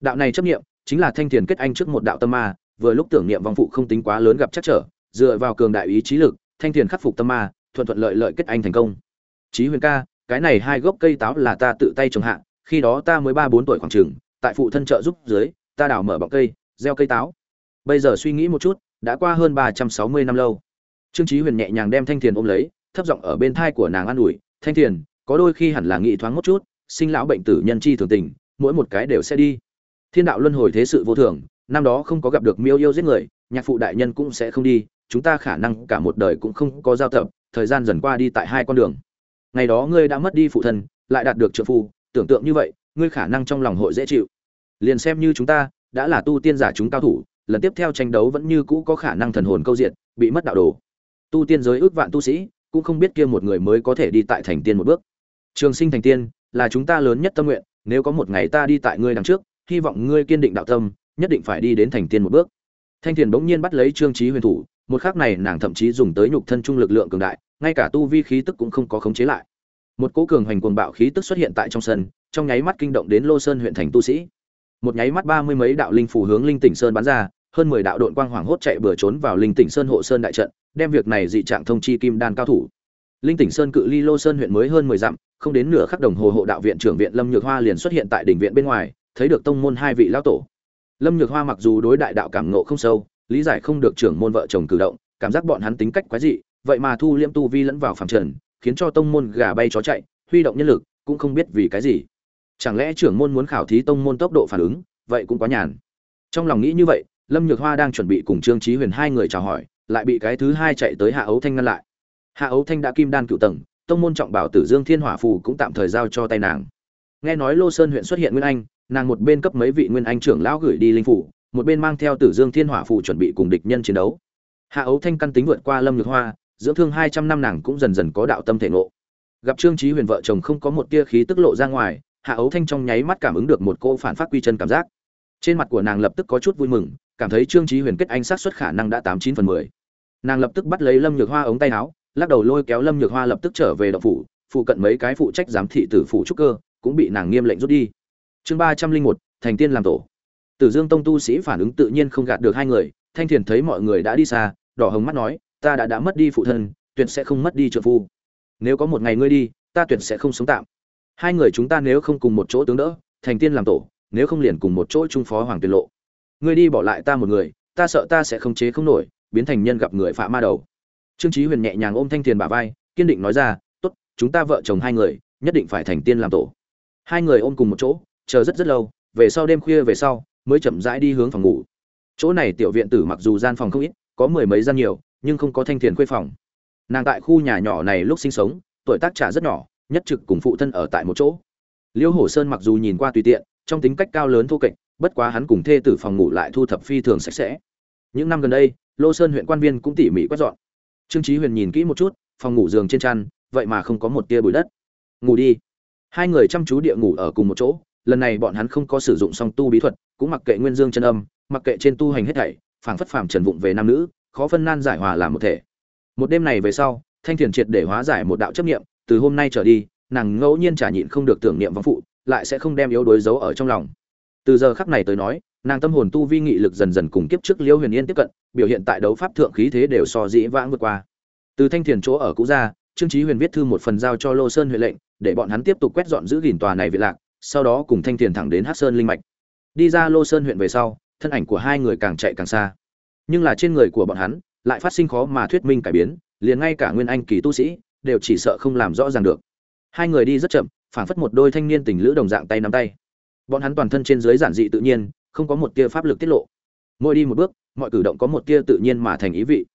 đạo này chấp niệm, chính là thanh thiền kết anh trước một đạo tâm ma, vừa lúc tưởng niệm vong phụ không tính quá lớn gặp chắc trở, dựa vào cường đại ý chí lực, thanh thiền khắc phục tâm ma, thuận thuận lợi lợi kết anh thành công. Chí huyền ca, cái này hai gốc cây táo là ta tự tay trồng hạ, khi đó ta mới ba bốn tuổi khoảng trường tại phụ thân trợ giúp dưới, ta đào mở bọc cây, gieo cây táo. Bây giờ suy nghĩ một chút, đã qua hơn ba trăm sáu mươi năm lâu. Trương chí huyền nhẹ nhàng đem thanh thiền ôm lấy, thấp giọng ở bên thai của nàng an ủi, thanh thiền, có đôi khi hẳn là nghĩ thoáng một chút, sinh lão bệnh tử nhân chi thường tình, mỗi một cái đều sẽ đi thiên đạo luân hồi thế sự vô thường, năm đó không có gặp được miêu yêu giết người, nhạc phụ đại nhân cũng sẽ không đi, chúng ta khả năng cả một đời cũng không có giao tập, thời gian dần qua đi tại hai con đường. Ngày đó ngươi đã mất đi phụ thân, lại đạt được trợ phu, tưởng tượng như vậy, ngươi khả năng trong lòng hội dễ chịu. Liền xem như chúng ta đã là tu tiên giả chúng cao thủ, lần tiếp theo tranh đấu vẫn như cũ có khả năng thần hồn câu diện, bị mất đạo đồ. Tu tiên giới ước vạn tu sĩ, cũng không biết kia một người mới có thể đi tại thành tiên một bước. Trường sinh thành tiên là chúng ta lớn nhất tâm nguyện, nếu có một ngày ta đi tại ngươi đằng trước hy vọng ngươi kiên định đạo tâm, nhất định phải đi đến thành tiên một bước. Thanh tiền bỗng nhiên bắt lấy trương trí huyền thủ, một khắc này nàng thậm chí dùng tới nhục thân trung lực lượng cường đại, ngay cả tu vi khí tức cũng không có khống chế lại. Một cỗ cường hành cuồng bạo khí tức xuất hiện tại trong sân, trong nháy mắt kinh động đến lô sơn huyện thành tu sĩ. Một nháy mắt ba mươi mấy đạo linh phù hướng linh tỉnh sơn bắn ra, hơn mười đạo đội quang hoàng hốt chạy bừa trốn vào linh tỉnh sơn hộ sơn đại trận, đem việc này dị trạng thông chi kim đan cao thủ. Linh tỉnh sơn cự ly lô sơn huyện mới hơn mười dặm, không đến nửa khắc đồng hồ hộ đạo viện trưởng viện lâm nhược hoa liền xuất hiện tại đỉnh viện bên ngoài thấy được tông môn hai vị lão tổ. Lâm nhược hoa mặc dù đối đại đạo cảm ngộ không sâu, lý giải không được trưởng môn vợ chồng cử động, cảm giác bọn hắn tính cách quái dị, vậy mà thu liễm tu vi lẫn vào phàm trần, khiến cho tông môn gà bay chó chạy, huy động nhân lực, cũng không biết vì cái gì. Chẳng lẽ trưởng môn muốn khảo thí tông môn tốc độ phản ứng, vậy cũng quá nhàn. Trong lòng nghĩ như vậy, lâm nhược hoa đang chuẩn bị cùng trương trí huyền hai người chào hỏi, lại bị cái thứ hai chạy tới hạ ấu thanh ngăn lại. Hạ ấu thanh đã kim đan cựu tầng, tông môn trọng bảo tử dương thiên hỏa phù cũng tạm thời giao cho tay nàng. Nghe nói lô sơn huyện xuất hiện nguyên anh nàng một bên cấp mấy vị nguyên anh trưởng lão gửi đi linh phủ, một bên mang theo tử dương thiên hỏa phụ chuẩn bị cùng địch nhân chiến đấu. Hạ ấu thanh căn tính vượt qua lâm nhược hoa, dưỡng thương hai trăm năm nàng cũng dần dần có đạo tâm thể ngộ. Gặp trương trí huyền vợ chồng không có một tia khí tức lộ ra ngoài, hạ ấu thanh trong nháy mắt cảm ứng được một cô phản phát quy chân cảm giác. Trên mặt của nàng lập tức có chút vui mừng, cảm thấy trương trí huyền kết anh sát xuất khả năng đã tám chín phần mười. Nàng lập tức bắt lấy lâm nhược hoa ống tay áo, lắc đầu lôi kéo lâm nhược hoa lập tức trở về đậu phủ, phụ cận mấy cái phụ trách giám thị tử phủ trúc cơ, cũng bị nàng nghiêm lệnh rút đi chương ba trăm linh một, thành tiên làm tổ. Tử dương tông tu sĩ phản ứng tự nhiên không gạt được hai người, thanh thiền thấy mọi người đã đi xa, đỏ hồng mắt nói, ta đã đã mất đi phụ thân, tuyệt sẽ không mất đi trợ phu. Nếu có một ngày ngươi đi, ta tuyệt sẽ không sống tạm. Hai người chúng ta nếu không cùng một chỗ tướng đỡ, thành tiên làm tổ, nếu không liền cùng một chỗ trung phó hoàng tuyệt lộ. Ngươi đi bỏ lại ta một người, ta sợ ta sẽ không chế không nổi, biến thành nhân gặp người phạm ma đầu. Trương chí huyền nhẹ nhàng ôm thanh thiền bả vai, kiên định nói ra, tốt, chúng ta vợ chồng hai người, nhất định phải thành tiên làm tổ. Hai người ôm cùng một chỗ chờ rất rất lâu, về sau đêm khuya về sau, mới chậm rãi đi hướng phòng ngủ. Chỗ này tiểu viện tử mặc dù gian phòng không ít, có mười mấy gian nhiều, nhưng không có thanh thiền khuê phòng. Nàng tại khu nhà nhỏ này lúc sinh sống, tuổi tác trả rất nhỏ, nhất trực cùng phụ thân ở tại một chỗ. Liêu hổ sơn mặc dù nhìn qua tùy tiện, trong tính cách cao lớn thô kệch, bất quá hắn cùng thê tử phòng ngủ lại thu thập phi thường sạch sẽ. Những năm gần đây, lô sơn huyện quan viên cũng tỉ mỉ quét dọn. Trương trí huyền nhìn kỹ một chút, phòng ngủ giường trên chăn, vậy mà không có một tia bụi đất. Ngủ đi. Hai người chăm chú địa ngủ ở cùng một chỗ lần này bọn hắn không có sử dụng song tu bí thuật, cũng mặc kệ nguyên dương chân âm, mặc kệ trên tu hành hết thảy, phảng phất phàm trần vụng về nam nữ, khó phân nan giải hòa làm một thể. Một đêm này về sau, thanh thiền triệt để hóa giải một đạo chấp niệm, từ hôm nay trở đi, nàng ngẫu nhiên trả nhịn không được tưởng niệm vong phụ, lại sẽ không đem yếu đối dấu ở trong lòng. Từ giờ khắc này tới nói, nàng tâm hồn tu vi nghị lực dần dần cùng kiếp trước liêu huyền yên tiếp cận, biểu hiện tại đấu pháp thượng khí thế đều so dĩ vãng vượt qua. Từ thanh thiền chỗ ở cũ ra, trương trí huyền viết thư một phần giao cho lô sơn huệ lệnh, để bọn hắn tiếp tục quét dọn giữ gìn tòa này vị lạc sau đó cùng thanh tiền thẳng đến hát sơn linh mạch. Đi ra lô sơn huyện về sau, thân ảnh của hai người càng chạy càng xa. Nhưng là trên người của bọn hắn, lại phát sinh khó mà thuyết minh cải biến, liền ngay cả nguyên anh kỳ tu sĩ, đều chỉ sợ không làm rõ ràng được. Hai người đi rất chậm, phảng phất một đôi thanh niên tình lữ đồng dạng tay nắm tay. Bọn hắn toàn thân trên dưới giản dị tự nhiên, không có một tia pháp lực tiết lộ. Mỗi đi một bước, mọi cử động có một tia tự nhiên mà thành ý vị.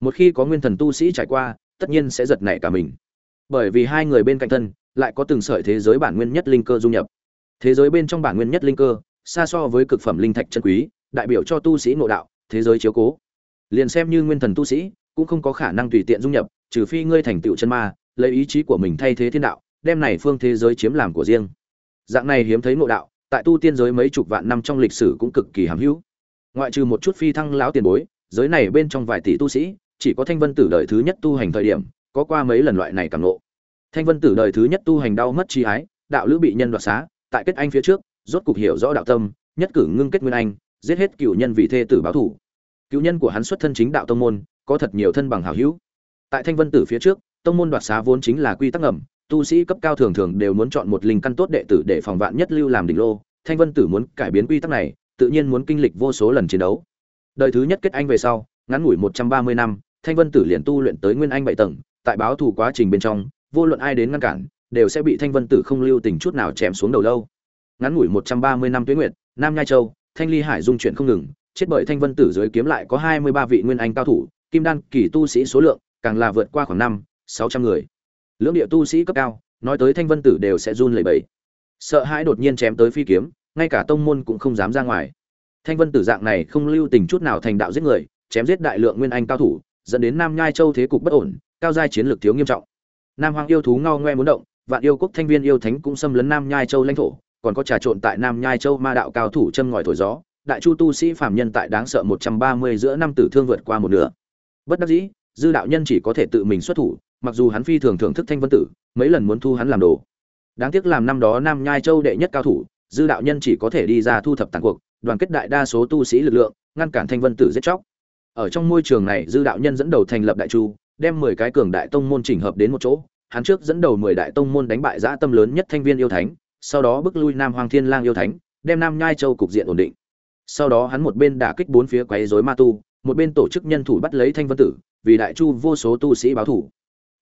Một khi có nguyên thần tu sĩ trải qua, tất nhiên sẽ giật nảy cả mình. Bởi vì hai người bên cạnh thân lại có từng sợi thế giới bản nguyên nhất linh cơ dung nhập. Thế giới bên trong bản nguyên nhất linh cơ, xa so với cực phẩm linh thạch chân quý, đại biểu cho tu sĩ ngộ đạo, thế giới chiếu cố. Liền xem như nguyên thần tu sĩ, cũng không có khả năng tùy tiện dung nhập, trừ phi ngươi thành tựu chân ma, lấy ý chí của mình thay thế thiên đạo, đem này phương thế giới chiếm làm của riêng. Dạng này hiếm thấy ngộ đạo, tại tu tiên giới mấy chục vạn năm trong lịch sử cũng cực kỳ hàm hữu. Ngoại trừ một chút phi thăng lão tiền bối, giới này bên trong vài tỷ tu sĩ, chỉ có thanh vân tử đời thứ nhất tu hành thời điểm, có qua mấy lần loại này cảm ngộ thanh vân tử đời thứ nhất tu hành đau mất chi ái, đạo lữ bị nhân đoạt xá, tại kết anh phía trước, rốt cục hiểu rõ đạo tâm, nhất cử ngưng kết nguyên anh, giết hết cựu nhân vì thê tử báo thủ cựu nhân của hắn xuất thân chính đạo tông môn, có thật nhiều thân bằng hảo hữu. Tại thanh vân tử phía trước, tông môn đoạt xá vốn chính là quy tắc ngầm, tu sĩ cấp cao thường thường đều muốn chọn một linh căn tốt đệ tử để phòng vạn nhất lưu làm đỉnh lô. Thanh vân tử muốn cải biến quy tắc này, tự nhiên muốn kinh lịch vô số lần chiến đấu. Đời thứ nhất kết anh về sau, ngắn ngủi một trăm ba mươi năm, thanh vân tử liền tu luyện tới nguyên anh bảy tầng, tại báo thù quá trình bên trong vô luận ai đến ngăn cản, đều sẽ bị thanh vân tử không lưu tình chút nào chém xuống đầu lâu. Ngắn ngủi một trăm ba mươi năm Tuyết nguyệt, nam nhai châu, thanh ly hải dung chuyển không ngừng, chết bởi thanh vân tử dưới kiếm lại có hai mươi ba vị nguyên anh cao thủ, kim đan kỳ tu sĩ số lượng càng là vượt qua khoảng năm, sáu trăm người. Lưỡng địa tu sĩ cấp cao, nói tới thanh vân tử đều sẽ run lẩy bẩy. Sợ hãi đột nhiên chém tới phi kiếm, ngay cả tông môn cũng không dám ra ngoài. Thanh vân tử dạng này không lưu tình chút nào thành đạo giết người, chém giết đại lượng nguyên anh cao thủ, dẫn đến nam nhai châu thế cục bất ổn, cao giai chiến lược thiếu nghiêm trọng nam Hoang yêu thú ngao ngoe muốn động, vạn yêu quốc thanh viên yêu thánh cũng xâm lấn nam nhai châu lãnh thổ, còn có trà trộn tại nam nhai châu ma đạo cao thủ châm ngòi thổi gió, đại chu tu sĩ phạm nhân tại đáng sợ một trăm ba mươi giữa năm tử thương vượt qua một nửa. Bất đắc dĩ, dư đạo nhân chỉ có thể tự mình xuất thủ, mặc dù hắn phi thường thưởng thức thanh vân tử, mấy lần muốn thu hắn làm đồ. Đáng tiếc làm năm đó nam nhai châu đệ nhất cao thủ, dư đạo nhân chỉ có thể đi ra thu thập tàn cuộc, đoàn kết đại đa số tu sĩ lực lượng, ngăn cản thanh vân tử giết chóc. Ở trong môi trường này, dư đạo nhân dẫn đầu thành lập đại chu đem mười cái cường đại tông môn chỉnh hợp đến một chỗ, hắn trước dẫn đầu mười đại tông môn đánh bại dã tâm lớn nhất thanh viên yêu thánh, sau đó bức lui nam hoàng thiên lang yêu thánh, đem nam nhai châu cục diện ổn định. Sau đó hắn một bên đả kích bốn phía quấy rối ma tu, một bên tổ chức nhân thủ bắt lấy thanh vân tử, vì đại chu vô số tu sĩ báo thủ.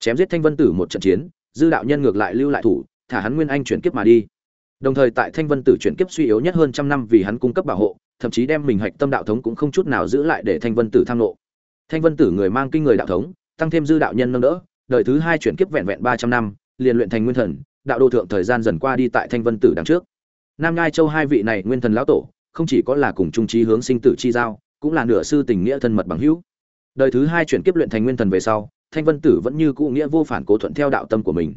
Chém giết thanh vân tử một trận chiến, dư đạo nhân ngược lại lưu lại thủ, thả hắn nguyên anh chuyển kiếp mà đi. Đồng thời tại thanh vân tử chuyển kiếp suy yếu nhất hơn trăm năm vì hắn cung cấp bảo hộ, thậm chí đem mình hạch tâm đạo thống cũng không chút nào giữ lại để thanh vân tử tham nộ. Thanh vân tử người mang kinh người đạo thống tăng thêm dư đạo nhân nâng đỡ, đời thứ hai chuyển kiếp vẹn vẹn ba trăm năm, liền luyện thành nguyên thần, đạo đô thượng thời gian dần qua đi tại thanh vân tử đằng trước. Nam ngai châu hai vị này nguyên thần lão tổ, không chỉ có là cùng trung trí hướng sinh tử chi giao, cũng là nửa sư tình nghĩa thân mật bằng hữu. Đời thứ hai chuyển kiếp luyện thành nguyên thần về sau, thanh vân tử vẫn như cũ nghĩa vô phản cố thuận theo đạo tâm của mình.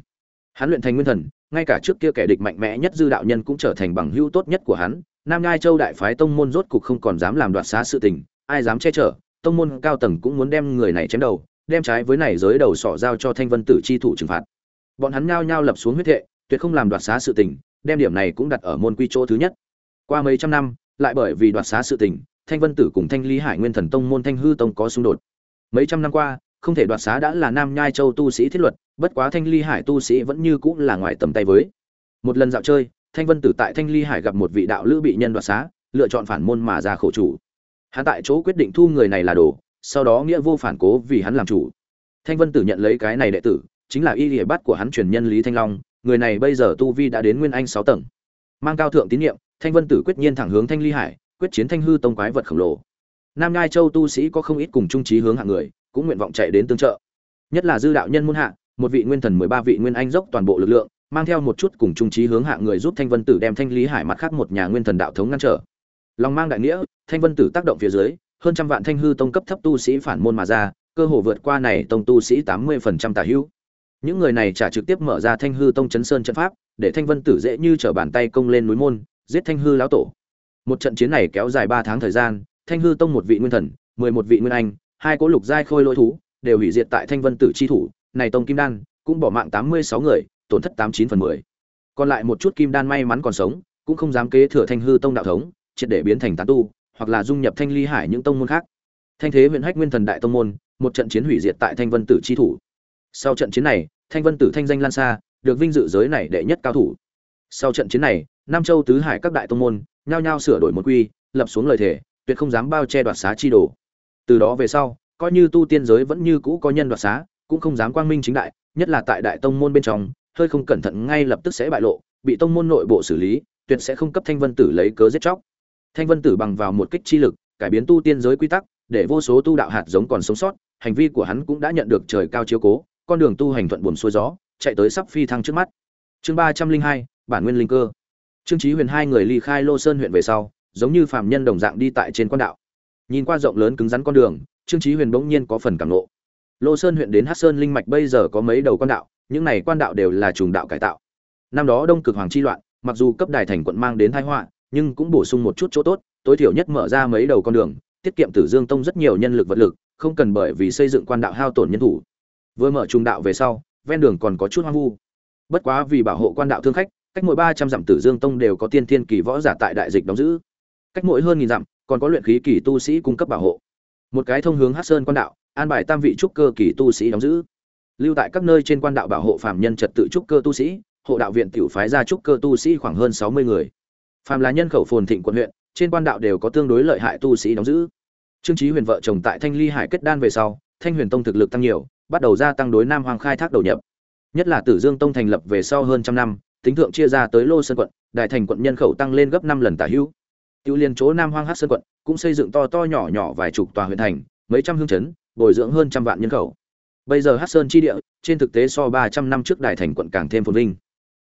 Hắn luyện thành nguyên thần, ngay cả trước kia kẻ địch mạnh mẽ nhất dư đạo nhân cũng trở thành bằng hữu tốt nhất của hắn. Nam ngai châu đại phái tông môn rốt cục không còn dám làm đoạt xá sự tình, ai dám che chở, tông môn cao tầng cũng muốn đem người này chém đầu đem trái với này giới đầu sọ giao cho thanh vân tử chi thủ trừng phạt. Bọn hắn nhao nhao lập xuống huyết thệ, tuyệt không làm đoạt xá sự tình, đem điểm này cũng đặt ở môn quy chỗ thứ nhất. Qua mấy trăm năm, lại bởi vì đoạt xá sự tình, thanh vân tử cùng thanh lý hải nguyên thần tông môn thanh hư tông có xung đột. Mấy trăm năm qua, không thể đoạt xá đã là nam nhai châu tu sĩ thiết luật, bất quá thanh ly hải tu sĩ vẫn như cũng là ngoài tầm tay với. Một lần dạo chơi, thanh vân tử tại thanh ly hải gặp một vị đạo lữ bị nhân đoạt xá, lựa chọn phản môn mà ra khổ chủ. Hắn tại chỗ quyết định thu người này là đồ sau đó nghĩa vô phản cố vì hắn làm chủ. Thanh vân tử nhận lấy cái này đệ tử, chính là y địa bắt của hắn truyền nhân lý thanh long, người này bây giờ tu vi đã đến nguyên anh sáu tầng. Mang cao thượng tín nhiệm, thanh vân tử quyết nhiên thẳng hướng thanh ly hải, quyết chiến thanh hư tông quái vật khổng lồ. Nam ngai châu tu sĩ có không ít cùng trung trí hướng hạng người, cũng nguyện vọng chạy đến tương trợ. Nhất là dư đạo nhân muôn hạ, một vị nguyên thần mười ba vị nguyên anh dốc toàn bộ lực lượng, mang theo một chút cùng trung trí hướng hạng người giúp thanh vân tử đem thanh lý hải mặt khác một nhà nguyên thần đạo thống ngăn trở. Lòng mang đại nghĩa, thanh vân tử tác động phía dưới hơn trăm vạn thanh hư tông cấp thấp tu sĩ phản môn mà ra, cơ hồ vượt qua này tông tu sĩ tám mươi phần trăm tả hữu. Những người này trả trực tiếp mở ra thanh hư tông chấn sơn trận pháp, để thanh vân tử dễ như trở bàn tay công lên núi môn, giết thanh hư lão tổ. Một trận chiến này kéo dài ba tháng thời gian, thanh hư tông một vị nguyên thần, mười một vị nguyên anh, hai cố lục giai khôi lỗi thú, đều hủy diệt tại thanh vân tử chi thủ, này tông kim đan cũng bỏ mạng tám mươi sáu người, tổn thất tám chín phần mười. Còn lại một chút kim đan may mắn còn sống, cũng không dám kế thừa thanh hư tông đạo thống, triệt để biến thành tán tu hoặc là dung nhập thanh ly hải những tông môn khác. Thanh thế huyện hách nguyên thần đại tông môn, một trận chiến hủy diệt tại thanh vân tử chi thủ. Sau trận chiến này, thanh vân tử thanh danh lan xa, được vinh dự giới này đệ nhất cao thủ. Sau trận chiến này, nam châu tứ hải các đại tông môn nhao nhao sửa đổi một quy, lập xuống lời thề, tuyệt không dám bao che đoạt xá chi đồ. Từ đó về sau, coi như tu tiên giới vẫn như cũ có nhân đoạt xá, cũng không dám quang minh chính đại, nhất là tại đại tông môn bên trong, hơi không cẩn thận ngay lập tức sẽ bại lộ, bị tông môn nội bộ xử lý, tuyệt sẽ không cấp thanh vân tử lấy cớ giết chóc thanh vân tử bằng vào một kích chi lực, cải biến tu tiên giới quy tắc, để vô số tu đạo hạt giống còn sống sót, hành vi của hắn cũng đã nhận được trời cao chiếu cố, con đường tu hành thuận buồm xuôi gió, chạy tới sắp phi thăng trước mắt. Chương ba trăm linh hai, bản nguyên linh cơ. Trương Chí huyền hai người ly khai lô sơn huyện về sau, giống như phàm nhân đồng dạng đi tại trên quan đạo. Nhìn qua rộng lớn cứng rắn con đường, trương Chí huyền bỗng nhiên có phần cảm ngộ. lô sơn huyện đến hát sơn linh mạch bây giờ có mấy đầu quan đạo, những này quan đạo đều là trùng đạo cải tạo. Năm đó đông cực hoàng chi loạn, mặc dù cấp đài thành quận mang đến tai họa nhưng cũng bổ sung một chút chỗ tốt, tối thiểu nhất mở ra mấy đầu con đường, tiết kiệm tử dương tông rất nhiều nhân lực vật lực, không cần bởi vì xây dựng quan đạo hao tổn nhân thủ. Vừa mở trung đạo về sau, ven đường còn có chút hoang vu. Bất quá vì bảo hộ quan đạo thương khách, cách mỗi ba trăm dặm tử dương tông đều có tiên thiên kỳ võ giả tại đại dịch đóng giữ. Cách mỗi hơn nghìn dặm, còn có luyện khí kỳ tu sĩ cung cấp bảo hộ. Một cái thông hướng hát sơn quan đạo, an bài tam vị trúc cơ kỳ tu sĩ đóng giữ. Lưu tại các nơi trên quan đạo bảo hộ phạm nhân trật tự trúc cơ tu sĩ, hộ đạo viện tiểu phái ra trúc cơ tu sĩ khoảng hơn sáu mươi người phàm là nhân khẩu phồn thịnh quận huyện, trên quan đạo đều có tương đối lợi hại tu sĩ đóng giữ. Trương trí huyền vợ chồng tại thanh ly hải kết đan về sau, thanh huyền tông thực lực tăng nhiều, bắt đầu gia tăng đối nam hoàng khai thác đầu nhập. Nhất là tử dương tông thành lập về sau hơn trăm năm, tính thượng chia ra tới lô sơn quận, đại thành quận nhân khẩu tăng lên gấp năm lần tả hữu. Tiêu liên chỗ nam hoang hát sơn quận cũng xây dựng to to nhỏ nhỏ vài chục tòa huyện thành, mấy trăm hương chấn, bồi dưỡng hơn trăm vạn nhân khẩu. Bây giờ hát sơn chi địa, trên thực tế so ba trăm năm trước đại thành quận càng thêm phồn vinh.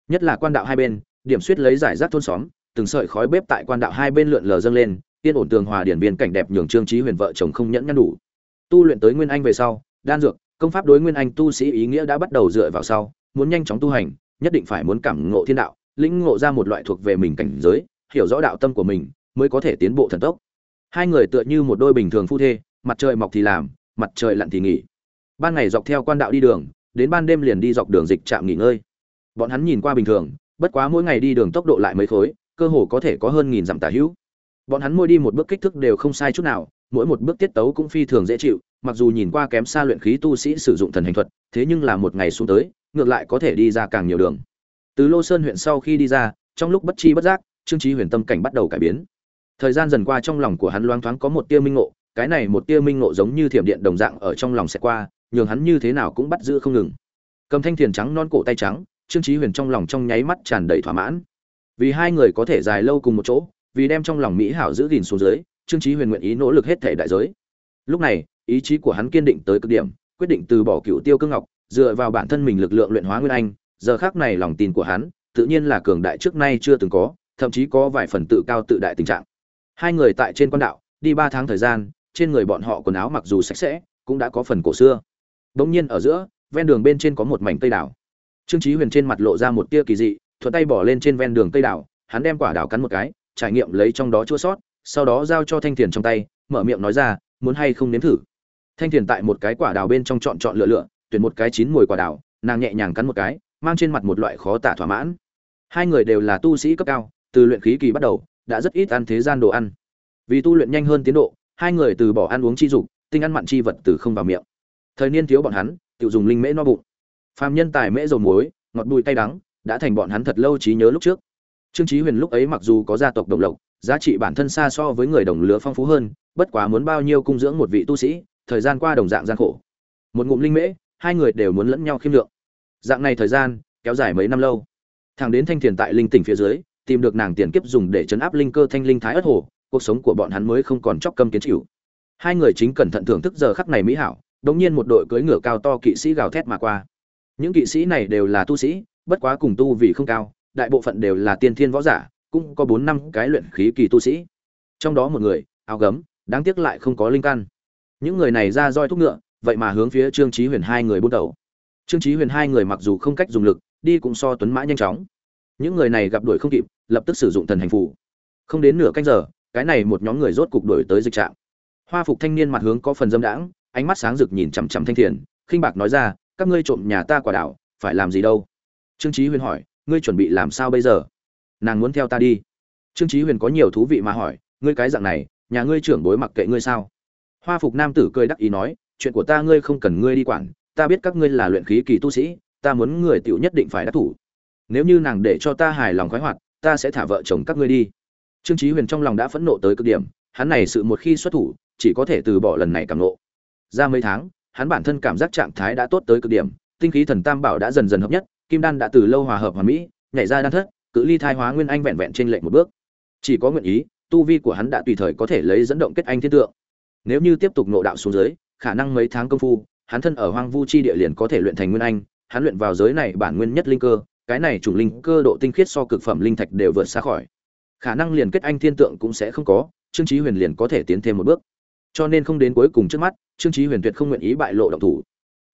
Nhất là quan đạo hai bên, điểm suýt lấy giải rác thôn xóm từng sợi khói bếp tại quan đạo hai bên lượn lờ dâng lên tiên ổn tường hòa điển biên cảnh đẹp nhường trương trí huyền vợ chồng không nhẫn nhăn đủ. Tu luyện tới nguyên anh về sau, đan dược, công pháp đối nguyên anh tu sĩ ý nghĩa đã bắt đầu dựa vào sau, muốn nhanh chóng tu hành, nhất định phải muốn cảm ngộ thiên đạo, lĩnh ngộ ra một loại thuộc về mình cảnh giới, hiểu rõ đạo tâm của mình, mới có thể tiến bộ thần tốc. Hai người tựa như một đôi bình thường phu thê, mặt trời mọc thì làm, mặt trời lặn thì nghỉ. Ban ngày dọc theo quan đạo đi đường, đến ban đêm liền đi dọc đường dịch trạm nghỉ ngơi. Bọn hắn nhìn qua bình thường, bất quá mỗi ngày đi đường tốc độ lại mấy khối cơ hồ có thể có hơn nghìn dặm tả hữu. Bọn hắn mỗi đi một bước kích thước đều không sai chút nào, mỗi một bước tiết tấu cũng phi thường dễ chịu, mặc dù nhìn qua kém xa luyện khí tu sĩ sử dụng thần hành thuật, thế nhưng là một ngày xuống tới, ngược lại có thể đi ra càng nhiều đường. Từ lô sơn huyện sau khi đi ra, trong lúc bất chi bất giác, trương trí huyền tâm cảnh bắt đầu cải biến. Thời gian dần qua trong lòng của hắn loáng thoáng có một tia minh ngộ, cái này một tia minh ngộ giống như thiểm điện đồng dạng ở trong lòng sẽ qua, nhường hắn như thế nào cũng bắt giữ không ngừng. Cầm thanh thiền trắng non cổ tay trắng, trương trí huyền trong lòng trong nháy mắt tràn đầy thỏa mãn vì hai người có thể dài lâu cùng một chỗ, vì đem trong lòng mỹ hảo giữ gìn xuống dưới, trương trí huyền nguyện ý nỗ lực hết thể đại giới. Lúc này, ý chí của hắn kiên định tới cực điểm, quyết định từ bỏ cựu tiêu cương ngọc, dựa vào bản thân mình lực lượng luyện hóa nguyên anh, giờ khác này lòng tin của hắn, tự nhiên là cường đại trước nay chưa từng có, thậm chí có vài phần tự cao tự đại tình trạng. Hai người tại trên quan đạo, đi ba tháng thời gian, trên người bọn họ quần áo mặc dù sạch sẽ, cũng đã có phần cổ xưa. Bỗng nhiên ở giữa, ven đường bên trên có một mảnh cây đảo. Trương chí huyền trên mặt lộ ra một tia kỳ dị thuận tay bỏ lên trên ven đường cây đảo, hắn đem quả đảo cắn một cái, trải nghiệm lấy trong đó chua sót, sau đó giao cho thanh thiền trong tay, mở miệng nói ra, muốn hay không nếm thử? Thanh thiền tại một cái quả đào bên trong chọn chọn lựa lựa, tuyển một cái chín mùi quả đào nàng nhẹ nhàng cắn một cái, mang trên mặt một loại khó tả thỏa mãn. Hai người đều là tu sĩ cấp cao, từ luyện khí kỳ bắt đầu, đã rất ít ăn thế gian đồ ăn. Vì tu luyện nhanh hơn tiến độ, hai người từ bỏ ăn uống chi dục, tinh ăn mặn chi vật từ không vào miệng. Thời niên thiếu bọn hắn tự dùng linh mễ no bụng. Phàm nhân tài mễ dầu muối, ngọt bùi tay đắng đã thành bọn hắn thật lâu trí nhớ lúc trước. Trương chí huyền lúc ấy mặc dù có gia tộc đồng lộc, giá trị bản thân xa so với người đồng lứa phong phú hơn, bất quá muốn bao nhiêu cung dưỡng một vị tu sĩ, thời gian qua đồng dạng gian khổ. Một ngụm linh mễ, hai người đều muốn lẫn nhau khiêm lượng. Dạng này thời gian, kéo dài mấy năm lâu. Thằng đến thanh thiền tại linh tỉnh phía dưới, tìm được nàng tiền kiếp dùng để chấn áp linh cơ thanh linh thái ất hồ, cuộc sống của bọn hắn mới không còn chóc câm kiến chịu. Hai người chính cẩn thận thưởng thức giờ khắc này mỹ hảo đống nhiên một đội cưỡi ngựa cao to kỵ sĩ gào thét mà qua. Những kỵ sĩ này đều là tu sĩ bất quá cùng tu vì không cao, đại bộ phận đều là tiên thiên võ giả, cũng có bốn năm cái luyện khí kỳ tu sĩ. Trong đó một người, áo gấm, đáng tiếc lại không có linh căn. Những người này ra roi thúc ngựa, vậy mà hướng phía trương chí huyền hai người buôn đầu. Trương chí huyền hai người mặc dù không cách dùng lực, đi cũng so tuấn mã nhanh chóng. Những người này gặp đuổi không kịp, lập tức sử dụng thần hành phù. Không đến nửa canh giờ, cái này một nhóm người rốt cục đuổi tới dịch trạm. Hoa phục thanh niên mặt hướng có phần dâm đãng, ánh mắt sáng rực nhìn chằm chằm thanh thiền, khinh bạc nói ra, các ngươi trộm nhà ta quả đảo, phải làm gì đâu? Trương chí huyền hỏi, ngươi chuẩn bị làm sao bây giờ? Nàng muốn theo ta đi. Trương chí huyền có nhiều thú vị mà hỏi, ngươi cái dạng này, nhà ngươi trưởng bối mặc kệ ngươi sao? Hoa phục nam tử cười đắc ý nói, chuyện của ta ngươi không cần ngươi đi quản, ta biết các ngươi là luyện khí kỳ tu sĩ, ta muốn người tiểu nhất định phải đắc thủ. Nếu như nàng để cho ta hài lòng khoái hoạt, ta sẽ thả vợ chồng các ngươi đi. Trương chí huyền trong lòng đã phẫn nộ tới cực điểm, hắn này sự một khi xuất thủ, chỉ có thể từ bỏ lần này cảm nộ. Ra mấy tháng, hắn bản thân cảm giác trạng thái đã tốt tới cực điểm, tinh khí thần tam bảo đã dần dần hợp nhất kim đan đã từ lâu hòa hợp hoàn mỹ, nhảy ra đan thất, cự ly thai hóa nguyên anh vẹn vẹn trên lệnh một bước. Chỉ có nguyện ý, tu vi của hắn đã tùy thời có thể lấy dẫn động kết anh thiên tượng. Nếu như tiếp tục nộ đạo xuống dưới, khả năng mấy tháng công phu, hắn thân ở hoang vu chi địa liền có thể luyện thành nguyên anh, hắn luyện vào giới này bản nguyên nhất linh cơ, cái này chủng linh cơ độ tinh khiết so cực phẩm linh thạch đều vượt xa khỏi. Khả năng liền kết anh thiên tượng cũng sẽ không có, trương chí huyền liền có thể tiến thêm một bước. Cho nên không đến cuối cùng trước mắt, trương chí huyền tuyệt không nguyện ý bại lộ động thủ.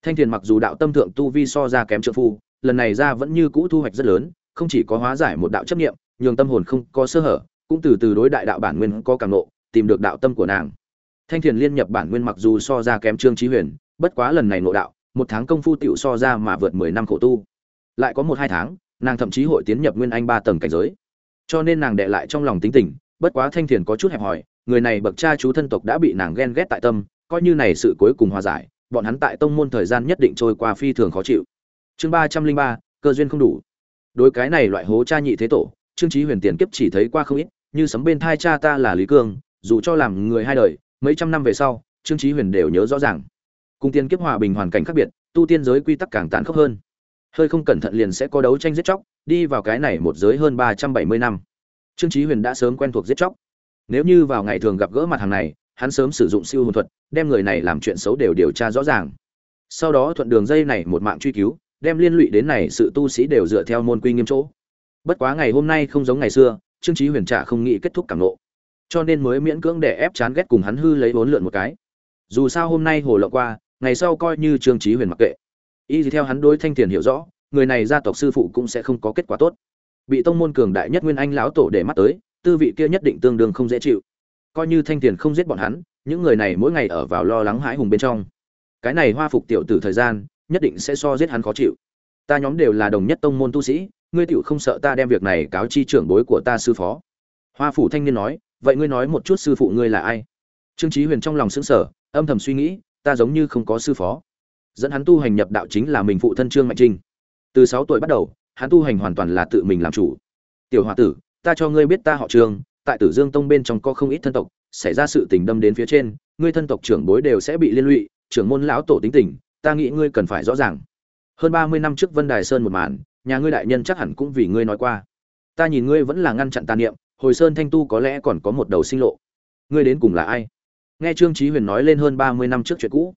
Thanh thiền mặc dù đạo tâm thượng tu vi so ra kém trợ phu lần này ra vẫn như cũ thu hoạch rất lớn không chỉ có hóa giải một đạo chấp niệm nhường tâm hồn không có sơ hở cũng từ từ đối đại đạo bản nguyên có cảm ngộ, tìm được đạo tâm của nàng. Thanh thiền liên nhập bản nguyên mặc dù so ra kém trương chí huyền bất quá lần này ngộ đạo một tháng công phu tiểu so ra mà vượt mười năm khổ tu. Lại có một hai tháng nàng thậm chí hội tiến nhập nguyên anh ba tầng cảnh giới. Cho nên nàng đệ lại trong lòng tính tình bất quá thanh thiền có chút hẹp hòi người này bậc cha chú thân tộc đã bị nàng ghen ghét tại tâm coi như này sự cuối cùng hòa giải bọn hắn tại tông môn thời gian nhất định trôi qua phi thường khó chịu chương ba trăm linh ba, cơ duyên không đủ. Đối cái này loại hố cha nhị thế tổ, trương trí huyền tiền kiếp chỉ thấy qua không ít, như sấm bên thai cha ta là lý cương, dù cho làm người hai đời, mấy trăm năm về sau, trương trí huyền đều nhớ rõ ràng. Cùng tiên kiếp hòa bình hoàn cảnh khác biệt, tu tiên giới quy tắc càng tàn khốc hơn. Hơi không cẩn thận liền sẽ có đấu tranh giết chóc, đi vào cái này một giới hơn ba trăm bảy mươi năm. Trương trí huyền đã sớm quen thuộc giết chóc. Nếu như vào ngày thường gặp gỡ mặt hàng này, hắn sớm sử dụng siêu hồn thuật, đem người này làm chuyện xấu đều điều tra rõ ràng. Sau đó thuận đường dây này một mạng truy cứu đem liên lụy đến này sự tu sĩ đều dựa theo môn quy nghiêm chỗ. Bất quá ngày hôm nay không giống ngày xưa, trương trí huyền trả không nghĩ kết thúc cảm nộ cho nên mới miễn cưỡng để ép chán ghét cùng hắn hư lấy bốn lượn một cái. Dù sao hôm nay hồ lộ qua, ngày sau coi như trương trí huyền mặc kệ. Y theo hắn đối thanh tiền hiểu rõ, người này gia tộc sư phụ cũng sẽ không có kết quả tốt. Bị tông môn cường đại nhất nguyên anh lão tổ để mắt tới, tư vị kia nhất định tương đương không dễ chịu. Coi như thanh tiền không giết bọn hắn, những người này mỗi ngày ở vào lo lắng hãi hùng bên trong. Cái này hoa phục tiểu tử thời gian nhất định sẽ so giết hắn khó chịu. Ta nhóm đều là đồng nhất tông môn tu sĩ, ngươi tiểu không sợ ta đem việc này cáo chi trưởng bối của ta sư phó. Hoa phủ thanh niên nói, vậy ngươi nói một chút sư phụ ngươi là ai? Trương trí huyền trong lòng sững sờ, âm thầm suy nghĩ, ta giống như không có sư phó. Dẫn hắn tu hành nhập đạo chính là mình phụ thân trương mạnh trinh. Từ sáu tuổi bắt đầu, hắn tu hành hoàn toàn là tự mình làm chủ. Tiểu h tử, ta cho ngươi biết ta họ trương, tại tử dương tông bên trong có không ít thân tộc, xảy ra sự tình đâm đến phía trên, ngươi thân tộc trưởng bối đều sẽ bị liên lụy, trưởng môn lão tổ tính tình ta nghĩ ngươi cần phải rõ ràng. Hơn ba mươi năm trước vân đài sơn một màn, nhà ngươi đại nhân chắc hẳn cũng vì ngươi nói qua. Ta nhìn ngươi vẫn là ngăn chặn tàn niệm, hồi sơn thanh tu có lẽ còn có một đầu sinh lộ. Ngươi đến cùng là ai? Nghe trương trí huyền nói lên hơn ba mươi năm trước chuyện cũ.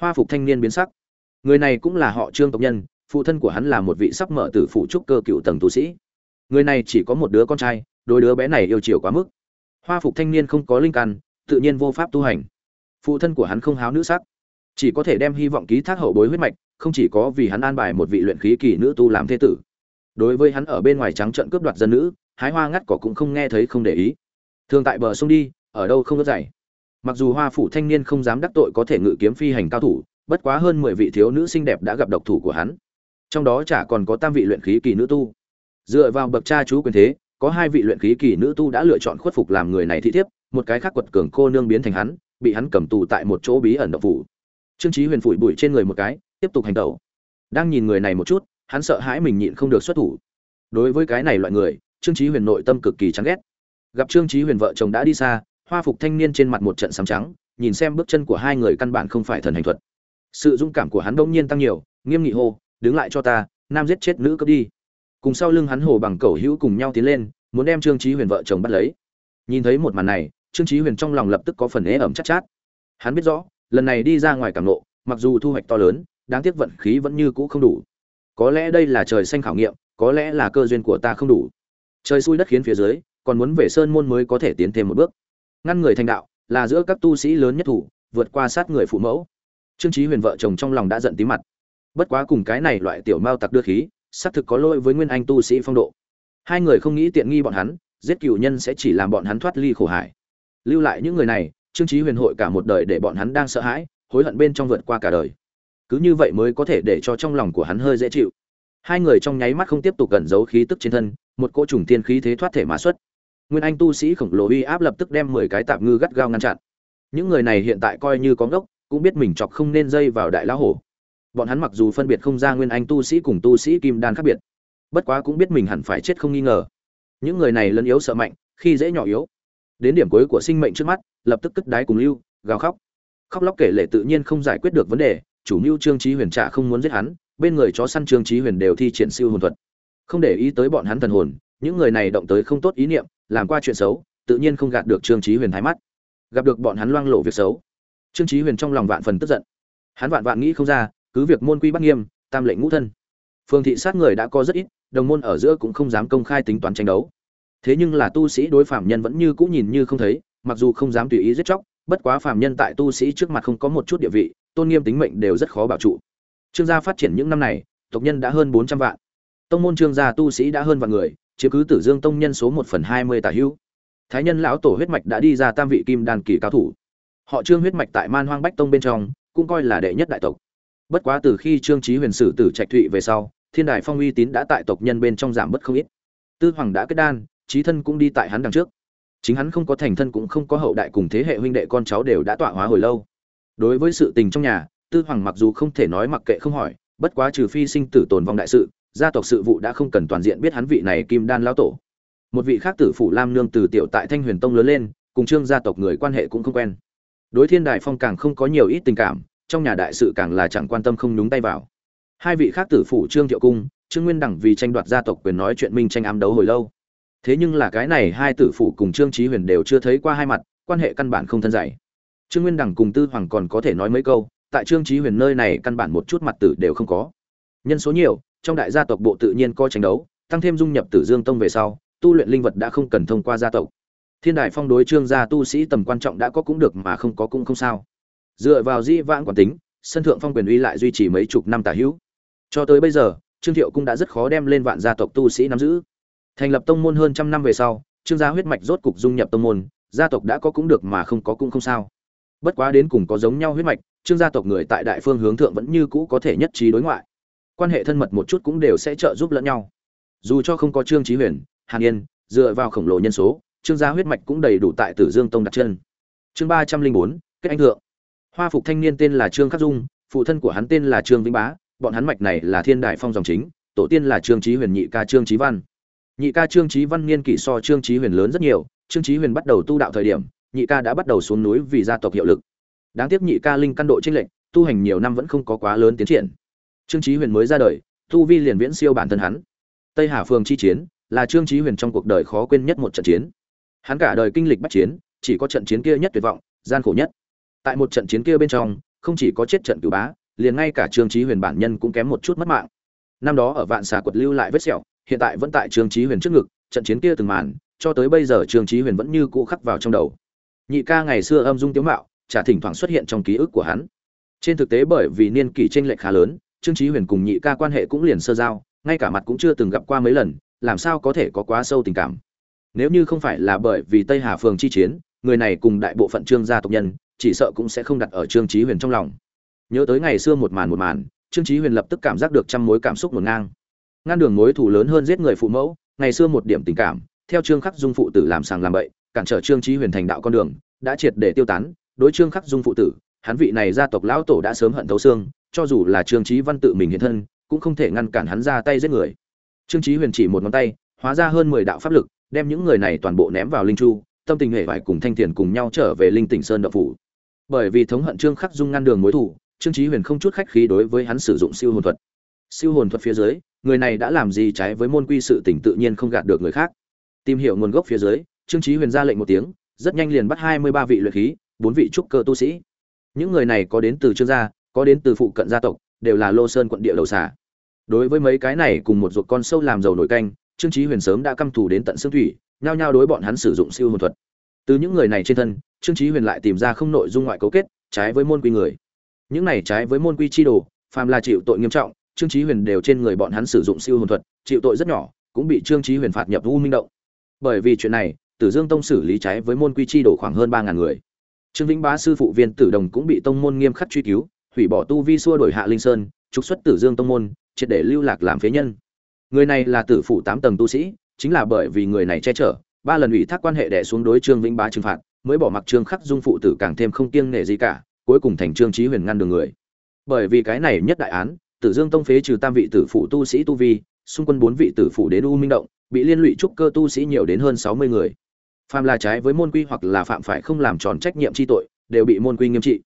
Hoa phục thanh niên biến sắc. Người này cũng là họ trương tộc nhân, phụ thân của hắn là một vị sắp mở tử phụ trúc cơ cựu tầng tu sĩ. Người này chỉ có một đứa con trai đôi đứa bé này yêu chiều quá mức. Hoa phục thanh niên không có linh căn, tự nhiên vô pháp tu hành. Phụ thân của hắn không háo nữ sắc chỉ có thể đem hy vọng ký thác hậu bối huyết mạch, không chỉ có vì hắn an bài một vị luyện khí kỳ nữ tu làm thế tử. Đối với hắn ở bên ngoài trắng trận cướp đoạt dân nữ, hái hoa ngắt cỏ cũng không nghe thấy không để ý. Thường tại bờ sông đi, ở đâu không có dày mặc dù hoa phủ thanh niên không dám đắc tội có thể ngự kiếm phi hành cao thủ, bất quá hơn mười vị thiếu nữ xinh đẹp đã gặp độc thủ của hắn. Trong đó chả còn có tam vị luyện khí kỳ nữ tu. Dựa vào bậc cha chú quyền thế, có hai vị luyện khí kỳ nữ tu đã lựa chọn khuất phục làm người này thị thiếp, một cái khác quật cường cô nương biến thành hắn, bị hắn cầm tù tại một chỗ bí ẩn độc phủ trương Chí huyền phủi bụi trên người một cái tiếp tục hành động đang nhìn người này một chút hắn sợ hãi mình nhịn không được xuất thủ. Đối với cái này loại người trương Chí huyền nội tâm cực kỳ chán ghét. Gặp trương Chí huyền vợ chồng đã đi xa hoa phục thanh niên trên mặt một trận sám trắng nhìn xem bước chân của hai người căn bản không phải thần hành thuật. Sự dũng cảm của hắn đông nhiên tăng nhiều nghiêm nghị hô đứng lại cho ta nam giết chết nữ cướp đi. Cùng sau lưng hắn hồ bằng cẩu hữu cùng nhau tiến lên muốn đem trương Chí huyền vợ chồng bắt lấy. Nhìn thấy một màn này trương Chí huyền trong lòng lập tức có phần ế ẩm chát, chát. Hắn biết rõ lần này đi ra ngoài cảm nộ, mặc dù thu hoạch to lớn, đáng tiếc vận khí vẫn như cũ không đủ. Có lẽ đây là trời xanh khảo nghiệm, có lẽ là cơ duyên của ta không đủ. Trời xui đất khiến phía dưới, còn muốn về sơn môn mới có thể tiến thêm một bước. Ngăn người thành đạo, là giữa các tu sĩ lớn nhất thủ, vượt qua sát người phụ mẫu. Trương trí huyền vợ chồng trong lòng đã giận tí mặt. Bất quá cùng cái này loại tiểu mao tặc đưa khí, xác thực có lỗi với nguyên anh tu sĩ phong độ. Hai người không nghĩ tiện nghi bọn hắn, giết cựu nhân sẽ chỉ làm bọn hắn thoát ly khổ hải. Lưu lại những người này trương trí huyền hội cả một đời để bọn hắn đang sợ hãi, hối hận bên trong vượt qua cả đời. Cứ như vậy mới có thể để cho trong lòng của hắn hơi dễ chịu. Hai người trong nháy mắt không tiếp tục cẩn giấu khí tức trên thân, một cỗ trùng tiên khí thế thoát thể mà xuất. Nguyên anh tu sĩ khổng lồ uy áp lập tức đem mười cái tạp ngư gắt gao ngăn chặn. Những người này hiện tại coi như có ngốc, cũng biết mình chọc không nên dây vào đại lão hổ. Bọn hắn mặc dù phân biệt không ra nguyên anh tu sĩ cùng tu sĩ kim đan khác biệt, bất quá cũng biết mình hẳn phải chết không nghi ngờ. Những người này lấn yếu sợ mạnh, khi dễ nhỏ yếu. Đến điểm cuối của sinh mệnh trước mắt lập tức cất đái cùng lưu, gào khóc. Khóc lóc kể lệ tự nhiên không giải quyết được vấn đề, chủ mưu trương trí huyền trạ không muốn giết hắn, bên người chó săn trương trí huyền đều thi triển siêu hồn thuật. Không để ý tới bọn hắn thần hồn, những người này động tới không tốt ý niệm, làm qua chuyện xấu, tự nhiên không gạt được trương trí huyền thái mắt. Gặp được bọn hắn loang lộ việc xấu, trương trí huyền trong lòng vạn phần tức giận. Hắn vạn vạn nghĩ không ra, cứ việc môn quy bắt nghiêm, tam lệnh ngũ thân. Phương thị sát người đã có rất ít, đồng môn ở giữa cũng không dám công khai tính toán tranh đấu. Thế nhưng là tu sĩ đối phạm nhân vẫn như cũng nhìn như không thấy mặc dù không dám tùy ý giết chóc, bất quá phàm nhân tại tu sĩ trước mặt không có một chút địa vị, tôn nghiêm tính mệnh đều rất khó bảo trụ. Trương gia phát triển những năm này, tộc nhân đã hơn bốn trăm vạn. Tông môn trương gia tu sĩ đã hơn vạn người, chiếm cứ tử dương tông nhân số một phần hai mươi tả hữu. Thái nhân lão tổ huyết mạch đã đi ra tam vị kim đan kỳ cao thủ. Họ trương huyết mạch tại man hoang bách tông bên trong, cũng coi là đệ nhất đại tộc. Bất quá từ khi trương chí huyền sử tử trạch thụy về sau, thiên đài phong uy tín đã tại tộc nhân bên trong giảm bất không ít. Tư hoàng đã kết đan chí thân cũng đi tại hắn đằng trước chính hắn không có thành thân cũng không có hậu đại cùng thế hệ huynh đệ con cháu đều đã tọa hóa hồi lâu. Đối với sự tình trong nhà, tư hoàng mặc dù không thể nói mặc kệ không hỏi, bất quá trừ phi sinh tử tồn vong đại sự, gia tộc sự vụ đã không cần toàn diện biết hắn vị này kim đan lão tổ. Một vị khác tử phủ lam nương từ tiểu tại thanh huyền tông lớn lên, cùng trương gia tộc người quan hệ cũng không quen. Đối thiên đại phong càng không có nhiều ít tình cảm, trong nhà đại sự càng là chẳng quan tâm không nhúng tay vào. Hai vị khác tử phủ trương thiệu cung, trương nguyên đẳng vì tranh đoạt gia tộc quyền nói chuyện minh tranh ám đấu hồi lâu thế nhưng là cái này hai tử phụ cùng trương trí huyền đều chưa thấy qua hai mặt, quan hệ căn bản không thân dạy trương nguyên đẳng cùng tư hoàng còn có thể nói mấy câu, tại trương trí huyền nơi này căn bản một chút mặt tử đều không có. Nhân số nhiều, trong đại gia tộc bộ tự nhiên coi tranh đấu, tăng thêm dung nhập tử dương tông về sau, tu luyện linh vật đã không cần thông qua gia tộc. Thiên đại phong đối trương gia tu sĩ tầm quan trọng đã có cũng được mà không có cũng không sao. Dựa vào di vãng quản tính, sân thượng phong quyền uy lại duy trì mấy chục năm tả hữu. Cho tới bây giờ, trương thiệu cũng đã rất khó đem lên vạn gia tộc tu sĩ nắm giữ thành lập tông môn hơn trăm năm về sau, trương gia huyết mạch rốt cục dung nhập tông môn, gia tộc đã có cũng được mà không có cũng không sao. Bất quá đến cùng có giống nhau huyết mạch, trương gia tộc người tại đại phương hướng thượng vẫn như cũ có thể nhất trí đối ngoại. Quan hệ thân mật một chút cũng đều sẽ trợ giúp lẫn nhau. Dù cho không có trương chí huyền, hàn yên, dựa vào khổng lồ nhân số, trương gia huyết mạch cũng đầy đủ tại tử dương tông đặt chân. Chương ba trăm linh bốn, kết anh thượng. Hoa phục thanh niên tên là trương khắc dung, phụ thân của hắn tên là trương vĩnh bá, bọn hắn mạch này là thiên đại phong dòng chính, tổ tiên là trương chí huyền nhị ca trương chí văn nhị ca trương trí văn niên kỷ so trương trí huyền lớn rất nhiều, trương trí huyền bắt đầu tu đạo thời điểm, nhị ca đã bắt đầu xuống núi vì gia tộc hiệu lực. Đáng tiếc nhị ca linh căn độ trinh lệnh tu hành nhiều năm vẫn không có quá lớn tiến triển. Trương trí huyền mới ra đời, tu vi liền viễn siêu bản thân hắn. Tây hà phường chi chiến, là trương trí huyền trong cuộc đời khó quên nhất một trận chiến. Hắn cả đời kinh lịch bắt chiến, chỉ có trận chiến kia nhất tuyệt vọng, gian khổ nhất. Tại một trận chiến kia bên trong, không chỉ có chết trận cửu bá, liền ngay cả trương trí huyền bản nhân cũng kém một chút mất mạng. Năm đó ở vạn xà quật lưu lại vết sẹo hiện tại vẫn tại trương chí huyền trước ngực, trận chiến kia từng màn, cho tới bây giờ trương chí huyền vẫn như cũ khắc vào trong đầu. Nhị ca ngày xưa âm dung tiếu mạo, chả thỉnh thoảng xuất hiện trong ký ức của hắn. Trên thực tế bởi vì niên kỷ trên lệch khá lớn, trương chí huyền cùng nhị ca quan hệ cũng liền sơ giao, ngay cả mặt cũng chưa từng gặp qua mấy lần, làm sao có thể có quá sâu tình cảm. Nếu như không phải là bởi vì tây hà phường chi chiến, người này cùng đại bộ phận trương gia tộc nhân, chỉ sợ cũng sẽ không đặt ở trương chí huyền trong lòng. Nhớ tới ngày xưa một màn một màn, trương chí huyền lập tức cảm giác được trăm mối cảm xúc ngổn ngang ngăn đường mối thủ lớn hơn giết người phụ mẫu, ngày xưa một điểm tình cảm, theo trương khắc dung phụ tử làm sàng làm bậy, cản trở trương trí huyền thành đạo con đường, đã triệt để tiêu tán. Đối trương khắc dung phụ tử, hắn vị này gia tộc lão tổ đã sớm hận thấu xương, cho dù là trương trí văn tự mình hiện thân, cũng không thể ngăn cản hắn ra tay giết người. Trương trí huyền chỉ một ngón tay, hóa ra hơn mười đạo pháp lực, đem những người này toàn bộ ném vào linh chu, tâm tình hệ phải cùng thanh thiền cùng nhau trở về linh tỉnh sơn đậu phủ. Bởi vì thống hận trương khắc dung ngăn đường mối thủ trương trí huyền không chút khách khí đối với hắn sử dụng siêu hồn thuật siêu hồn thuật phía dưới, người này đã làm gì trái với môn quy sự tỉnh tự nhiên không gạt được người khác. Tìm hiểu nguồn gốc phía dưới, trương trí huyền ra lệnh một tiếng, rất nhanh liền bắt hai mươi ba vị luyện khí, bốn vị trúc cơ tu sĩ. Những người này có đến từ trương gia, có đến từ phụ cận gia tộc, đều là lô sơn quận địa đầu xả đối với mấy cái này cùng một ruột con sâu làm dầu nổi canh, trương trí huyền sớm đã căm thù đến tận xương thủy, nhao nhao đối bọn hắn sử dụng siêu hồn thuật. Từ những người này trên thân, trương trí huyền lại tìm ra không nội dung ngoại cấu kết, trái với môn quy người. Những này trái với môn quy chi đồ, phàm là chịu tội nghiêm trọng trương Chí huyền đều trên người bọn hắn sử dụng siêu hồn thuật, chịu tội rất nhỏ, cũng bị trương Chí huyền phạt nhập u minh động. Bởi vì chuyện này, tử dương tông xử lý trái với môn quy chi đổ khoảng hơn ba ngàn người. Trương vĩnh bá sư phụ viên tử đồng cũng bị tông môn nghiêm khắc truy cứu, hủy bỏ tu vi xua đổi hạ linh sơn, trục xuất tử dương tông môn, triệt để lưu lạc làm phế nhân. Người này là tử phụ tám tầng tu sĩ, chính là bởi vì người này che chở, ba lần ủy thác quan hệ đẻ xuống đối trương vĩnh bá trừng phạt, mới bỏ mặc trương khắc dung phụ tử càng thêm không kiêng nể gì cả, cuối cùng thành trương trí huyền ngăn đường người. Bởi vì cái này nhất đại án tử dương tông phế trừ tam vị tử phụ tu sĩ tu vi, xung quân bốn vị tử phụ đến u minh động, bị liên lụy trúc cơ tu sĩ nhiều đến hơn sáu mươi người. Phạm là trái với môn quy hoặc là phạm phải không làm tròn trách nhiệm chi tội, đều bị môn quy nghiêm trị.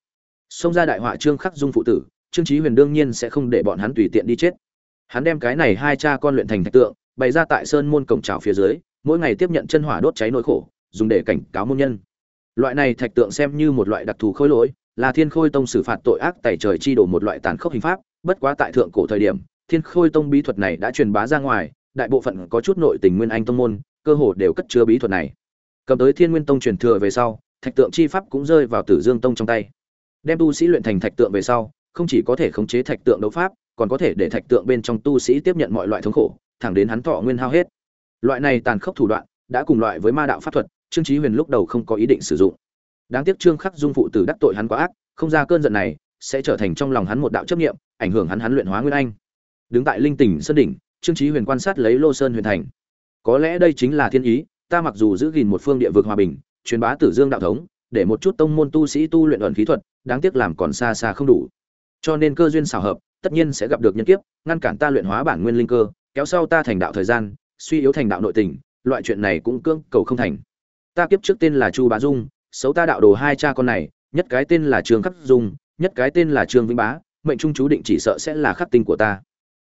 Xông ra đại họa trương khắc dung phụ tử, trương chí huyền đương nhiên sẽ không để bọn hắn tùy tiện đi chết. Hắn đem cái này hai cha con luyện thành thạch tượng, bày ra tại sơn môn cổng trào phía dưới, mỗi ngày tiếp nhận chân hỏa đốt cháy nỗi khổ, dùng để cảnh cáo môn nhân. Loại này thạch tượng xem như một loại đặc thù khôi lỗi, là thiên khôi tông xử phạt tội ác tẩy trời chi đổ một loại tàn khốc hình pháp bất quá tại thượng cổ thời điểm, thiên khôi tông bí thuật này đã truyền bá ra ngoài, đại bộ phận có chút nội tình nguyên anh tông môn, cơ hồ đều cất chứa bí thuật này. Cầm tới thiên nguyên tông truyền thừa về sau, thạch tượng chi pháp cũng rơi vào tử dương tông trong tay. Đem tu sĩ luyện thành thạch tượng về sau, không chỉ có thể khống chế thạch tượng đấu pháp, còn có thể để thạch tượng bên trong tu sĩ tiếp nhận mọi loại thống khổ, thẳng đến hắn thọ nguyên hao hết. Loại này tàn khốc thủ đoạn đã cùng loại với ma đạo pháp thuật, trương chí huyền lúc đầu không có ý định sử dụng. Đáng tiếc trương khắc dung phụ tử đắc tội hắn quá ác, không ra cơn giận này sẽ trở thành trong lòng hắn một đạo chấp niệm, ảnh hưởng hắn hắn luyện hóa nguyên anh. Đứng tại linh tỉnh sơn đỉnh, trương chí huyền quan sát lấy lô sơn huyền thành. Có lẽ đây chính là thiên ý, ta mặc dù giữ gìn một phương địa vực hòa bình, truyền bá tử dương đạo thống, để một chút tông môn tu sĩ tu luyện ẩn khí thuật, đáng tiếc làm còn xa xa không đủ. Cho nên cơ duyên xảo hợp, tất nhiên sẽ gặp được nhân kiếp, ngăn cản ta luyện hóa bản nguyên linh cơ, kéo sau ta thành đạo thời gian, suy yếu thành đạo nội tình, loại chuyện này cũng cưỡng cầu không thành. Ta kiếp trước tên là chu bá dung, xấu ta đạo đồ hai cha con này, nhất cái tên là trương khắc dung nhất cái tên là trương vĩnh bá, mệnh trung chú định chỉ sợ sẽ là khắc tinh của ta.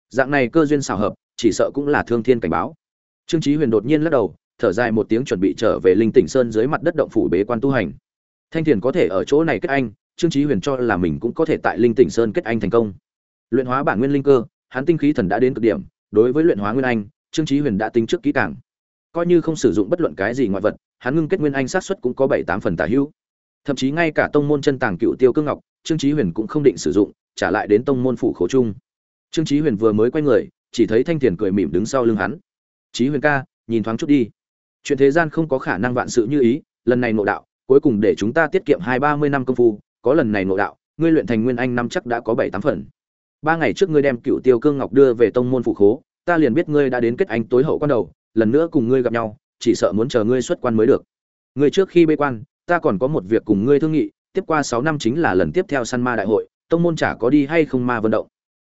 Dạng này cơ duyên xào hợp, chỉ sợ cũng là thương thiên cảnh báo. Trương chí huyền đột nhiên lắc đầu, thở dài một tiếng chuẩn bị trở về linh tỉnh sơn dưới mặt đất động phủ bế quan tu hành. Thanh thiền có thể ở chỗ này kết anh, trương chí huyền cho là mình cũng có thể tại linh tỉnh sơn kết anh thành công. Luyện hóa bản nguyên linh cơ, hắn tinh khí thần đã đến cực điểm, đối với luyện hóa nguyên anh, trương chí huyền đã tính trước kỹ càng. Coi như không sử dụng bất luận cái gì ngoại vật, hắn ngưng kết nguyên anh sát suất cũng có bảy tám phần tả hữu thậm chí ngay cả tông môn chân tàng cựu tiêu cương ngọc, trương chí huyền cũng không định sử dụng, trả lại đến tông môn phủ khổ trung trương chí huyền vừa mới quay người, chỉ thấy thanh thiền cười mỉm đứng sau lưng hắn. Chí huyền ca, nhìn thoáng chút đi. Chuyện thế gian không có khả năng vạn sự như ý, lần này nội đạo, cuối cùng để chúng ta tiết kiệm hai ba mươi năm công phu, có lần này nội đạo, ngươi luyện thành nguyên anh năm chắc đã có bảy tám phần. Ba ngày trước ngươi đem cựu tiêu cương ngọc đưa về tông môn phụ khố, ta liền biết ngươi đã đến kết anh tối hậu quan đầu, lần nữa cùng ngươi gặp nhau, chỉ sợ muốn chờ ngươi xuất quan mới được. Ngươi trước khi bê quan ta còn có một việc cùng ngươi thương nghị, tiếp qua sáu năm chính là lần tiếp theo săn ma đại hội, tông môn chả có đi hay không ma vận động.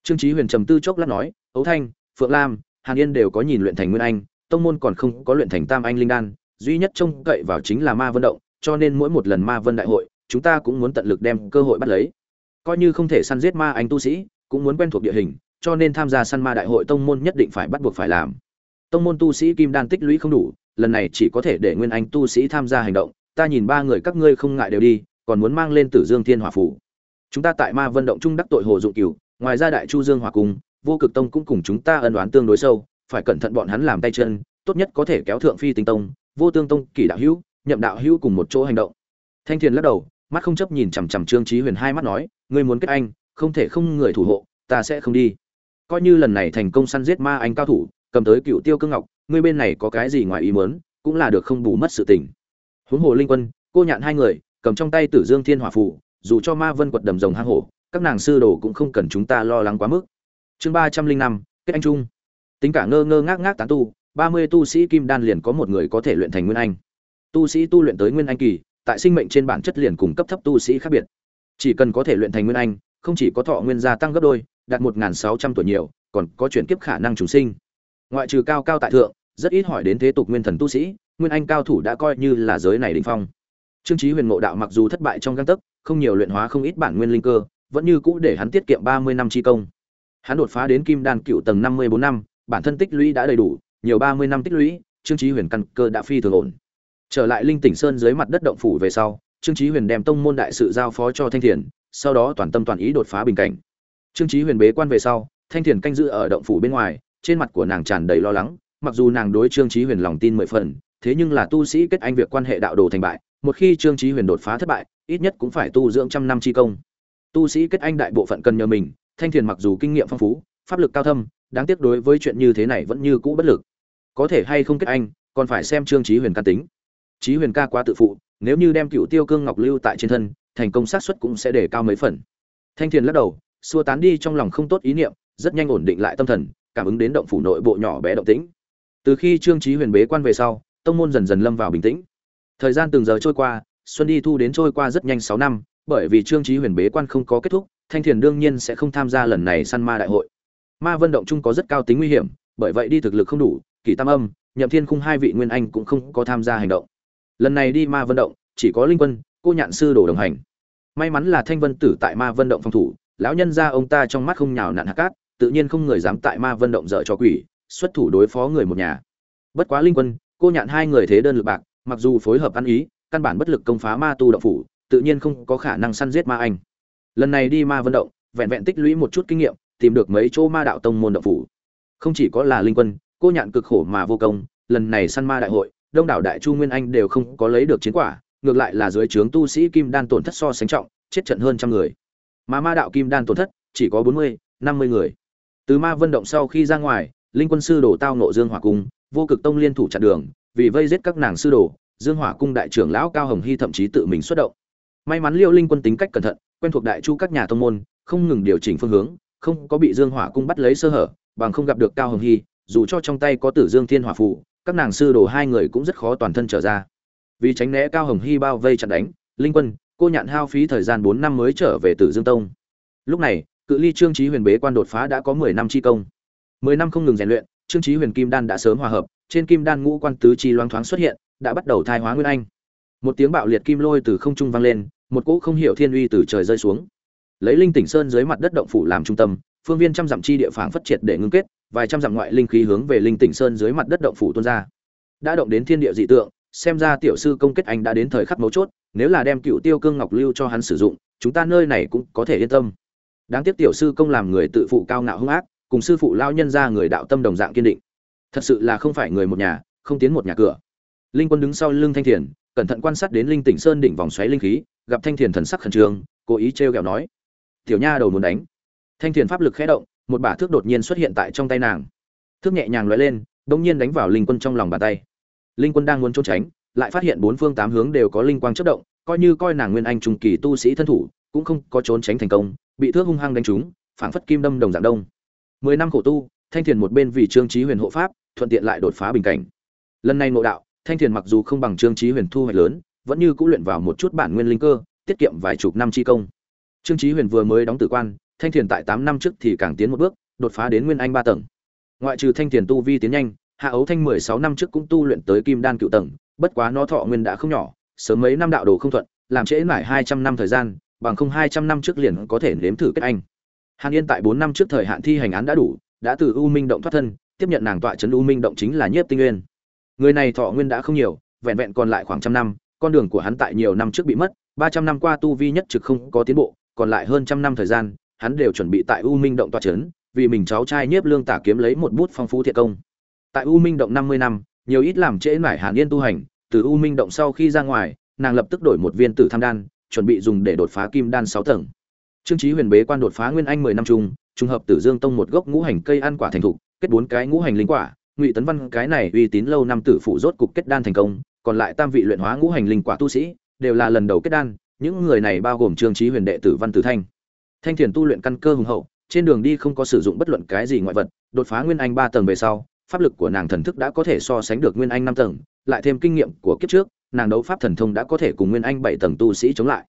Trương chí huyền trầm tư chốc lát nói, ấu thanh, phượng lam, hàn yên đều có nhìn luyện thành nguyên anh, tông môn còn không có luyện thành tam anh linh đan, duy nhất trông cậy vào chính là ma vận động, cho nên mỗi một lần ma vân đại hội, chúng ta cũng muốn tận lực đem cơ hội bắt lấy. Coi như không thể săn giết ma anh tu sĩ, cũng muốn quen thuộc địa hình, cho nên tham gia săn ma đại hội tông môn nhất định phải bắt buộc phải làm. Tông môn tu sĩ kim đan tích lũy không đủ, lần này chỉ có thể để nguyên anh tu sĩ tham gia hành động ta nhìn ba người các ngươi không ngại đều đi, còn muốn mang lên tử dương thiên hỏa phủ. Chúng ta tại ma vân động trung đắc tội hồ dụng cửu, ngoài ra đại chu dương hỏa cung, vô cực tông cũng cùng chúng ta ân đoán tương đối sâu, phải cẩn thận bọn hắn làm tay chân, tốt nhất có thể kéo thượng phi tinh tông, vô tương tông kỷ đạo hữu, nhậm đạo hữu cùng một chỗ hành động. Thanh thiền lắc đầu, mắt không chấp nhìn chằm chằm trương trí huyền hai mắt nói, ngươi muốn kết anh, không thể không người thủ hộ, ta sẽ không đi. Coi như lần này thành công săn giết ma anh cao thủ, cầm tới cựu tiêu cương ngọc, ngươi bên này có cái gì ngoài ý muốn, cũng là được không bù mất sự tình huống hồ linh quân, cô nhạn hai người, cầm trong tay tử dương thiên hỏa phù, dù cho ma vân quật đầm rồng hang hổ, các nàng sư đồ cũng không cần chúng ta lo lắng quá mức. Chương ba trăm linh năm, kết anh trung tính cả ngơ ngơ ngác ngác tán tu, ba mươi tu sĩ kim đan liền có một người có thể luyện thành nguyên anh. Tu sĩ tu luyện tới nguyên anh kỳ, tại sinh mệnh trên bản chất liền cùng cấp thấp tu sĩ khác biệt. Chỉ cần có thể luyện thành nguyên anh, không chỉ có thọ nguyên gia tăng gấp đôi, đạt một sáu trăm tuổi nhiều, còn có chuyển kiếp khả năng trùng sinh. Ngoại trừ cao cao tại thượng, rất ít hỏi đến thế tục nguyên thần tu sĩ nguyên anh cao thủ đã coi như là giới này đỉnh phong. Trương chí huyền ngộ đạo mặc dù thất bại trong gang tấc, không nhiều luyện hóa không ít bản nguyên linh cơ, vẫn như cũ để hắn tiết kiệm ba mươi năm chi công. Hắn đột phá đến kim đan cựu tầng năm mươi bốn năm, bản thân tích lũy đã đầy đủ, nhiều ba mươi năm tích lũy, trương chí huyền căn cơ đã phi thường ổn. Trở lại linh tỉnh sơn dưới mặt đất động phủ về sau, trương chí huyền đem tông môn đại sự giao phó cho thanh thiền, sau đó toàn tâm toàn ý đột phá bình cảnh. Trương chí huyền bế quan về sau, thanh thiền canh giữ ở động phủ bên ngoài, trên mặt của nàng tràn đầy lo lắng, mặc dù nàng đối trương chí huyền lòng tin mười phần thế nhưng là tu sĩ kết anh việc quan hệ đạo đồ thành bại một khi trương chí huyền đột phá thất bại ít nhất cũng phải tu dưỡng trăm năm chi công tu sĩ kết anh đại bộ phận cần nhờ mình thanh thiền mặc dù kinh nghiệm phong phú pháp lực cao thâm đáng tiếc đối với chuyện như thế này vẫn như cũ bất lực có thể hay không kết anh còn phải xem trương chí huyền can tính Chí Huyền ca quá tự phụ, nếu như đem Cựu Tiêu Cương Ngọc lưu tại trên thân, thành công xác suất cũng sẽ đề cao mấy phần. Thanh Thiền lắc đầu, xua tán đi trong lòng không tốt ý niệm, rất nhanh ổn định lại tâm thần, cảm ứng đến động phủ nội bộ nhỏ bé động tĩnh. Từ khi Trương Chí Huyền bế quan về sau, tông môn dần dần lâm vào bình tĩnh. Thời gian từng giờ trôi qua, xuân đi thu đến trôi qua rất nhanh 6 năm, bởi vì Trương Chí Huyền bế quan không có kết thúc, Thanh Thiền đương nhiên sẽ không tham gia lần này săn ma đại hội. Ma Vân động chung có rất cao tính nguy hiểm, bởi vậy đi thực lực không đủ, Kỳ Tam Âm, Nhậm Thiên Khung hai vị nguyên anh cũng không có tham gia hành động lần này đi ma vân động chỉ có linh quân cô nhạn sư đồ đồng hành may mắn là thanh vân tử tại ma vân động phòng thủ lão nhân ra ông ta trong mắt không nhào nặn hạt cát tự nhiên không người dám tại ma vân động dở cho quỷ xuất thủ đối phó người một nhà bất quá linh quân cô nhạn hai người thế đơn lực bạc, mặc dù phối hợp ăn ý, căn bản bất lực công phá ma tu động phủ, tự nhiên không có khả năng săn giết ma anh. Lần này đi ma vân động, vẹn vẹn tích lũy một chút kinh nghiệm, tìm được mấy chỗ ma đạo tông môn động phủ. Không chỉ có là linh quân, cô nhạn cực khổ mà vô công, lần này săn ma đại hội, đông đảo đại chu nguyên anh đều không có lấy được chiến quả, ngược lại là dưới trướng tu sĩ kim đan tổn thất so sánh trọng, chết trận hơn trăm người. Mà ma đạo kim đan tổn thất, chỉ có bốn mươi, năm mươi người. Từ ma vân động sau khi ra ngoài, linh quân sư đổ tao nộ dương hỏa cung vô cực tông liên thủ chặn đường, vì vây giết các nàng sư đồ, dương hỏa cung đại trưởng lão cao hồng hy thậm chí tự mình xuất động. May mắn liêu linh quân tính cách cẩn thận, quen thuộc đại chu các nhà tông môn, không ngừng điều chỉnh phương hướng, không có bị dương hỏa cung bắt lấy sơ hở, bằng không gặp được cao hồng hy, dù cho trong tay có tử dương thiên hỏa phù, các nàng sư đồ hai người cũng rất khó toàn thân trở ra. Vì tránh né cao hồng hy bao vây chặn đánh, linh quân, cô nhạn hao phí thời gian bốn năm mới trở về tử dương tông. Lúc này, cự ly trương trí huyền bế quan đột phá đã có mười năm chi công. Mười năm không ngừng rèn luyện trương Chí huyền kim đan đã sớm hòa hợp, trên kim đan ngũ quan tứ chi loáng thoáng xuất hiện, đã bắt đầu thai hóa nguyên anh. Một tiếng bạo liệt kim lôi từ không trung vang lên, một cỗ không hiểu thiên uy từ trời rơi xuống. Lấy linh tỉnh sơn dưới mặt đất động phủ làm trung tâm, phương viên trăm dặm chi địa phảng phát triệt để ngưng kết, vài trăm dặm ngoại linh khí hướng về linh tỉnh sơn dưới mặt đất động phủ tuôn ra. Đã động đến thiên địa dị tượng, xem ra tiểu sư công kết anh đã đến thời khắc mấu chốt, nếu là đem cựu tiêu cương ngọc lưu cho hắn sử dụng, chúng ta nơi này cũng có thể yên tâm. Đáng tiếc tiểu sư công làm người tự phụ cao ngạo hung ác cùng sư phụ lao nhân ra người đạo tâm đồng dạng kiên định. Thật sự là không phải người một nhà, không tiến một nhà cửa. Linh quân đứng sau lưng thanh thiền, cẩn thận quan sát đến linh tỉnh sơn đỉnh vòng xoáy linh khí, gặp thanh thiền thần sắc khẩn trương, cố ý trêu ghẹo nói, tiểu nha đầu muốn đánh. Thanh thiền pháp lực khẽ động, một bả thước đột nhiên xuất hiện tại trong tay nàng. Thước nhẹ nhàng lóe lên bỗng nhiên đánh vào linh quân trong lòng bàn tay. Linh quân đang muốn trốn tránh, lại phát hiện bốn phương tám hướng đều có linh quang chất động, coi như coi nàng nguyên anh trùng kỳ tu sĩ thân thủ, cũng không có trốn tránh thành công, bị thước hung hăng đánh trúng, phảng phất kim đâm đồng dạng đông mười năm khổ tu, thanh thiền một bên vì trương trí huyền hộ pháp, thuận tiện lại đột phá bình cảnh. Lần này ngộ đạo, thanh thiền mặc dù không bằng trương trí huyền thu hoạch lớn, vẫn như cũng luyện vào một chút bản nguyên linh cơ, tiết kiệm vài chục năm chi công. Trương trí huyền vừa mới đóng tử quan, thanh thiền tại tám năm trước thì càng tiến một bước, đột phá đến nguyên anh ba tầng. Ngoại trừ thanh thiền tu vi tiến nhanh, hạ ấu thanh mười sáu năm trước cũng tu luyện tới kim đan cựu tầng, bất quá nó thọ nguyên đã không nhỏ, sớm mấy năm đạo đồ không thuận, làm trễ mãi hai trăm năm thời gian, bằng không hai trăm năm trước liền có thể nếm thử kết anh hàn yên tại bốn năm trước thời hạn thi hành án đã đủ, đã từ u minh động thoát thân, tiếp nhận nàng tọa trấn u minh động chính là nhiếp tinh nguyên người này thọ nguyên đã không nhiều, vẹn vẹn còn lại khoảng trăm năm, con đường của hắn tại nhiều năm trước bị mất, ba trăm năm qua tu vi nhất trực không có tiến bộ, còn lại hơn trăm năm thời gian, hắn đều chuẩn bị tại u minh động tọa trấn, vì mình cháu trai nhiếp lương tả kiếm lấy một bút phong phú thiệt công. Tại u minh động năm mươi năm, nhiều ít làm trễ mải hàn yên tu hành, từ u minh động sau khi ra ngoài, nàng lập tức đổi một viên tử tham đan, chuẩn bị dùng để đột phá kim đan sáu tầng trương Chí huyền bế quan đột phá nguyên anh mười năm chung trùng hợp tử dương tông một gốc ngũ hành cây ăn quả thành thục, kết bốn cái ngũ hành linh quả, ngụy tấn văn cái này uy tín lâu năm tử phụ rốt cục kết đan thành công, còn lại tam vị luyện hóa ngũ hành linh quả tu sĩ, đều là lần đầu kết đan, những người này bao gồm trương Chí huyền đệ tử văn tử thanh. Thanh thiền tu luyện căn cơ hùng hậu, trên đường đi không có sử dụng bất luận cái gì ngoại vật, đột phá nguyên anh ba tầng về sau, pháp lực của nàng thần thức đã có thể so sánh được nguyên anh năm tầng, lại thêm kinh nghiệm của kiếp trước, nàng đấu pháp thần thông đã có thể cùng nguyên anh bảy tầng tu sĩ chống lại.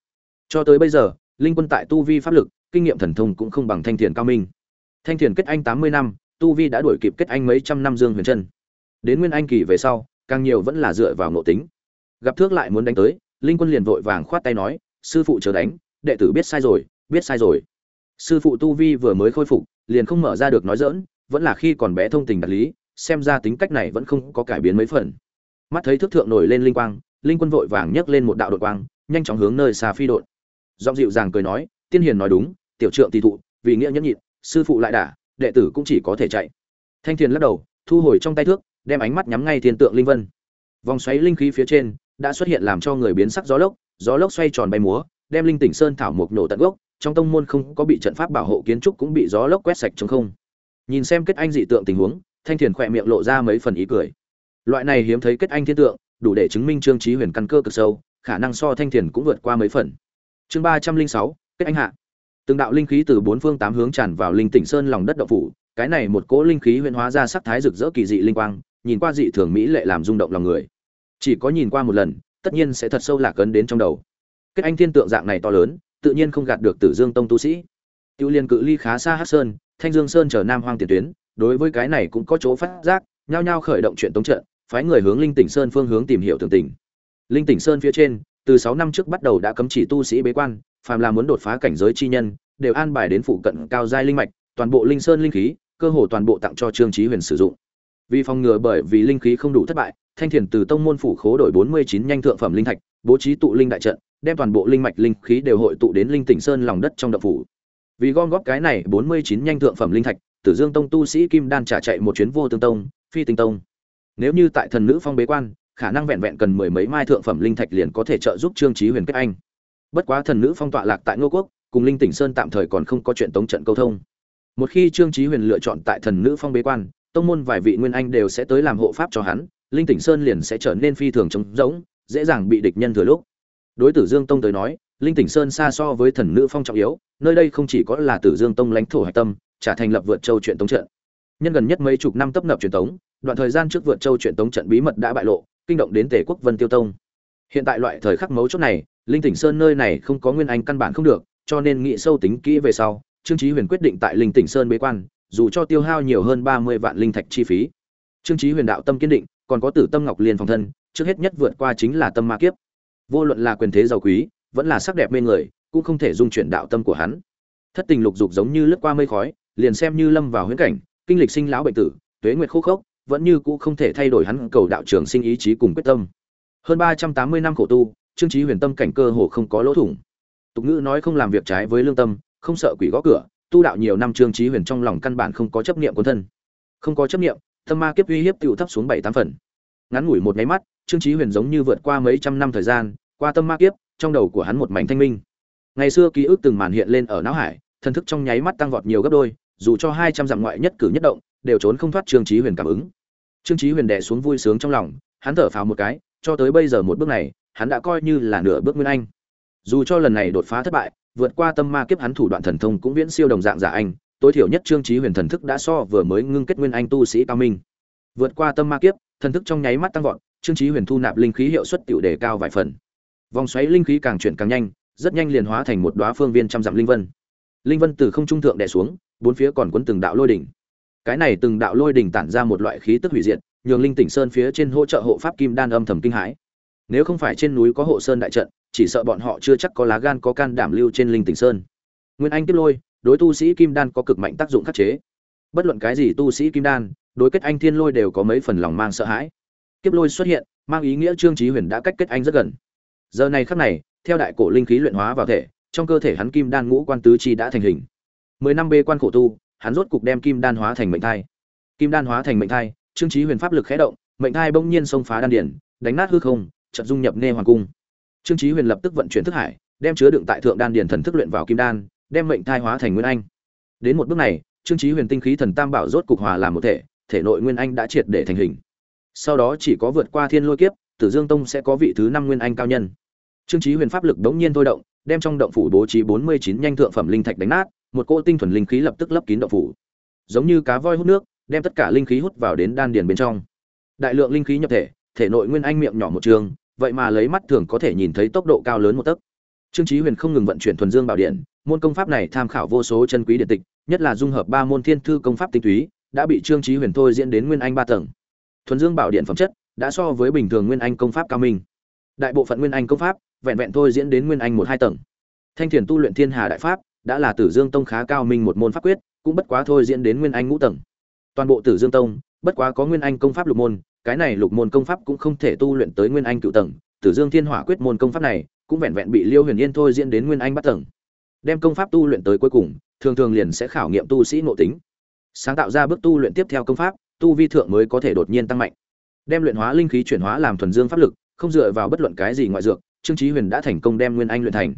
Cho tới bây giờ linh quân tại tu vi pháp lực, kinh nghiệm thần thông cũng không bằng thanh thiền cao minh. Thanh thiền kết anh tám mươi năm, tu vi đã đuổi kịp kết anh mấy trăm năm dương huyền chân đến nguyên anh kỳ về sau, càng nhiều vẫn là dựa vào nội tính. Gặp thước lại muốn đánh tới, linh quân liền vội vàng khoát tay nói, sư phụ chờ đánh, đệ tử biết sai rồi, biết sai rồi. Sư phụ tu vi vừa mới khôi phục, liền không mở ra được nói dỡn vẫn là khi còn bé thông tình đạt lý, xem ra tính cách này vẫn không có cải biến mấy phần. Mắt thấy thức thượng nổi lên linh quang, linh quân vội vàng nhấc lên một đạo đột quang, nhanh chóng hướng nơi xa phi đội giọng dịu dàng cười nói, tiên hiền nói đúng, tiểu trượng tỷ thụ, vì nghĩa nhẫn nhịn, sư phụ lại đả, đệ tử cũng chỉ có thể chạy. Thanh thiền lắc đầu, thu hồi trong tay thước, đem ánh mắt nhắm ngay thiên tượng linh vân. Vòng xoáy linh khí phía trên đã xuất hiện làm cho người biến sắc gió lốc gió lốc xoay tròn bay múa, đem linh tỉnh sơn thảo mục nổ tận gốc, trong tông môn không có bị trận pháp bảo hộ kiến trúc cũng bị gió lốc quét sạch trống không. Nhìn xem kết anh dị tượng tình huống, thanh thiền khỏe miệng lộ ra mấy phần ý cười. Loại này hiếm thấy kết anh thiên tượng, đủ để chứng minh trương trí huyền căn cơ cực sâu, khả năng so thanh thiền cũng vượt qua mấy phần chương ba trăm linh sáu, kết anh hạ. Từng đạo linh khí từ bốn phương tám hướng tràn vào linh tỉnh sơn lòng đất động phủ, cái này một cỗ linh khí huyễn hóa ra sắc thái rực rỡ kỳ dị linh quang, nhìn qua dị thường mỹ lệ làm rung động lòng người. Chỉ có nhìn qua một lần, tất nhiên sẽ thật sâu lạc ấn đến trong đầu. Kết anh thiên tượng dạng này to lớn, tự nhiên không gạt được tử dương tông tu sĩ. Tiêu liên cự ly khá xa hát sơn, thanh dương sơn chờ nam hoang tiền tuyến, đối với cái này cũng có chỗ phát giác, nhao nhao khởi động chuyện tống trận, phái người hướng linh tỉnh sơn phương hướng tìm hiểu tường tình. Linh tỉnh sơn phía trên từ sáu năm trước bắt đầu đã cấm chỉ tu sĩ bế quan, phàm là muốn đột phá cảnh giới chi nhân, đều an bài đến phụ cận cao giai linh mạch, toàn bộ linh sơn linh khí, cơ hồ toàn bộ tặng cho trương trí huyền sử dụng. Vì phòng ngừa bởi vì linh khí không đủ thất bại, thanh thiền từ tông môn phủ khố đổi bốn mươi chín nhanh thượng phẩm linh thạch, bố trí tụ linh đại trận, đem toàn bộ linh mạch linh khí đều hội tụ đến linh tỉnh sơn lòng đất trong đập phủ. Vì gom góp cái này bốn mươi chín nhanh thượng phẩm linh thạch, tử dương tông tu sĩ kim đan trả chạy một chuyến vô tương tông, phi tinh tông. Nếu như tại thần nữ phong bế quan khả năng vẹn vẹn cần mười mấy mai thượng phẩm linh thạch liền có thể trợ giúp trương trí huyền kết anh. Bất quá thần nữ phong tọa lạc tại ngô quốc, cùng linh tỉnh sơn tạm thời còn không có chuyện tống trận câu thông. Một khi trương trí huyền lựa chọn tại thần nữ phong bế quan, tông môn vài vị nguyên anh đều sẽ tới làm hộ pháp cho hắn, linh tỉnh sơn liền sẽ trở nên phi thường trống rỗng, dễ dàng bị địch nhân thừa lúc. Đối tử dương tông tới nói, linh tỉnh sơn xa so với thần nữ phong trọng yếu, nơi đây không chỉ có là tử dương tông lãnh thổ hạch tâm trả thành lập vượt châu chuyện tống trận. Nhân gần nhất mấy chục năm tấp nập truyền tống, đoạn thời gian trước vượt châu chuyện tống trận bí mật đã bại lộ kinh động đến tề quốc vân tiêu tông. Hiện tại loại thời khắc mấu chốt này, linh tỉnh sơn nơi này không có nguyên anh căn bản không được, cho nên nghĩ sâu tính kỹ về sau, trương chí huyền quyết định tại linh tỉnh sơn bế quan, dù cho tiêu hao nhiều hơn ba mươi vạn linh thạch chi phí. Trương chí huyền đạo tâm kiên định, còn có tử tâm ngọc liên phòng thân, trước hết nhất vượt qua chính là tâm ma kiếp. Vô luận là quyền thế giàu quý, vẫn là sắc đẹp mê người, cũng không thể dung chuyển đạo tâm của hắn. Thất tình lục dục giống như lướt qua mây khói, liền xem như lâm vào huyễn cảnh, kinh lịch sinh lão bệnh tử, tuế nguyệt khô khốc vẫn như cũ không thể thay đổi hắn cầu đạo trường sinh ý chí cùng quyết tâm. Hơn ba trăm tám mươi năm khổ tu, trương chí huyền tâm cảnh cơ hồ không có lỗ thủng. Tục ngữ nói không làm việc trái với lương tâm, không sợ quỷ gõ cửa, tu đạo nhiều năm trương chí huyền trong lòng căn bản không có chấp niệm của thân. Không có chấp niệm, tâm ma kiếp uy hiếp tiểu thấp xuống bảy tám phần. Ngắn ngủi một cái mắt, trương chí huyền giống như vượt qua mấy trăm năm thời gian, qua tâm ma kiếp, trong đầu của hắn một mảnh thanh minh. Ngày xưa ký ức từng màn hiện lên ở não hải, thần thức trong nháy mắt tăng vọt nhiều gấp đôi, dù cho hai trăm dặm ngoại nhất cử nhất động, đều trốn không thoát trương chí huyền cảm ứng trương chí huyền đè xuống vui sướng trong lòng, hắn thở phào một cái, cho tới bây giờ một bước này, hắn đã coi như là nửa bước nguyên anh. Dù cho lần này đột phá thất bại, vượt qua tâm ma kiếp hắn thủ đoạn thần thông cũng viễn siêu đồng dạng giả anh, tối thiểu nhất trương chí huyền thần thức đã so vừa mới ngưng kết nguyên anh tu sĩ cao minh. Vượt qua tâm ma kiếp, thần thức trong nháy mắt tăng vọt, trương chí huyền thu nạp linh khí hiệu suất tiểu đề cao vài phần. Vòng xoáy linh khí càng chuyển càng nhanh, rất nhanh liền hóa thành một đóa phương viên trăm dặm linh vân. Linh vân từ không trung thượng đè xuống, bốn phía còn cuốn từng đạo lôi đỉnh cái này từng đạo lôi đỉnh tản ra một loại khí tức hủy diệt, nhường linh tỉnh sơn phía trên hỗ trợ hộ pháp kim đan âm thầm kinh hãi. Nếu không phải trên núi có hộ sơn đại trận, chỉ sợ bọn họ chưa chắc có lá gan có can đảm lưu trên linh tỉnh sơn. Nguyên anh tiếp lôi, đối tu sĩ kim đan có cực mạnh tác dụng khắc chế. Bất luận cái gì tu sĩ kim đan, đối kết anh thiên lôi đều có mấy phần lòng mang sợ hãi. Kiếp lôi xuất hiện, mang ý nghĩa trương trí huyền đã cách kết anh rất gần. Giờ này khắc này, theo đại cổ linh khí luyện hóa vào thể, trong cơ thể hắn kim đan ngũ quan tứ chi đã thành hình. Mười năm bê quan khổ tu hắn rốt cục đem kim đan hóa thành mệnh thai. Kim đan hóa thành mệnh thai, trương chí huyền pháp lực khẽ động, mệnh thai bỗng nhiên xông phá đan điển đánh nát hư không, chợt dung nhập nê hoàng cung. Trương chí huyền lập tức vận chuyển thức hải, đem chứa đựng tại thượng đan điển thần thức luyện vào kim đan, đem mệnh thai hóa thành nguyên anh. Đến một bước này, trương chí huyền tinh khí thần tam bảo rốt cục hòa làm một thể thể nội nguyên anh đã triệt để thành hình. Sau đó chỉ có vượt qua thiên lôi kiếp, tử dương tông sẽ có vị thứ năm nguyên anh cao nhân. Trương chí huyền pháp lực đống nhiên thôi động, đem trong động phủ bố trí bốn mươi chín nhanh thượng phẩm linh thạch đánh nát một cỗ tinh thuần linh khí lập tức lấp kín động phủ. Giống như cá voi hút nước, đem tất cả linh khí hút vào đến đan điền bên trong. Đại lượng linh khí nhập thể thể nội nguyên anh miệng nhỏ một trường, vậy mà lấy mắt thường có thể nhìn thấy tốc độ cao lớn một tấc. Trương chí huyền không ngừng vận chuyển thuần dương bảo điện, môn công pháp này tham khảo vô số chân quý điện tịch, nhất là dung hợp ba môn thiên thư công pháp tinh túy, đã bị trương chí huyền thôi diễn đến nguyên anh ba tầng. Thuần dương bảo điện phẩm chất đã so với bình thường nguyên anh công pháp cao minh. Đại bộ phận nguyên anh công pháp vẹn vẹn thôi diễn đến nguyên anh một hai tầng. Thanh thiền tu luyện thiên hà đại pháp đã là tử dương tông khá cao minh một môn pháp quyết, cũng bất quá thôi diễn đến nguyên anh ngũ tầng. Toàn bộ tử dương tông, bất quá có nguyên anh công pháp lục môn, cái này lục môn công pháp cũng không thể tu luyện tới nguyên anh cựu tầng. Tử dương thiên hỏa quyết môn công pháp này, cũng vẹn vẹn bị liêu huyền yên thôi diễn đến nguyên anh bát tầng. Đem công pháp tu luyện tới cuối cùng, thường thường liền sẽ khảo nghiệm tu sĩ nội tính. Sáng tạo ra bước tu luyện tiếp theo công pháp, tu vi thượng mới có thể đột nhiên tăng mạnh. Đem luyện hóa linh khí chuyển hóa làm thuần dương pháp lực, không dựa vào bất luận cái gì ngoại dược, trương chí huyền đã thành công đem nguyên anh luyện thành.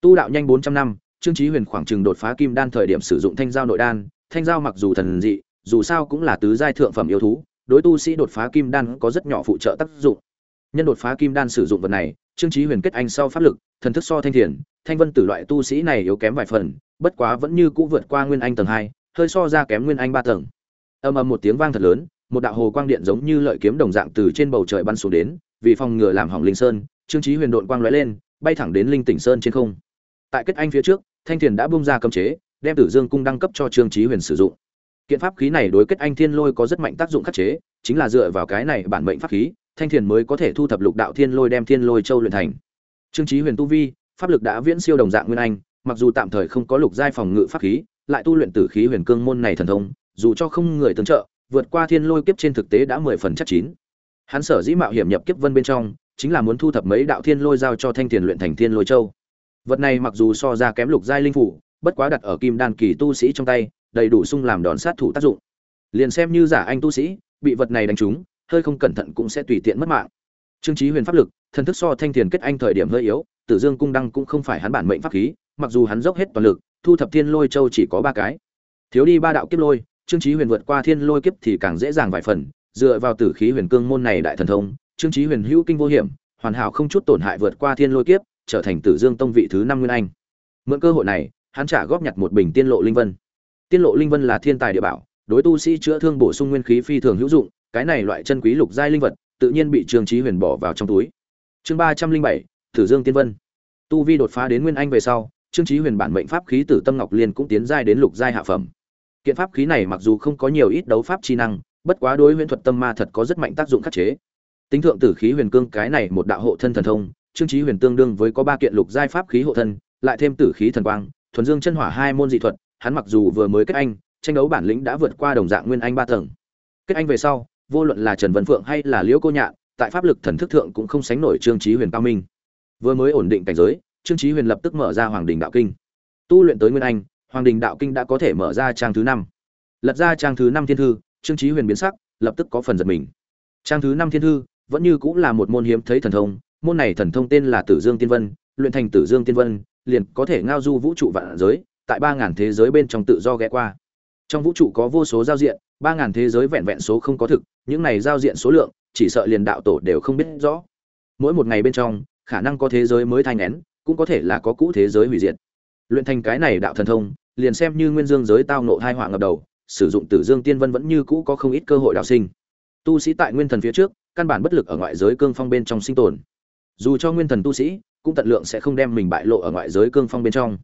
Tu đạo nhanh 400 năm trương chí huyền khoảng chừng đột phá kim đan thời điểm sử dụng thanh giao nội đan, thanh giao mặc dù thần dị, dù sao cũng là tứ giai thượng phẩm yêu thú, đối tu sĩ đột phá kim đan có rất nhỏ phụ trợ tác dụng. Nhân đột phá kim đan sử dụng vật này, trương chí huyền kết anh sau pháp lực, thần thức so thanh thiền, thanh vân tử loại tu sĩ này yếu kém vài phần, bất quá vẫn như cũ vượt qua nguyên anh tầng hai, hơi so ra kém nguyên anh ba tầng. Ầm ầm một tiếng vang thật lớn, một đạo hồ quang điện giống như lợi kiếm đồng dạng từ trên bầu trời bắn xuống đến, vì phòng ngừa làm hỏng linh sơn, trương chí huyền độn quang lóe lên, bay thẳng đến linh tỉnh sơn trên không tại kết anh phía trước, thanh thiền đã bung ra cấm chế, đem tử dương cung đăng cấp cho trương chí huyền sử dụng. Kiện pháp khí này đối kết anh thiên lôi có rất mạnh tác dụng khắc chế, chính là dựa vào cái này bản mệnh pháp khí, thanh thiền mới có thể thu thập lục đạo thiên lôi đem thiên lôi châu luyện thành. Trương chí huyền tu vi, pháp lực đã viễn siêu đồng dạng nguyên anh, mặc dù tạm thời không có lục giai phòng ngự pháp khí, lại tu luyện tử khí huyền cương môn này thần thông, dù cho không người tương trợ, vượt qua thiên lôi kiếp trên thực tế đã mười phần chắc chín. Hắn sở dĩ mạo hiểm nhập kiếp vân bên trong, chính là muốn thu thập mấy đạo thiên lôi giao cho thanh Thiền luyện thành thiên lôi châu vật này mặc dù so ra kém lục giai linh phủ, bất quá đặt ở kim đan kỳ tu sĩ trong tay, đầy đủ sung làm đòn sát thủ tác dụng. Liền xem như giả anh tu sĩ, bị vật này đánh trúng, hơi không cẩn thận cũng sẽ tùy tiện mất mạng. Trương chí huyền pháp lực, thần thức so thanh thiền kết anh thời điểm hơi yếu, tử dương cung đăng cũng không phải hắn bản mệnh pháp khí, mặc dù hắn dốc hết toàn lực, thu thập thiên lôi châu chỉ có ba cái. Thiếu đi ba đạo kiếp lôi, trương chí huyền vượt qua thiên lôi kiếp thì càng dễ dàng vài phần, dựa vào tử khí huyền cương môn này đại thần thông, trương chí huyền hữu kinh vô hiểm, hoàn hảo không chút tổn hại vượt qua thiên lôi kiếp trở thành tử dương tông vị thứ năm nguyên anh. Mượn cơ hội này, hắn trả góp nhặt một bình tiên lộ linh vân. Tiên lộ linh vân là thiên tài địa bảo, đối tu sĩ chữa thương bổ sung nguyên khí phi thường hữu dụng, cái này loại chân quý lục giai linh vật, tự nhiên bị trương chí huyền bỏ vào trong túi. Chương ba trăm linh bảy, tử dương tiên vân. Tu vi đột phá đến nguyên anh về sau, trương chí huyền bản mệnh pháp khí tử tâm ngọc liên cũng tiến giai đến lục giai hạ phẩm. Kiện pháp khí này mặc dù không có nhiều ít đấu pháp chi năng, bất quá đối huyền thuật tâm ma thật có rất mạnh tác dụng khắc chế. Tính thượng tử khí huyền cương cái này một đạo hộ thân thần thông trương chí huyền tương đương với có ba kiện lục giai pháp khí hộ thân, lại thêm tử khí thần quang, thuần dương chân hỏa hai môn dị thuật, hắn mặc dù vừa mới kết anh, tranh đấu bản lĩnh đã vượt qua đồng dạng nguyên anh ba tầng. Kết anh về sau, vô luận là trần văn phượng hay là liễu cô nhạn, tại pháp lực thần thức thượng cũng không sánh nổi trương chí huyền cao minh. Vừa mới ổn định cảnh giới, trương chí huyền lập tức mở ra hoàng đình đạo kinh. Tu luyện tới nguyên anh, hoàng đình đạo kinh đã có thể mở ra trang thứ năm. Lật ra trang thứ năm thiên thư, trương chí huyền biến sắc, lập tức có phần giật mình. Trang thứ năm thiên thư vẫn như cũng là một môn hiếm thấy thần thông môn này thần thông tên là tử dương tiên vân, luyện thành tử dương tiên vân, liền có thể ngao du vũ trụ vạn giới, tại ba ngàn thế giới bên trong tự do ghé qua. Trong vũ trụ có vô số giao diện, ba ngàn thế giới vẹn vẹn số không có thực, những này giao diện số lượng, chỉ sợ liền đạo tổ đều không biết rõ. Mỗi một ngày bên trong, khả năng có thế giới mới thay nén cũng có thể là có cũ thế giới hủy diệt. Luyện thành cái này đạo thần thông, liền xem như nguyên dương giới tao nộ hai họa ngập đầu, sử dụng tử dương tiên vân vẫn như cũ có không ít cơ hội đạo sinh. Tu sĩ tại nguyên thần phía trước, căn bản bất lực ở ngoại giới cương phong bên trong sinh tồn dù cho nguyên thần tu sĩ, cũng tận lượng sẽ không đem mình bại lộ ở ngoại giới cương phong bên trong.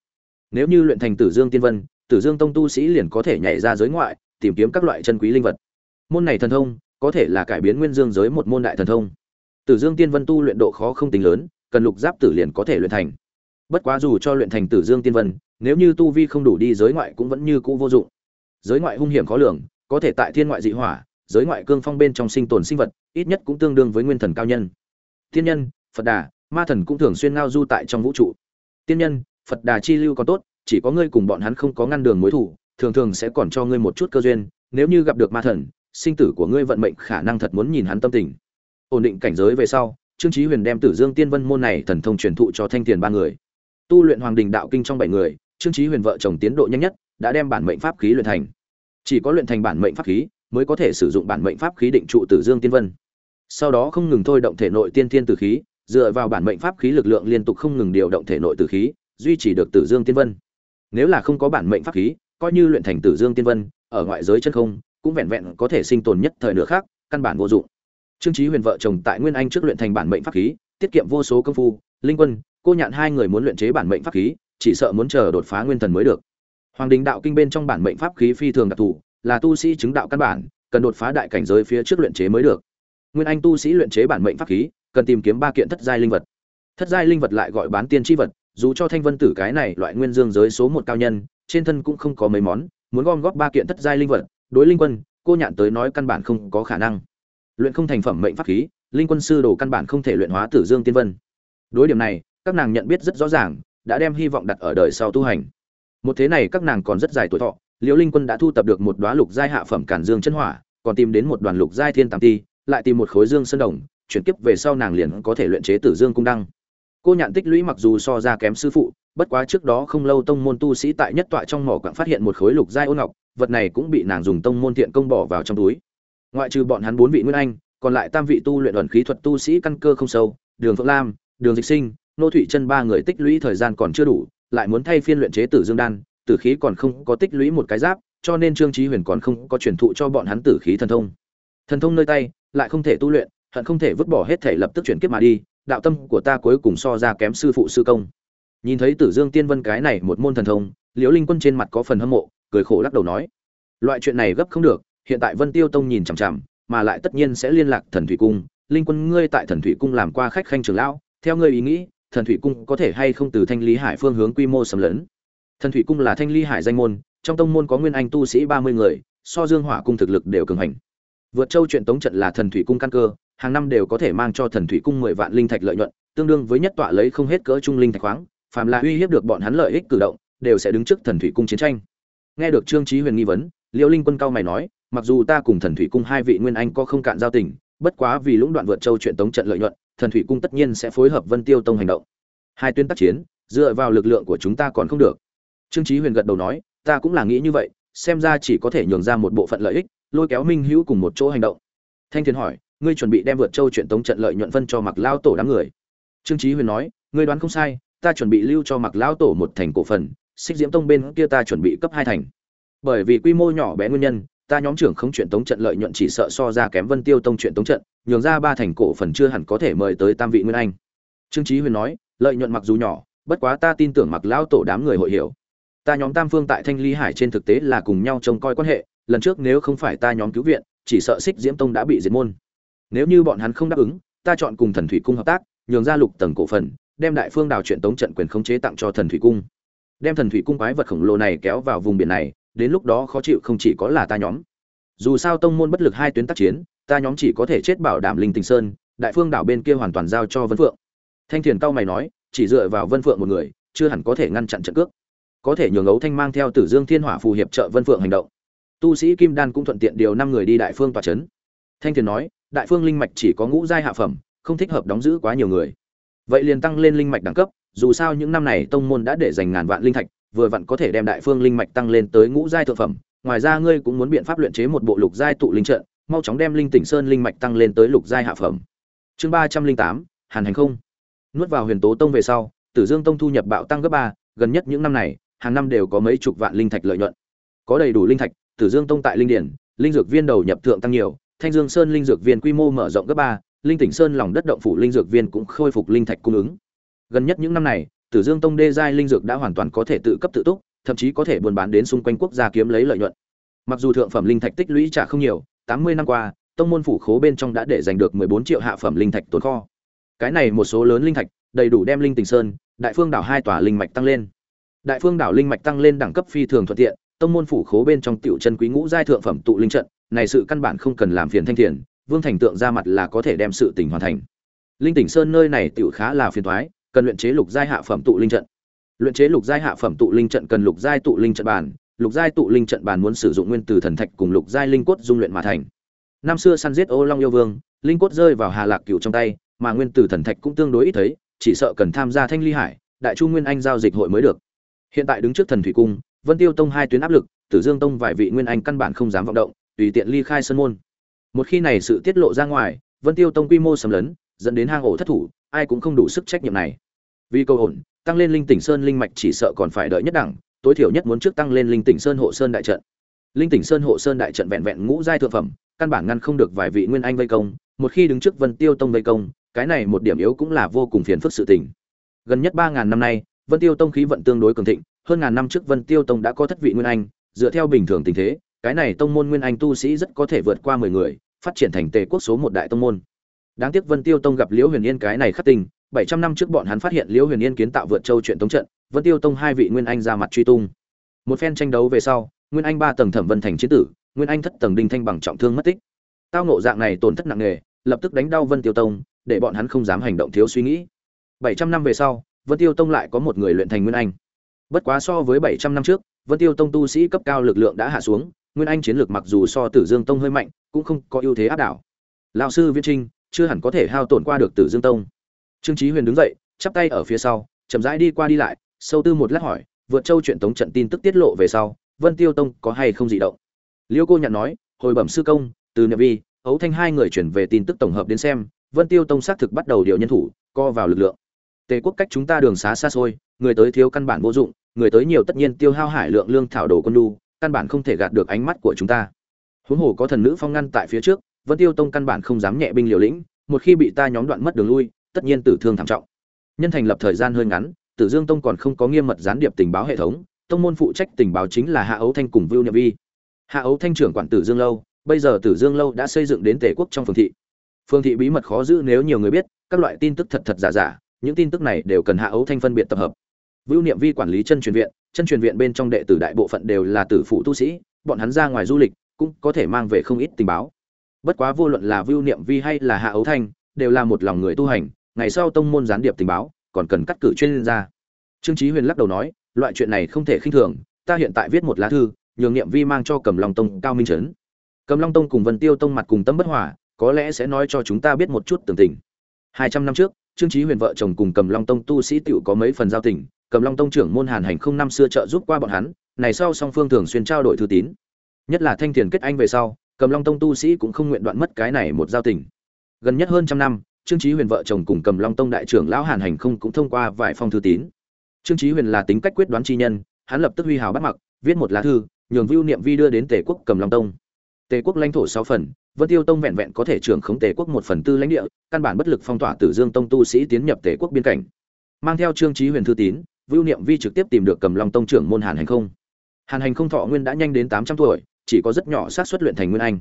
Nếu như luyện thành tử dương tiên vân, tử dương tông tu sĩ liền có thể nhảy ra giới ngoại, tìm kiếm các loại chân quý linh vật. Môn này thần thông, có thể là cải biến nguyên dương giới một môn đại thần thông. Tử dương tiên vân tu luyện độ khó không tính lớn, cần lục giáp tử liền có thể luyện thành. Bất quá dù cho luyện thành tử dương tiên vân, nếu như tu vi không đủ đi giới ngoại cũng vẫn như cũ vô dụng. Giới ngoại hung hiểm khó lường, có thể tại thiên ngoại dị hỏa, giới ngoại cương phong bên trong sinh tồn sinh vật, ít nhất cũng tương đương với nguyên thần cao nhân. Thiên nhân phật đà, ma thần cũng thường xuyên ngao du tại trong vũ trụ. Tiên nhân, phật đà chi lưu còn tốt, chỉ có ngươi cùng bọn hắn không có ngăn đường mối thủ thường thường sẽ còn cho ngươi một chút cơ duyên, nếu như gặp được ma thần, sinh tử của ngươi vận mệnh khả năng thật muốn nhìn hắn tâm tình. Ổn định cảnh giới về sau, trương chí huyền đem tử dương tiên vân môn này thần thông truyền thụ cho thanh tiền ba người. Tu luyện hoàng đình đạo kinh trong bảy người, trương chí huyền vợ chồng tiến độ nhanh nhất, đã đem bản mệnh pháp khí luyện thành. Chỉ có luyện thành bản mệnh pháp khí, mới có thể sử dụng bản mệnh pháp khí định trụ tử dương tiên vân. Sau đó không ngừng thôi động thể nội tiên thiên tử khí dựa vào bản mệnh pháp khí lực lượng liên tục không ngừng điều động thể nội tử khí, duy trì được tử dương tiên vân. Nếu là không có bản mệnh pháp khí, coi như luyện thành tử dương tiên vân, ở ngoại giới chân không, cũng vẹn vẹn có thể sinh tồn nhất thời nửa khác, căn bản vô dụng. Trương chí huyền vợ chồng tại nguyên anh trước luyện thành bản mệnh pháp khí, tiết kiệm vô số công phu, linh quân, cô nhạn hai người muốn luyện chế bản mệnh pháp khí, chỉ sợ muốn chờ đột phá nguyên thần mới được. Hoàng đình đạo kinh bên trong bản mệnh pháp khí phi thường đặc thù, là tu sĩ chứng đạo căn bản, cần đột phá đại cảnh giới phía trước luyện chế mới được. Nguyên anh tu sĩ luyện chế bản mệnh pháp khí cần tìm kiếm ba kiện thất giai linh vật. Thất giai linh vật lại gọi bán tiên chi vật, dù cho thanh vân tử cái này loại nguyên dương giới số một cao nhân, trên thân cũng không có mấy món, muốn gom góp ba kiện thất giai linh vật, đối linh quân, cô nhạn tới nói căn bản không có khả năng. Luyện không thành phẩm mệnh pháp khí, linh quân sư đồ căn bản không thể luyện hóa tử dương tiên vân. Đối điểm này, các nàng nhận biết rất rõ ràng, đã đem hy vọng đặt ở đời sau tu hành. Một thế này các nàng còn rất dài tuổi thọ, liễu linh quân đã thu tập được một đoá lục giai hạ phẩm cản dương chân hỏa, còn tìm đến một đoàn lục giai thiên tàng ti, lại tìm một khối dương sơn đồng chuyển kiếp về sau nàng liền có thể luyện chế tử dương cung đăng. Cô nhạn tích lũy mặc dù so ra kém sư phụ, bất quá trước đó không lâu tông môn tu sĩ tại nhất tọa trong mỏ quặng phát hiện một khối lục giai ôn ngọc, vật này cũng bị nàng dùng tông môn thiện công bỏ vào trong túi. Ngoại trừ bọn hắn bốn vị nguyên anh, còn lại tam vị tu luyện ẩn khí thuật tu sĩ căn cơ không sâu, đường phượng lam, đường dịch sinh, nô thụy chân ba người tích lũy thời gian còn chưa đủ, lại muốn thay phiên luyện chế tử dương đan, tử khí còn không có tích lũy một cái giáp, cho nên trương trí huyền còn không có truyền thụ cho bọn hắn tử khí thần thông. Thần thông nơi tay, lại không thể tu luyện hận không thể vứt bỏ hết thể lập tức chuyển kiếp mà đi, đạo tâm của ta cuối cùng so ra kém sư phụ sư công. Nhìn thấy tử dương tiên vân cái này một môn thần thông, liễu linh quân trên mặt có phần hâm mộ, cười khổ lắc đầu nói, loại chuyện này gấp không được, hiện tại vân tiêu tông nhìn chằm chằm, mà lại tất nhiên sẽ liên lạc thần thủy cung. Linh quân ngươi tại thần thủy cung làm qua khách khanh trường lão, theo ngươi ý nghĩ, thần thủy cung có thể hay không từ thanh lý hải phương hướng quy mô sầm lớn thần thủy cung là thanh lý hải danh môn, trong tông môn có nguyên anh tu sĩ ba mươi người, so dương hỏa cung thực lực đều cường hành. Vượt châu chuyện tống trận là thần thủy cung căn cơ hàng năm đều có thể mang cho thần thủy cung mười vạn linh thạch lợi nhuận, tương đương với nhất tọa lấy không hết cỡ trung linh thạch khoáng, phàm là uy hiếp được bọn hắn lợi ích cử động, đều sẽ đứng trước thần thủy cung chiến tranh. Nghe được trương trí huyền nghi vấn liễu linh quân cao mày nói, mặc dù ta cùng thần thủy cung hai vị nguyên anh có không cạn giao tình, bất quá vì lũng đoạn vượt châu chuyện tống trận lợi nhuận, thần thủy cung tất nhiên sẽ phối hợp vân tiêu tông hành động. Hai tuyến tác chiến, dựa vào lực lượng của chúng ta còn không được. Trương trí huyền gật đầu nói, ta cũng là nghĩ như vậy, xem ra chỉ có thể nhường ra một bộ phận lợi ích, lôi kéo minh hữu cùng một chỗ hành động. Thanh thiên hỏi ngươi chuẩn bị đem vượt châu chuyện tống trận lợi nhuận phân cho mặc lao tổ đám người trương trí huyền nói ngươi đoán không sai ta chuẩn bị lưu cho mặc lao tổ một thành cổ phần xích diễm tông bên kia ta chuẩn bị cấp hai thành bởi vì quy mô nhỏ bé nguyên nhân ta nhóm trưởng không chuyện tống trận lợi nhuận chỉ sợ so ra kém Vân Tiêu Tông chuyện tống trận, nhường ra ba thành cổ phần chưa hẳn có thể mời tới tam vị nguyên anh. Trương Chí Huyền nói, lợi nhuận mặc dù nhỏ, bất quá ta tin tưởng mặc lão tổ đám người hội hiểu. Ta nhóm Tam Phương tại Thanh Ly Hải trên thực tế là cùng nhau trông coi quan hệ, lần trước nếu không phải ta nhóm cứu viện, chỉ sợ Xích Diễm Tông đã bị diệt môn. Nếu như bọn hắn không đáp ứng, ta chọn cùng Thần Thủy Cung hợp tác, nhường ra lục tầng cổ phần, đem Đại Phương Đào chuyện tống trận quyền khống chế tặng cho Thần Thủy Cung. Đem Thần Thủy Cung quái vật khổng lồ này kéo vào vùng biển này, đến lúc đó khó chịu không chỉ có là ta nhóm. Dù sao tông môn bất lực hai tuyến tác chiến, ta nhóm chỉ có thể chết bảo đảm Linh Tình Sơn, Đại Phương Đảo bên kia hoàn toàn giao cho Vân Phượng. Thanh Thiền cao mày nói, chỉ dựa vào Vân Phượng một người, chưa hẳn có thể ngăn chặn trận cước. Có thể nhường Ấu Thanh mang theo Tử Dương Thiên Hỏa phù hiệp trợ Vân Phượng hành động. Tu sĩ Kim Đan cũng thuận tiện điều năm người đi Đại Phương tọa trấn. Thanh Thiền nói, Đại Phương linh mạch chỉ có ngũ giai hạ phẩm, không thích hợp đóng giữ quá nhiều người. Vậy liền tăng lên linh mạch đẳng cấp, dù sao những năm này tông môn đã để dành ngàn vạn linh thạch, vừa vặn có thể đem Đại Phương linh mạch tăng lên tới ngũ giai thượng phẩm, ngoài ra ngươi cũng muốn biện pháp luyện chế một bộ lục giai tụ linh trận, mau chóng đem linh tỉnh sơn linh mạch tăng lên tới lục giai hạ phẩm. Chương ba trăm linh tám Hàn Hành không. Nuốt vào Huyền Tố Tông về sau, Tử Dương Tông thu nhập bạo tăng gấp ba, gần nhất những năm này, hàng năm đều có mấy chục vạn linh thạch lợi nhuận. Có đầy đủ linh thạch, Tử Dương Tông tại linh điển, linh dược viên đầu nhập thượng tăng nhiều, Thanh Dương Sơn linh dược viên quy mô mở rộng gấp ba, Linh Tỉnh Sơn lòng đất động phủ linh dược viên cũng khôi phục linh thạch cung ứng. Gần nhất những năm này, Tử Dương Tông đê giai linh dược đã hoàn toàn có thể tự cấp tự túc, thậm chí có thể buôn bán đến xung quanh quốc gia kiếm lấy lợi nhuận. Mặc dù thượng phẩm linh thạch tích lũy trả không nhiều, 80 năm qua, tông môn phủ khố bên trong đã để giành được 14 triệu hạ phẩm linh thạch tồn kho. Cái này một số lớn linh thạch, đầy đủ đem linh Tỉnh sơn, đại phương đảo hai tòa linh mạch tăng lên. Đại phương đảo linh mạch tăng lên đẳng cấp phi thường thuận tiện, tông môn phủ khố bên trong tiểu chân quý ngũ giai thượng phẩm tụ linh trận, này sự căn bản không cần làm phiền thanh thiền, Vương Thành tượng ra mặt là có thể đem sự tình hoàn thành. Linh Tỉnh Sơn nơi này tựu khá là phiền toái, cần luyện chế lục giai hạ phẩm tụ linh trận. Luyện chế lục giai hạ phẩm tụ linh trận cần lục giai tụ linh trận bản, lục giai tụ linh trận bàn muốn sử dụng nguyên từ thần thạch cùng lục giai linh cốt dung luyện mà thành. Năm xưa săn giết Ô Long yêu vương, linh cốt rơi vào Hà Lạc cựu trong tay, mà nguyên từ thần thạch cũng tương đối ít thấy, chỉ sợ cần tham gia Thanh Ly Hải, Đại Chu Nguyên Anh giao dịch hội mới được. Hiện tại đứng trước Thần Thủy cung, Vân Tiêu Tông hai tuyến áp lực, Tử Dương Tông vài vị Nguyên Anh căn bản không dám vọng động, tùy tiện ly khai sân môn. Một khi này sự tiết lộ ra ngoài, Vân Tiêu Tông quy mô sầm lớn, dẫn đến hang ổ thất thủ, ai cũng không đủ sức trách nhiệm này. Vì câu ổn, tăng lên linh tỉnh sơn linh mạch chỉ sợ còn phải đợi nhất đẳng, tối thiểu nhất muốn trước tăng lên linh tỉnh sơn hộ sơn đại trận linh tỉnh sơn hộ sơn đại trận vẹn vẹn ngũ giai thượng phẩm căn bản ngăn không được vài vị nguyên anh vây công một khi đứng trước vân tiêu tông vây công cái này một điểm yếu cũng là vô cùng phiền phức sự tình gần nhất ba ngàn năm nay vân tiêu tông khí vận tương đối cường thịnh hơn ngàn năm trước vân tiêu tông đã có thất vị nguyên anh dựa theo bình thường tình thế cái này tông môn nguyên anh tu sĩ rất có thể vượt qua mười người phát triển thành tề quốc số một đại tông môn đáng tiếc vân tiêu tông gặp liễu huyền yên cái này khắc tình bảy trăm năm trước bọn hắn phát hiện liễu huyền yên kiến tạo vượt châu chuyện tống trận Vân Tiêu Tông hai vị nguyên anh ra mặt truy tung. Một phen tranh đấu về sau, Nguyên Anh ba tầng Thẩm Vân thành chiến tử, Nguyên Anh thất tầng Đinh Thanh bằng trọng thương mất tích. Tao ngộ dạng này tổn thất nặng nề, lập tức đánh đau Vân Tiêu Tông, để bọn hắn không dám hành động thiếu suy nghĩ. 700 năm về sau, Vân Tiêu Tông lại có một người luyện thành Nguyên Anh. Bất quá so với 700 năm trước, Vân Tiêu Tông tu sĩ cấp cao lực lượng đã hạ xuống, Nguyên Anh chiến lược mặc dù so Tử Dương Tông hơi mạnh, cũng không có ưu thế áp đảo. Lão sư Viễn Trinh chưa hẳn có thể hao tổn qua được Tử Dương Tông. Trương Chí Huyền đứng dậy, chắp tay ở phía sau, chậm rãi đi qua đi lại, sâu tư một lát hỏi vượt châu chuyện tống trận tin tức tiết lộ về sau vân tiêu tông có hay không dị động liêu cô nhận nói hồi bẩm sư công từ niệm vi ấu thanh hai người chuyển về tin tức tổng hợp đến xem vân tiêu tông xác thực bắt đầu điều nhân thủ co vào lực lượng tề quốc cách chúng ta đường xá xa xôi người tới thiếu căn bản vô dụng người tới nhiều tất nhiên tiêu hao hải lượng lương thảo đồ quân lu căn bản không thể gạt được ánh mắt của chúng ta huống hồ có thần nữ phong ngăn tại phía trước vân tiêu tông căn bản không dám nhẹ binh liều lĩnh một khi bị ta nhóm đoạn mất đường lui tất nhiên tử thương thảm trọng nhân thành lập thời gian hơi ngắn Tử Dương Tông còn không có nghiêm mật gián điệp tình báo hệ thống, tông môn phụ trách tình báo chính là Hạ Ấu Thanh cùng Vưu Niệm Vi. Hạ Ấu Thanh trưởng quản Tử Dương lâu, bây giờ Tử Dương lâu đã xây dựng đến Tề quốc trong phường thị. Phường thị bí mật khó giữ nếu nhiều người biết, các loại tin tức thật thật giả giả, những tin tức này đều cần Hạ Ấu Thanh phân biệt tập hợp. Vưu Niệm Vi quản lý chân truyền viện, chân truyền viện bên trong đệ tử đại bộ phận đều là tử phụ tu sĩ, bọn hắn ra ngoài du lịch cũng có thể mang về không ít tình báo. Bất quá vô luận là Vưu Niệm Vi hay là Hạ Ấu Thanh, đều là một lòng người tu hành, ngày sau tông môn gián điệp tình báo, còn cần cắt cử chuyên gia. Trương chí huyền lắc đầu nói loại chuyện này không thể khinh thường ta hiện tại viết một lá thư nhường niệm vi mang cho cầm long tông cao minh trấn. Cầm long tông cùng vân tiêu tông mặt cùng tâm bất hòa có lẽ sẽ nói cho chúng ta biết một chút tường tình. Hai trăm năm trước trương chí huyền vợ chồng cùng cầm long tông tu sĩ tiểu có mấy phần giao tình cầm long tông trưởng môn hàn hành không năm xưa trợ giúp qua bọn hắn, này sau song phương thường xuyên trao đổi thư tín. Nhất là thanh thiền kết anh về sau, cầm long tông tu sĩ cũng không nguyện đoạn mất cái này một giao tình. Gần nhất hơn trăm năm, trương chí huyền vợ chồng cùng cầm long tông đại trưởng lão hàn hành không cũng thông qua vài phong thư tín. Trương chí huyền là tính cách quyết đoán chi nhân, hắn lập tức huy hào bắt mặc, viết một lá thư, nhường vưu niệm vi đưa đến tề quốc cầm long tông. Tề quốc lãnh thổ sáu phần, vân tiêu tông vẹn vẹn có thể trưởng khống tề quốc một phần tư lãnh địa, căn bản bất lực phong tỏa tử dương tông tu sĩ tiến nhập tề quốc biên cảnh. Mang theo trương trí huyền thư tín vưu niệm vi trực tiếp tìm được cầm long tông trưởng môn hàn hành không. Hàn hành không thọ nguyên đã nhanh đến tám trăm tuổi, chỉ có rất nhỏ xác suất luyện thành nguyên anh.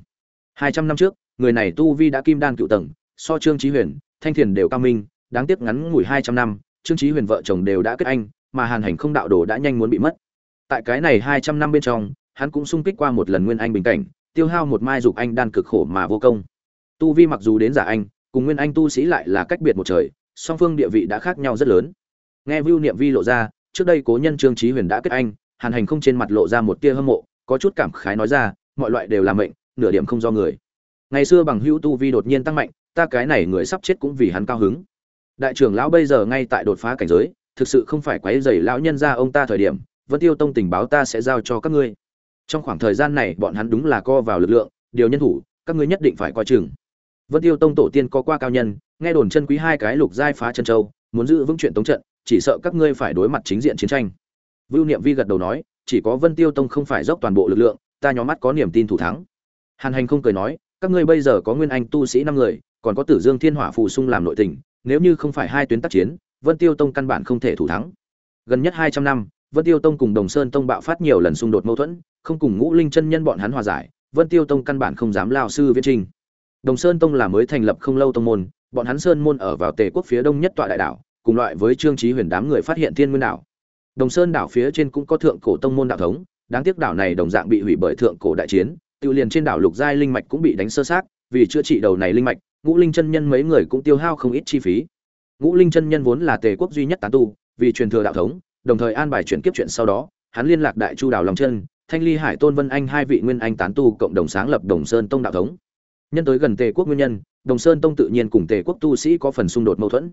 Hai trăm năm trước, người này tu vi đã kim đan cựu tầng, so trương trí huyền, thanh thiền đều cao minh, đáng tiếc ngắn ngủi hai trăm năm, trương trí huyền vợ chồng đều đã kết anh, mà hàn hành không đạo đồ đã nhanh muốn bị mất. Tại cái này hai trăm năm bên trong, hắn cũng sung kích qua một lần nguyên anh bình cảnh, tiêu hao một mai dục anh đan cực khổ mà vô công. Tu vi mặc dù đến giả anh, cùng nguyên anh tu sĩ lại là cách biệt một trời, song phương địa vị đã khác nhau rất lớn nghe vưu niệm vi lộ ra, trước đây cố nhân trương trí huyền đã kết anh, hàn hành không trên mặt lộ ra một tia hâm mộ, có chút cảm khái nói ra, mọi loại đều là mệnh, nửa điểm không do người. Ngày xưa bằng hữu tu vi đột nhiên tăng mạnh, ta cái này người sắp chết cũng vì hắn cao hứng. Đại trưởng lão bây giờ ngay tại đột phá cảnh giới, thực sự không phải quấy dày lão nhân ra ông ta thời điểm vẫn tiêu tông tình báo ta sẽ giao cho các ngươi. Trong khoảng thời gian này, bọn hắn đúng là co vào lực lượng, điều nhân thủ, các ngươi nhất định phải coi chừng. Vân tiêu tông tổ tiên có qua cao nhân, nghe đồn chân quý hai cái lục giai phá chân châu, muốn giữ vững chuyện tống trận chỉ sợ các ngươi phải đối mặt chính diện chiến tranh. Vưu niệm vi gật đầu nói, chỉ có vân tiêu tông không phải dốc toàn bộ lực lượng, ta nhóm mắt có niềm tin thủ thắng. Hàn hành không cười nói, các ngươi bây giờ có nguyên anh tu sĩ năm người, còn có tử dương thiên hỏa phù sung làm nội tình, nếu như không phải hai tuyến tác chiến, vân tiêu tông căn bản không thể thủ thắng. Gần nhất hai trăm năm, vân tiêu tông cùng đồng sơn tông bạo phát nhiều lần xung đột mâu thuẫn, không cùng ngũ linh chân nhân bọn hắn hòa giải, vân tiêu tông căn bản không dám lao sư viễn trình. Đồng sơn tông là mới thành lập không lâu tông môn, bọn hắn sơn môn ở vào tề quốc phía đông nhất tọa đại đảo cùng loại với trương trí huyền đám người phát hiện thiên nguyên đảo. Đồng sơn đảo phía trên cũng có thượng cổ tông môn đạo thống, đáng tiếc đảo này đồng dạng bị hủy bởi thượng cổ đại chiến, Tự liền trên đảo lục giai linh mạch cũng bị đánh sơ sát vì chữa trị đầu này linh mạch, ngũ linh chân nhân mấy người cũng tiêu hao không ít chi phí. Ngũ linh chân nhân vốn là tề quốc duy nhất tán tu, vì truyền thừa đạo thống, đồng thời an bài chuyển kiếp chuyện sau đó, hắn liên lạc đại chu đảo lòng chân, thanh ly hải tôn vân anh hai vị nguyên anh tán tu cộng đồng sáng lập đồng sơn tông đạo thống. Nhân tới gần tề quốc nguyên nhân, đồng sơn tông tự nhiên cùng tề quốc tu sĩ có phần xung đột mâu thuẫn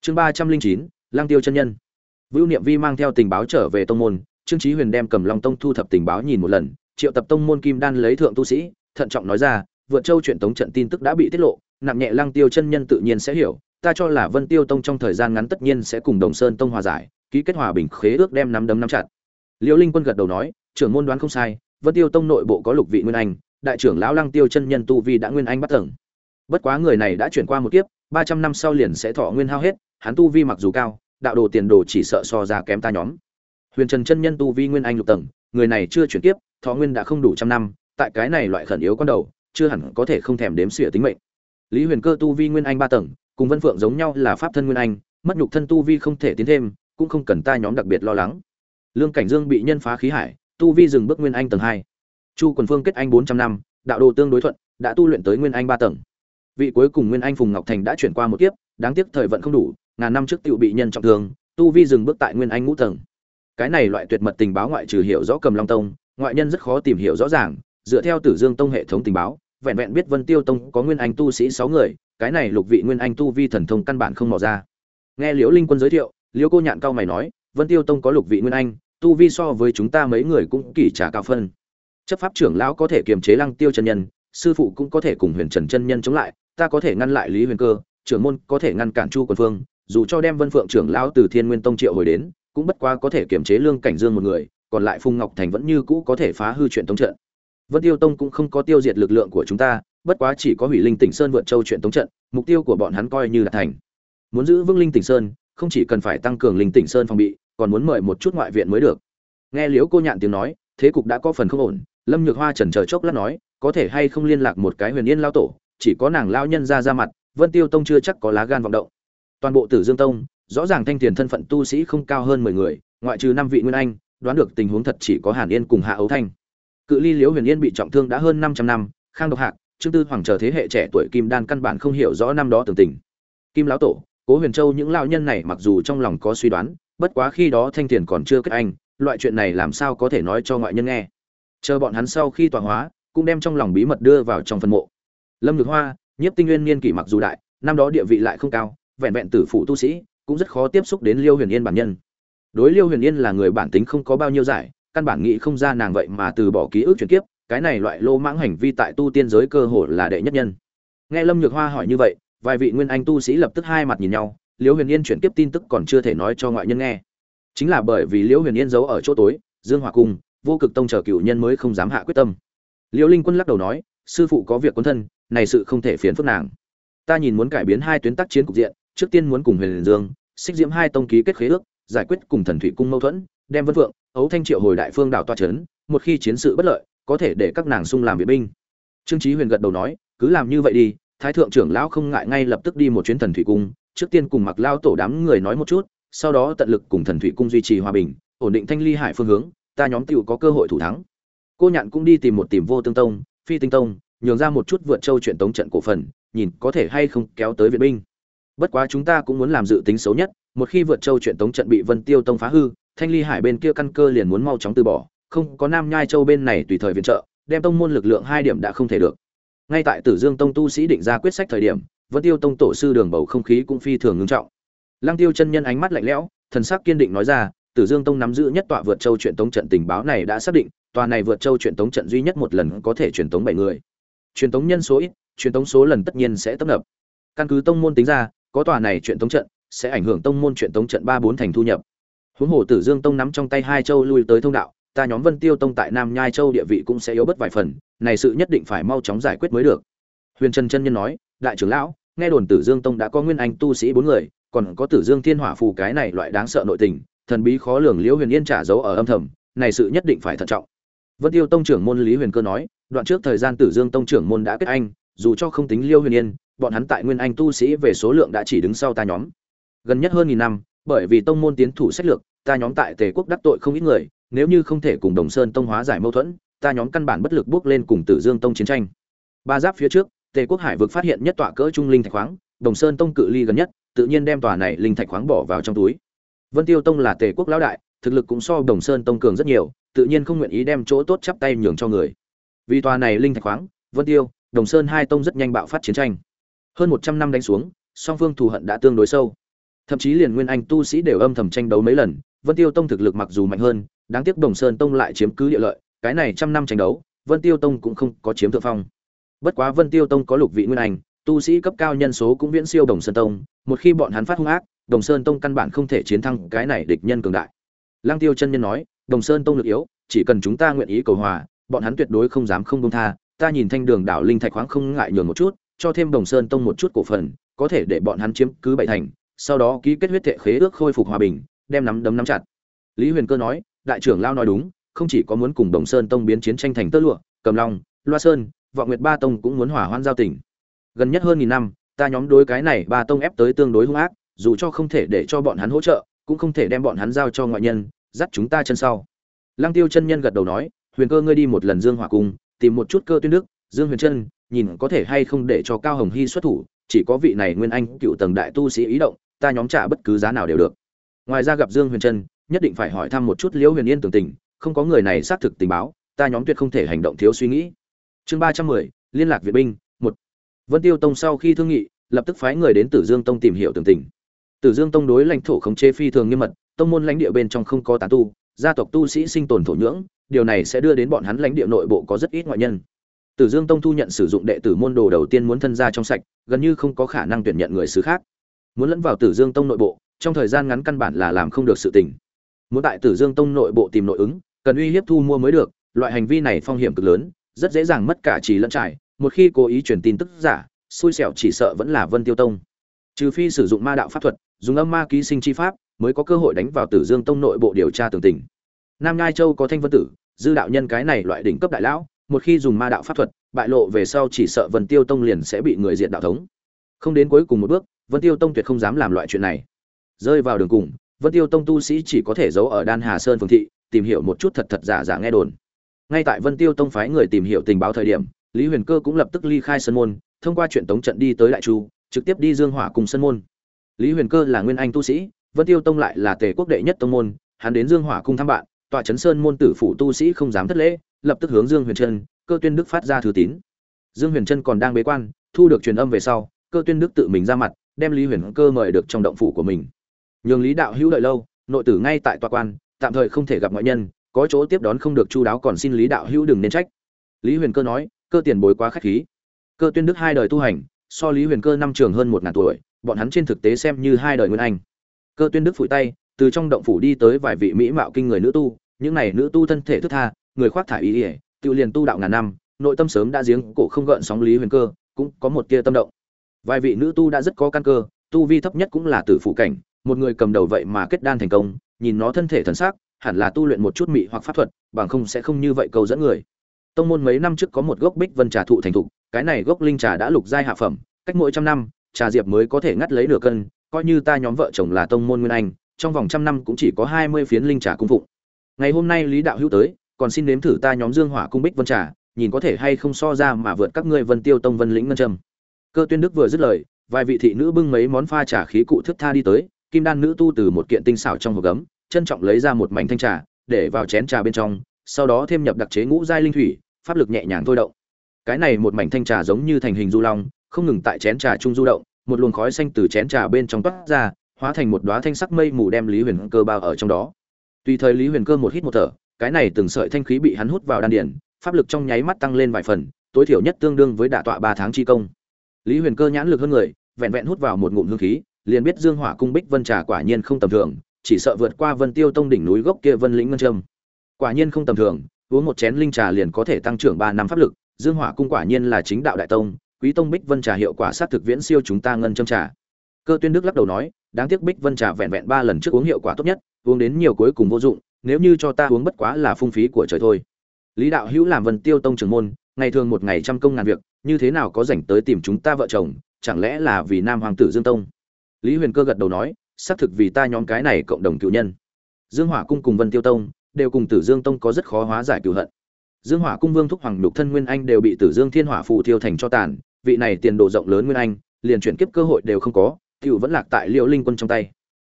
chương ba trăm linh chín lang tiêu chân nhân. Vưu niệm vi mang theo tình báo trở về tông môn, trương trí huyền đem cầm long tông thu thập tình báo nhìn một lần, triệu tập tông môn kim đan lấy thượng tu sĩ, thận trọng nói ra, vượt châu chuyện tống trận tin tức đã bị tiết lộ, nặng nhẹ lang tiêu chân nhân tự nhiên sẽ hiểu, ta cho là vân tiêu tông trong thời gian ngắn tất nhiên sẽ cùng đồng sơn tông hòa giải, ký kết hòa bình khế ước đem nắm đấm nắm chặt. Liễu linh quân gật đầu nói, trưởng môn đoán không sai, vân tiêu tông nội bộ có lục vị nguyên anh, đại trưởng lão Lang tiêu chân nhân tu vi đã nguyên anh bắt tầng. Bất quá người này đã chuyển qua một kiếp, ba trăm năm sau liền sẽ thọ nguyên hao hết hắn tu vi mặc dù cao đạo đồ tiền đồ chỉ sợ so ra kém ta nhóm. Huyền trần chân nhân tu vi nguyên anh lục tầng người này chưa chuyển tiếp, thọ nguyên đã không đủ trăm năm tại cái này loại khẩn yếu con đầu chưa hẳn có thể không thèm đếm xỉa tính mệnh. Lý huyền cơ tu vi nguyên anh ba tầng cùng vân phượng giống nhau là pháp thân nguyên anh mất nhục thân tu vi không thể tiến thêm cũng không cần ta nhóm đặc biệt lo lắng. Lương cảnh dương bị nhân phá khí hải tu vi dừng bước nguyên anh tầng hai. Chu quần phương kết anh bốn trăm năm đạo đồ tương đối thuận đã tu luyện tới nguyên anh ba tầng. Vị cuối cùng nguyên anh phùng ngọc thành đã chuyển qua một kiếp đáng tiếc thời vận không đủ ngàn năm trước tự bị nhân trọng thương, tu vi dừng bước tại nguyên anh ngũ tầng. Cái này loại tuyệt mật tình báo ngoại trừ hiểu rõ cầm long tông, ngoại nhân rất khó tìm hiểu rõ ràng, dựa theo tử dương tông hệ thống tình báo, vẹn vẹn biết vân tiêu tông có nguyên anh tu sĩ sáu người, cái này lục vị nguyên anh tu vi thần thông căn bản không mò ra. Nghe liễu linh quân giới thiệu, liễu cô nhạn cao mày nói, vân tiêu tông có lục vị nguyên anh, tu vi so với chúng ta mấy người cũng kỳ trả cao phân. Chấp pháp trưởng lão có thể kiềm chế lăng tiêu chân nhân, sư phụ cũng có thể cùng huyền trần chân nhân chống lại, ta có thể ngăn lại lý huyền cơ, trưởng môn có thể ngăn cản chu quân phương dù cho đem vân phượng trưởng lão từ thiên nguyên tông triệu hồi đến, cũng bất quá có thể kiềm chế lương cảnh dương một người, còn lại phùng ngọc thành vẫn như cũ có thể phá hư chuyện tông trận. Vân tiêu tông cũng không có tiêu diệt lực lượng của chúng ta, bất quá chỉ có hủy linh tỉnh sơn vượt châu chuyện tống trận, mục tiêu của bọn hắn coi như là thành. Muốn giữ vững linh tỉnh sơn, không chỉ cần phải tăng cường linh tỉnh sơn phòng bị, còn muốn mời một chút ngoại viện mới được. Nghe liễu cô nhạn tiếng nói, thế cục đã có phần không ổn, lâm nhược hoa chần chờ chốc lát nói, có thể hay không liên lạc một cái huyền yên lao tổ, chỉ có nàng lao nhân ra ra mặt, vân tiêu tông chưa chắc có lá gan vọng động toàn bộ tử dương tông, rõ ràng thanh tiền thân phận tu sĩ không cao hơn mười người, ngoại trừ năm vị nguyên anh, đoán được tình huống thật chỉ có hàn yên cùng hạ ấu thanh. Cự ly liễu huyền yên bị trọng thương đã hơn năm trăm năm, khang độc hạc, trương tư hoàng chờ thế hệ trẻ tuổi kim đan căn bản không hiểu rõ năm đó tường tình. Kim lão tổ, cố huyền châu những lao nhân này mặc dù trong lòng có suy đoán, bất quá khi đó thanh tiền còn chưa kết anh, loại chuyện này làm sao có thể nói cho ngoại nhân nghe. Chờ bọn hắn sau khi tọa hóa, cũng đem trong lòng bí mật đưa vào trong phân mộ. Lâm nhược hoa, nhiếp tinh nguyên niên kỷ mặc dù đại, năm đó địa vị lại không cao vẹn vẹn tử phụ tu sĩ, cũng rất khó tiếp xúc đến liêu huyền yên bản nhân. Đối liêu huyền yên là người bản tính không có bao nhiêu giải, căn bản nghĩ không ra nàng vậy mà từ bỏ ký ức chuyển kiếp, cái này loại lô mãng hành vi tại tu tiên giới cơ hồ là đệ nhất nhân. Nghe lâm nhược hoa hỏi như vậy, vài vị nguyên anh tu sĩ lập tức hai mặt nhìn nhau, liêu huyền yên chuyển kiếp tin tức còn chưa thể nói cho ngoại nhân nghe. Chính là bởi vì liêu huyền yên giấu ở chỗ tối, dương hòa cung, vô cực tông chờ cựu nhân mới không dám hạ quyết tâm. Liêu linh quân lắc đầu nói, sư phụ có việc quân thân, này sự không thể phiến phức nàng. Ta nhìn muốn cải biến hai tuyến tác chiến cục diện trước tiên muốn cùng huyền dương, xích diễm hai tông ký kết khế ước, giải quyết cùng thần thủy cung mâu thuẫn, đem vân vượng ấu thanh triệu hồi đại phương đảo toa trấn một khi chiến sự bất lợi, có thể để các nàng sung làm viện binh. Trương trí huyền gật đầu nói, cứ làm như vậy đi, thái thượng trưởng lão không ngại ngay lập tức đi một chuyến thần thủy cung, trước tiên cùng mặc lao tổ đám người nói một chút, sau đó tận lực cùng thần thủy cung duy trì hòa bình, ổn định thanh ly hải phương hướng, ta nhóm tiểu có cơ hội thủ thắng. Cô nhạn cũng đi tìm một tìm vô tương tông, phi tinh tông, nhường ra một chút vượt châu chuyện tống trận cổ phần, nhìn có thể hay không kéo tới viện binh bất quá chúng ta cũng muốn làm dự tính xấu nhất, một khi vượt châu chuyện tống trận bị vân tiêu tông phá hư, thanh ly hải bên kia căn cơ liền muốn mau chóng từ bỏ, không có nam nhai châu bên này tùy thời viện trợ, đem tông môn lực lượng hai điểm đã không thể được. Ngay tại tử dương tông tu sĩ định ra quyết sách thời điểm, vân tiêu tông tổ sư đường bầu không khí cũng phi thường ngưng trọng. Lăng tiêu chân nhân ánh mắt lạnh lẽo, thần sắc kiên định nói ra, tử dương tông nắm giữ nhất tọa vượt châu chuyện tống trận tình báo này đã xác định, tòa này vượt châu chuyện tống trận duy nhất một lần có thể truyền tống bảy người. Truyền tống nhân số ít, truyền tống số lần tất nhiên sẽ tấp nập. Căn cứ tông môn tính ra có tòa này chuyện tống trận, sẽ ảnh hưởng tông môn chuyện tống trận ba bốn thành thu nhập. Huống hồ tử dương tông nắm trong tay hai châu lui tới thông đạo, ta nhóm vân tiêu tông tại nam nhai châu địa vị cũng sẽ yếu bất vài phần, này sự nhất định phải mau chóng giải quyết mới được. Huyền trần chân nhân nói, đại trưởng lão, nghe đồn tử dương tông đã có nguyên anh tu sĩ bốn người, còn có tử dương thiên hỏa phù cái này loại đáng sợ nội tình, thần bí khó lường liễu huyền yên trả dấu ở âm thầm, này sự nhất định phải thận trọng. Vân tiêu tông trưởng môn lý huyền cơ nói, đoạn trước thời gian tử dương tông trưởng môn đã kết anh, dù cho không tính liêu huyền yên bọn hắn tại nguyên anh tu sĩ về số lượng đã chỉ đứng sau ta nhóm. Gần nhất hơn nghìn năm, bởi vì tông môn tiến thủ sách lược, ta nhóm tại tề quốc đắc tội không ít người, nếu như không thể cùng đồng sơn tông hóa giải mâu thuẫn, ta nhóm căn bản bất lực bước lên cùng tử dương tông chiến tranh. Ba giáp phía trước, tề quốc hải vực phát hiện nhất tọa cỡ trung linh thạch khoáng, đồng sơn tông cự ly gần nhất, tự nhiên đem tòa này linh thạch khoáng bỏ vào trong túi. Vân tiêu tông là tề quốc lão đại, thực lực cũng so đồng sơn tông cường rất nhiều, tự nhiên không nguyện ý đem chỗ tốt chắp tay nhường cho người. Vì tòa này linh thạch khoáng, vân tiêu, đồng sơn hai tông rất nhanh bạo phát chiến tranh hơn một trăm năm đánh xuống, song phương thù hận đã tương đối sâu. Thậm chí liền nguyên anh tu sĩ đều âm thầm tranh đấu mấy lần, vân tiêu tông thực lực mặc dù mạnh hơn, đáng tiếc đồng sơn tông lại chiếm cứ địa lợi, cái này trăm năm tranh đấu, vân tiêu tông cũng không có chiếm thượng phong. Bất quá vân tiêu tông có lục vị nguyên anh, tu sĩ cấp cao nhân số cũng viễn siêu đồng sơn tông, một khi bọn hắn phát hung ác, đồng sơn tông căn bản không thể chiến thắng cái này địch nhân cường đại. Lang tiêu chân nhân nói, đồng sơn tông lực yếu, chỉ cần chúng ta nguyện ý cầu hòa, bọn hắn tuyệt đối không dám không công tha, ta nhìn thanh đường đảo linh thạch khoáng không ngại nhường một chút cho thêm đồng sơn tông một chút cổ phần, có thể để bọn hắn chiếm cứ bảy thành, sau đó ký kết huyết thệ khế ước khôi phục hòa bình, đem nắm đấm nắm chặt. Lý huyền cơ nói, đại trưởng lao nói đúng, không chỉ có muốn cùng đồng sơn tông biến chiến tranh thành tơ lụa, cầm long, loa sơn, vọng nguyệt ba tông cũng muốn hỏa hoan giao tỉnh gần nhất hơn nghìn năm, ta nhóm đối cái này ba tông ép tới tương đối hung ác, dù cho không thể để cho bọn hắn hỗ trợ, cũng không thể đem bọn hắn giao cho ngoại nhân, dắt chúng ta chân sau. Lăng tiêu chân nhân gật đầu nói, huyền cơ ngươi đi một lần dương hỏa cung, tìm một chút cơ tuyên đức dương huyền Trân nhìn có thể hay không để cho cao hồng hy xuất thủ chỉ có vị này nguyên anh cựu tầng đại tu sĩ ý động ta nhóm trả bất cứ giá nào đều được. Ngoài ra gặp dương huyền Trân, nhất định phải hỏi thăm một chút liễu huyền yên tưởng tình không có người này xác thực tình báo ta nhóm tuyệt không thể hành động thiếu suy nghĩ. Chương ba trăm mười liên lạc viện binh một. Vân tiêu tông sau khi thương nghị lập tức phái người đến tử dương tông tìm hiểu tưởng tình. Tử dương tông đối lãnh thổ khống chế phi thường nghiêm mật tông môn lãnh địa bên trong không có tán tu gia tộc tu sĩ sinh tồn thổ nhưỡng điều này sẽ đưa đến bọn hắn lãnh địa nội bộ có rất ít ngoại nhân tử dương tông thu nhận sử dụng đệ tử môn đồ đầu tiên muốn thân gia trong sạch, gần như không có khả năng tuyển nhận người xứ khác. Muốn lẫn vào tử dương tông nội bộ, trong thời gian ngắn căn bản là làm không được sự tình. Muốn tại tử dương tông nội bộ tìm nội ứng, cần uy hiếp thu mua mới được, loại hành vi này phong hiểm cực lớn, rất dễ dàng mất cả trí lẫn trải, một khi cố ý truyền tin tức giả, xui xẻo chỉ sợ vẫn là vân tiêu tông. Trừ phi sử dụng ma đạo pháp thuật, dùng âm ma ký sinh chi pháp, mới có cơ hội đánh vào tử dương tông nội bộ điều tra tường tình. Nam ngai châu có thanh vân tử, dư đạo nhân cái này loại đỉnh cấp đại lão một khi dùng ma đạo pháp thuật, bại lộ về sau chỉ sợ vân tiêu tông liền sẽ bị người diện đạo thống. Không đến cuối cùng một bước, vân tiêu tông tuyệt không dám làm loại chuyện này. Rơi vào đường cùng, vân tiêu tông tu sĩ chỉ có thể giấu ở đan hà sơn Phương thị, tìm hiểu một chút thật thật giả giả nghe đồn. Ngay tại vân tiêu tông phái người tìm hiểu tình báo thời điểm, lý huyền cơ cũng lập tức ly khai sân môn, thông qua chuyện tống trận đi tới đại chu, trực tiếp đi dương hỏa cùng sân môn. Lý huyền cơ là nguyên anh tu sĩ, vân tiêu tông lại là tề quốc đệ nhất tông môn, hắn đến dương hỏa cung thăm bạn, tọa trấn sơn môn tử phủ tu sĩ không dám thất lễ lập tức hướng dương huyền trân, cơ tuyên đức phát ra thư tín. Dương huyền trân còn đang bế quan, thu được truyền âm về sau, cơ tuyên đức tự mình ra mặt, đem lý huyền cơ mời được trong động phủ của mình. Nhường lý đạo hữu đợi lâu, nội tử ngay tại tòa quan, tạm thời không thể gặp ngoại nhân, có chỗ tiếp đón không được chu đáo còn xin lý đạo hữu đừng nên trách. Lý huyền cơ nói, cơ tiền bối quá khách khí. Cơ tuyên đức hai đời tu hành, so lý huyền cơ năm trường hơn một ngàn tuổi, bọn hắn trên thực tế xem như hai đời nguyên anh. Cơ tuyên đức phủi tay, từ trong động phủ đi tới vài vị mỹ mạo kinh người nữ tu, những này nữ tu thân thể thức tha người khoác thải ý ỉa, tự liền tu đạo ngàn năm, nội tâm sớm đã giếng cổ không gợn sóng lý huyền cơ, cũng có một tia tâm động. Vài vị nữ tu đã rất có căn cơ, tu vi thấp nhất cũng là tử phụ cảnh, một người cầm đầu vậy mà kết đan thành công, nhìn nó thân thể thần sắc, hẳn là tu luyện một chút mị hoặc pháp thuật, bằng không sẽ không như vậy câu dẫn người. Tông môn mấy năm trước có một gốc bích vân trà thụ thành thục, cái này gốc linh trà đã lục giai hạ phẩm, cách mỗi trăm năm, trà diệp mới có thể ngắt lấy nửa cân, coi như ta nhóm vợ chồng là tông môn nguyên anh, trong vòng trăm năm cũng chỉ có hai mươi phiến linh trà cung phụng. Ngày hôm nay lý đạo hữu tới còn xin nếm thử ta nhóm dương hỏa cung bích vân trà, nhìn có thể hay không so ra mà vượt các ngươi vân tiêu tông vân lĩnh ngân trâm. Cơ tuyên đức vừa dứt lời, vài vị thị nữ bưng mấy món pha trà khí cụ thức tha đi tới, kim đan nữ tu từ một kiện tinh xảo trong hộp gấm, trân trọng lấy ra một mảnh thanh trà, để vào chén trà bên trong, sau đó thêm nhập đặc chế ngũ giai linh thủy, pháp lực nhẹ nhàng thôi động. Cái này một mảnh thanh trà giống như thành hình du long, không ngừng tại chén trà trung du động, một luồng khói xanh từ chén trà bên trong toát ra, hóa thành một đóa thanh sắc mây mù đem lý huyền cơ bao ở trong đó. Tùy thời lý huyền cơ một hít một thở cái này từng sợi thanh khí bị hắn hút vào đan điền, pháp lực trong nháy mắt tăng lên vài phần tối thiểu nhất tương đương với đả tọa ba tháng chi công. Lý huyền cơ nhãn lực hơn người vẹn vẹn hút vào một ngụm hương khí liền biết dương hỏa cung bích vân trà quả nhiên không tầm thường chỉ sợ vượt qua vân tiêu tông đỉnh núi gốc kia vân lĩnh ngân trâm quả nhiên không tầm thường uống một chén linh trà liền có thể tăng trưởng ba năm pháp lực dương hỏa cung quả nhiên là chính đạo đại tông quý tông bích vân trà hiệu quả sát thực viễn siêu chúng ta ngân châm trà. Cơ tuyên đức lắc đầu nói đáng tiếc bích vân trà vẹn vẹn ba lần trước uống hiệu quả tốt nhất uống đến nhiều cuối cùng vô dụng nếu như cho ta uống bất quá là phung phí của trời thôi. Lý đạo hữu làm vân tiêu tông trưởng môn, ngày thường một ngày trăm công ngàn việc, như thế nào có rảnh tới tìm chúng ta vợ chồng, chẳng lẽ là vì nam hoàng tử dương tông? Lý huyền cơ gật đầu nói, xác thực vì ta nhóm cái này cộng đồng cựu nhân. Dương hỏa cung cùng vân tiêu tông, đều cùng tử dương tông có rất khó hóa giải cựu hận. Dương hỏa cung vương thúc hoàng đục thân nguyên anh đều bị tử dương thiên hỏa phù thiêu thành cho tàn, vị này tiền đồ rộng lớn nguyên anh, liền chuyển kiếp cơ hội đều không có cựu vẫn lạc tại liễu linh quân trong tay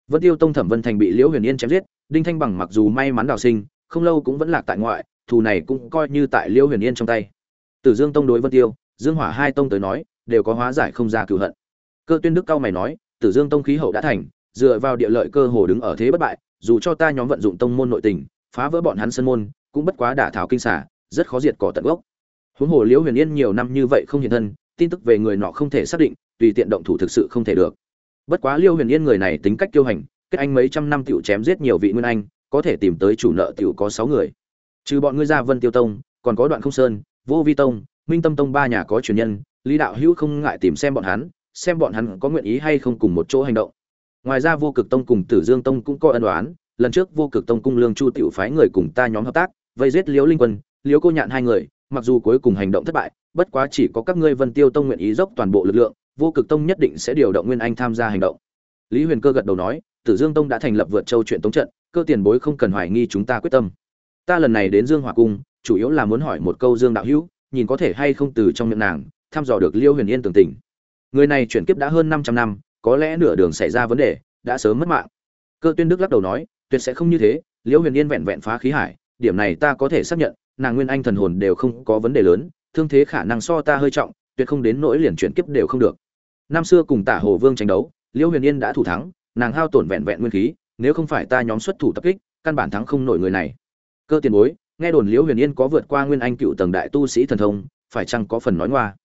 vân tiêu tông thẩm vân thành bị liễu huyền yên chém giết, đinh thanh bằng mặc dù may mắn đào sinh, không lâu cũng vẫn lạc tại ngoại, thù này cũng coi như tại liễu huyền yên trong tay. Tử dương tông đối vân tiêu, dương hỏa hai tông tới nói, đều có hóa giải không ra cừu hận. Cơ tuyên đức cao mày nói, tử dương tông khí hậu đã thành, dựa vào địa lợi cơ hồ đứng ở thế bất bại, dù cho ta nhóm vận dụng tông môn nội tình, phá vỡ bọn hắn sân môn, cũng bất quá đả thảo kinh xả rất khó diệt cỏ tận gốc. Huống hồ liễu huyền yên nhiều năm như vậy không hiện thân, tin tức về người nọ không thể xác định, tùy tiện động thủ thực sự không thể được bất quá Liêu huyền yên người này tính cách kiêu hành, kết anh mấy trăm năm tiểu chém giết nhiều vị nguyên anh, có thể tìm tới chủ nợ tiểu có sáu người. Trừ bọn ngươi ra vân tiêu tông, còn có đoạn không sơn, vô vi tông, minh tâm tông ba nhà có truyền nhân, lý đạo hữu không ngại tìm xem bọn hắn, xem bọn hắn có nguyện ý hay không cùng một chỗ hành động. Ngoài ra vô cực tông cùng tử dương tông cũng có ân đoán lần trước vô cực tông cung lương chu tiểu phái người cùng ta nhóm hợp tác, vây giết liễu linh quân, liễu cô nhạn hai người, mặc dù cuối cùng hành động thất bại, bất quá chỉ có các ngươi vân tiêu tông nguyện ý dốc toàn bộ lực lượng vô cực tông nhất định sẽ điều động nguyên anh tham gia hành động. Lý huyền cơ gật đầu nói, tử dương tông đã thành lập vượt châu chuyện tống trận, cơ tiền bối không cần hoài nghi chúng ta quyết tâm. Ta lần này đến dương hòa cung, chủ yếu là muốn hỏi một câu dương đạo hữu, nhìn có thể hay không từ trong miệng nàng, thăm dò được liêu huyền yên tường tình. Người này chuyển kiếp đã hơn 500 năm, có lẽ nửa đường xảy ra vấn đề, đã sớm mất mạng. Cơ tuyên đức lắc đầu nói, tuyệt sẽ không như thế liễu huyền yên vẹn vẹn phá khí hải, điểm này ta có thể xác nhận, nàng nguyên anh thần hồn đều không có vấn đề lớn, thương thế khả năng so ta hơi trọng, tuyệt không đến nỗi liền chuyển kiếp đều không được năm xưa cùng tả hồ vương tranh đấu, liễu huyền yên đã thủ thắng, nàng hao tổn vẹn vẹn nguyên khí, nếu không phải ta nhóm xuất thủ tập kích, căn bản thắng không nổi người này. Cơ tiền bối, nghe đồn liễu huyền yên có vượt qua nguyên anh cựu tầng đại tu sĩ thần thông, phải chăng có phần nói ngoa?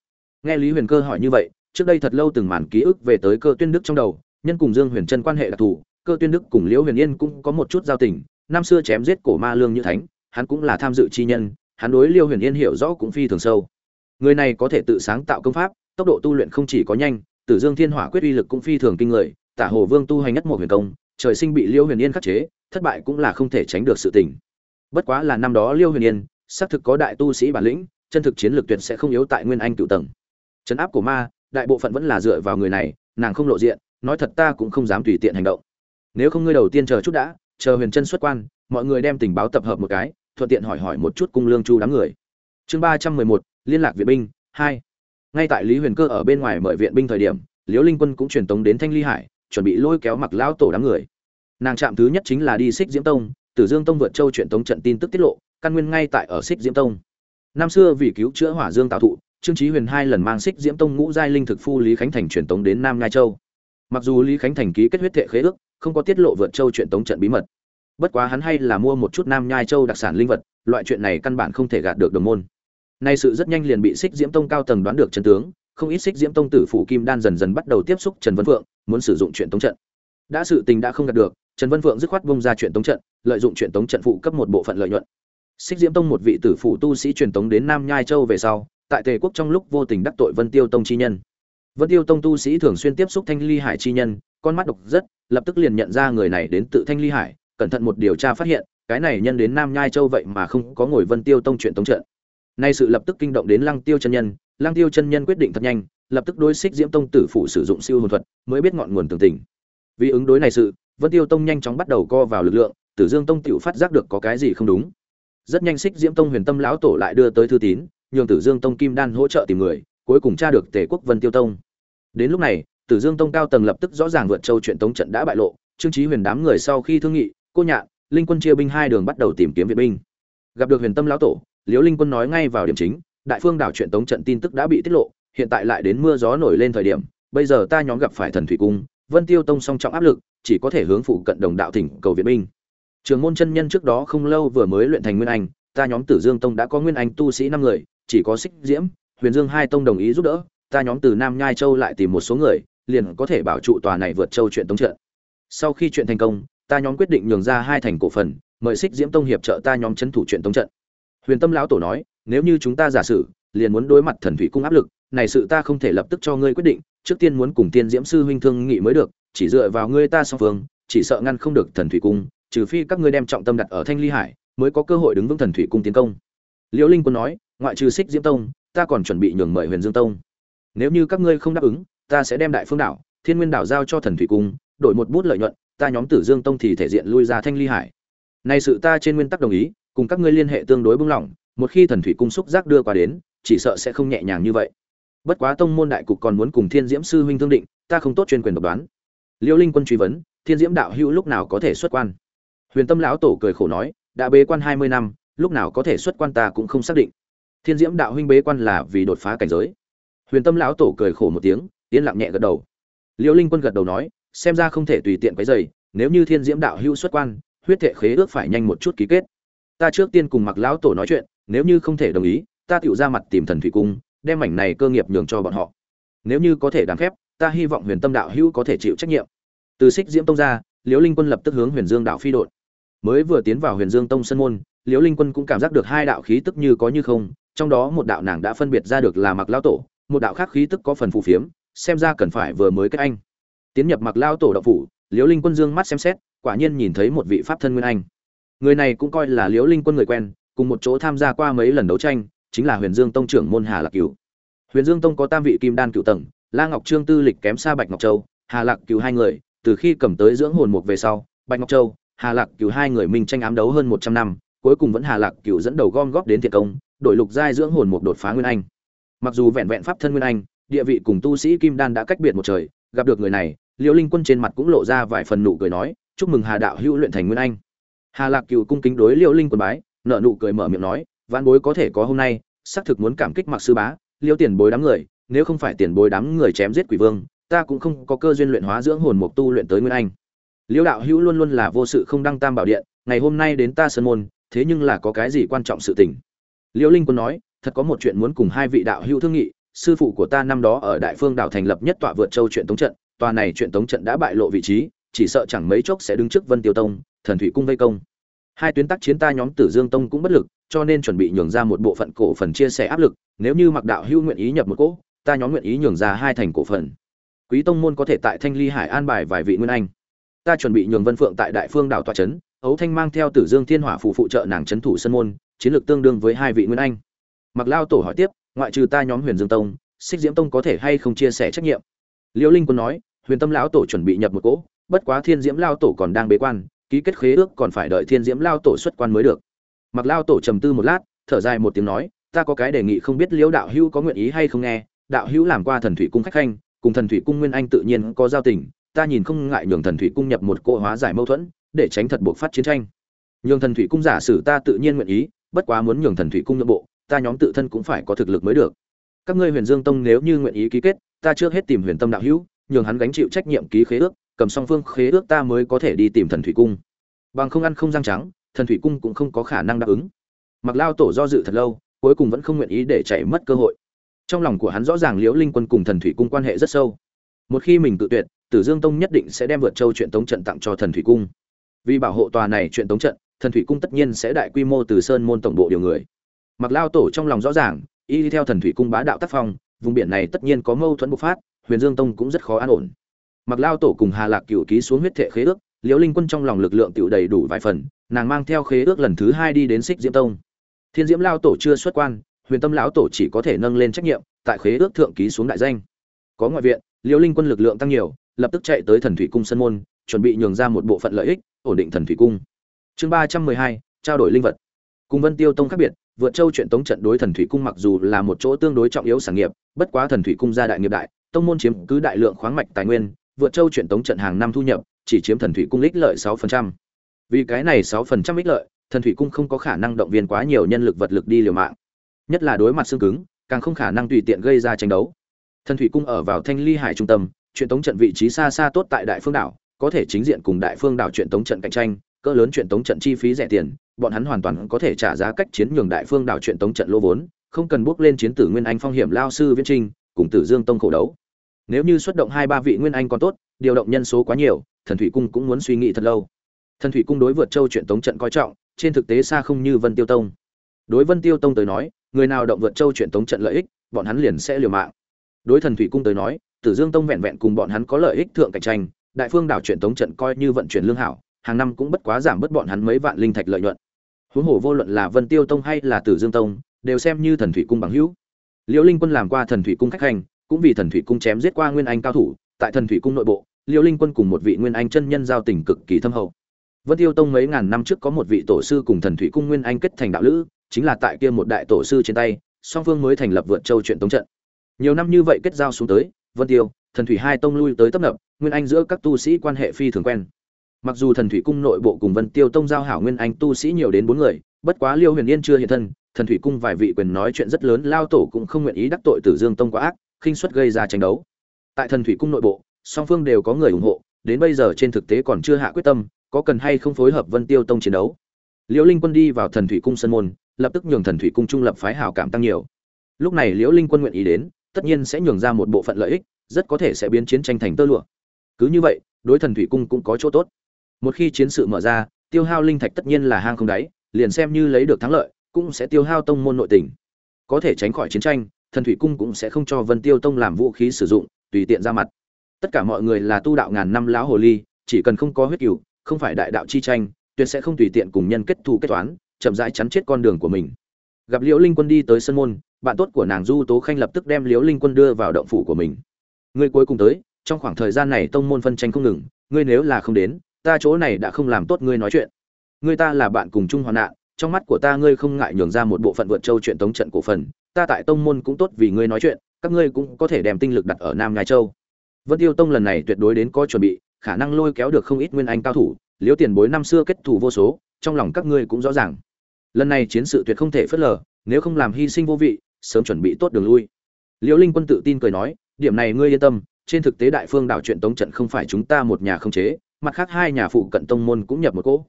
Nghe lý huyền cơ hỏi như vậy, trước đây thật lâu từng màn ký ức về tới cơ tuyên đức trong đầu, nhân cùng dương huyền trân quan hệ đặc thù, cơ tuyên đức cùng liễu huyền yên cũng có một chút giao tình, năm xưa chém giết cổ ma lương như thánh, hắn cũng là tham dự chi nhân, hắn đối liêu huyền yên hiểu rõ cũng phi thường sâu. Người này có thể tự sáng tạo công pháp, tốc độ tu luyện không chỉ có nhanh tử dương thiên hỏa quyết uy lực cũng phi thường kinh người, tả hồ vương tu hành nhất một huyền công, trời sinh bị liêu huyền yên khắc chế, thất bại cũng là không thể tránh được sự tình. Bất quá là năm đó liêu huyền yên, xác thực có đại tu sĩ bản lĩnh, chân thực chiến lược tuyệt sẽ không yếu tại nguyên anh cửu tầng. Trấn áp của ma, đại bộ phận vẫn là dựa vào người này, nàng không lộ diện, nói thật ta cũng không dám tùy tiện hành động. Nếu không ngươi đầu tiên chờ chút đã, chờ huyền chân xuất quan, mọi người đem tình báo tập hợp một cái, thuận tiện hỏi hỏi một chút cung lương chu đám người. Chương ba trăm mười một, liên lạc viện binh, hai ngay tại lý huyền cơ ở bên ngoài mời viện binh thời điểm, liễu linh quân cũng truyền tống đến thanh ly hải, chuẩn bị lôi kéo mặc lão tổ đám người. Nàng chạm thứ nhất chính là đi xích diễm tông, tử dương tông vượt châu truyền tống trận tin tức tiết lộ, căn nguyên ngay tại ở xích diễm tông. Năm xưa vì cứu chữa hỏa dương tạo thụ, trương chí huyền hai lần mang xích diễm tông ngũ giai linh thực phu lý khánh thành truyền tống đến nam ngai châu. Mặc dù lý khánh thành ký kết huyết thệ khế ước, không có tiết lộ vượt châu truyền tống trận bí mật. Bất quá hắn hay là mua một chút nam nhai châu đặc sản linh vật, loại chuyện này căn bản không thể gạt được đồng môn nay sự rất nhanh liền bị xích diễm tông cao tầng đoán được chân tướng, không ít xích diễm tông tử phủ kim đan dần dần bắt đầu tiếp xúc trần vân phượng, muốn sử dụng chuyện tống trận. Đã sự tình đã không gạt được, trần vân phượng dứt khoát bông ra chuyện tống trận, lợi dụng chuyện tống trận phụ cấp một bộ phận lợi nhuận. Xích diễm tông một vị tử phụ tu sĩ truyền tống đến nam nhai châu về sau, tại tề quốc trong lúc vô tình đắc tội vân tiêu tông chi nhân. Vân tiêu tông tu sĩ thường xuyên tiếp xúc thanh ly hải chi nhân, con mắt độc rất, lập tức liền nhận ra người này đến tự thanh ly hải, cẩn thận một điều tra phát hiện, cái này nhân đến nam nhai châu vậy mà không có ngồi vân tiêu tông chuyện tống trận nay sự lập tức kinh động đến lăng tiêu chân nhân, lăng tiêu chân nhân quyết định thật nhanh, lập tức đối xích diễm tông tử phụ sử dụng siêu hồn thuật, mới biết ngọn nguồn tường tình. Vì ứng đối này sự, vân tiêu tông nhanh chóng bắt đầu co vào lực lượng, tử dương tông tiểu phát giác được có cái gì không đúng. Rất nhanh xích diễm tông huyền tâm lão tổ lại đưa tới thư tín, nhường tử dương tông kim đan hỗ trợ tìm người, cuối cùng tra được tề quốc vân tiêu tông. Đến lúc này, tử dương tông cao tầng lập tức rõ ràng vượt châu chuyện tống trận đã bại lộ, trương trí huyền đám người sau khi thương nghị, cô nhạn, linh quân chia binh hai đường bắt đầu tìm kiếm viện binh. Gặp được huyền tâm lão tổ liễu linh quân nói ngay vào điểm chính, đại phương đảo chuyện tống trận tin tức đã bị tiết lộ, hiện tại lại đến mưa gió nổi lên thời điểm, bây giờ ta nhóm gặp phải thần thủy cung, vân tiêu tông song trọng áp lực, chỉ có thể hướng phụ cận đồng đạo thỉnh cầu viện binh. Trường môn chân nhân trước đó không lâu vừa mới luyện thành nguyên anh, ta nhóm tử dương tông đã có nguyên anh tu sĩ năm người, chỉ có xích diễm, huyền dương hai tông đồng ý giúp đỡ, ta nhóm từ nam nhai châu lại tìm một số người, liền có thể bảo trụ tòa này vượt châu chuyện tống trận. Sau khi chuyện thành công, ta nhóm quyết định nhường ra hai thành cổ phần, mời xích diễm tông hiệp trợ ta nhóm chấn thủ chuyện tống trận huyền tâm lão tổ nói, nếu như chúng ta giả sử, liền muốn đối mặt thần thủy cung áp lực, này sự ta không thể lập tức cho ngươi quyết định, trước tiên muốn cùng tiên diễm sư huynh thương nghị mới được, chỉ dựa vào ngươi ta song phương, chỉ sợ ngăn không được thần thủy cung, trừ phi các ngươi đem trọng tâm đặt ở thanh ly hải, mới có cơ hội đứng vững thần thủy cung tiến công. Liễu linh quân nói, ngoại trừ xích diễm tông, ta còn chuẩn bị nhường mời huyền dương tông. Nếu như các ngươi không đáp ứng, ta sẽ đem đại phương đảo, thiên nguyên đảo giao cho thần thủy cung, đổi một bút lợi nhuận, ta nhóm tử dương tông thì thể diện lui ra thanh ly hải. Này sự ta trên nguyên tắc đồng ý cùng các ngươi liên hệ tương đối bưng lỏng, một khi thần thủy cung xúc giác đưa qua đến, chỉ sợ sẽ không nhẹ nhàng như vậy. Bất quá tông môn đại cục còn muốn cùng thiên diễm sư huynh thương định, ta không tốt chuyên quyền độc đoán. Liêu linh quân truy vấn, thiên diễm đạo hữu lúc nào có thể xuất quan? Huyền tâm lão tổ cười khổ nói, đã bế quan hai mươi năm, lúc nào có thể xuất quan ta cũng không xác định. Thiên diễm đạo huynh bế quan là vì đột phá cảnh giới. Huyền tâm lão tổ cười khổ một tiếng, yên lặng nhẹ gật đầu. Liêu linh quân gật đầu nói, xem ra không thể tùy tiện cái giày nếu như thiên diễm đạo hữu xuất quan, huyết thệ khế ước phải nhanh một chút ký kết ta trước tiên cùng mặc lão tổ nói chuyện, nếu như không thể đồng ý, ta tựu ra mặt tìm thần thủy cung, đem mảnh này cơ nghiệp nhường cho bọn họ. Nếu như có thể đáng phép ta hy vọng huyền tâm đạo hữu có thể chịu trách nhiệm. Từ xích diễm tông ra, liễu linh quân lập tức hướng huyền dương đạo phi đội. Mới vừa tiến vào huyền dương tông sân môn, liễu linh quân cũng cảm giác được hai đạo khí tức như có như không, trong đó một đạo nàng đã phân biệt ra được là mặc lao tổ, một đạo khác khí tức có phần phù phiếm, xem ra cần phải vừa mới kết anh. Tiến nhập mặc lao tổ đạo phủ, liễu linh quân dương mắt xem xét, quả nhiên nhìn thấy một vị pháp thân nguyên anh người này cũng coi là liễu linh quân người quen, cùng một chỗ tham gia qua mấy lần đấu tranh, chính là huyền dương tông trưởng môn hà lạc cửu. Huyền dương tông có tam vị kim đan cựu tầng, la ngọc trương tư lịch kém xa bạch ngọc châu, hà lạc cửu hai người, từ khi cầm tới dưỡng hồn mục về sau, bạch ngọc châu, hà lạc cửu hai người minh tranh ám đấu hơn một trăm năm, cuối cùng vẫn hà lạc cửu dẫn đầu gom góp đến thiệt công đội lục giai dưỡng hồn mục đột phá nguyên anh. Mặc dù vẹn vẹn pháp thân nguyên anh, địa vị cùng tu sĩ kim đan đã cách biệt một trời, gặp được người này, liễu linh quân trên mặt cũng lộ ra vài phần nụ cười nói, chúc mừng hà đạo hữu luyện thành nguyên anh hà lạc cửu cung kính đối liễu linh quân bái nợ nụ cười mở miệng nói, vãn bối có thể có hôm nay, xác thực muốn cảm kích mặc sư bá, liễu tiền bối đám người, nếu không phải tiền bối đám người chém giết quỷ vương, ta cũng không có cơ duyên luyện hóa dưỡng hồn mục tu luyện tới nguyên anh. Liễu đạo hữu luôn luôn là vô sự không đăng tam bảo điện, ngày hôm nay đến ta sơn môn, thế nhưng là có cái gì quan trọng sự tình? Liễu linh quân nói, thật có một chuyện muốn cùng hai vị đạo hữu thương nghị, sư phụ của ta năm đó ở đại phương đảo thành lập nhất tọa vượt châu chuyện tống trận, tòa này chuyện tống trận đã bại lộ vị trí chỉ sợ chẳng mấy chốc sẽ đứng trước vân tiêu tông, thần thủy cung vây công. Hai tuyến tác chiến ta nhóm tử dương tông cũng bất lực, cho nên chuẩn bị nhường ra một bộ phận cổ phần chia sẻ áp lực, nếu như mặc đạo hữu nguyện ý nhập một cỗ, ta nhóm nguyện ý nhường ra hai thành cổ phần. Quý tông môn có thể tại thanh ly hải an bài vài vị nguyên anh. Ta chuẩn bị nhường vân phượng tại đại phương đảo tọa trấn ấu thanh mang theo tử dương thiên hỏa phụ phụ trợ nàng trấn thủ sân môn, chiến lược tương đương với hai vị nguyên anh. Mặc lao tổ hỏi tiếp, ngoại trừ ta nhóm huyền dương tông, xích diễm tông có thể hay không chia sẻ trách nhiệm? Liễu linh quân nói, huyền tâm lão tổ chuẩn bị nhập một cỗ bất quá thiên diễm lao tổ còn đang bế quan, ký kết khế ước còn phải đợi thiên diễm lao tổ xuất quan mới được. Mặc lao tổ trầm tư một lát, thở dài một tiếng nói, ta có cái đề nghị không biết liễu đạo hữu có nguyện ý hay không nghe. Đạo hữu làm qua thần thủy cung khách khanh, cùng thần thủy cung nguyên anh tự nhiên có giao tình, ta nhìn không ngại nhường thần thủy cung nhập một cỗ hóa giải mâu thuẫn, để tránh thật buộc phát chiến tranh. Nhường thần thủy cung giả sử ta tự nhiên nguyện ý, bất quá muốn nhường thần thủy cung nội bộ, ta nhóm tự thân cũng phải có thực lực mới được. Các ngươi huyền dương tông nếu như nguyện ý ký kết, ta trước hết tìm huyền tâm đạo hữu, nhường hắn gánh chịu trách nhiệm ký khế ước cầm song phương khế ước ta mới có thể đi tìm thần thủy cung. Bằng không ăn không răng trắng, thần thủy cung cũng không có khả năng đáp ứng. Mặc lao tổ do dự thật lâu, cuối cùng vẫn không nguyện ý để chạy mất cơ hội. Trong lòng của hắn rõ ràng liễu linh quân cùng thần thủy cung quan hệ rất sâu. Một khi mình tự tuyệt, tử dương tông nhất định sẽ đem vượt châu chuyện tống trận tặng cho thần thủy cung. Vì bảo hộ tòa này chuyện tống trận, thần thủy cung tất nhiên sẽ đại quy mô từ sơn môn tổng bộ điều người. Mặc lao tổ trong lòng rõ ràng, y đi theo thần thủy cung bá đạo tác phong, vùng biển này tất nhiên có mâu thuẫn bộc phát, huyền dương tông cũng rất khó an ổn mặc lao tổ cùng hà lạc cựu ký xuống huyết thệ khế ước, liễu linh quân trong lòng lực lượng tựu đầy đủ vài phần, nàng mang theo khế ước lần thứ hai đi đến xích diễm tông. Thiên diễm lao tổ chưa xuất quan, huyền tâm lão tổ chỉ có thể nâng lên trách nhiệm, tại khế ước thượng ký xuống đại danh. Có ngoại viện, liễu linh quân lực lượng tăng nhiều, lập tức chạy tới thần thủy cung sân môn, chuẩn bị nhường ra một bộ phận lợi ích, ổn định thần thủy cung. Chương ba trăm mười hai, trao đổi linh vật. Cùng vân tiêu tông khác biệt, vượt châu chuyện tống trận đối thần thủy cung mặc dù là một chỗ tương đối trọng yếu sản nghiệp, bất quá thần thủy cung gia đại nghiệp đại, tông môn chiếm cứ đại lượng khoáng mạch tài nguyên vượt châu chuyện tống trận hàng năm thu nhập, chỉ chiếm thần thủy cung ích lợi sáu phần trăm. Vì cái này sáu phần trăm ích lợi, thần thủy cung không có khả năng động viên quá nhiều nhân lực vật lực đi liều mạng. Nhất là đối mặt xương cứng, càng không khả năng tùy tiện gây ra tranh đấu. Thần thủy cung ở vào thanh ly hải trung tâm chuyện tống trận vị trí xa xa tốt tại đại phương đảo, có thể chính diện cùng đại phương đảo chuyện tống trận cạnh tranh, cỡ lớn chuyện tống trận chi phí rẻ tiền, bọn hắn hoàn toàn có thể trả giá cách chiến nhường đại phương đảo chuyện tống trận lô vốn, không cần bước lên chiến tử nguyên anh phong hiểm lao sư viễn trinh cùng tử dương tông khổ đấu nếu như xuất động hai ba vị nguyên anh còn tốt, điều động nhân số quá nhiều, thần thủy cung cũng muốn suy nghĩ thật lâu. Thần thủy cung đối vượt châu chuyện tống trận coi trọng, trên thực tế xa không như vân tiêu tông. Đối vân tiêu tông tới nói, người nào động vượt châu chuyện tống trận lợi ích, bọn hắn liền sẽ liều mạng. Đối thần thủy cung tới nói, tử dương tông vẹn vẹn cùng bọn hắn có lợi ích thượng cạnh tranh, đại phương đảo chuyện tống trận coi như vận chuyển lương hảo, hàng năm cũng bất quá giảm bớt bọn hắn mấy vạn linh thạch lợi nhuận. Huống hồ vô luận là vân tiêu tông hay là tử dương tông, đều xem như thần thủy cung bằng hữu. Liễu linh quân làm qua thần thủy cung khách hành cũng vì thần thủy cung chém giết qua nguyên anh cao thủ, tại thần thủy cung nội bộ, liêu linh quân cùng một vị nguyên anh chân nhân giao tình cực kỳ thâm hậu. Vân tiêu tông mấy ngàn năm trước có một vị tổ sư cùng thần thủy cung nguyên anh kết thành đạo lữ, chính là tại kia một đại tổ sư trên tay, song phương mới thành lập vượt châu chuyện tống trận. Nhiều năm như vậy kết giao xuống tới, vân tiêu, thần thủy hai tông lui tới tấp nập, nguyên anh giữa các tu sĩ quan hệ phi thường quen. Mặc dù thần thủy cung nội bộ cùng vân tiêu tông giao hảo nguyên anh tu sĩ nhiều đến bốn người, bất quá liêu huyền yên chưa hiện thân, thần thủy cung vài vị quyền nói chuyện rất lớn, lao tổ cũng không nguyện ý đắc tội tử dương tông quá ác khinh suất gây ra tranh đấu. Tại thần thủy cung nội bộ, song phương đều có người ủng hộ, đến bây giờ trên thực tế còn chưa hạ quyết tâm, có cần hay không phối hợp vân tiêu tông chiến đấu. Liễu linh quân đi vào thần thủy cung sân môn, lập tức nhường thần thủy cung trung lập phái hảo cảm tăng nhiều. Lúc này liễu linh quân nguyện ý đến, tất nhiên sẽ nhường ra một bộ phận lợi ích, rất có thể sẽ biến chiến tranh thành tơ lụa. Cứ như vậy, đối thần thủy cung cũng có chỗ tốt. Một khi chiến sự mở ra, tiêu hao linh thạch tất nhiên là hang không đáy, liền xem như lấy được thắng lợi, cũng sẽ tiêu hao tông môn nội tình. Có thể tránh khỏi chiến tranh thần thủy cung cũng sẽ không cho vân tiêu tông làm vũ khí sử dụng, tùy tiện ra mặt. Tất cả mọi người là tu đạo ngàn năm lão hồ ly, chỉ cần không có huyết cửu, không phải đại đạo chi tranh, tuyệt sẽ không tùy tiện cùng nhân kết thù kết toán, chậm rãi chắn chết con đường của mình. Gặp liễu linh quân đi tới sân môn, bạn tốt của nàng du tố khanh lập tức đem liễu linh quân đưa vào động phủ của mình. Ngươi cuối cùng tới, trong khoảng thời gian này tông môn phân tranh không ngừng, ngươi nếu là không đến, ta chỗ này đã không làm tốt ngươi nói chuyện. Ngươi ta là bạn cùng chung hoạn nạn, trong mắt của ta ngươi không ngại nhường ra một bộ phận vượt châu chuyện tống trận cổ phần ta tại tông môn cũng tốt vì ngươi nói chuyện, các ngươi cũng có thể đem tinh lực đặt ở nam ngai châu. Vân tiêu tông lần này tuyệt đối đến có chuẩn bị, khả năng lôi kéo được không ít nguyên anh cao thủ liếu tiền bối năm xưa kết thủ vô số, trong lòng các ngươi cũng rõ ràng. Lần này chiến sự tuyệt không thể phớt lờ, nếu không làm hy sinh vô vị, sớm chuẩn bị tốt đường lui. Liễu linh quân tự tin cười nói, điểm này ngươi yên tâm, trên thực tế đại phương đảo chuyện tống trận không phải chúng ta một nhà không chế, mặt khác hai nhà phụ cận tông môn cũng nhập một cỗ.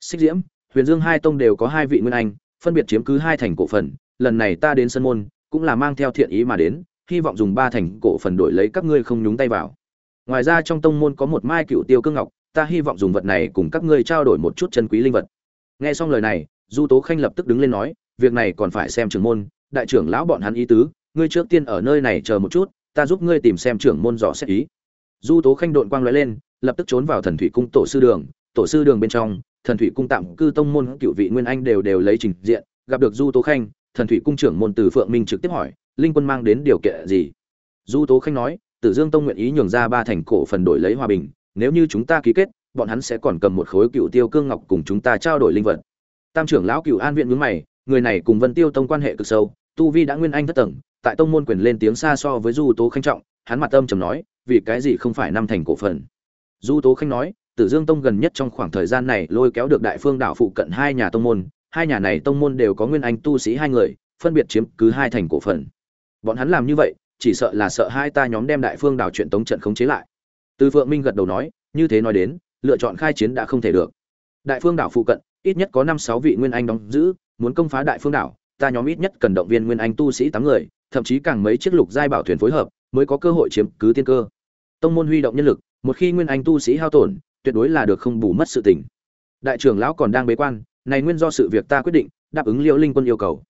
Xích diễm, huyền dương hai tông đều có hai vị nguyên anh, phân biệt chiếm cứ hai thành cổ phần lần này ta đến sân môn, cũng là mang theo thiện ý mà đến, hy vọng dùng ba thành cổ phần đổi lấy các ngươi không nhúng tay vào. Ngoài ra trong tông môn có một mai cựu tiêu cương ngọc, ta hy vọng dùng vật này cùng các ngươi trao đổi một chút chân quý linh vật. Nghe xong lời này, du tố khanh lập tức đứng lên nói, việc này còn phải xem trưởng môn, đại trưởng lão bọn hắn ý tứ, ngươi trước tiên ở nơi này chờ một chút, ta giúp ngươi tìm xem trưởng môn dò xét ý. Du tố khanh đội quang lóe lên, lập tức trốn vào thần thủy cung tổ sư đường, tổ sư đường bên trong, thần thủy cung tạm cư tông môn cựu vị nguyên anh đều đều lấy trình diện, gặp được du tố khanh thần thủy cung trưởng môn từ phượng minh trực tiếp hỏi, linh quân mang đến điều kiện gì? Du tố khanh nói, tử dương tông nguyện ý nhường ra ba thành cổ phần đổi lấy hòa bình, nếu như chúng ta ký kết, bọn hắn sẽ còn cầm một khối cựu tiêu cương ngọc cùng chúng ta trao đổi linh vật. Tam trưởng lão cựu an viện nhướng mày, người này cùng vân tiêu tông quan hệ cực sâu, tu vi đã nguyên anh thất tầng, tại tông môn quyền lên tiếng xa so với du tố khanh trọng, hắn mặt âm trầm nói, vì cái gì không phải năm thành cổ phần? Du tố khanh nói, tử dương tông gần nhất trong khoảng thời gian này lôi kéo được đại phương đảo phụ cận hai nhà tông môn hai nhà này tông môn đều có nguyên anh tu sĩ hai người, phân biệt chiếm cứ hai thành cổ phần. Bọn hắn làm như vậy, chỉ sợ là sợ hai ta nhóm đem đại phương đảo chuyện tống trận khống chế lại. Từ phượng minh gật đầu nói, như thế nói đến, lựa chọn khai chiến đã không thể được. Đại phương đảo phụ cận, ít nhất có năm sáu vị nguyên anh đóng giữ, muốn công phá đại phương đảo, ta nhóm ít nhất cần động viên nguyên anh tu sĩ tám người, thậm chí càng mấy chiếc lục giai bảo thuyền phối hợp, mới có cơ hội chiếm cứ tiên cơ. Tông môn huy động nhân lực, một khi nguyên anh tu sĩ hao tổn, tuyệt đối là được không bù mất sự tình. Đại trưởng lão còn đang bế quan này nguyên do sự việc ta quyết định, đáp ứng liễu linh quân yêu cầu.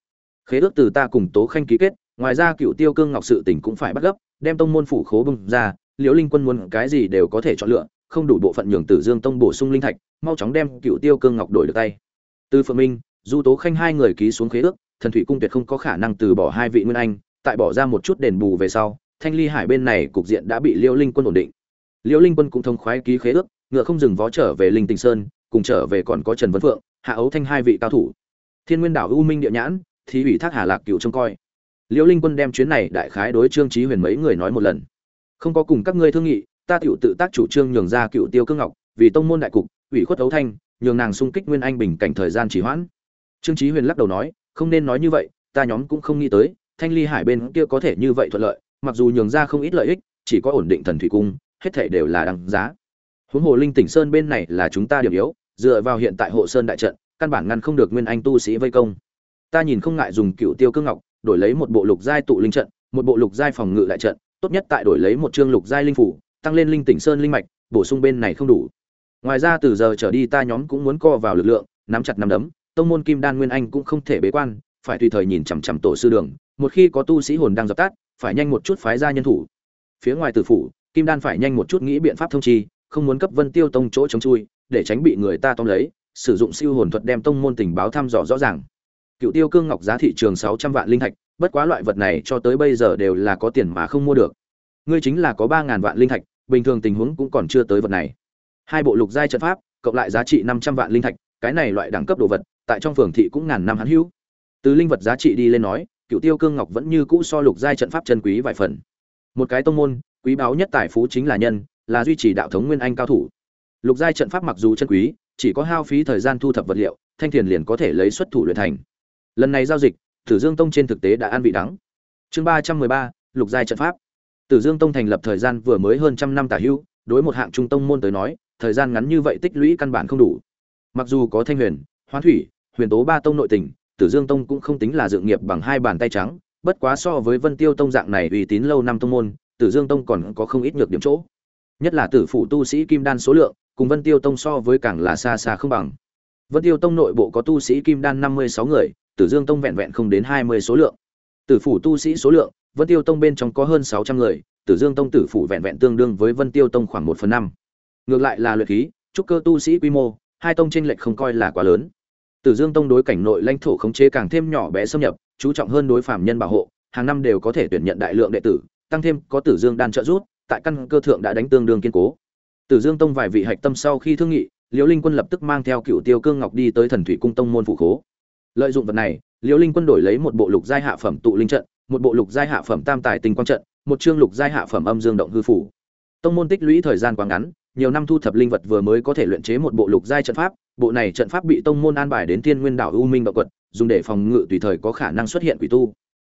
Khế ước từ ta cùng tố khanh ký kết, ngoài ra cựu tiêu cương ngọc sự tỉnh cũng phải bắt gấp, đem tông môn phủ khố bung ra, liễu linh quân muốn cái gì đều có thể chọn lựa, không đủ bộ phận nhường tử dương tông bổ sung linh thạch, mau chóng đem cựu tiêu cương ngọc đổi được tay. Từ phượng minh, du tố khanh hai người ký xuống khế ước, thần thủy cung tuyệt không có khả năng từ bỏ hai vị nguyên anh, tại bỏ ra một chút đền bù về sau, thanh ly hải bên này cục diện đã bị liễu linh quân ổn định. Liễu linh quân cũng thông khoái ký khế ước, ngựa không dừng vó trở về linh tình sơn, cùng trở về còn có trần vấn phượng hạ ấu thanh hai vị cao thủ. Thiên nguyên đảo u minh địa nhãn thì ủy thác hà lạc cựu trông coi. Liễu linh quân đem chuyến này đại khái đối trương trí huyền mấy người nói một lần. Không có cùng các ngươi thương nghị, ta tiểu tự tác chủ trương nhường ra cựu tiêu cương ngọc, vì tông môn đại cục, ủy khuất ấu thanh, nhường nàng xung kích nguyên anh bình cảnh thời gian trì hoãn. Trương trí huyền lắc đầu nói, không nên nói như vậy, ta nhóm cũng không nghĩ tới, thanh ly hải bên kia có thể như vậy thuận lợi, mặc dù nhường ra không ít lợi ích, chỉ có ổn định thần thủy cung, hết thể đều là đằng giá. Huống hồ linh tỉnh sơn bên này là chúng ta điểm yếu dựa vào hiện tại hộ sơn đại trận, căn bản ngăn không được nguyên anh tu sĩ vây công. Ta nhìn không ngại dùng cựu tiêu cương ngọc, đổi lấy một bộ lục giai tụ linh trận, một bộ lục giai phòng ngự đại trận, tốt nhất tại đổi lấy một chương lục giai linh phủ, tăng lên linh tỉnh sơn linh mạch, bổ sung bên này không đủ. Ngoài ra từ giờ trở đi ta nhóm cũng muốn co vào lực lượng, nắm chặt nắm đấm, tông môn kim đan nguyên anh cũng không thể bế quan, phải tùy thời nhìn chằm chằm tổ sư đường, một khi có tu sĩ hồn đang dập tắt, phải nhanh một chút phái ra nhân thủ. Phía ngoài tử phủ, kim đan phải nhanh một chút nghĩ biện pháp thông chi, không muốn cấp vân tiêu tông chỗ chống chui để tránh bị người ta tóm lấy, sử dụng siêu hồn thuật đem tông môn tình báo thăm dò rõ ràng. Cựu tiêu cương ngọc giá thị trường sáu trăm vạn linh thạch, bất quá loại vật này cho tới bây giờ đều là có tiền mà không mua được. Ngươi chính là có ba ngàn vạn linh thạch, bình thường tình huống cũng còn chưa tới vật này. Hai bộ lục giai trận pháp, cộng lại giá trị năm trăm vạn linh thạch, cái này loại đẳng cấp đồ vật, tại trong phường thị cũng ngàn năm hắn hữu. Từ linh vật giá trị đi lên nói, cựu tiêu cương ngọc vẫn như cũ so lục giai trận pháp chân quý vài phần. Một cái tông môn, quý báu nhất tài phú chính là nhân, là duy trì đạo thống nguyên anh cao thủ lục giai trận pháp mặc dù chân quý, chỉ có hao phí thời gian thu thập vật liệu, thanh thiền liền có thể lấy xuất thủ luyện thành. Lần này giao dịch, tử dương tông trên thực tế đã ăn vị đắng. Chương ba trăm mười ba, lục giai trận pháp. Tử dương tông thành lập thời gian vừa mới hơn trăm năm tả hữu đối một hạng trung tông môn tới nói, thời gian ngắn như vậy tích lũy căn bản không đủ. Mặc dù có thanh huyền, hoán thủy, huyền tố ba tông nội tình, tử dương tông cũng không tính là dự nghiệp bằng hai bàn tay trắng, bất quá so với vân tiêu tông dạng này uy tín lâu năm tông môn, tử dương tông còn có không ít nhược điểm chỗ. Nhất là tử phụ tu sĩ kim đan số lượng cùng vân tiêu tông so với càng là xa xa không bằng. Vân tiêu tông nội bộ có tu sĩ kim đan năm mươi sáu người, tử dương tông vẹn vẹn không đến hai mươi số lượng. Tử phủ tu sĩ số lượng, vân tiêu tông bên trong có hơn sáu trăm người, tử dương tông tử phủ vẹn vẹn tương đương với vân tiêu tông khoảng một phần năm. Ngược lại là luyện khí, trúc cơ tu sĩ quy mô, hai tông chênh lệch không coi là quá lớn. Tử dương tông đối cảnh nội lãnh thổ khống chế càng thêm nhỏ bé xâm nhập, chú trọng hơn đối phạm nhân bảo hộ, hàng năm đều có thể tuyển nhận đại lượng đệ tử, tăng thêm có tử dương đan trợ giúp, tại căn cơ thượng đã đánh tương đương kiên cố tử dương tông vài vị hạch tâm sau khi thương nghị, liễu linh quân lập tức mang theo cựu tiêu cương ngọc đi tới thần thủy cung tông môn phụ khố. Lợi dụng vật này, liễu linh quân đổi lấy một bộ lục giai hạ phẩm tụ linh trận, một bộ lục giai hạ phẩm tam tài tinh quang trận, một chương lục giai hạ phẩm âm dương động hư phủ. Tông môn tích lũy thời gian quá ngắn, nhiều năm thu thập linh vật vừa mới có thể luyện chế một bộ lục giai trận pháp, bộ này trận pháp bị tông môn an bài đến thiên nguyên đảo u minh Bạo quật, dùng để phòng ngự tùy thời có khả năng xuất hiện quỷ tu.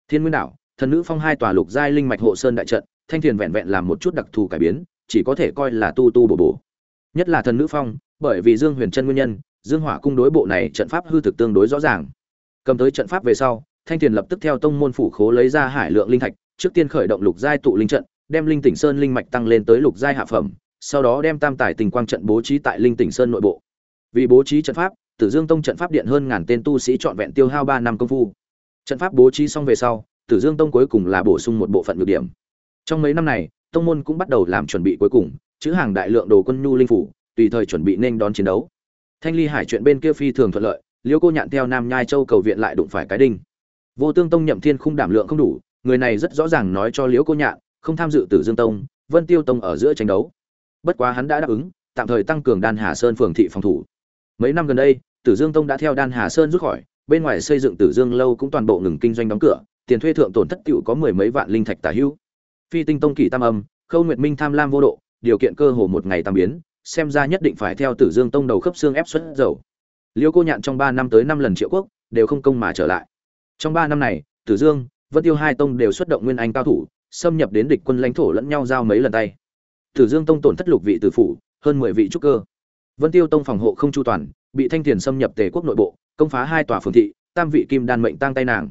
Thiên nguyên đảo, thần nữ phong hai tòa lục giai linh mạch hộ sơn đại trận, thanh thiền vẹn vẹn làm một chút đặc thù cải biến chỉ có thể coi là tu tu bổ bổ. Nhất là thần nữ phong, bởi vì dương huyền chân nguyên nhân, dương hỏa cung đối bộ này trận pháp hư thực tương đối rõ ràng. Cầm tới trận pháp về sau, thanh tiền lập tức theo tông môn phủ khố lấy ra hải lượng linh thạch, trước tiên khởi động lục giai tụ linh trận, đem linh tỉnh sơn linh mạch tăng lên tới lục giai hạ phẩm, sau đó đem tam tài tình quang trận bố trí tại linh tỉnh sơn nội bộ. Vì bố trí trận pháp, tử dương tông trận pháp điện hơn ngàn tên tu sĩ trọn vẹn tiêu hao ba năm công phu. Trận pháp bố trí xong về sau, tử dương tông cuối cùng là bổ sung một bộ phận nhược điểm. Trong mấy năm này tông môn cũng bắt đầu làm chuẩn bị cuối cùng, chữ hàng đại lượng đồ quân nhu linh phủ, tùy thời chuẩn bị nên đón chiến đấu. Thanh ly hải chuyện bên kia phi thường thuận lợi, liêu cô nhạn theo nam nhai châu cầu viện lại đụng phải cái đinh. Vô tương tông nhậm thiên khung đảm lượng không đủ, người này rất rõ ràng nói cho liễu cô nhạn, không tham dự tử dương tông, vân tiêu tông ở giữa tranh đấu. Bất quá hắn đã đáp ứng, tạm thời tăng cường đan hà sơn phường thị phòng thủ. Mấy năm gần đây, tử dương tông đã theo đan hà sơn rút khỏi, bên ngoài xây dựng tử dương lâu cũng toàn bộ ngừng kinh doanh đóng cửa, tiền thuê thượng tổn thất cựu có mười mấy vạn linh thạch tả hữu phi tinh tông kỳ tam âm, khâu nguyệt minh tham lam vô độ, điều kiện cơ hồ một ngày tam biến, xem ra nhất định phải theo tử dương tông đầu khớp xương ép xuất dầu. Liêu cô nhạn trong ba năm tới năm lần triệu quốc, đều không công mà trở lại. Trong ba năm này, tử dương, vân tiêu hai tông đều xuất động nguyên anh cao thủ, xâm nhập đến địch quân lãnh thổ lẫn nhau giao mấy lần tay. Tử dương tông tổn thất lục vị tử phủ, hơn mười vị trúc cơ. Vân tiêu tông phòng hộ không chu toàn, bị thanh thiền xâm nhập tề quốc nội bộ, công phá hai tòa phường thị, tam vị kim đan mệnh tăng tay nàng.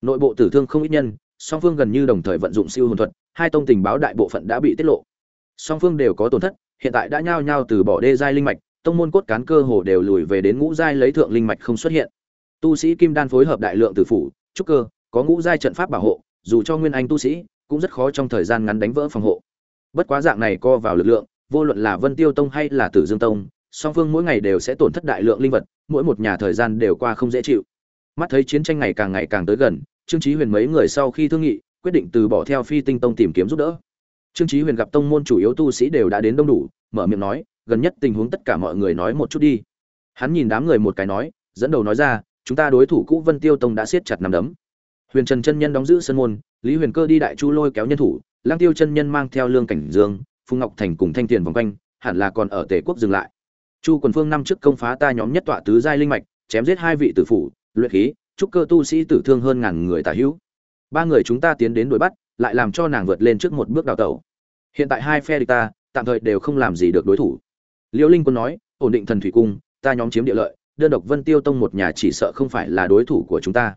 Nội bộ tử thương không ít nhân, song phương gần như đồng thời vận dụng siêu hồn thuật hai tông tình báo đại bộ phận đã bị tiết lộ. Song phương đều có tổn thất, hiện tại đã nhao nhao từ bỏ đê giai linh mạch, tông môn cốt cán cơ hồ đều lùi về đến ngũ giai lấy thượng linh mạch không xuất hiện. Tu sĩ kim đan phối hợp đại lượng tử phủ, trúc cơ, có ngũ giai trận pháp bảo hộ, dù cho nguyên anh tu sĩ, cũng rất khó trong thời gian ngắn đánh vỡ phòng hộ. Bất quá dạng này co vào lực lượng, vô luận là vân tiêu tông hay là tử dương tông, song phương mỗi ngày đều sẽ tổn thất đại lượng linh vật, mỗi một nhà thời gian đều qua không dễ chịu. Mắt thấy chiến tranh ngày càng ngày càng tới gần, trương chí huyền mấy người sau khi thương nghị quyết định từ bỏ theo phi tinh tông tìm kiếm giúp đỡ. Trương chí huyền gặp tông môn chủ yếu tu sĩ đều đã đến đông đủ, mở miệng nói, gần nhất tình huống tất cả mọi người nói một chút đi. Hắn nhìn đám người một cái nói, dẫn đầu nói ra, chúng ta đối thủ cũ vân tiêu tông đã siết chặt nắm đấm. Huyền trần chân nhân đóng giữ sân môn, lý huyền cơ đi đại chu lôi kéo nhân thủ lang tiêu chân nhân mang theo lương cảnh dương, phùng ngọc thành cùng thanh tiền vòng quanh, hẳn là còn ở tề quốc dừng lại. Chu quần phương năm trước công phá ta nhóm nhất tọa tứ giai linh mạch, chém giết hai vị tử phủ, luyện khí, trúc cơ tu sĩ tử thương hơn ngàn người tả hữu ba người chúng ta tiến đến đuổi bắt, lại làm cho nàng vượt lên trước một bước đào tẩu. Hiện tại hai phe địch ta, tạm thời đều không làm gì được đối thủ. Liễu linh quân nói, ổn định thần thủy cung, ta nhóm chiếm địa lợi, đơn độc vân tiêu tông một nhà chỉ sợ không phải là đối thủ của chúng ta.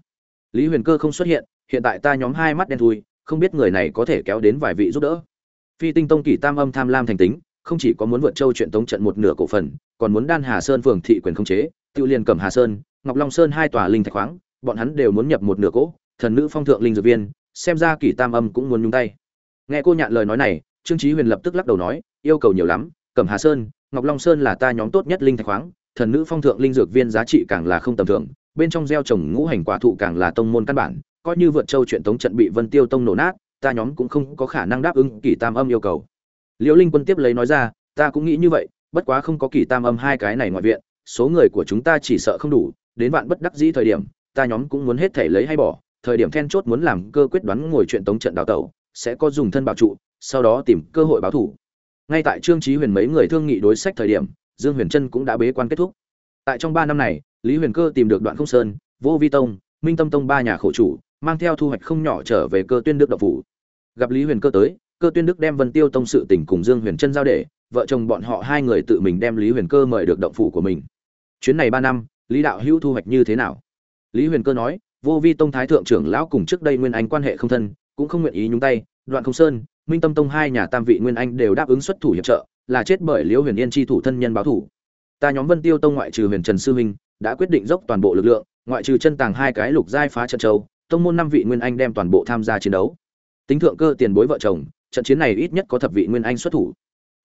Lý huyền cơ không xuất hiện hiện tại ta nhóm hai mắt đen thui, không biết người này có thể kéo đến vài vị giúp đỡ. Phi tinh tông kỷ tam âm tham lam thành tính, không chỉ có muốn vượt châu chuyện tống trận một nửa cổ phần, còn muốn đan hà sơn phường thị quyền không chế tự liền cầm hà sơn, ngọc long sơn hai tòa linh thạch khoáng, bọn hắn đều muốn nhập một nửa cỗ thần nữ phong thượng linh dược viên, xem ra kỷ tam âm cũng muốn nhúng tay. Nghe cô nhạn lời nói này, trương trí huyền lập tức lắc đầu nói, yêu cầu nhiều lắm, cẩm hà sơn, ngọc long sơn là ta nhóm tốt nhất linh thạch khoáng, thần nữ phong thượng linh dược viên giá trị càng là không tầm thường, bên trong gieo trồng ngũ hành quả thụ càng là tông môn căn bản, coi như vượt châu chuyện tống trận bị vân tiêu tông nổ nát, ta nhóm cũng không có khả năng đáp ứng kỷ tam âm yêu cầu. Liễu linh quân tiếp lấy nói ra, ta cũng nghĩ như vậy, bất quá không có kỷ tam âm hai cái này ngoại viện, số người của chúng ta chỉ sợ không đủ, đến vạn bất đắc dĩ thời điểm, ta nhóm cũng muốn hết thể lấy hay bỏ thời điểm then chốt muốn làm cơ quyết đoán ngồi chuyện tống trận đào tẩu, sẽ có dùng thân bảo trụ, sau đó tìm cơ hội báo thủ. Ngay tại trương trí huyền mấy người thương nghị đối sách thời điểm, dương huyền trân cũng đã bế quan kết thúc. Tại trong ba năm này, lý huyền cơ tìm được đoạn không sơn, vô vi tông, minh tâm tông ba nhà khổ chủ, mang theo thu hoạch không nhỏ trở về cơ tuyên đức độc phủ. Gặp lý huyền cơ tới, cơ tuyên đức đem vân tiêu tông sự tình cùng dương huyền trân giao để, vợ chồng bọn họ hai người tự mình đem lý huyền cơ mời được động phủ của mình. Chuyến này ba năm, lý đạo hữu thu hoạch như thế nào? Lý huyền cơ nói vô vi tông thái thượng trưởng lão cùng trước đây nguyên anh quan hệ không thân, cũng không nguyện ý nhúng tay. Đoạn không sơn, minh tâm tông hai nhà tam vị nguyên anh đều đáp ứng xuất thủ hiệp trợ, là chết bởi liễu huyền yên chi thủ thân nhân báo thủ. Ta nhóm vân tiêu tông ngoại trừ huyền trần sư Minh, đã quyết định dốc toàn bộ lực lượng, ngoại trừ chân tàng hai cái lục giai phá trận châu, tông môn năm vị nguyên anh đem toàn bộ tham gia chiến đấu. Tính thượng cơ tiền bối vợ chồng, trận chiến này ít nhất có thập vị nguyên anh xuất thủ.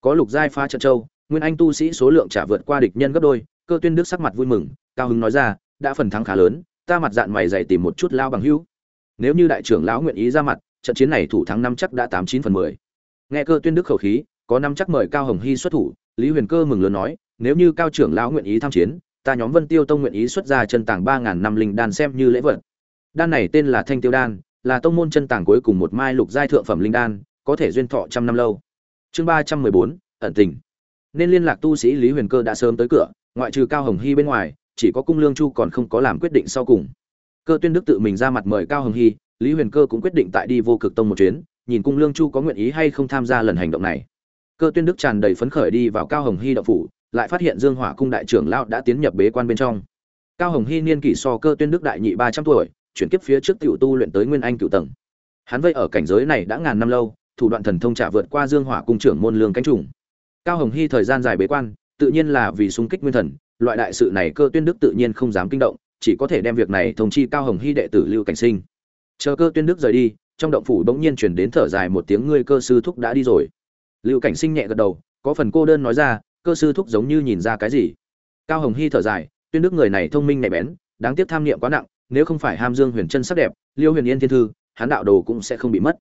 Có lục giai phá trận châu, nguyên anh tu sĩ số lượng trả vượt qua địch nhân gấp đôi, cơ tuyên đức sắc mặt vui mừng, cao hứng nói ra, đã phần thắng khá lớn ta mặt dạng mày dày tìm một chút lao bằng hữu. Nếu như đại trưởng lão nguyện ý ra mặt, trận chiến này thủ thắng năm chắc đã tám chín phần mười. Nghe cơ tuyên đức khẩu khí, có năm chắc mời cao hồng hy xuất thủ, lý huyền cơ mừng lớn nói, nếu như cao trưởng lão nguyện ý tham chiến, ta nhóm vân tiêu tông nguyện ý xuất ra chân tàng ba ngàn năm linh đan xem như lễ vật. Đan này tên là thanh tiêu đan, là tông môn chân tàng cuối cùng một mai lục giai thượng phẩm linh đan, có thể duyên thọ trăm năm lâu. Chương ba trăm mười bốn, ẩn tình. Nên liên lạc tu sĩ lý huyền cơ đã sớm tới cửa, ngoại trừ cao hồng hy bên ngoài chỉ có cung lương chu còn không có làm quyết định sau cùng. Cơ tuyên đức tự mình ra mặt mời cao hồng hy, lý huyền cơ cũng quyết định tại đi vô cực tông một chuyến, nhìn cung lương chu có nguyện ý hay không tham gia lần hành động này. Cơ tuyên đức tràn đầy phấn khởi đi vào cao hồng hy đậu phủ, lại phát hiện dương hỏa cung đại trưởng lão đã tiến nhập bế quan bên trong. Cao hồng hy niên kỷ so cơ tuyên đức đại nhị ba trăm tuổi, chuyển kiếp phía trước tiểu tu luyện tới nguyên anh cựu tầng. Hắn vây ở cảnh giới này đã ngàn năm lâu, thủ đoạn thần thông trả vượt qua dương hỏa cung trưởng môn lương cánh trùng. Cao hồng hy thời gian dài bế quan, tự nhiên là vì sung kích nguyên thần loại đại sự này cơ tuyên đức tự nhiên không dám kinh động, chỉ có thể đem việc này thông chi cao hồng hy đệ tử lưu cảnh sinh. Chờ cơ tuyên đức rời đi, trong động phủ bỗng nhiên chuyển đến thở dài một tiếng, ngươi cơ sư thúc đã đi rồi. Lưu cảnh sinh nhẹ gật đầu, có phần cô đơn nói ra, cơ sư thúc giống như nhìn ra cái gì? Cao hồng hy thở dài, tuyên đức người này thông minh nhạy bén, đáng tiếc tham niệm quá nặng, nếu không phải ham dương huyền chân sắc đẹp, liêu huyền yên thiên thư, hắn đạo đồ cũng sẽ không bị mất.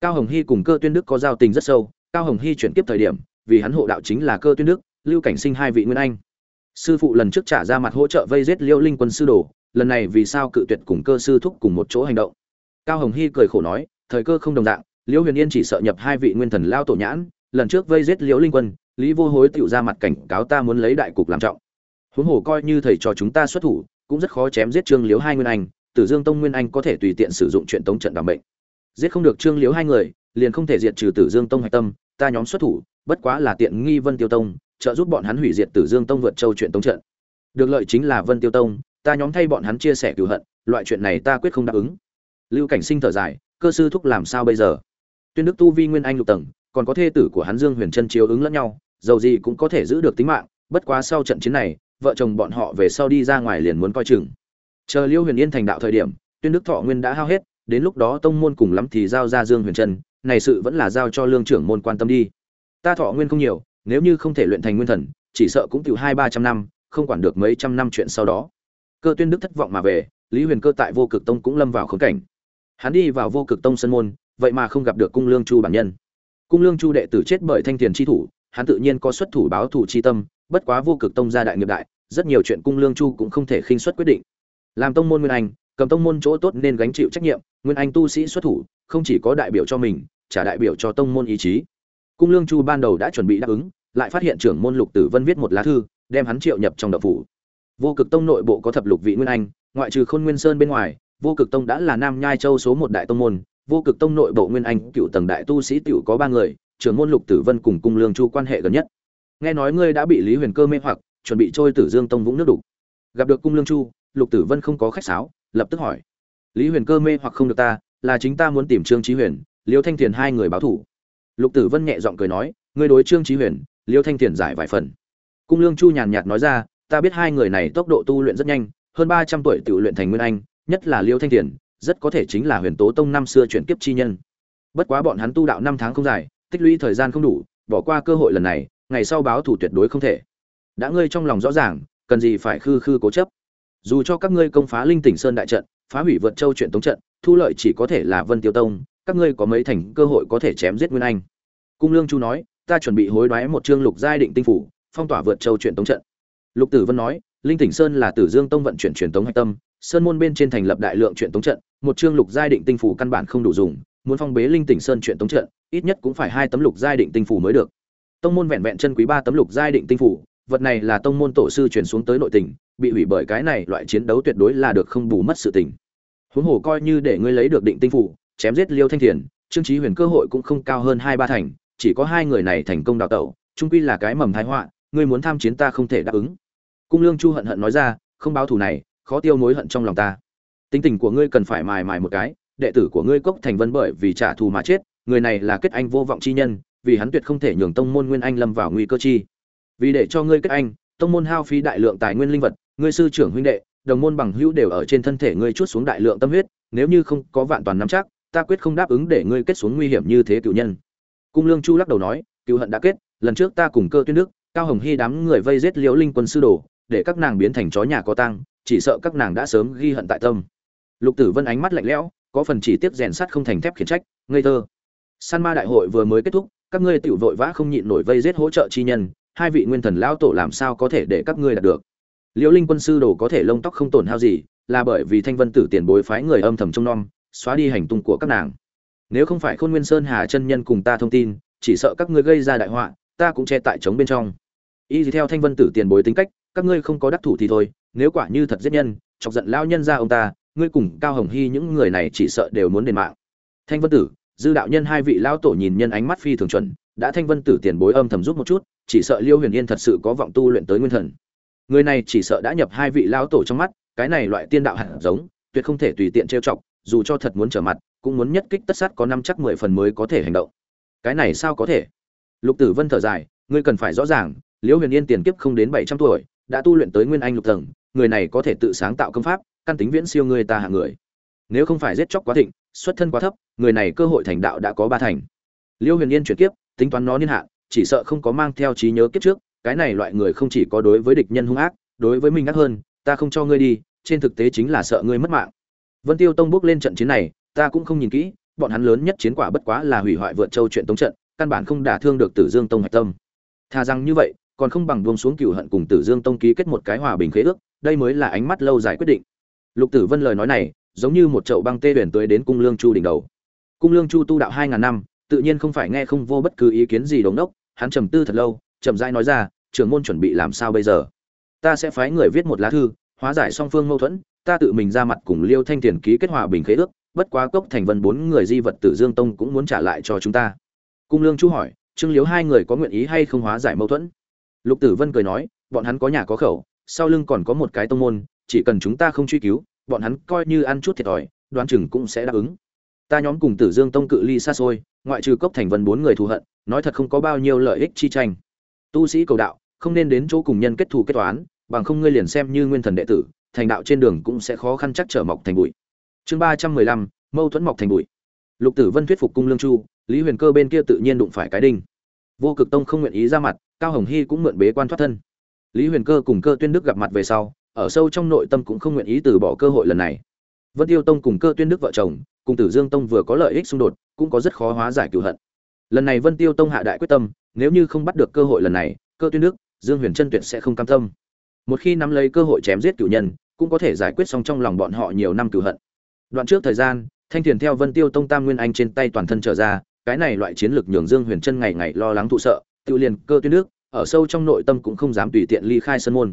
Cao hồng hy cùng cơ tuyên đức có giao tình rất sâu, cao hồng hy chuyển tiếp thời điểm, vì hắn hộ đạo chính là cơ tuyên đức, lưu cảnh sinh hai vị nguyên anh sư phụ lần trước trả ra mặt hỗ trợ vây giết liêu linh quân sư đồ, lần này vì sao cự tuyệt cùng cơ sư thúc cùng một chỗ hành động? Cao hồng hy cười khổ nói, thời cơ không đồng dạng liễu huyền yên chỉ sợ nhập hai vị nguyên thần lao tổ nhãn, lần trước vây giết liễu linh quân, lý vô hối tựu ra mặt cảnh cáo ta muốn lấy đại cục làm trọng. Huống hồ coi như thầy trò chúng ta xuất thủ, cũng rất khó chém giết trương liễu hai nguyên anh, tử dương tông nguyên anh có thể tùy tiện sử dụng chuyện tống trận đảm bệnh giết không được trương liễu hai người, liền không thể diệt trừ tử dương tông hạch tâm, ta nhóm xuất thủ, bất quá là tiện nghi vân tiêu tông trợ giúp bọn hắn hủy diệt tử dương tông vượt châu chuyện tống trận. Được lợi chính là vân tiêu tông, ta nhóm thay bọn hắn chia sẻ cừu hận, loại chuyện này ta quyết không đáp ứng. Lưu cảnh sinh thở dài, cơ sư thúc làm sao bây giờ? Tuyên đức tu vi nguyên anh lục tầng, còn có thê tử của hắn dương huyền chân chiếu ứng lẫn nhau, dầu gì cũng có thể giữ được tính mạng, bất quá sau trận chiến này, vợ chồng bọn họ về sau đi ra ngoài liền muốn coi chừng. Chờ liêu huyền yên thành đạo thời điểm, tuyên đức thọ nguyên đã hao hết, đến lúc đó tông môn cùng lắm thì giao ra dương huyền trân này sự vẫn là giao cho lương trưởng môn quan tâm đi. Ta thọ nguyên không nhiều nếu như không thể luyện thành nguyên thần, chỉ sợ cũng từ hai ba trăm năm, không quản được mấy trăm năm chuyện sau đó. Cơ tuyên đức thất vọng mà về, lý huyền cơ tại vô cực tông cũng lâm vào khốn cảnh. Hắn đi vào vô cực tông sân môn, vậy mà không gặp được cung lương chu bản nhân. Cung lương chu đệ tử chết bởi thanh tiền chi thủ, hắn tự nhiên có xuất thủ báo thủ chi tâm, bất quá vô cực tông gia đại nghiệp đại, rất nhiều chuyện cung lương chu cũng không thể khinh xuất quyết định. Làm tông môn nguyên anh, cầm tông môn chỗ tốt nên gánh chịu trách nhiệm, nguyên anh tu sĩ xuất thủ, không chỉ có đại biểu cho mình, trả đại biểu cho tông môn ý chí. Cung lương chu ban đầu đã chuẩn bị đáp ứng lại phát hiện trưởng môn lục tử vân viết một lá thư, đem hắn triệu nhập trong đậu phủ. Vô cực tông nội bộ có thập lục vị nguyên anh, ngoại trừ khôn nguyên sơn bên ngoài, vô cực tông đã là nam nhai châu số một đại tông môn, vô cực tông nội bộ nguyên anh cựu tầng đại tu sĩ tiểu có ba người, trưởng môn lục tử vân cùng cung lương chu quan hệ gần nhất. Nghe nói ngươi đã bị lý huyền cơ mê hoặc, chuẩn bị trôi tử dương tông vũng nước đục. Gặp được cung lương chu, lục tử vân không có khách sáo, lập tức hỏi. Lý huyền cơ mê hoặc không được ta, là chính ta muốn tìm trương trí huyền, liêu thanh thiền hai người báo thủ. Lục tử vân nhẹ giọng cười nói, ngươi đối trương trí huyền liêu thanh thiền giải vài phần. Cung lương chu nhàn nhạt nói ra, ta biết hai người này tốc độ tu luyện rất nhanh, hơn ba trăm tuổi tự luyện thành nguyên anh, nhất là liêu thanh thiền, rất có thể chính là huyền tố tông năm xưa chuyển kiếp chi nhân. Bất quá bọn hắn tu đạo năm tháng không dài, tích lũy thời gian không đủ, bỏ qua cơ hội lần này, ngày sau báo thủ tuyệt đối không thể. Đã ngươi trong lòng rõ ràng, cần gì phải khư khư cố chấp. Dù cho các ngươi công phá linh tỉnh sơn đại trận, phá hủy vượt châu chuyện tống trận, thu lợi chỉ có thể là vân tiêu tông, các ngươi có mấy thành cơ hội có thể chém giết nguyên anh. Cung lương chu nói ta chuẩn bị hối đoái một chương lục giai định tinh phủ, phong tỏa vượt châu chuyện tống trận. Lục tử vân nói, linh tỉnh sơn là tử dương tông vận chuyển truyền tống hạch tâm, sơn môn bên trên thành lập đại lượng chuyện tống trận, một chương lục giai định tinh phủ căn bản không đủ dùng, muốn phong bế linh tỉnh sơn chuyện tống trận, ít nhất cũng phải hai tấm lục giai định tinh phủ mới được. Tông môn vẹn vẹn chân quý ba tấm lục giai định tinh phủ, vật này là tông môn tổ sư truyền xuống tới nội tình, bị hủy bởi cái này loại chiến đấu tuyệt đối là được không bù mất sự tình. Huống hồ coi như để ngươi lấy được định tinh phủ, chém giết liêu thanh thiền, trương chí huyền cơ hội cũng không cao hơn hai ba thành chỉ có hai người này thành công đào tẩu trung quy là cái mầm thái họa, ngươi muốn tham chiến ta không thể đáp ứng. Cung lương chu hận hận nói ra, không báo thù này, khó tiêu mối hận trong lòng ta. Tính tình của ngươi cần phải mài mài một cái, đệ tử của ngươi cốc thành vân bởi vì trả thù mà chết, người này là kết anh vô vọng chi nhân, vì hắn tuyệt không thể nhường tông môn nguyên anh lâm vào nguy cơ chi. Vì để cho ngươi kết anh, tông môn hao phí đại lượng tài nguyên linh vật, ngươi sư trưởng huynh đệ, đồng môn bằng hữu đều ở trên thân thể ngươi chút xuống đại lượng tâm huyết, nếu như không có vạn toàn nắm chắc, ta quyết không đáp ứng để ngươi kết xuống nguy hiểm như thế cựu nhân cung lương chu lắc đầu nói cựu hận đã kết, lần trước ta cùng cơ tuyên đức, cao hồng hy đám người vây giết liễu linh quân sư đồ, để các nàng biến thành chó nhà có tăng chỉ sợ các nàng đã sớm ghi hận tại tâm. Lục tử vân ánh mắt lạnh lẽo, có phần chỉ tiếp rèn sắt không thành thép khiển trách, ngây thơ. San ma đại hội vừa mới kết thúc, các ngươi tiểu vội vã không nhịn nổi vây giết hỗ trợ chi nhân, hai vị nguyên thần lão tổ làm sao có thể để các ngươi đạt được? Liễu linh quân sư đồ có thể lông tóc không tổn hao gì, là bởi vì thanh vân tử tiền bối phái người âm thầm trông nom, xóa đi hành tung của các nàng nếu không phải khôn nguyên sơn hà chân nhân cùng ta thông tin, chỉ sợ các ngươi gây ra đại họa, ta cũng che tại trống bên trong. Y theo thanh vân tử tiền bối tính cách, các ngươi không có đắc thủ thì thôi, nếu quả như thật giết nhân, chọc giận lao nhân ra ông ta, ngươi cùng cao hồng hy những người này chỉ sợ đều muốn đền mạng. Thanh vân tử, dư đạo nhân hai vị lao tổ nhìn nhân ánh mắt phi thường chuẩn, đã thanh vân tử tiền bối âm thầm giúp một chút, chỉ sợ liêu huyền yên thật sự có vọng tu luyện tới nguyên thần. Người này chỉ sợ đã nhập hai vị lao tổ trong mắt, cái này loại tiên đạo hạt giống, tuyệt không thể tùy tiện trêu chọc, dù cho thật muốn trở mặt cũng muốn nhất kích tất sát có năm chắc mười phần mới có thể hành động. Cái này sao có thể? Lục tử vân thở dài, ngươi cần phải rõ ràng, liễu huyền yên tiền kiếp không đến bảy trăm tuổi, đã tu luyện tới nguyên anh lục tầng, người này có thể tự sáng tạo công pháp, căn tính viễn siêu người ta hạng người. Nếu không phải giết chóc quá thịnh, xuất thân quá thấp, người này cơ hội thành đạo đã có ba thành. Liễu huyền yên chuyển kiếp, tính toán nó niên hạn, chỉ sợ không có mang theo trí nhớ kiếp trước, cái này loại người không chỉ có đối với địch nhân hung ác, đối với mình ác hơn, ta không cho ngươi đi, trên thực tế chính là sợ ngươi mất mạng. Vân tiêu tông bước lên trận chiến này ta cũng không nhìn kỹ, bọn hắn lớn nhất chiến quả bất quá là hủy hoại vượt châu chuyện tống trận, căn bản không đả thương được tử dương tông hạch tâm. Thà rằng như vậy, còn không bằng buông xuống cựu hận cùng tử dương tông ký kết một cái hòa bình khế ước, đây mới là ánh mắt lâu dài quyết định. Lục tử vân lời nói này, giống như một chậu băng tê tuyển tới đến cung lương chu đỉnh đầu. Cung lương chu tu đạo hai ngàn năm, tự nhiên không phải nghe không vô bất cứ ý kiến gì đống đốc, hắn trầm tư thật lâu, chậm rãi nói ra, trưởng môn chuẩn bị làm sao bây giờ? Ta sẽ phái người viết một lá thư, hóa giải song phương mâu thuẫn, ta tự mình ra mặt cùng liêu thanh tiền ký kết hòa bình khế ước bất quá cốc thành vân bốn người di vật tử dương tông cũng muốn trả lại cho chúng ta. Cung lương chu hỏi, trương liếu hai người có nguyện ý hay không hóa giải mâu thuẫn? Lục tử vân cười nói, bọn hắn có nhà có khẩu, sau lưng còn có một cái tông môn, chỉ cần chúng ta không truy cứu, bọn hắn coi như ăn chút thiệt thòi, đoán chừng cũng sẽ đáp ứng. Ta nhóm cùng tử dương tông cự ly xa xôi, ngoại trừ cốc thành vân bốn người thù hận, nói thật không có bao nhiêu lợi ích chi tranh. Tu sĩ cầu đạo, không nên đến chỗ cùng nhân kết thù kết toán, bằng không ngươi liền xem như nguyên thần đệ tử, thành đạo trên đường cũng sẽ khó khăn chắc trở mọc thành bụi chương ba trăm mười lăm, mâu thuẫn mọc thành bụi. Lục tử vân thuyết phục cung lương chu, lý huyền cơ bên kia tự nhiên đụng phải cái đinh. Vô cực tông không nguyện ý ra mặt, cao hồng hy cũng mượn bế quan thoát thân. Lý huyền cơ cùng cơ tuyên đức gặp mặt về sau, ở sâu trong nội tâm cũng không nguyện ý từ bỏ cơ hội lần này. Vân tiêu tông cùng cơ tuyên đức vợ chồng, cùng tử dương tông vừa có lợi ích xung đột, cũng có rất khó hóa giải cửu hận. Lần này vân tiêu tông hạ đại quyết tâm, nếu như không bắt được cơ hội lần này, cơ tuyên đức, dương huyền trân tuyệt sẽ không cam tâm. Một khi nắm lấy cơ hội chém giết cửu nhân, cũng có thể giải quyết xong trong lòng bọn họ nhiều năm cửu hận đoạn trước thời gian, thanh Tiền theo vân tiêu tông tam nguyên anh trên tay toàn thân trở ra, cái này loại chiến lược nhường dương huyền trân ngày ngày lo lắng thụ sợ, tự liền cơ tuyết nước, ở sâu trong nội tâm cũng không dám tùy tiện ly khai sân môn.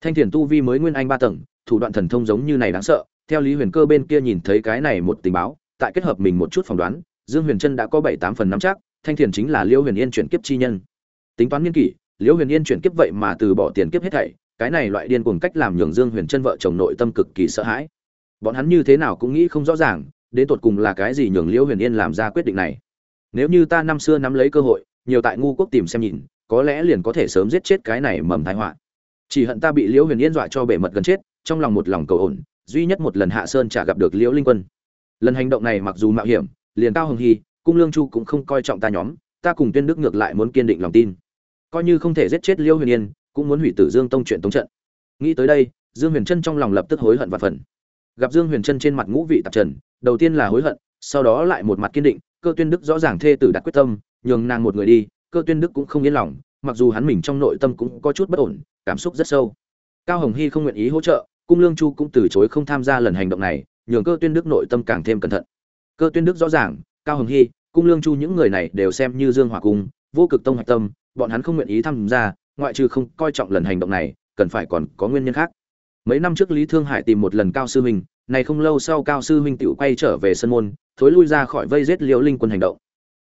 Thanh Tiền tu vi mới nguyên anh ba tầng, thủ đoạn thần thông giống như này đáng sợ, theo lý huyền cơ bên kia nhìn thấy cái này một tình báo, tại kết hợp mình một chút phỏng đoán, dương huyền trân đã có bảy tám phần nắm chắc, thanh Tiền chính là liêu huyền yên chuyển kiếp chi nhân. Tính toán niên kỷ, liêu huyền yên chuyển kiếp vậy mà từ bỏ tiền kiếp hết thảy, cái này loại điên cuồng cách làm nhường dương huyền trân vợ chồng nội tâm cực kỳ sợ hãi bọn hắn như thế nào cũng nghĩ không rõ ràng, đến tột cùng là cái gì nhường liễu huyền yên làm ra quyết định này. Nếu như ta năm xưa nắm lấy cơ hội, nhiều tại ngu quốc tìm xem nhìn, có lẽ liền có thể sớm giết chết cái này mầm thái họa. Chỉ hận ta bị liễu huyền yên dọa cho bể mật gần chết, trong lòng một lòng cầu ổn, duy nhất một lần hạ sơn chả gặp được liễu linh quân. Lần hành động này mặc dù mạo hiểm, liền cao hồng hy cung lương chu cũng không coi trọng ta nhóm, ta cùng tuyên đức ngược lại muốn kiên định lòng tin. Coi như không thể giết chết liễu huyền yên, cũng muốn hủy tử dương tông chuyện tống trận. Nghĩ tới đây, dương huyền trân trong lòng lập tức hối hận và phần gặp dương huyền trân trên mặt ngũ vị tạp trần, đầu tiên là hối hận, sau đó lại một mặt kiên định, cơ tuyên đức rõ ràng thê tử đặt quyết tâm, nhường nàng một người đi, cơ tuyên đức cũng không yên lòng, mặc dù hắn mình trong nội tâm cũng có chút bất ổn, cảm xúc rất sâu. Cao hồng hy không nguyện ý hỗ trợ, cung lương chu cũng từ chối không tham gia lần hành động này, nhường cơ tuyên đức nội tâm càng thêm cẩn thận. Cơ tuyên đức rõ ràng, cao hồng hy, cung lương chu những người này đều xem như dương hòa cung, vô cực tông hạch tâm, bọn hắn không nguyện ý tham gia, ngoại trừ không coi trọng lần hành động này, cần phải còn có nguyên nhân khác mấy năm trước lý thương hải tìm một lần cao sư huynh này không lâu sau cao sư huynh tự quay trở về sân môn, thối lui ra khỏi vây giết liễu linh quân hành động.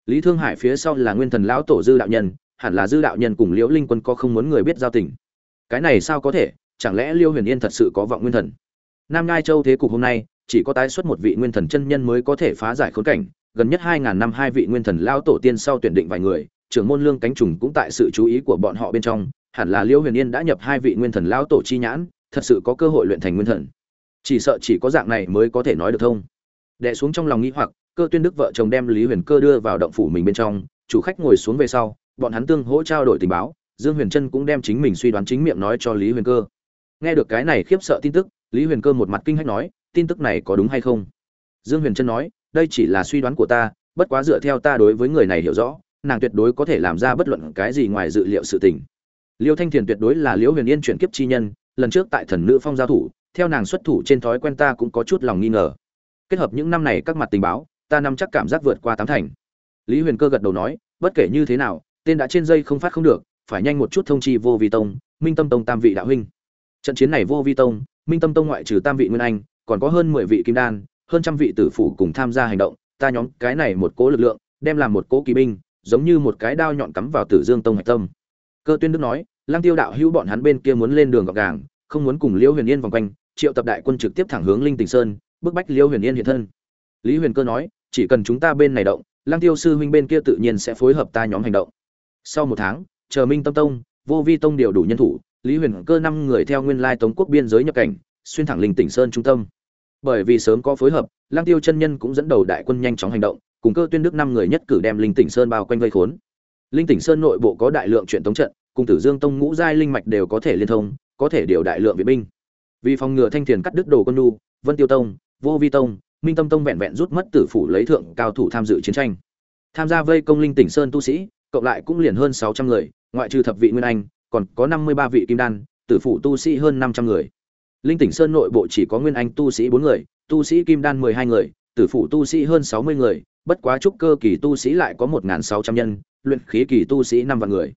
Lý thương hải phía sau là nguyên thần lão tổ dư đạo nhân, hẳn là dư đạo nhân cùng liễu linh quân có không muốn người biết giao tình. Cái này sao có thể, chẳng lẽ liêu huyền yên thật sự có vọng nguyên thần? Nam ngai châu thế cục hôm nay, chỉ có tái xuất một vị nguyên thần chân nhân mới có thể phá giải khốn cảnh, gần nhất hai ngàn năm hai vị nguyên thần lao tổ tiên sau tuyển định vài người, trưởng môn lương cánh trùng cũng tại sự chú ý của bọn họ bên trong, hẳn là liêu huyền yên đã nhập hai vị nguyên thần lao tổ chi nhãn thật sự có cơ hội luyện thành nguyên thần. Chỉ sợ chỉ có dạng này mới có thể nói được thông. Đẻ xuống trong lòng nghĩ hoặc, cơ tuyên đức vợ chồng đem lý huyền cơ đưa vào động phủ mình bên trong, chủ khách ngồi xuống về sau, bọn hắn tương hỗ trao đổi tình báo, dương huyền trân cũng đem chính mình suy đoán chính miệng nói cho lý huyền cơ. Nghe được cái này khiếp sợ tin tức, lý huyền cơ một mặt kinh hách nói, tin tức này có đúng hay không? Dương huyền trân nói, đây chỉ là suy đoán của ta, bất quá dựa theo ta đối với người này hiểu rõ, nàng tuyệt đối có thể làm ra bất luận cái gì ngoài dự liệu sự tình. Liêu thanh thiền tuyệt đối là liễu huyền yên chuyển kiếp chi nhân lần trước tại thần nữ phong giao thủ, theo nàng xuất thủ trên thói quen ta cũng có chút lòng nghi ngờ. Kết hợp những năm này các mặt tình báo, ta nắm chắc cảm giác vượt qua tám thành. Lý huyền cơ gật đầu nói, bất kể như thế nào, tên đã trên dây không phát không được, phải nhanh một chút thông chi vô vi tông, minh tâm tông tam vị đạo huynh. Trận chiến này vô vi tông, minh tâm tông ngoại trừ tam vị nguyên anh, còn có hơn mười vị kim đan, hơn trăm vị tử phủ cùng tham gia hành động, ta nhóm cái này một cố lực lượng, đem làm một cố kỳ binh, giống như một cái đao nhọn cắm vào tử dương tông hạch tâm. Cơ tuyên đức nói lăng tiêu đạo hữu bọn hắn bên kia muốn lên đường gọn gàng, không muốn cùng liễu huyền yên vòng quanh, triệu tập đại quân trực tiếp thẳng hướng linh tỉnh sơn, bức bách liễu huyền yên hiện thân. Lý huyền cơ nói, chỉ cần chúng ta bên này động, lăng tiêu sư huynh bên kia tự nhiên sẽ phối hợp ta nhóm hành động. Sau một tháng, chờ minh tâm tông, vô vi tông điều đủ nhân thủ, lý huyền cơ năm người theo nguyên lai tống quốc biên giới nhập cảnh, xuyên thẳng linh tỉnh sơn trung tâm. Bởi vì sớm có phối hợp, lăng tiêu chân nhân cũng dẫn đầu đại quân nhanh chóng hành động, cùng cơ tuyên đức năm người nhất cử đem linh tỉnh sơn bao quanh vây khốn. Linh tỉnh sơn nội bộ có đại lượng chuyện tống trận cùng tử dương tông ngũ giai linh mạch đều có thể liên thông, có thể điều đại lượng viện binh. Vì phòng ngừa thanh thiền cắt đứt đồ quân nu vân tiêu tông, vô vi tông, minh tâm tông vẹn vẹn rút mất tử phủ lấy thượng cao thủ tham dự chiến tranh. Tham gia vây công linh tỉnh sơn tu sĩ, cộng lại cũng liền hơn sáu trăm người, ngoại trừ thập vị nguyên anh, còn có năm mươi ba vị kim đan, tử phủ tu sĩ hơn năm trăm người. Linh tỉnh sơn nội bộ chỉ có nguyên anh tu sĩ bốn người, tu sĩ kim đan mười hai người, tử phủ tu sĩ hơn sáu mươi người, bất quá trúc cơ kỳ tu sĩ lại có một sáu trăm nhân, luyện khí kỳ tu sĩ năm vạn người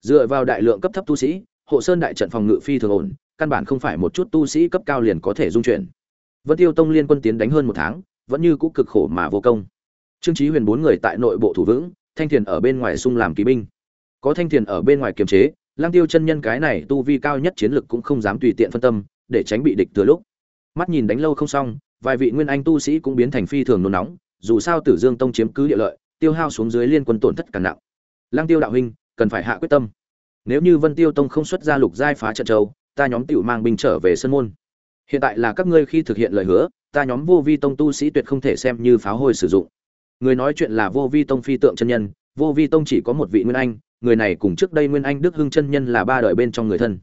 dựa vào đại lượng cấp thấp tu sĩ, hộ sơn đại trận phòng ngự phi thường ổn, căn bản không phải một chút tu sĩ cấp cao liền có thể dung chuyển. Vân tiêu tông liên quân tiến đánh hơn một tháng, vẫn như cũ cực khổ mà vô công. Trương chí huyền bốn người tại nội bộ thủ vững, thanh thiền ở bên ngoài xung làm kỵ binh. Có thanh thiền ở bên ngoài kiềm chế lang tiêu chân nhân cái này tu vi cao nhất chiến lực cũng không dám tùy tiện phân tâm, để tránh bị địch thừa lúc. Mắt nhìn đánh lâu không xong, vài vị nguyên anh tu sĩ cũng biến thành phi thường nôn nóng, dù sao tử dương tông chiếm cứ địa lợi, tiêu hao xuống dưới liên quân tổn thất càng nặng. Lang tiêu đạo huynh cần phải hạ quyết tâm. Nếu như vân tiêu tông không xuất ra lục giai phá trận châu, ta nhóm tiểu mang binh trở về sân môn. Hiện tại là các ngươi khi thực hiện lời hứa, ta nhóm vô vi tông tu sĩ tuyệt không thể xem như pháo hôi sử dụng. Người nói chuyện là vô vi tông phi tượng chân nhân, vô vi tông chỉ có một vị nguyên anh, người này cùng trước đây nguyên anh đức hưng chân nhân là ba đời bên trong người thân.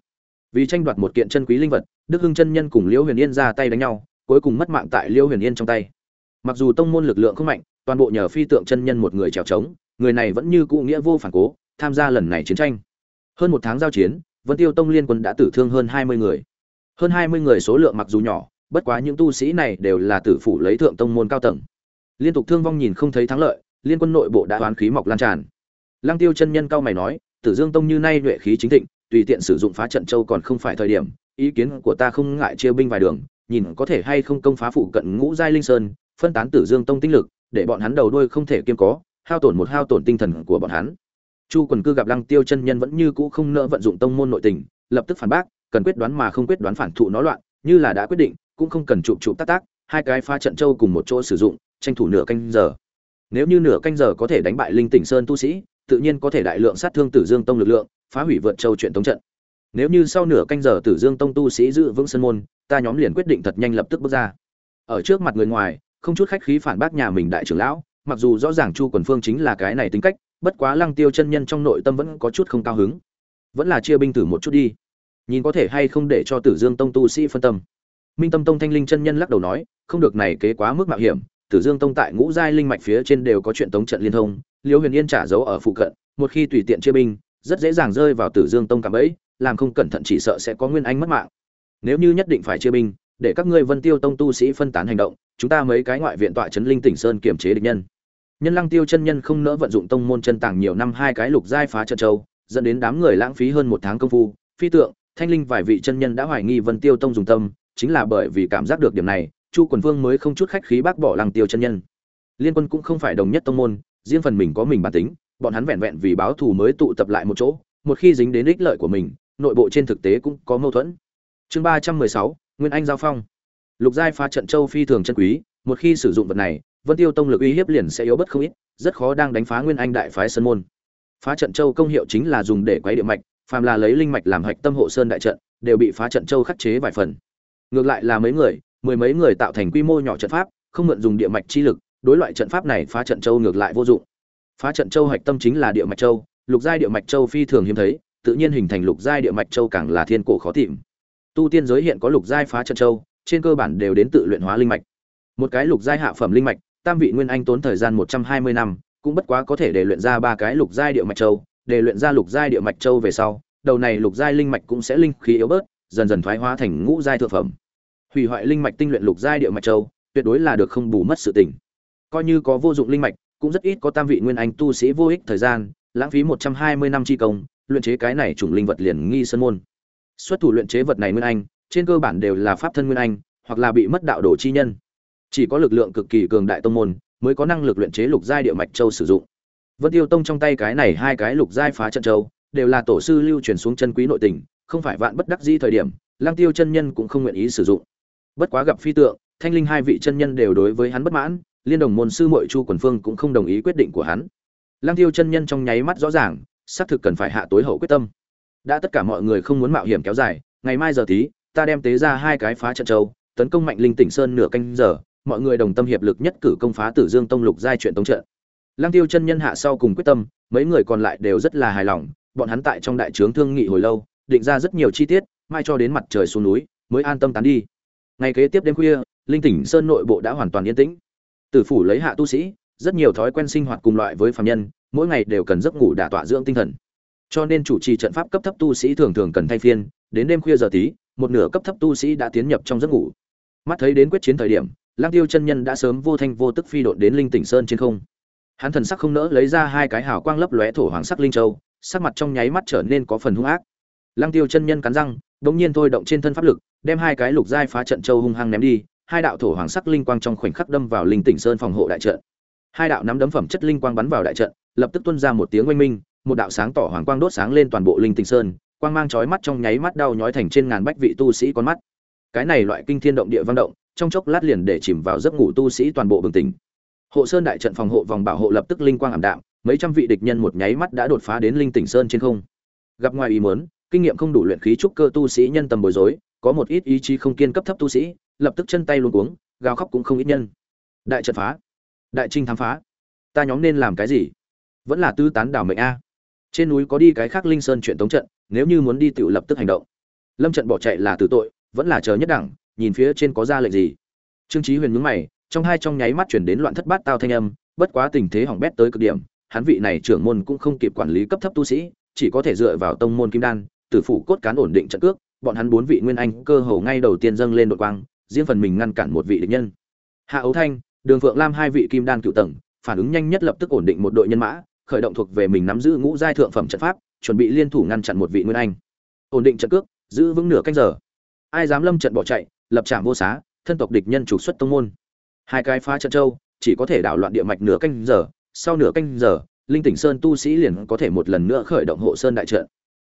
Vì tranh đoạt một kiện chân quý linh vật, đức hưng chân nhân cùng liễu huyền yên ra tay đánh nhau, cuối cùng mất mạng tại liễu huyền yên trong tay. Mặc dù tông môn lực lượng không mạnh, toàn bộ nhờ phi tượng chân nhân một người trèo trống, người này vẫn như cũ nghĩa vô phản cố tham gia lần này chiến tranh. Hơn một tháng giao chiến, vân tiêu tông liên quân đã tử thương hơn hai mươi người. Hơn hai mươi người số lượng mặc dù nhỏ, bất quá những tu sĩ này đều là tử phủ lấy thượng tông môn cao tầng. Liên tục thương vong nhìn không thấy thắng lợi, liên quân nội bộ đã oán khí mọc lan tràn. Lăng tiêu chân nhân cao mày nói, tử dương tông như nay nhuệ khí chính thịnh, tùy tiện sử dụng phá trận châu còn không phải thời điểm, ý kiến của ta không ngại chia binh vài đường, nhìn có thể hay không công phá phụ cận ngũ giai linh sơn, phân tán tử dương tông tinh lực, để bọn hắn đầu đuôi không thể kiêm có, hao tổn một hao tổn tinh thần của bọn hắn chu quần cư gặp lăng tiêu chân nhân vẫn như cũ không nỡ vận dụng tông môn nội tình, lập tức phản bác, cần quyết đoán mà không quyết đoán phản thụ nó loạn, như là đã quyết định, cũng không cần chụp chụp tác tác, hai cái pha trận châu cùng một chỗ sử dụng, tranh thủ nửa canh giờ. Nếu như nửa canh giờ có thể đánh bại linh tỉnh sơn tu sĩ, tự nhiên có thể đại lượng sát thương tử dương tông lực lượng, phá hủy vượt châu chuyện tống trận. Nếu như sau nửa canh giờ tử dương tông tu sĩ giữ vững sân môn, ta nhóm liền quyết định thật nhanh lập tức bước ra. Ở trước mặt người ngoài, không chút khách khí phản bác nhà mình đại trưởng lão, mặc dù rõ ràng chu quần phương chính là cái này tính cách bất quá lăng tiêu chân nhân trong nội tâm vẫn có chút không cao hứng. Vẫn là chia binh tử một chút đi. Nhìn có thể hay không để cho tử dương tông tu sĩ phân tâm. Minh tâm tông thanh linh chân nhân lắc đầu nói, không được này kế quá mức mạo hiểm. Tử dương tông tại ngũ giai linh mạch phía trên đều có chuyện tống trận liên thông, liêu huyền yên trả dấu ở phụ cận, một khi tùy tiện chia binh, rất dễ dàng rơi vào tử dương tông cảm ấy làm không cẩn thận chỉ sợ sẽ có nguyên anh mất mạng. Nếu như nhất định phải chia binh, để các ngươi vân tiêu tông tu sĩ phân tán hành động, chúng ta mấy cái ngoại viện tọa trấn linh tỉnh sơn kiểm chế địch nhân nhân lăng tiêu chân nhân không nỡ vận dụng tông môn chân tàng nhiều năm hai cái lục giai phá trận châu, dẫn đến đám người lãng phí hơn một tháng công phu. Phi tượng, thanh linh vài vị chân nhân đã hoài nghi vân tiêu tông dùng tâm, chính là bởi vì cảm giác được điểm này, chu quần vương mới không chút khách khí bác bỏ lăng tiêu chân nhân. Liên quân cũng không phải đồng nhất tông môn, riêng phần mình có mình bản tính, bọn hắn vẹn vẹn vì báo thù mới tụ tập lại một chỗ, một khi dính đến ích lợi của mình, nội bộ trên thực tế cũng có mâu thuẫn. Chương ba trăm mười sáu, nguyên anh giao phong. Lục giai phá trận châu phi thường chân quý, một khi sử dụng vật này vân tiêu tông lực uy hiếp liền sẽ yếu bất không ít, rất khó đang đánh phá nguyên anh đại phái sơn môn. Phá trận châu công hiệu chính là dùng để quấy địa mạch, phàm là lấy linh mạch làm hạch tâm hộ sơn đại trận, đều bị phá trận châu khắc chế vài phần. Ngược lại là mấy người, mười mấy người tạo thành quy mô nhỏ trận pháp, không mượn dùng địa mạch chi lực, đối loại trận pháp này phá trận châu ngược lại vô dụng. Phá trận châu hạch tâm chính là địa mạch châu, lục giai địa mạch châu phi thường hiếm thấy, tự nhiên hình thành lục giai địa mạch châu càng là thiên cổ khó tìm. Tu tiên giới hiện có lục giai phá trận châu, trên cơ bản đều đến tự luyện hóa linh mạch. Một cái lục giai hạ phẩm linh mạch tam vị nguyên anh tốn thời gian một trăm hai mươi năm, cũng bất quá có thể để luyện ra ba cái lục giai địa mạch châu. Để luyện ra lục giai địa mạch châu về sau, đầu này lục giai linh mạch cũng sẽ linh khí yếu bớt, dần dần thoái hóa thành ngũ giai thượng phẩm. Hủy hoại linh mạch tinh luyện lục giai địa mạch châu, tuyệt đối là được không bù mất sự tỉnh coi như có vô dụng linh mạch, cũng rất ít có tam vị nguyên anh tu sĩ vô ích thời gian, lãng phí một trăm hai mươi năm chi công, luyện chế cái này chủng linh vật liền nghi sơn môn. Xuất thủ luyện chế vật này nguyên anh, trên cơ bản đều là pháp thân nguyên anh, hoặc là bị mất đạo đồ chi nhân chỉ có lực lượng cực kỳ cường đại tông môn mới có năng lực luyện chế lục giai địa mạch châu sử dụng. Vân tiêu tông trong tay cái này hai cái lục giai phá trận châu đều là tổ sư lưu truyền xuống chân quý nội tình, không phải vạn bất đắc di thời điểm lang tiêu chân nhân cũng không nguyện ý sử dụng. Bất quá gặp phi tượng, thanh linh hai vị chân nhân đều đối với hắn bất mãn, liên đồng môn sư muội chu quần phương cũng không đồng ý quyết định của hắn. Lang tiêu chân nhân trong nháy mắt rõ ràng, xác thực cần phải hạ tối hậu quyết tâm. Đã tất cả mọi người không muốn mạo hiểm kéo dài, ngày mai giờ tí, ta đem tế ra hai cái phá trận châu, tấn công mạnh linh tỉnh sơn nửa canh giờ mọi người đồng tâm hiệp lực nhất cử công phá tử dương tông lục giai chuyện tông trận lang tiêu chân nhân hạ sau cùng quyết tâm, mấy người còn lại đều rất là hài lòng, bọn hắn tại trong đại trướng thương nghị hồi lâu, định ra rất nhiều chi tiết, mai cho đến mặt trời xuống núi, mới an tâm tán đi. Ngày kế tiếp đêm khuya, linh tỉnh sơn nội bộ đã hoàn toàn yên tĩnh. Tử phủ lấy hạ tu sĩ, rất nhiều thói quen sinh hoạt cùng loại với phàm nhân, mỗi ngày đều cần giấc ngủ đả tọa dưỡng tinh thần. Cho nên chủ trì trận pháp cấp thấp tu sĩ thường thường cần thay phiên, đến đêm khuya giờ tí, một nửa cấp thấp tu sĩ đã tiến nhập trong giấc ngủ. Mắt thấy đến quyết chiến thời điểm Lăng tiêu chân nhân đã sớm vô thanh vô tức phi độn đến linh tỉnh sơn trên không. Hắn thần sắc không nỡ lấy ra hai cái hào quang lấp lóe thổ hoàng sắc linh châu, sắc mặt trong nháy mắt trở nên có phần hung ác. Lăng tiêu chân nhân cắn răng, bỗng nhiên thôi động trên thân pháp lực, đem hai cái lục giai phá trận châu hung hăng ném đi, hai đạo thổ hoàng sắc linh quang trong khoảnh khắc đâm vào linh tỉnh sơn phòng hộ đại trận. Hai đạo nắm đấm phẩm chất linh quang bắn vào đại trận, lập tức tuôn ra một tiếng oanh minh, một đạo sáng tỏ hoàng quang đốt sáng lên toàn bộ linh tỉnh sơn, quang mang chói mắt trong nháy mắt đau nhói thành trên ngàn bách vị tu sĩ con mắt. Cái này loại kinh thiên động địa vang động trong chốc lát liền để chìm vào giấc ngủ tu sĩ toàn bộ bừng tỉnh. Hộ sơn đại trận phòng hộ vòng bảo hộ lập tức linh quang ảm đạm, mấy trăm vị địch nhân một nháy mắt đã đột phá đến linh tỉnh sơn trên không. Gặp ngoài ý muốn, kinh nghiệm không đủ luyện khí trúc cơ tu sĩ nhân tầm bối rối, có một ít ý chí không kiên cấp thấp tu sĩ, lập tức chân tay luôn cuống, gào khóc cũng không ít nhân. Đại trận phá, đại trinh thám phá, ta nhóm nên làm cái gì? Vẫn là tư tán đảo mệnh a. Trên núi có đi cái khác linh sơn chuyện tống trận, nếu như muốn đi tự lập tức hành động. Lâm trận bỏ chạy là tử tội, vẫn là chờ nhất đẳng nhìn phía trên có ra lệnh gì. Trương chí huyền nhướng mày, trong hai trong nháy mắt chuyển đến loạn thất bát tao thanh âm, bất quá tình thế hỏng bét tới cực điểm, hắn vị này trưởng môn cũng không kịp quản lý cấp thấp tu sĩ, chỉ có thể dựa vào tông môn kim đan, tử phủ cốt cán ổn định trận cước, bọn hắn bốn vị nguyên anh cơ hồ ngay đầu tiên dâng lên đội quang, riêng phần mình ngăn cản một vị địch nhân. Hạ ấu thanh, đường phượng lam hai vị kim đan cựu tầng, phản ứng nhanh nhất lập tức ổn định một đội nhân mã, khởi động thuộc về mình nắm giữ ngũ giai thượng phẩm trận pháp, chuẩn bị liên thủ ngăn chặn một vị nguyên anh. Ổn định trận cước, giữ vững nửa canh giờ. Ai dám lâm trận bỏ chạy lập trạm vô xá, thân tộc địch nhân trục xuất tông môn. Hai cái phá trận châu, chỉ có thể đảo loạn địa mạch nửa canh giờ, sau nửa canh giờ, linh tỉnh sơn tu sĩ liền có thể một lần nữa khởi động hộ sơn đại trận.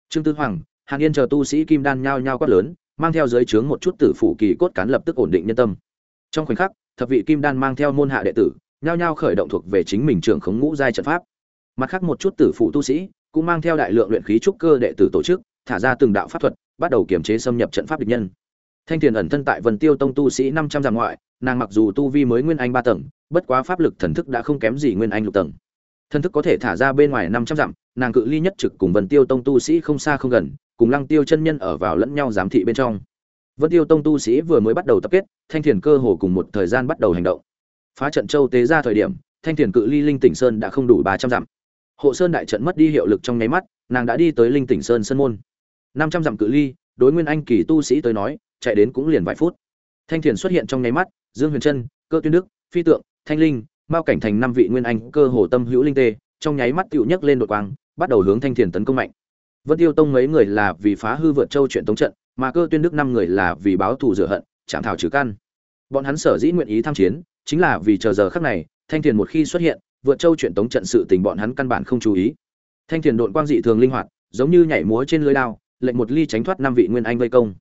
Trương tư hoàng, hàn yên chờ tu sĩ kim đan nhao nhao quát lớn, mang theo dưới trướng một chút tử phủ kỳ cốt cán lập tức ổn định nhân tâm. Trong khoảnh khắc, thập vị kim đan mang theo môn hạ đệ tử, nhao nhao khởi động thuộc về chính mình trưởng khống ngũ giai trận pháp. Mặt khác một chút tử phụ tu sĩ, cũng mang theo đại lượng luyện khí trúc cơ đệ tử tổ chức, thả ra từng đạo pháp thuật, bắt đầu kiểm chế xâm nhập trận pháp địch nhân thanh Tiền ẩn thân tại vân tiêu tông tu sĩ năm trăm dặm ngoại, nàng mặc dù tu vi mới nguyên anh ba tầng, bất quá pháp lực thần thức đã không kém gì nguyên anh lục tầng. Thần thức có thể thả ra bên ngoài năm trăm dặm, nàng cự ly nhất trực cùng vân tiêu tông tu sĩ không xa không gần, cùng lăng tiêu chân nhân ở vào lẫn nhau giám thị bên trong. Vân tiêu tông tu sĩ vừa mới bắt đầu tập kết, thanh Tiền cơ hồ cùng một thời gian bắt đầu hành động. Phá trận châu tế ra thời điểm, thanh Tiền cự ly linh tỉnh sơn đã không đủ ba trăm dặm. Hộ sơn đại trận mất đi hiệu lực trong nháy mắt, nàng đã đi tới linh tỉnh sơn sân môn. năm trăm dặm cự ly đối nguyên anh kỳ tu sĩ tới nói, chạy đến cũng liền vài phút. Thanh thiền xuất hiện trong nháy mắt, dương huyền trân, cơ tuyên đức, phi tượng, thanh linh, mao cảnh thành năm vị nguyên anh cơ hồ tâm hữu linh tê, trong nháy mắt tựu nhấc lên đột quang, bắt đầu hướng thanh thiền tấn công mạnh. Vân tiêu tông mấy người là vì phá hư vượt châu chuyện tống trận, mà cơ tuyên đức năm người là vì báo thù rửa hận, chạm thảo trừ căn. Bọn hắn sở dĩ nguyện ý tham chiến, chính là vì chờ giờ khắc này, thanh thiền một khi xuất hiện, vượt châu chuyện tống trận sự tình bọn hắn căn bản không chú ý. Thanh thiền đội quang dị thường linh hoạt, giống như nhảy múa trên lưới đao lệnh một ly tránh thoát năm vị nguyên anh vây công.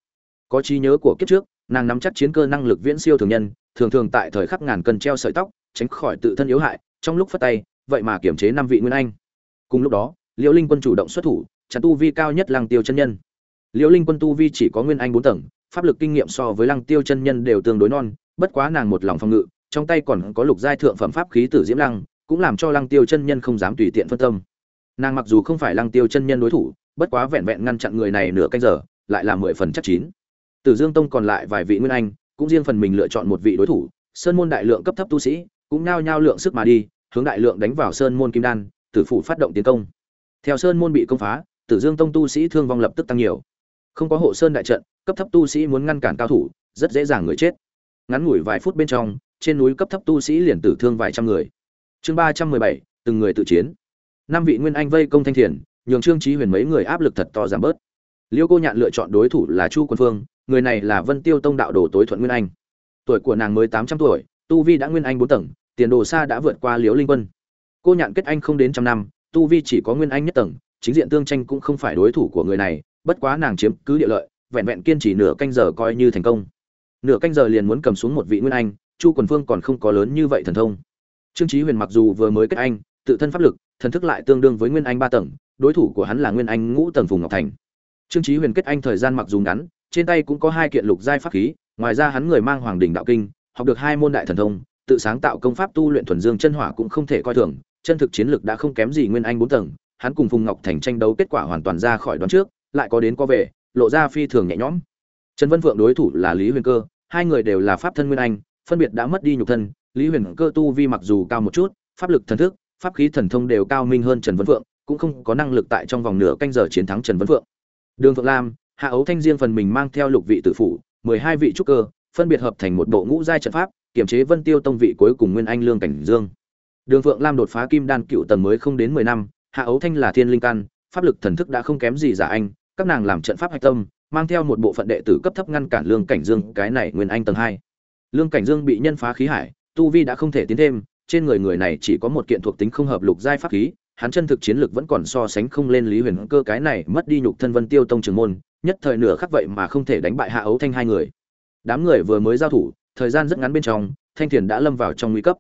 Có trí nhớ của kiếp trước, nàng nắm chắc chiến cơ năng lực viễn siêu thường nhân, thường thường tại thời khắc ngàn cân treo sợi tóc, tránh khỏi tự thân yếu hại, trong lúc phát tay, vậy mà kiểm chế năm vị nguyên anh. Cùng lúc đó, liễu linh quân chủ động xuất thủ, chặn tu vi cao nhất lăng tiêu chân nhân. Liễu linh quân tu vi chỉ có nguyên anh bốn tầng, pháp lực kinh nghiệm so với lăng tiêu chân nhân đều tương đối non, bất quá nàng một lòng phòng ngự, trong tay còn có lục giai thượng phẩm pháp khí tử diễm lăng, cũng làm cho lăng tiêu chân nhân không dám tùy tiện phân tâm. Nàng mặc dù không phải lăng tiêu chân nhân đối thủ bất quá vẹn vẹn ngăn chặn người này nửa canh giờ, lại là mười phần chắc chín. Tử dương tông còn lại vài vị nguyên anh, cũng riêng phần mình lựa chọn một vị đối thủ, sơn môn đại lượng cấp thấp tu sĩ, cũng nao nhao lượng sức mà đi, hướng đại lượng đánh vào sơn môn kim đan tử phủ phát động tiến công. Theo sơn môn bị công phá tử dương tông tu sĩ thương vong lập tức tăng nhiều. Không có hộ sơn đại trận, cấp thấp tu sĩ muốn ngăn cản cao thủ, rất dễ dàng người chết. Ngắn ngủi vài phút bên trong, trên núi cấp thấp tu sĩ liền tử thương vài trăm người. Chương ba trăm mười bảy, từng người tự chiến. Năm vị nguyên anh vây công thanh thiền nhường trương trí huyền mấy người áp lực thật to giảm bớt. Liêu cô nhạn lựa chọn đối thủ là chu quân phương, người này là vân tiêu tông đạo đồ tối thuận nguyên anh. Tuổi của nàng mới tám trăm tuổi, tu vi đã nguyên anh bốn tầng, tiền đồ xa đã vượt qua liễu linh quân. Cô nhạn kết anh không đến trăm năm, tu vi chỉ có nguyên anh nhất tầng, chính diện tương tranh cũng không phải đối thủ của người này, bất quá nàng chiếm cứ địa lợi, vẹn vẹn kiên trì nửa canh giờ coi như thành công. Nửa canh giờ liền muốn cầm xuống một vị nguyên anh, chu quần phương còn không có lớn như vậy thần thông. Trương trí huyền mặc dù vừa mới kết anh, tự thân pháp lực, thần thức lại tương đương với nguyên anh ba tầng đối thủ của hắn là nguyên anh ngũ tầng phùng ngọc thành. Trương Chí huyền kết anh thời gian mặc dù ngắn, trên tay cũng có hai kiện lục giai pháp khí, ngoài ra hắn người mang hoàng đỉnh đạo kinh, học được hai môn đại thần thông, tự sáng tạo công pháp tu luyện thuần dương chân hỏa cũng không thể coi thường, chân thực chiến lực đã không kém gì nguyên anh bốn tầng, hắn cùng phùng ngọc thành tranh đấu kết quả hoàn toàn ra khỏi đoán trước, lại có đến có về, lộ ra phi thường nhẹ nhõm. Trần vân vượng đối thủ là lý huyền cơ, hai người đều là pháp thân nguyên anh, phân biệt đã mất đi nhục thân, lý huyền cơ tu vi mặc dù cao một chút, pháp lực thần thức, pháp khí thần thông đều cao minh hơn trần vân vượng cũng không có năng lực tại trong vòng nửa canh giờ chiến thắng trần vân Phượng, đường Vượng lam hạ ấu thanh riêng phần mình mang theo lục vị tử phủ mười hai vị trúc cơ phân biệt hợp thành một bộ ngũ giai trận pháp kiểm chế vân tiêu tông vị cuối cùng nguyên anh lương cảnh dương. Đường Vượng lam đột phá kim đan cựu tầng mới không đến mười năm hạ ấu thanh là thiên linh căn pháp lực thần thức đã không kém gì giả anh các nàng làm trận pháp hạch tâm mang theo một bộ phận đệ tử cấp thấp ngăn cản lương cảnh dương cái này nguyên anh tầng hai. Lương cảnh dương bị nhân phá khí hải tu vi đã không thể tiến thêm trên người người này chỉ có một kiện thuộc tính không hợp lục giai pháp khí hắn chân thực chiến lực vẫn còn so sánh không lên lý huyền cơ cái này mất đi nhục thân vân tiêu tông trưởng môn, nhất thời nửa khắc vậy mà không thể đánh bại hạ ấu thanh hai người. Đám người vừa mới giao thủ, thời gian rất ngắn bên trong, thanh thiền đã lâm vào trong nguy cấp.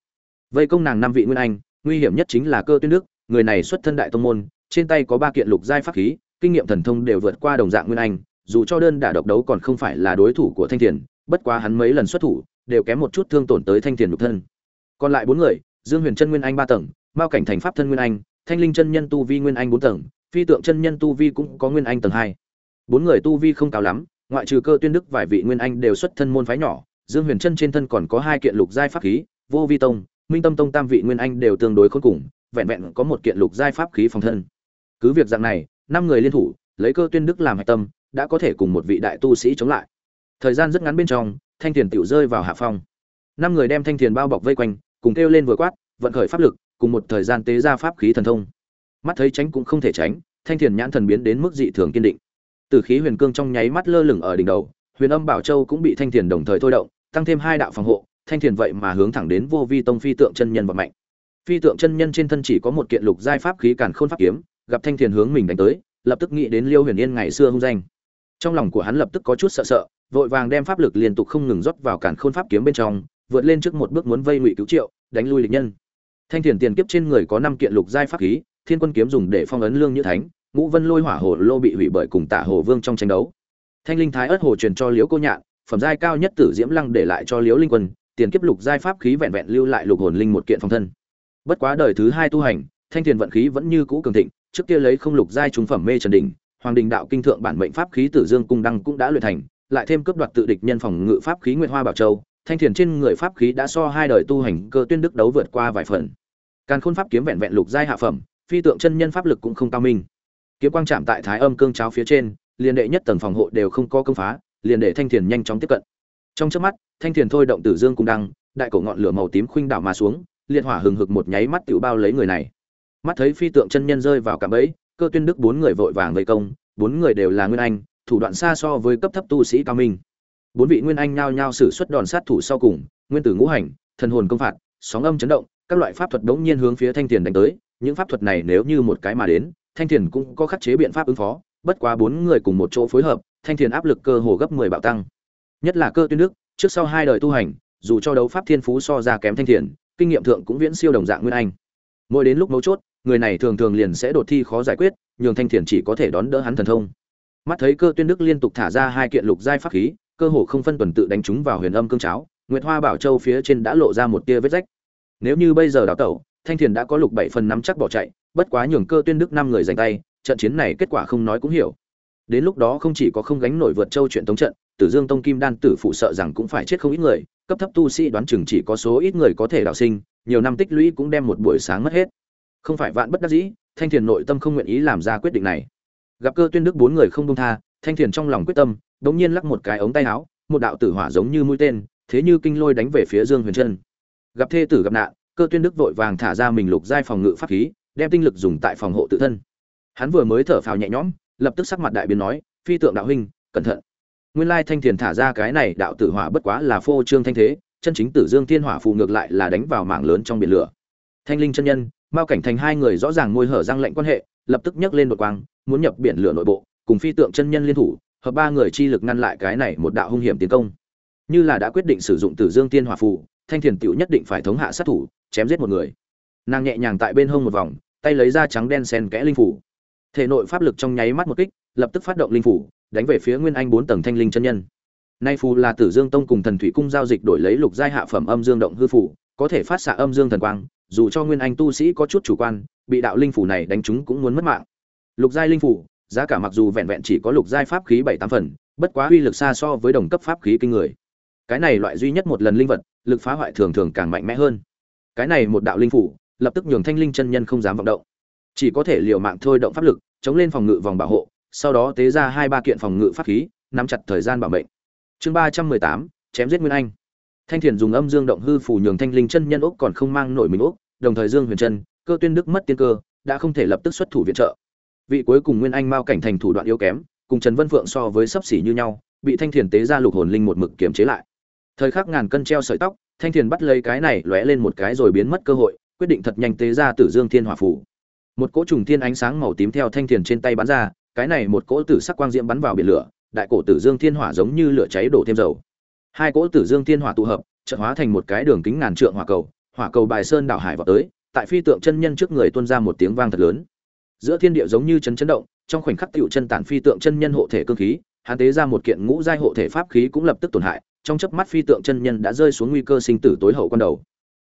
Vây công nàng năm vị nguyên anh, nguy hiểm nhất chính là cơ tuyên đức, người này xuất thân đại tông môn, trên tay có ba kiện lục giai pháp khí, kinh nghiệm thần thông đều vượt qua đồng dạng nguyên anh, dù cho đơn đả độc đấu còn không phải là đối thủ của thanh thiền, bất quá hắn mấy lần xuất thủ, đều kém một chút thương tổn tới thanh thiền nhục thân. Còn lại bốn người, dương huyền chân nguyên anh ba tầng, mao cảnh thành pháp thân nguyên anh thanh linh chân nhân tu vi nguyên anh bốn tầng, phi tượng chân nhân tu vi cũng có nguyên anh tầng hai. Bốn người tu vi không cao lắm, ngoại trừ cơ tuyên đức vài vị nguyên anh đều xuất thân môn phái nhỏ, dương huyền chân trên thân còn có hai kiện lục giai pháp khí, vô vi tông, minh tâm tông tam vị nguyên anh đều tương đối khôn cùng, vẹn vẹn có một kiện lục giai pháp khí phòng thân. Cứ việc dạng này, năm người liên thủ, lấy cơ tuyên đức làm hạch tâm, đã có thể cùng một vị đại tu sĩ chống lại. Thời gian rất ngắn bên trong, thanh thiền tiểu rơi vào hạ phong. Năm người đem thanh thiền bao bọc vây quanh, cùng kêu lên vừa quát, vận khởi pháp lực cùng một thời gian tế ra pháp khí thần thông. Mắt thấy tránh cũng không thể tránh, thanh thiền nhãn thần biến đến mức dị thường kiên định. Từ khí huyền cương trong nháy mắt lơ lửng ở đỉnh đầu, huyền âm bảo châu cũng bị thanh thiền đồng thời thôi động, tăng thêm hai đạo phòng hộ, thanh thiền vậy mà hướng thẳng đến vô vi tông phi tượng chân nhân vận mạnh. Phi tượng chân nhân trên thân chỉ có một kiện lục giai pháp khí càn khôn pháp kiếm, gặp thanh thiền hướng mình đánh tới, lập tức nghĩ đến liêu huyền yên ngày xưa hung danh. Trong lòng của hắn lập tức có chút sợ sợ, vội vàng đem pháp lực liên tục không ngừng rót vào càn khôn pháp kiếm bên trong, vượt lên trước một bước muốn vây ngụy cứu triệu, đánh lui địch nhân thanh thiền tiền kiếp trên người có năm kiện lục giai pháp khí, thiên quân kiếm dùng để phong ấn lương như thánh, ngũ vân lôi hỏa hồ lô bị hủy bởi cùng tả hồ vương trong tranh đấu. Thanh linh thái ớt hồ truyền cho liễu cô nhạn, phẩm giai cao nhất tử diễm lăng để lại cho liễu linh quân, tiền kiếp lục giai pháp khí vẹn vẹn lưu lại lục hồn linh một kiện phong thân. Bất quá đời thứ hai tu hành, thanh thiền vận khí vẫn như cũ cường thịnh, trước kia lấy không lục giai trung phẩm mê trần đỉnh, hoàng đình đạo kinh thượng bản mệnh pháp khí tử dương cung đăng cũng đã luyện thành, lại thêm cấp đoạt tự địch nhân phòng ngự pháp khí nguyệt hoa bảo châu thanh thiền trên người pháp khí đã so hai đời tu hành cơ tuyên đức đấu vượt qua vài phần. Càn khôn pháp kiếm vẹn vẹn lục giai hạ phẩm, phi tượng chân nhân pháp lực cũng không cao minh. Kiếm quang chạm tại thái âm cương cháo phía trên, liền đệ nhất tầng phòng hộ đều không có công phá, liền để thanh thiền nhanh chóng tiếp cận. Trong trước mắt, thanh thiền thôi động tử dương cùng đăng, đại cổ ngọn lửa màu tím khuynh đảo mà xuống liệt hỏa hừng hực một nháy mắt tự bao lấy người này. Mắt thấy phi tượng chân nhân rơi vào cạm bẫy, cơ tuyên đức bốn người vội vàng vây công, bốn người đều là nguyên anh, thủ đoạn xa so với cấp thấp tu sĩ cao minh bốn vị nguyên anh nhao nhao sử xuất đòn sát thủ sau cùng, nguyên tử ngũ hành, thần hồn công phạt, sóng âm chấn động, các loại pháp thuật đống nhiên hướng phía thanh tiền đánh tới. Những pháp thuật này nếu như một cái mà đến, thanh tiền cũng có khắc chế biện pháp ứng phó. Bất quá bốn người cùng một chỗ phối hợp, thanh tiền áp lực cơ hồ gấp mười bạo tăng. Nhất là cơ tuyên đức, trước sau hai đời tu hành, dù cho đấu pháp thiên phú so ra kém thanh thiền kinh nghiệm thượng cũng viễn siêu đồng dạng nguyên anh. Mỗi đến lúc mấu chốt, người này thường thường liền sẽ đột thi khó giải quyết, nhường thanh thiền chỉ có thể đón đỡ hắn thần thông. Mắt thấy cơ tuyên đức liên tục thả ra hai kiện lục giai pháp khí cơ hồ không phân tuần tự đánh chúng vào huyền âm cương cháo, nguyệt hoa bảo châu phía trên đã lộ ra một tia vết rách. Nếu như bây giờ đào tẩu, thanh thiền đã có lục bảy phần năm chắc bỏ chạy, bất quá nhường cơ tuyên đức năm người giành tay, trận chiến này kết quả không nói cũng hiểu. Đến lúc đó không chỉ có không gánh nổi vượt châu chuyện tống trận, tử dương tông kim đan tử phụ sợ rằng cũng phải chết không ít người, cấp thấp tu sĩ đoán chừng chỉ có số ít người có thể đạo sinh, nhiều năm tích lũy cũng đem một buổi sáng mất hết. Không phải vạn bất đắc dĩ, thanh thiền nội tâm không nguyện ý làm ra quyết định này. Gặp cơ tuyên đức bốn người không công tha, thanh thiền trong lòng quyết tâm đống nhiên lắc một cái ống tay áo, một đạo tử hỏa giống như mũi tên, thế như kinh lôi đánh về phía dương huyền trân. Gặp thê tử gặp nạn, cơ tuyên đức vội vàng thả ra mình lục giai phòng ngự pháp khí, đem tinh lực dùng tại phòng hộ tự thân. Hắn vừa mới thở phào nhẹ nhõm, lập tức sắc mặt đại biến nói, phi tượng đạo huynh, cẩn thận. Nguyên lai thanh thiền thả ra cái này đạo tử hỏa bất quá là phô trương thanh thế, chân chính tử dương thiên hỏa phù ngược lại là đánh vào mảng lớn trong biển lửa. Thanh linh chân nhân, mao cảnh thành hai người rõ ràng môi hở răng lệnh quan hệ, lập tức nhấc lên đột quang, muốn nhập biển lửa nội bộ, cùng phi tượng chân nhân liên thủ hợp ba người chi lực ngăn lại cái này một đạo hung hiểm tiến công. Như là đã quyết định sử dụng tử dương tiên hỏa phù, thanh thiền tiểu nhất định phải thống hạ sát thủ, chém giết một người. Nàng nhẹ nhàng tại bên hông một vòng, tay lấy ra trắng đen sen kẽ linh phủ. Thể nội pháp lực trong nháy mắt một kích, lập tức phát động linh phủ, đánh về phía nguyên anh bốn tầng thanh linh chân nhân. Nay phù là tử dương tông cùng thần thủy cung giao dịch đổi lấy lục giai hạ phẩm âm dương động hư phủ có thể phát xạ âm dương thần quang, dù cho nguyên anh tu sĩ có chút chủ quan, bị đạo linh phủ này đánh trúng cũng muốn mất mạng. Lục giai linh phủ giá cả mặc dù vẹn vẹn chỉ có lục giai pháp khí bảy tám phần bất quá uy lực xa so với đồng cấp pháp khí kinh người. Cái này loại duy nhất một lần linh vật lực phá hoại thường thường càng mạnh mẽ hơn. Cái này một đạo linh phủ lập tức nhường thanh linh chân nhân không dám vọng động. Chỉ có thể liều mạng thôi động pháp lực chống lên phòng ngự vòng bảo hộ sau đó tế ra hai ba kiện phòng ngự pháp khí nắm chặt thời gian bảo mệnh. Chương ba trăm mười tám chém giết nguyên anh. Thanh thiền dùng âm dương động hư phủ nhường thanh linh chân nhân úc còn không mang nổi mình úc, đồng thời dương huyền chân cơ tuyên đức mất tiên cơ đã không thể lập tức xuất thủ viện trợ vị cuối cùng nguyên anh mao cảnh thành thủ đoạn yếu kém, cùng trần vân phượng so với sấp xỉ như nhau, bị thanh thiền tế ra lục hồn linh một mực kiềm chế lại. Thời khắc ngàn cân treo sợi tóc, thanh thiền bắt lấy cái này lóe lên một cái rồi biến mất cơ hội, quyết định thật nhanh tế ra tử dương thiên hỏa phủ một cỗ trùng thiên ánh sáng màu tím theo thanh thiền trên tay bắn ra, cái này một cỗ tử sắc quang diễm bắn vào biển lửa, đại cổ tử dương thiên hỏa giống như lửa cháy đổ thêm dầu. Hai cỗ tử dương thiên hỏa tụ hợp, chợt hóa thành một cái đường kính ngàn trượng hỏa cầu hỏa cầu bài sơn đảo hải vào tới, tại phi tượng chân nhân trước người tuôn ra một tiếng vang thật lớn giữa thiên địa giống như chấn chấn động, trong khoảnh khắc tiểu chân tản phi tượng chân nhân hộ thể cương khí, hắn tế ra một kiện ngũ giai hộ thể pháp khí cũng lập tức tổn hại, trong chớp mắt phi tượng chân nhân đã rơi xuống nguy cơ sinh tử tối hậu con đầu.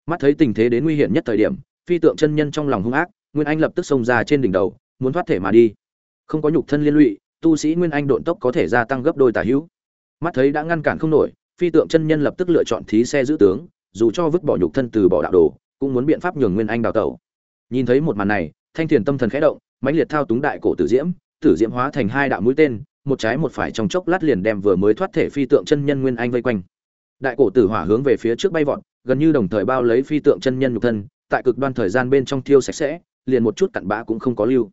Mắt thấy tình thế đến nguy hiểm nhất thời điểm, phi tượng chân nhân trong lòng hung ác, nguyên anh lập tức xông ra trên đỉnh đầu, muốn thoát thể mà đi. Không có nhục thân liên lụy, tu sĩ nguyên anh độn tốc có thể gia tăng gấp đôi tả hữu. Mắt thấy đã ngăn cản không nổi, phi tượng chân nhân lập tức lựa chọn thí xe giữ tướng, dù cho vứt bỏ nhục thân từ bỏ đạo đồ, cũng muốn biện pháp nhường nguyên anh đào tẩu. Nhìn thấy một màn này thanh thiền tâm thần khẽ động, mãnh liệt thao túng đại cổ tử diễm tử diễm hóa thành hai đạo mũi tên, một trái một phải trong chốc lát liền đem vừa mới thoát thể phi tượng chân nhân nguyên anh vây quanh. Đại cổ tử hỏa hướng về phía trước bay vọt, gần như đồng thời bao lấy phi tượng chân nhân nhục thân, tại cực đoan thời gian bên trong thiêu sạch sẽ, liền một chút cặn bã cũng không có lưu.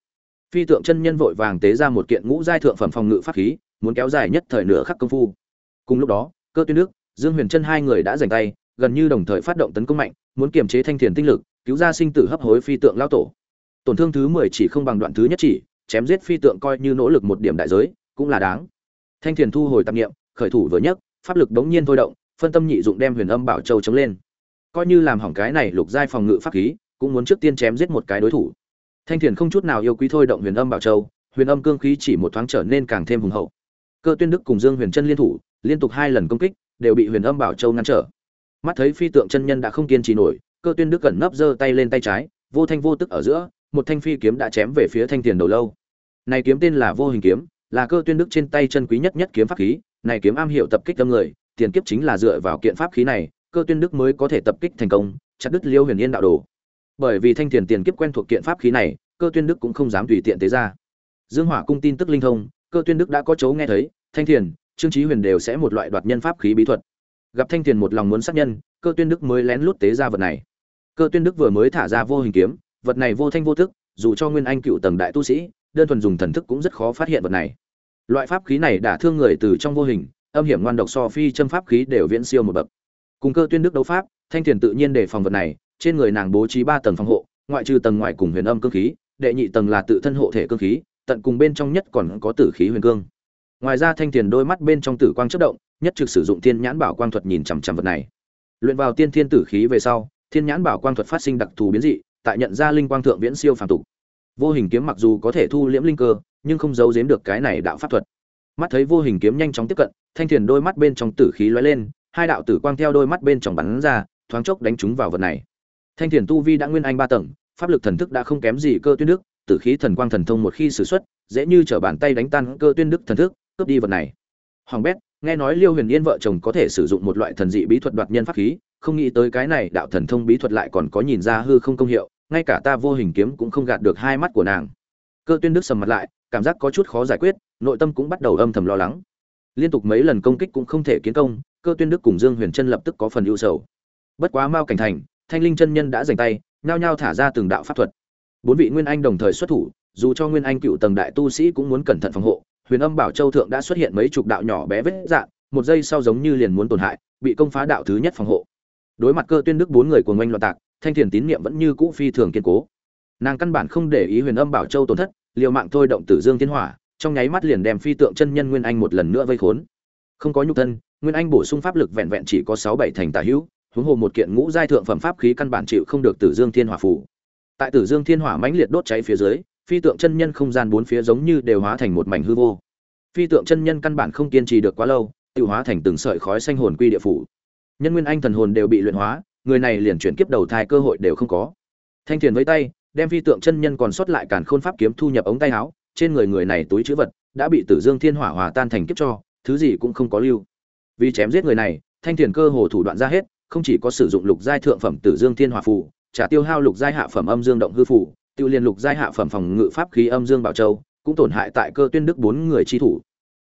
Phi tượng chân nhân vội vàng tế ra một kiện ngũ giai thượng phẩm phòng ngự pháp khí, muốn kéo dài nhất thời nửa khắc công phu. Cùng lúc đó, cơ tuyên nước dương huyền chân hai người đã giành tay, gần như đồng thời phát động tấn công mạnh, muốn kiềm chế thanh thiền tinh lực, cứu ra sinh tử hấp hối phi tượng lao tổ tổn thương thứ mười chỉ không bằng đoạn thứ nhất chỉ, chém giết phi tượng coi như nỗ lực một điểm đại giới, cũng là đáng. Thanh thiền thu hồi tạp nghiệm khởi thủ vừa nhất pháp lực đống nhiên thôi động, phân tâm nhị dụng đem huyền âm bảo châu chống lên. Coi như làm hỏng cái này lục giai phòng ngự pháp khí, cũng muốn trước tiên chém giết một cái đối thủ. Thanh thiền không chút nào yêu quý thôi động huyền âm bảo châu, huyền âm cương khí chỉ một thoáng trở nên càng thêm hùng hậu. Cơ tuyên đức cùng dương huyền chân liên thủ, liên tục hai lần công kích, đều bị huyền âm bảo châu ngăn trở. Mắt thấy phi tượng chân nhân đã không kiên trì nổi, cơ tuyên đức gần nấp giơ tay lên tay trái, vô thanh vô tức ở giữa một thanh phi kiếm đã chém về phía thanh tiền đầu lâu. Này kiếm tên là vô hình kiếm, là cơ tuyên đức trên tay chân quý nhất nhất kiếm pháp khí. Này kiếm am hiểu tập kích tâm người, tiền kiếp chính là dựa vào kiện pháp khí này, cơ tuyên đức mới có thể tập kích thành công, chặt đứt liêu huyền yên đạo đồ. Bởi vì thanh tiền tiền kiếp quen thuộc kiện pháp khí này, cơ tuyên đức cũng không dám tùy tiện tế ra. Dương hỏa cung tin tức linh thông, cơ tuyên đức đã có chấu nghe thấy, thanh thiền trương trí huyền đều sẽ một loại đoạt nhân pháp khí bí thuật. Gặp thanh thiền một lòng muốn sát nhân, cơ tuyên đức mới lén lút tế ra vật này. Cơ tuyên đức vừa mới thả ra vô hình kiếm vật này vô thanh vô thức dù cho nguyên anh cựu tầng đại tu sĩ, đơn thuần dùng thần thức cũng rất khó phát hiện vật này. Loại pháp khí này đã thương người từ trong vô hình, âm hiểm ngoan độc so phi châm pháp khí đều viễn siêu một bậc. Cùng cơ tuyên đức đấu pháp, thanh thiền tự nhiên để phòng vật này, trên người nàng bố trí ba tầng phòng hộ, ngoại trừ tầng ngoài cùng huyền âm cương khí, đệ nhị tầng là tự thân hộ thể cương khí, tận cùng bên trong nhất còn có tử khí huyền cương. Ngoài ra thanh thiền đôi mắt bên trong tử quang chất động, nhất trực sử dụng thiên nhãn bảo quang thuật nhìn chằm chằm vật này. Luyện vào tiên thiên tử khí về sau, thiên nhãn bảo quang thuật phát sinh đặc thù biến dị tại nhận ra linh quang thượng viễn siêu phàm tục. Vô hình kiếm mặc dù có thể thu liễm linh cơ, nhưng không giấu giếm được cái này đạo pháp thuật. Mắt thấy vô hình kiếm nhanh chóng tiếp cận, thanh thiền đôi mắt bên trong tử khí lóe lên, hai đạo tử quang theo đôi mắt bên trong bắn ra, thoáng chốc đánh trúng vào vật này. Thanh thiền tu vi đã nguyên anh ba tầng, pháp lực thần thức đã không kém gì cơ tuyên đức, tử khí thần quang thần thông một khi sử xuất, dễ như trở bàn tay đánh tan cơ tuyên đức thần thức, cướp đi vật này. Hoàng bét, nghe nói liêu huyền yên vợ chồng có thể sử dụng một loại thần dị bí thuật đoạt nhân pháp khí không nghĩ tới cái này đạo thần thông bí thuật lại còn có nhìn ra hư không công hiệu, ngay cả ta vô hình kiếm cũng không gạt được hai mắt của nàng. Cơ tuyên đức sầm mặt lại, cảm giác có chút khó giải quyết, nội tâm cũng bắt đầu âm thầm lo lắng. Liên tục mấy lần công kích cũng không thể kiến công, cơ tuyên đức cùng dương huyền trân lập tức có phần ưu sầu. Bất quá mao cảnh thành, thanh linh chân nhân đã dành tay, nhao nhao thả ra từng đạo pháp thuật. Bốn vị nguyên anh đồng thời xuất thủ, dù cho nguyên anh cựu tầng đại tu sĩ cũng muốn cẩn thận phòng hộ, huyền âm bảo châu thượng đã xuất hiện mấy chục đạo nhỏ bé vết dạn một giây sau giống như liền muốn tổn hại, bị công phá đạo thứ nhất phòng hộ đối mặt cơ tuyên đức bốn người của ngoanh loạn tạc, thanh thiền tín niệm vẫn như cũ phi thường kiên cố. Nàng căn bản không để ý huyền âm bảo châu tổn thất, liều mạng thôi động tử dương tiến hỏa, trong nháy mắt liền đem phi tượng chân nhân nguyên anh một lần nữa vây khốn. Không có nhục thân, nguyên anh bổ sung pháp lực vẹn vẹn chỉ có sáu bảy thành tả hữu, huống hồ một kiện ngũ giai thượng phẩm pháp khí căn bản chịu không được tử dương thiên hỏa phủ tại tử dương thiên hỏa mãnh liệt đốt cháy phía dưới, phi tượng chân nhân không gian bốn phía giống như đều hóa thành một mảnh hư vô. Phi tượng chân nhân căn bản không kiên trì được quá lâu tự hóa thành từng sợi khói xanh hồn quy địa phủ nhân nguyên anh thần hồn đều bị luyện hóa, người này liền chuyển kiếp đầu thai cơ hội đều không có. Thanh thiền với tay, đem phi tượng chân nhân còn sót lại càn khôn pháp kiếm thu nhập ống tay áo, trên người người này túi chữ vật đã bị tử dương thiên hỏa hòa tan thành kiếp cho, thứ gì cũng không có lưu. Vì chém giết người này, thanh thiền cơ hồ thủ đoạn ra hết, không chỉ có sử dụng lục giai thượng phẩm tử dương thiên hỏa phù, trả tiêu hao lục giai hạ phẩm âm dương động hư phù, tiêu liên lục giai hạ phẩm phòng ngự pháp khí âm dương bảo châu, cũng tổn hại tại cơ tuyên đức bốn người chi thủ.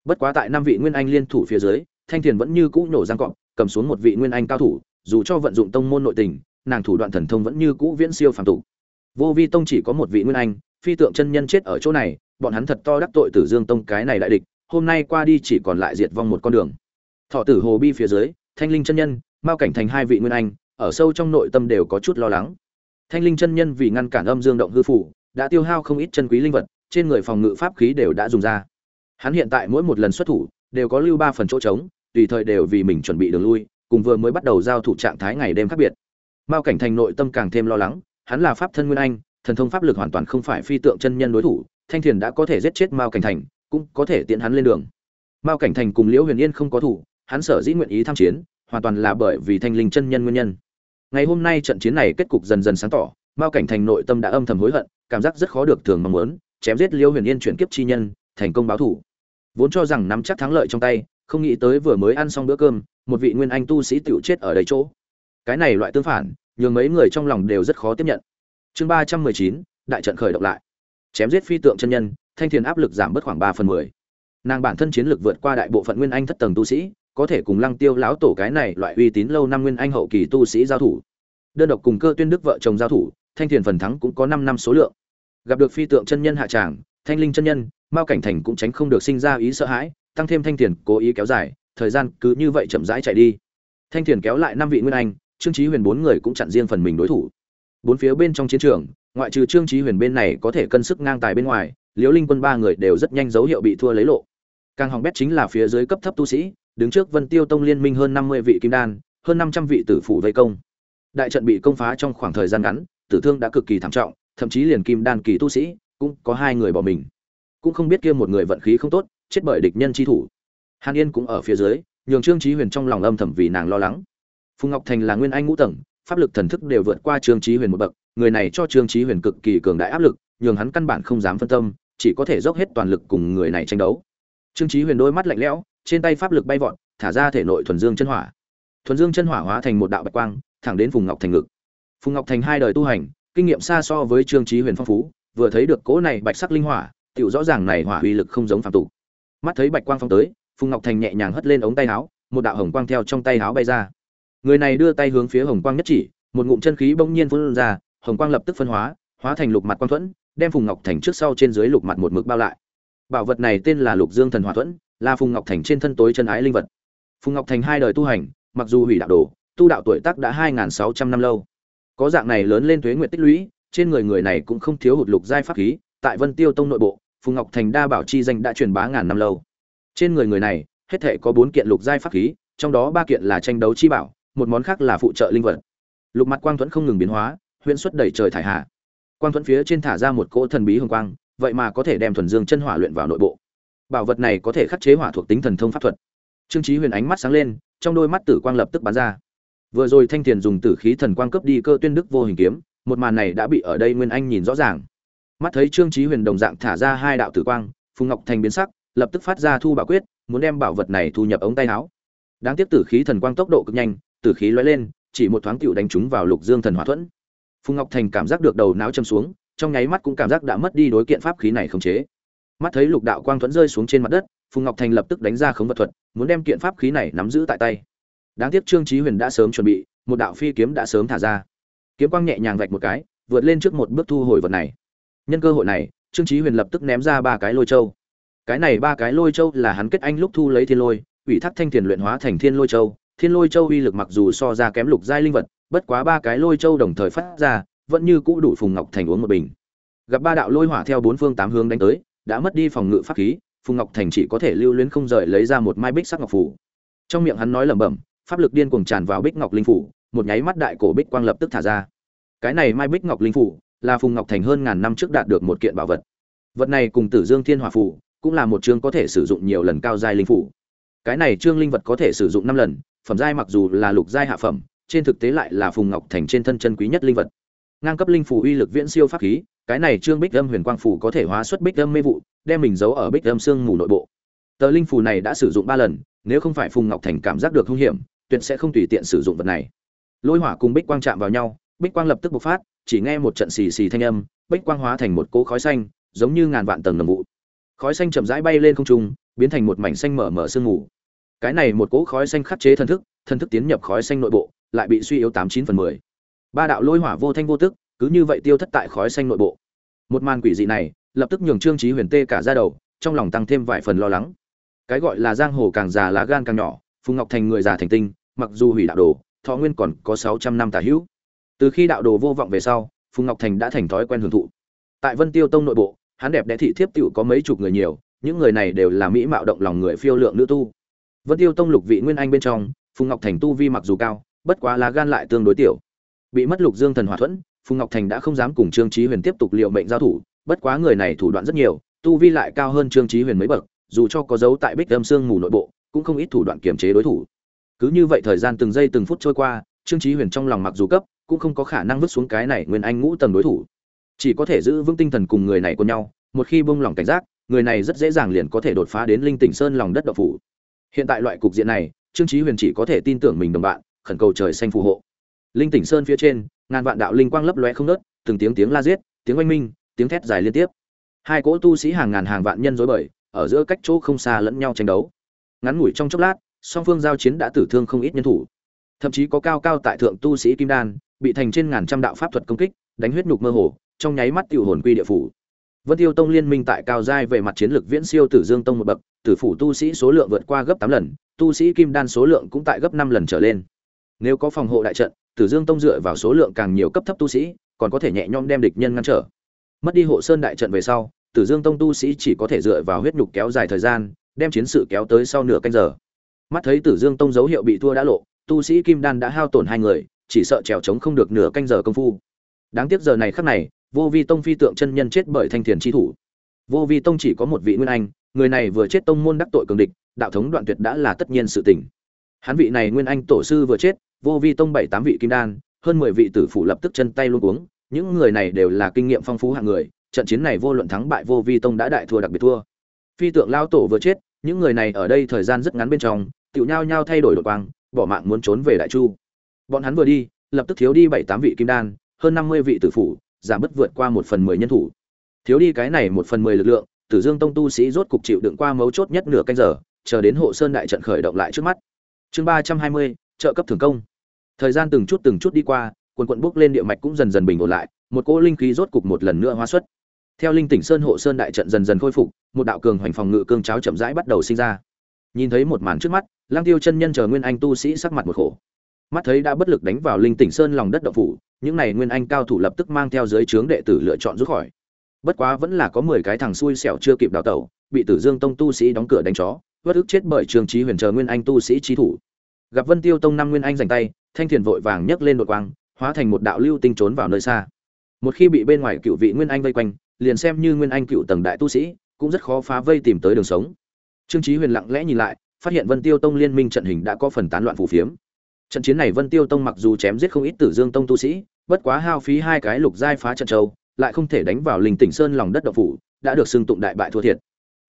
Bất quá tại năm vị nguyên anh liên thủ phía dưới thanh thiền vẫn như cũ nổ răng cọp, cầm xuống một vị nguyên anh cao thủ, dù cho vận dụng tông môn nội tình, nàng thủ đoạn thần thông vẫn như cũ viễn siêu phàm tục. Vô vi tông chỉ có một vị nguyên anh, phi tượng chân nhân chết ở chỗ này, bọn hắn thật to đắc tội tử dương tông cái này đại địch, hôm nay qua đi chỉ còn lại diệt vong một con đường. Thọ tử hồ bi phía dưới, thanh linh chân nhân, mao cảnh thành hai vị nguyên anh, ở sâu trong nội tâm đều có chút lo lắng. Thanh linh chân nhân vì ngăn cản âm dương động hư phủ, đã tiêu hao không ít chân quý linh vật, trên người phòng ngự pháp khí đều đã dùng ra. Hắn hiện tại mỗi một lần xuất thủ, đều có lưu ba phần chỗ trống tùy thời đều vì mình chuẩn bị đường lui, cùng vừa mới bắt đầu giao thủ trạng thái ngày đêm khác biệt. Mao cảnh thành nội tâm càng thêm lo lắng, hắn là pháp thân nguyên anh, thần thông pháp lực hoàn toàn không phải phi tượng chân nhân đối thủ, thanh thiền đã có thể giết chết mao cảnh thành, cũng có thể tiện hắn lên đường. Mao cảnh thành cùng liễu huyền yên không có thủ, hắn sở dĩ nguyện ý tham chiến, hoàn toàn là bởi vì thanh linh chân nhân nguyên nhân. Ngày hôm nay trận chiến này kết cục dần dần sáng tỏ, mao cảnh thành nội tâm đã âm thầm hối hận, cảm giác rất khó được thường mong muốn, chém giết liễu huyền yên chuyển kiếp chi nhân, thành công báo thủ. Vốn cho rằng nắm chắc thắng lợi trong tay không nghĩ tới vừa mới ăn xong bữa cơm, một vị nguyên anh tu sĩ tựu chết ở đây chỗ. Cái này loại tương phản, nhường mấy người trong lòng đều rất khó tiếp nhận. Chương ba trăm mười chín, đại trận khởi động lại. Chém giết phi tượng chân nhân, thanh thiền áp lực giảm bớt khoảng ba phần mười. Nàng bản thân chiến lực vượt qua đại bộ phận nguyên anh thất tầng tu sĩ, có thể cùng lăng tiêu lão tổ cái này loại uy tín lâu năm nguyên anh hậu kỳ tu sĩ giao thủ. Đơn độc cùng cơ tuyên đức vợ chồng giao thủ, thanh thiền phần thắng cũng có năm năm số lượng. Gặp được phi tượng chân nhân hạ tràng, thanh linh chân nhân, mao cảnh thành cũng tránh không được sinh ra ý sợ hãi tăng thêm thanh thiền cố ý kéo dài, thời gian cứ như vậy chậm rãi chạy đi. Thanh thiền kéo lại năm vị nguyên anh, trương chí huyền bốn người cũng chặn riêng phần mình đối thủ. Bốn phía bên trong chiến trường, ngoại trừ trương chí huyền bên này có thể cân sức ngang tài bên ngoài, liễu linh quân ba người đều rất nhanh dấu hiệu bị thua lấy lộ. Càng hỏng bét chính là phía dưới cấp thấp tu sĩ, đứng trước vân tiêu tông liên minh hơn năm mươi vị kim đan, hơn năm trăm vị tử phủ vây công. Đại trận bị công phá trong khoảng thời gian ngắn, tử thương đã cực kỳ thảm trọng, thậm chí liền kim đan kỳ tu sĩ cũng có hai người bỏ mình. Cũng không biết kia một người vận khí không tốt chết bởi địch nhân chi thủ. Hàn yên cũng ở phía dưới, nhường trương chí huyền trong lòng âm thầm vì nàng lo lắng. Phùng ngọc thành là nguyên anh ngũ tầng, pháp lực thần thức đều vượt qua trương chí huyền một bậc, người này cho trương chí huyền cực kỳ cường đại áp lực, nhường hắn căn bản không dám phân tâm, chỉ có thể dốc hết toàn lực cùng người này tranh đấu. Trương chí huyền đôi mắt lạnh lẽo, trên tay pháp lực bay vọt, thả ra thể nội thuần dương chân hỏa. Thuần dương chân hỏa hóa thành một đạo bạch quang, thẳng đến phùng ngọc thành ngực. Phùng ngọc thành hai đời tu hành, kinh nghiệm xa so với trương chí huyền phong phú, vừa thấy được cỗ này bạch sắc linh hỏa, tiểu rõ ràng này hỏa uy lực không giống phàm tục mắt thấy bạch quang phong tới, phùng ngọc thành nhẹ nhàng hất lên ống tay áo, một đạo hồng quang theo trong tay áo bay ra. Người này đưa tay hướng phía hồng quang nhất chỉ, một ngụm chân khí bỗng nhiên phun ra, hồng quang lập tức phân hóa hóa thành lục mặt quang thuẫn, đem phùng ngọc thành trước sau trên dưới lục mặt một mực bao lại. Bảo vật này tên là lục dương thần hỏa thuẫn, là phùng ngọc thành trên thân tối chân ái linh vật. Phùng ngọc thành hai đời tu hành, mặc dù hủy đạo đồ, tu đạo tuổi tác đã hai sáu trăm năm lâu. Có dạng này lớn lên tuế nguyện tích lũy, trên người người này cũng không thiếu hụt lục giai pháp khí, tại vân tiêu tông nội bộ phùng ngọc thành đa bảo chi danh đã truyền bá ngàn năm lâu. Trên người người này, hết thể có bốn kiện lục giai pháp khí, trong đó ba kiện là tranh đấu chi bảo, một món khác là phụ trợ linh vật. Lục mặt quang thuẫn không ngừng biến hóa, huyễn xuất đẩy trời thải hạ. Quang thuẫn phía trên thả ra một cỗ thần bí hồng quang, vậy mà có thể đem thuần dương chân hỏa luyện vào nội bộ. Bảo vật này có thể khắc chế hỏa thuộc tính thần thông pháp thuật. Trương trí huyền ánh mắt sáng lên, trong đôi mắt tử quang lập tức bắn ra. Vừa rồi thanh tiền dùng tử khí thần quang cấp đi cơ tuyên đức vô hình kiếm, một màn này đã bị ở đây nguyên anh nhìn rõ ràng mắt thấy trương chí huyền đồng dạng thả ra hai đạo tử quang, phùng ngọc thành biến sắc, lập tức phát ra thu bảo quyết, muốn đem bảo vật này thu nhập ống tay áo. Đáng tiếc tử khí thần quang tốc độ cực nhanh, tử khí lóe lên, chỉ một thoáng tựu đánh trúng vào lục dương thần hỏa thuẫn. Phùng ngọc thành cảm giác được đầu não châm xuống, trong nháy mắt cũng cảm giác đã mất đi đối kiện pháp khí này khống chế. Mắt thấy lục đạo quang thuẫn rơi xuống trên mặt đất, phùng ngọc thành lập tức đánh ra khống vật thuật, muốn đem kiện pháp khí này nắm giữ tại tay. Đáng tiếc trương chí huyền đã sớm chuẩn bị, một đạo phi kiếm đã sớm thả ra. Kiếm quang nhẹ nhàng vạch một cái, vượt lên trước một bước thu hồi vật này nhân cơ hội này, trương chí huyền lập tức ném ra ba cái lôi châu. Cái này ba cái lôi châu là hắn kết anh lúc thu lấy thiên lôi, ủy thác thanh tiền luyện hóa thành thiên lôi châu. Thiên lôi châu uy lực mặc dù so ra kém lục giai linh vật, bất quá ba cái lôi châu đồng thời phát ra, vẫn như cũ đủ phùng ngọc thành uống một bình. Gặp ba đạo lôi hỏa theo bốn phương tám hướng đánh tới, đã mất đi phòng ngự pháp khí, phùng ngọc thành chỉ có thể lưu luyến không rời lấy ra một mai bích sắc ngọc phủ. Trong miệng hắn nói lẩm bẩm, pháp lực điên cuồng tràn vào bích ngọc linh phủ, một nháy mắt đại cổ bích quang lập tức thả ra. Cái này mai bích ngọc linh phủ là phùng ngọc thành hơn ngàn năm trước đạt được một kiện bảo vật. Vật này cùng tử dương thiên hỏa phủ cũng là một chương có thể sử dụng nhiều lần cao giai linh phủ cái này trương linh vật có thể sử dụng năm lần, phẩm giai mặc dù là lục giai hạ phẩm, trên thực tế lại là phùng ngọc thành trên thân chân quý nhất linh vật. Ngang cấp linh phủ uy lực viễn siêu pháp khí, cái này trương bích âm huyền quang phủ có thể hóa xuất bích âm mê vụ, đem mình giấu ở bích âm xương mù nội bộ. Tờ linh phủ này đã sử dụng ba lần, nếu không phải phùng ngọc thành cảm giác được hung hiểm, tuyệt sẽ không tùy tiện sử dụng vật này. Lôi hỏa cùng bích quang chạm vào nhau, bích quang lập tức bộc phát chỉ nghe một trận xì xì thanh âm, bích quang hóa thành một cỗ khói xanh, giống như ngàn vạn tầng nồng vụ. Khói xanh chậm rãi bay lên không trung, biến thành một mảnh xanh mở mở sương mù. Cái này một cỗ khói xanh khắc chế thân thức thân thức tiến nhập khói xanh nội bộ, lại bị suy yếu tám chín phần mười. Ba đạo lôi hỏa vô thanh vô tức, cứ như vậy tiêu thất tại khói xanh nội bộ. Một màn quỷ dị này, lập tức nhường trương chí huyền tê cả ra đầu, trong lòng tăng thêm vài phần lo lắng. Cái gọi là giang hồ càng già lá gan càng nhỏ, phùng ngọc thành người già thành tinh, mặc dù hủy đạo đồ, thọ nguyên còn có sáu trăm năm tà hữu từ khi đạo đồ vô vọng về sau, phùng ngọc thành đã thành thói quen hưởng thụ. Tại vân tiêu tông nội bộ, hắn đẹp đẽ thị thiếp tiểu có mấy chục người nhiều, những người này đều là mỹ mạo động lòng người phiêu lượng nữ tu. Vân tiêu tông lục vị nguyên anh bên trong, phùng ngọc thành tu vi mặc dù cao, bất quá lá gan lại tương đối tiểu. Bị mất lục dương thần hòa thuẫn, phùng ngọc thành đã không dám cùng trương trí huyền tiếp tục liệu mệnh giao thủ, bất quá người này thủ đoạn rất nhiều, tu vi lại cao hơn trương trí huyền mấy bậc, dù cho có dấu tại bích âm xương mù nội bộ, cũng không ít thủ đoạn kiềm chế đối thủ. Cứ như vậy thời gian từng giây từng phút trôi qua, trương trí huyền trong lòng mặc dù cấp cũng không có khả năng vứt xuống cái này nguyên anh ngũ tầng đối thủ. Chỉ có thể giữ vững tinh thần cùng người này của nhau, một khi buông lỏng cảnh giác, người này rất dễ dàng liền có thể đột phá đến linh tỉnh sơn lòng đất độc phủ. Hiện tại loại cục diện này, trương chí huyền chỉ có thể tin tưởng mình đồng bạn, khẩn cầu trời xanh phù hộ. Linh tỉnh sơn phía trên, ngàn vạn đạo linh quang lấp lóe không nớt từng tiếng tiếng la giết, tiếng oanh minh, tiếng thét dài liên tiếp. Hai cỗ tu sĩ hàng ngàn hàng vạn nhân dối bời, ở giữa cách chỗ không xa lẫn nhau tranh đấu. Ngắn ngủi trong chốc lát, song phương giao chiến đã tử thương không ít nhân thủ. Thậm chí có cao cao tại thượng tu sĩ kim đan bị thành trên ngàn trăm đạo pháp thuật công kích, đánh huyết nhục mơ hồ, trong nháy mắt tiêu hồn quy địa phủ. Vân tiêu tông liên minh tại cao giai về mặt chiến lược viễn siêu tử dương tông một bậc, tử phủ tu sĩ số lượng vượt qua gấp tám lần, tu sĩ kim đan số lượng cũng tại gấp năm lần trở lên. Nếu có phòng hộ đại trận, tử dương tông dựa vào số lượng càng nhiều cấp thấp tu sĩ, còn có thể nhẹ nhõm đem địch nhân ngăn trở. Mất đi hộ sơn đại trận về sau, tử dương tông tu sĩ chỉ có thể dựa vào huyết nhục kéo dài thời gian, đem chiến sự kéo tới sau nửa canh giờ. Mắt thấy tử dương tông dấu hiệu bị thua đã lộ, tu sĩ kim đan đã hao tổn hai người chỉ sợ trèo trống không được nửa canh giờ công phu. Đáng tiếc giờ này khắc này, vô vi tông phi tượng chân nhân chết bởi thanh thiền chi thủ. Vô vi tông chỉ có một vị nguyên anh, người này vừa chết tông môn đắc tội cường địch, đạo thống đoạn tuyệt đã là tất nhiên sự tình. Hắn vị này nguyên anh tổ sư vừa chết, vô vi tông bảy tám vị kim đan, hơn mười vị tử phủ lập tức chân tay luôn uống những người này đều là kinh nghiệm phong phú hạng người, trận chiến này vô luận thắng bại vô vi tông đã đại thua đặc biệt thua. Phi tượng lao tổ vừa chết, những người này ở đây thời gian rất ngắn bên trong, tiểu nhao nhao thay đổi đội quang, bỏ mạng muốn trốn về đại chu bọn hắn vừa đi, lập tức thiếu đi bảy tám vị kim đan, hơn năm mươi vị tử phủ, giảm bớt vượt qua một phần mười nhân thủ. Thiếu đi cái này một phần mười lực lượng, tử dương tông tu sĩ rốt cục chịu đựng qua mấu chốt nhất nửa canh giờ, chờ đến hộ sơn đại trận khởi động lại trước mắt. Chương ba trăm hai mươi, trợ cấp thường công. Thời gian từng chút từng chút đi qua, quần quận bước lên địa mạch cũng dần dần bình ổn lại, một cỗ linh khí rốt cục một lần nữa hóa xuất. Theo linh tỉnh sơn hộ sơn đại trận dần dần khôi phục, một đạo cường hoành phòng ngự cương cháo chậm rãi bắt đầu sinh ra. Nhìn thấy một màn trước mắt lang tiêu chân nhân chờ nguyên anh tu sĩ sắc mặt một khổ mắt thấy đã bất lực đánh vào linh tỉnh sơn lòng đất động phủ, những này nguyên anh cao thủ lập tức mang theo dưới trướng đệ tử lựa chọn rút khỏi. Bất quá vẫn là có mười cái thằng xui xẻo chưa kịp đào tẩu, bị tử dương tông tu sĩ đóng cửa đánh chó vất ức chết bởi trường trí huyền chờ nguyên anh tu sĩ trí thủ. Gặp vân tiêu tông năm nguyên anh giành tay, thanh thiền vội vàng nhấc lên đội quang, hóa thành một đạo lưu tinh trốn vào nơi xa. Một khi bị bên ngoài cựu vị nguyên anh vây quanh, liền xem như nguyên anh cựu tầng đại tu sĩ, cũng rất khó phá vây tìm tới đường sống. Trương trí huyền lặng lẽ nhìn lại, phát hiện vân tiêu tông liên minh trận hình đã có phần tán loạn phù phiếm trận chiến này vân tiêu tông mặc dù chém giết không ít tử dương tông tu sĩ, bất quá hao phí hai cái lục giai phá trận châu, lại không thể đánh vào linh tỉnh sơn lòng đất độc phủ, đã được xưng tụng đại bại thua thiệt.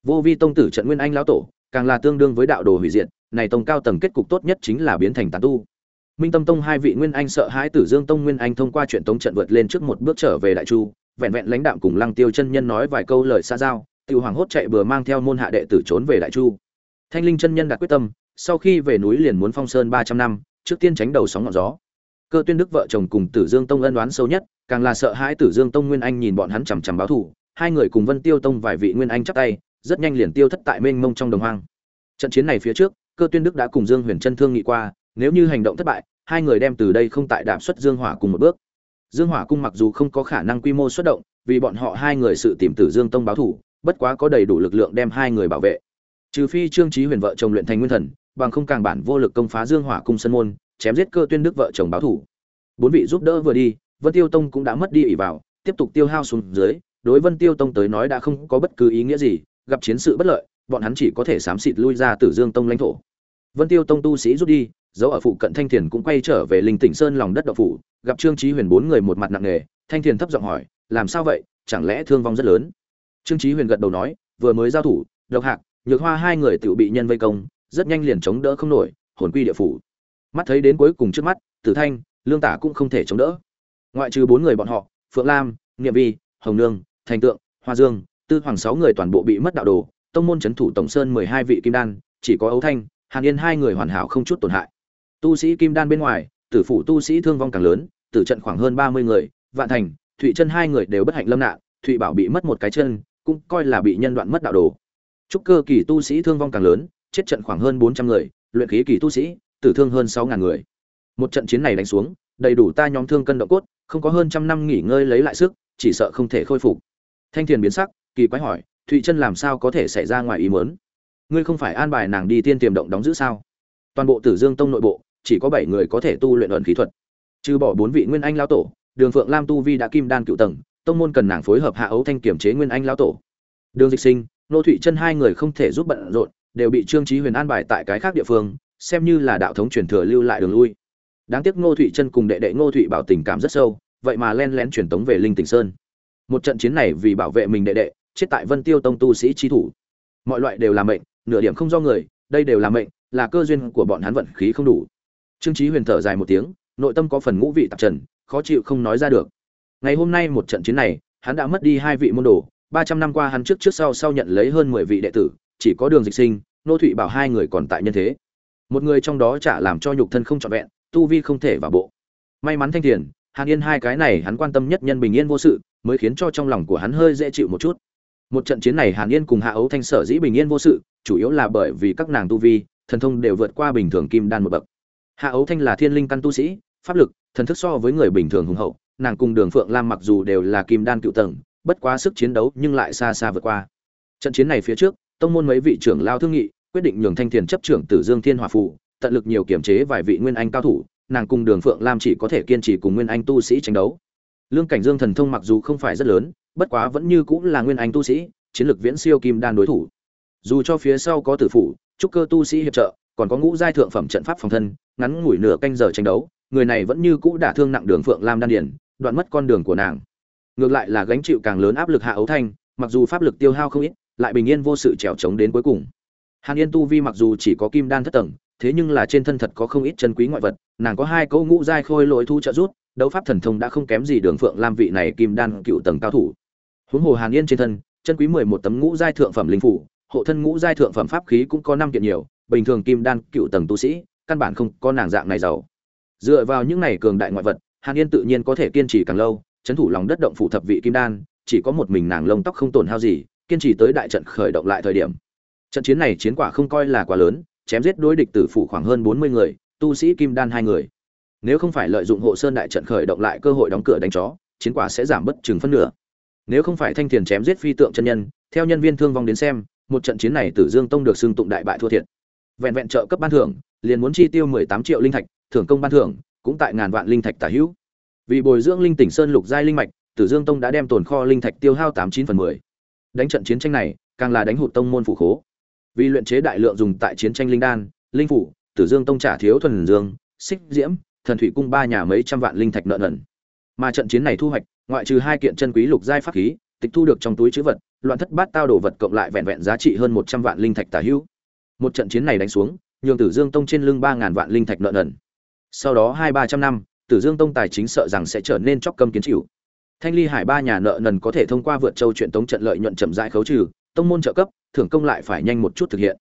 Vô vi tông tử trận nguyên anh lão tổ, càng là tương đương với đạo đồ hủy diệt, này tông cao tầng kết cục tốt nhất chính là biến thành tán tu. Minh tâm tông hai vị nguyên anh sợ hãi tử dương tông nguyên anh thông qua chuyện tông trận vượt lên trước một bước trở về đại chu, vẹn vẹn lãnh đạm cùng lăng tiêu chân nhân nói vài câu lời xa giao, tiêu hoàng hốt chạy bừa mang theo môn hạ đệ tử trốn về đại chu. Thanh linh chân nhân đã quyết tâm, sau khi về núi liền muốn phong sơn ba trăm năm trước tiên tránh đầu sóng ngọn gió. Cơ tuyên đức vợ chồng cùng tử dương tông ân đoán sâu nhất, càng là sợ hãi tử dương tông nguyên anh nhìn bọn hắn chằm chằm báo thù, hai người cùng vân tiêu tông vài vị nguyên anh chắp tay, rất nhanh liền tiêu thất tại mênh mông trong đồng hoang. Trận chiến này phía trước, cơ tuyên đức đã cùng dương huyền chân thương nghị qua, nếu như hành động thất bại, hai người đem từ đây không tại đạp xuất dương hỏa cùng một bước. Dương hỏa cung mặc dù không có khả năng quy mô xuất động, vì bọn họ hai người sự tìm tử dương tông báo thủ bất quá có đầy đủ lực lượng đem hai người bảo vệ. Trừ phi trương trí huyền vợ chồng luyện thành nguyên thần bằng không càng bản vô lực công phá dương hỏa cung sân môn, chém giết cơ tuyên đức vợ chồng báo thủ. Bốn vị giúp đỡ vừa đi, vân tiêu tông cũng đã mất đi ỷ vào, tiếp tục tiêu hao xuống dưới, đối vân tiêu tông tới nói đã không có bất cứ ý nghĩa gì, gặp chiến sự bất lợi, bọn hắn chỉ có thể xám xịt lui ra tử dương tông lãnh thổ. Vân tiêu tông tu sĩ rút đi, dấu ở phụ cận thanh thiền cũng quay trở về linh tỉnh sơn lòng đất độc phủ, gặp trương trí huyền bốn người một mặt nặng nề, thanh thiền thấp giọng hỏi, làm sao vậy? Chẳng lẽ thương vong rất lớn? Trương trí huyền gật đầu nói, vừa mới giao thủ, độc hạc, nhược hoa hai người tiểu bị nhân vây công rất nhanh liền chống đỡ không nổi, hồn quy địa phủ. Mắt thấy đến cuối cùng trước mắt, tử thanh, lương tả cũng không thể chống đỡ. Ngoại trừ bốn người bọn họ, phượng lam niệm vi, hồng nương, thành tượng, hoa dương, tư hoàng sáu người toàn bộ bị mất đạo đồ, tông môn c h ấ n thủ tổng sơn mười hai vị kim đan, chỉ có ấu thanh, hàn yên hai người hoàn hảo không chút tổn hại. Tu sĩ kim đan bên ngoài, tử phủ tu sĩ thương vong càng lớn, tử trận khoảng hơn ba mươi người, vạn thành, thụy chân hai người đều bất hạnh lâm nạn, thụy bảo bị mất một cái chân, cũng coi là bị nhân đoạn mất đạo đồ. Trúc cơ kỳ tu sĩ thương vong càng lớn chết trận khoảng hơn bốn trăm người, luyện khí kỳ tu sĩ, tử thương hơn sáu ngàn người. Một trận chiến này đánh xuống, đầy đủ ta nhóm thương cân động cốt, không có hơn trăm năm nghỉ ngơi lấy lại sức, chỉ sợ không thể khôi phục. Thanh tiền biến sắc, kỳ quái hỏi, thụy chân làm sao có thể xảy ra ngoài ý muốn? Ngươi không phải an bài nàng đi tiên tiềm động đóng giữ sao? Toàn bộ tử dương tông nội bộ, chỉ có bảy người có thể tu luyện ẩn khí thuật. Trừ bỏ bốn vị nguyên anh lão tổ, đường phượng lam tu vi đã kim đan cựu tầng, tông môn cần nàng phối hợp hạ ấu thanh kiểm chế nguyên anh lão tổ. Đường dịch sinh, nô thụy chân hai người không thể giúp bận rộn đều bị trương trí huyền an bài tại cái khác địa phương, xem như là đạo thống truyền thừa lưu lại đường lui. Đáng tiếc ngô thụy chân cùng đệ đệ ngô thụy bảo tình cảm rất sâu, vậy mà len lén truyền tống về linh tỉnh sơn. Một trận chiến này vì bảo vệ mình đệ đệ, chết tại vân tiêu tông tu sĩ chi thủ. Mọi loại đều là mệnh, nửa điểm không do người, đây đều là mệnh, là cơ duyên của bọn hắn vận khí không đủ. Trương trí huyền thở dài một tiếng, nội tâm có phần ngũ vị tạp trần, khó chịu không nói ra được. Ngày hôm nay một trận chiến này, hắn đã mất đi hai vị môn đồ, ba trăm năm qua hắn trước trước sau sau nhận lấy hơn mười vị đệ tử chỉ có đường dịch sinh, nô thụy bảo hai người còn tại nhân thế. Một người trong đó chả làm cho nhục thân không trọn vẹn, tu vi không thể vào bộ. May mắn thanh thiền, hàn yên hai cái này hắn quan tâm nhất nhân bình yên vô sự, mới khiến cho trong lòng của hắn hơi dễ chịu một chút. Một trận chiến này hàn yên cùng hạ ấu thanh sở dĩ bình yên vô sự, chủ yếu là bởi vì các nàng tu vi, thần thông đều vượt qua bình thường kim đan một bậc. Hạ ấu thanh là thiên linh căn tu sĩ, pháp lực, thần thức so với người bình thường hùng hậu, nàng cùng đường phượng lam mặc dù đều là kim đan cựu tầng, bất quá sức chiến đấu nhưng lại xa xa vượt qua. Trận chiến này phía trước tông môn mấy vị trưởng lao thương nghị, quyết định nhường thanh thiền chấp trưởng tử dương thiên hòa phủ tận lực nhiều kiểm chế vài vị nguyên anh cao thủ, nàng cùng đường phượng lam chỉ có thể kiên trì cùng nguyên anh tu sĩ tranh đấu. Lương cảnh dương thần thông mặc dù không phải rất lớn, bất quá vẫn như cũng là nguyên anh tu sĩ, chiến lược viễn siêu kim đan đối thủ. Dù cho phía sau có tử phủ, trúc cơ tu sĩ hiệp trợ, còn có ngũ giai thượng phẩm trận pháp phòng thân, ngắn ngủi nửa canh giờ tranh đấu, người này vẫn như cũ đả thương nặng đường phượng lam đan điển, đoạn mất con đường của nàng. Ngược lại là gánh chịu càng lớn áp lực hạ ấu thanh, mặc dù pháp lực tiêu hao không ít lại bình yên vô sự trèo trống đến cuối cùng. Hàn yên tu vi mặc dù chỉ có kim đan thất tầng, thế nhưng là trên thân thật có không ít chân quý ngoại vật, nàng có hai cỗ ngũ giai khôi lỗi thu trợ rút đấu pháp thần thông đã không kém gì đường phượng lam vị này kim đan cựu tầng cao thủ. Huống hồ hàn yên trên thân, chân quý mười một tấm ngũ giai thượng phẩm linh phủ, hộ thân ngũ giai thượng phẩm pháp khí cũng có năm kiện nhiều, bình thường kim đan cựu tầng tu sĩ, căn bản không có nàng dạng này giàu. Dựa vào những này cường đại ngoại vật, hàn yên tự nhiên có thể kiên trì càng lâu, chấn thủ lòng đất động phủ thập vị kim đan, chỉ có một mình nàng lông tóc không tổn hao gì kiên trì tới đại trận khởi động lại thời điểm. Trận chiến này chiến quả không coi là quá lớn, chém giết đối địch tử phủ khoảng hơn bốn mươi người, tu sĩ kim đan hai người. Nếu không phải lợi dụng hộ sơn đại trận khởi động lại cơ hội đóng cửa đánh chó, chiến quả sẽ giảm bất chừng phân nửa. Nếu không phải thanh thiền chém giết phi tượng chân nhân, theo nhân viên thương vong đến xem, một trận chiến này tử dương tông được xưng tụng đại bại thua thiệt. Vẹn vẹn trợ cấp ban thưởng, liền muốn chi tiêu mười tám triệu linh thạch, thưởng công ban thưởng, cũng tại ngàn vạn linh thạch tả hữu. Vì bồi dưỡng linh tỉnh sơn lục giai linh mạch, tử dương tông đã đem tồn kho linh thạch tiêu hao tám chín phần mười đánh trận chiến tranh này, càng là đánh hụt tông môn phủ khố. Vì luyện chế đại lượng dùng tại chiến tranh linh đan, linh phủ, tử dương tông trả thiếu thuần dương, xích diễm, thần thủy cung ba nhà mấy trăm vạn linh thạch nợ nần. Mà trận chiến này thu hoạch, ngoại trừ hai kiện chân quý lục giai pháp khí, tịch thu được trong túi chữ vật, loạn thất bát tao đồ vật cộng lại vẹn vẹn giá trị hơn một trăm vạn linh thạch tả hữu. Một trận chiến này đánh xuống, nhường tử dương tông trên lưng ba ngàn vạn linh thạch nợ nần. Sau đó hai ba trăm năm, tử dương tông tài chính sợ rằng sẽ trở nên chóc cầm kiến chịu thanh ly hải ba nhà nợ nần có thể thông qua vượt châu chuyện tống trận lợi nhuận chậm rãi khấu trừ, tông môn trợ cấp, thưởng công lại phải nhanh một chút thực hiện.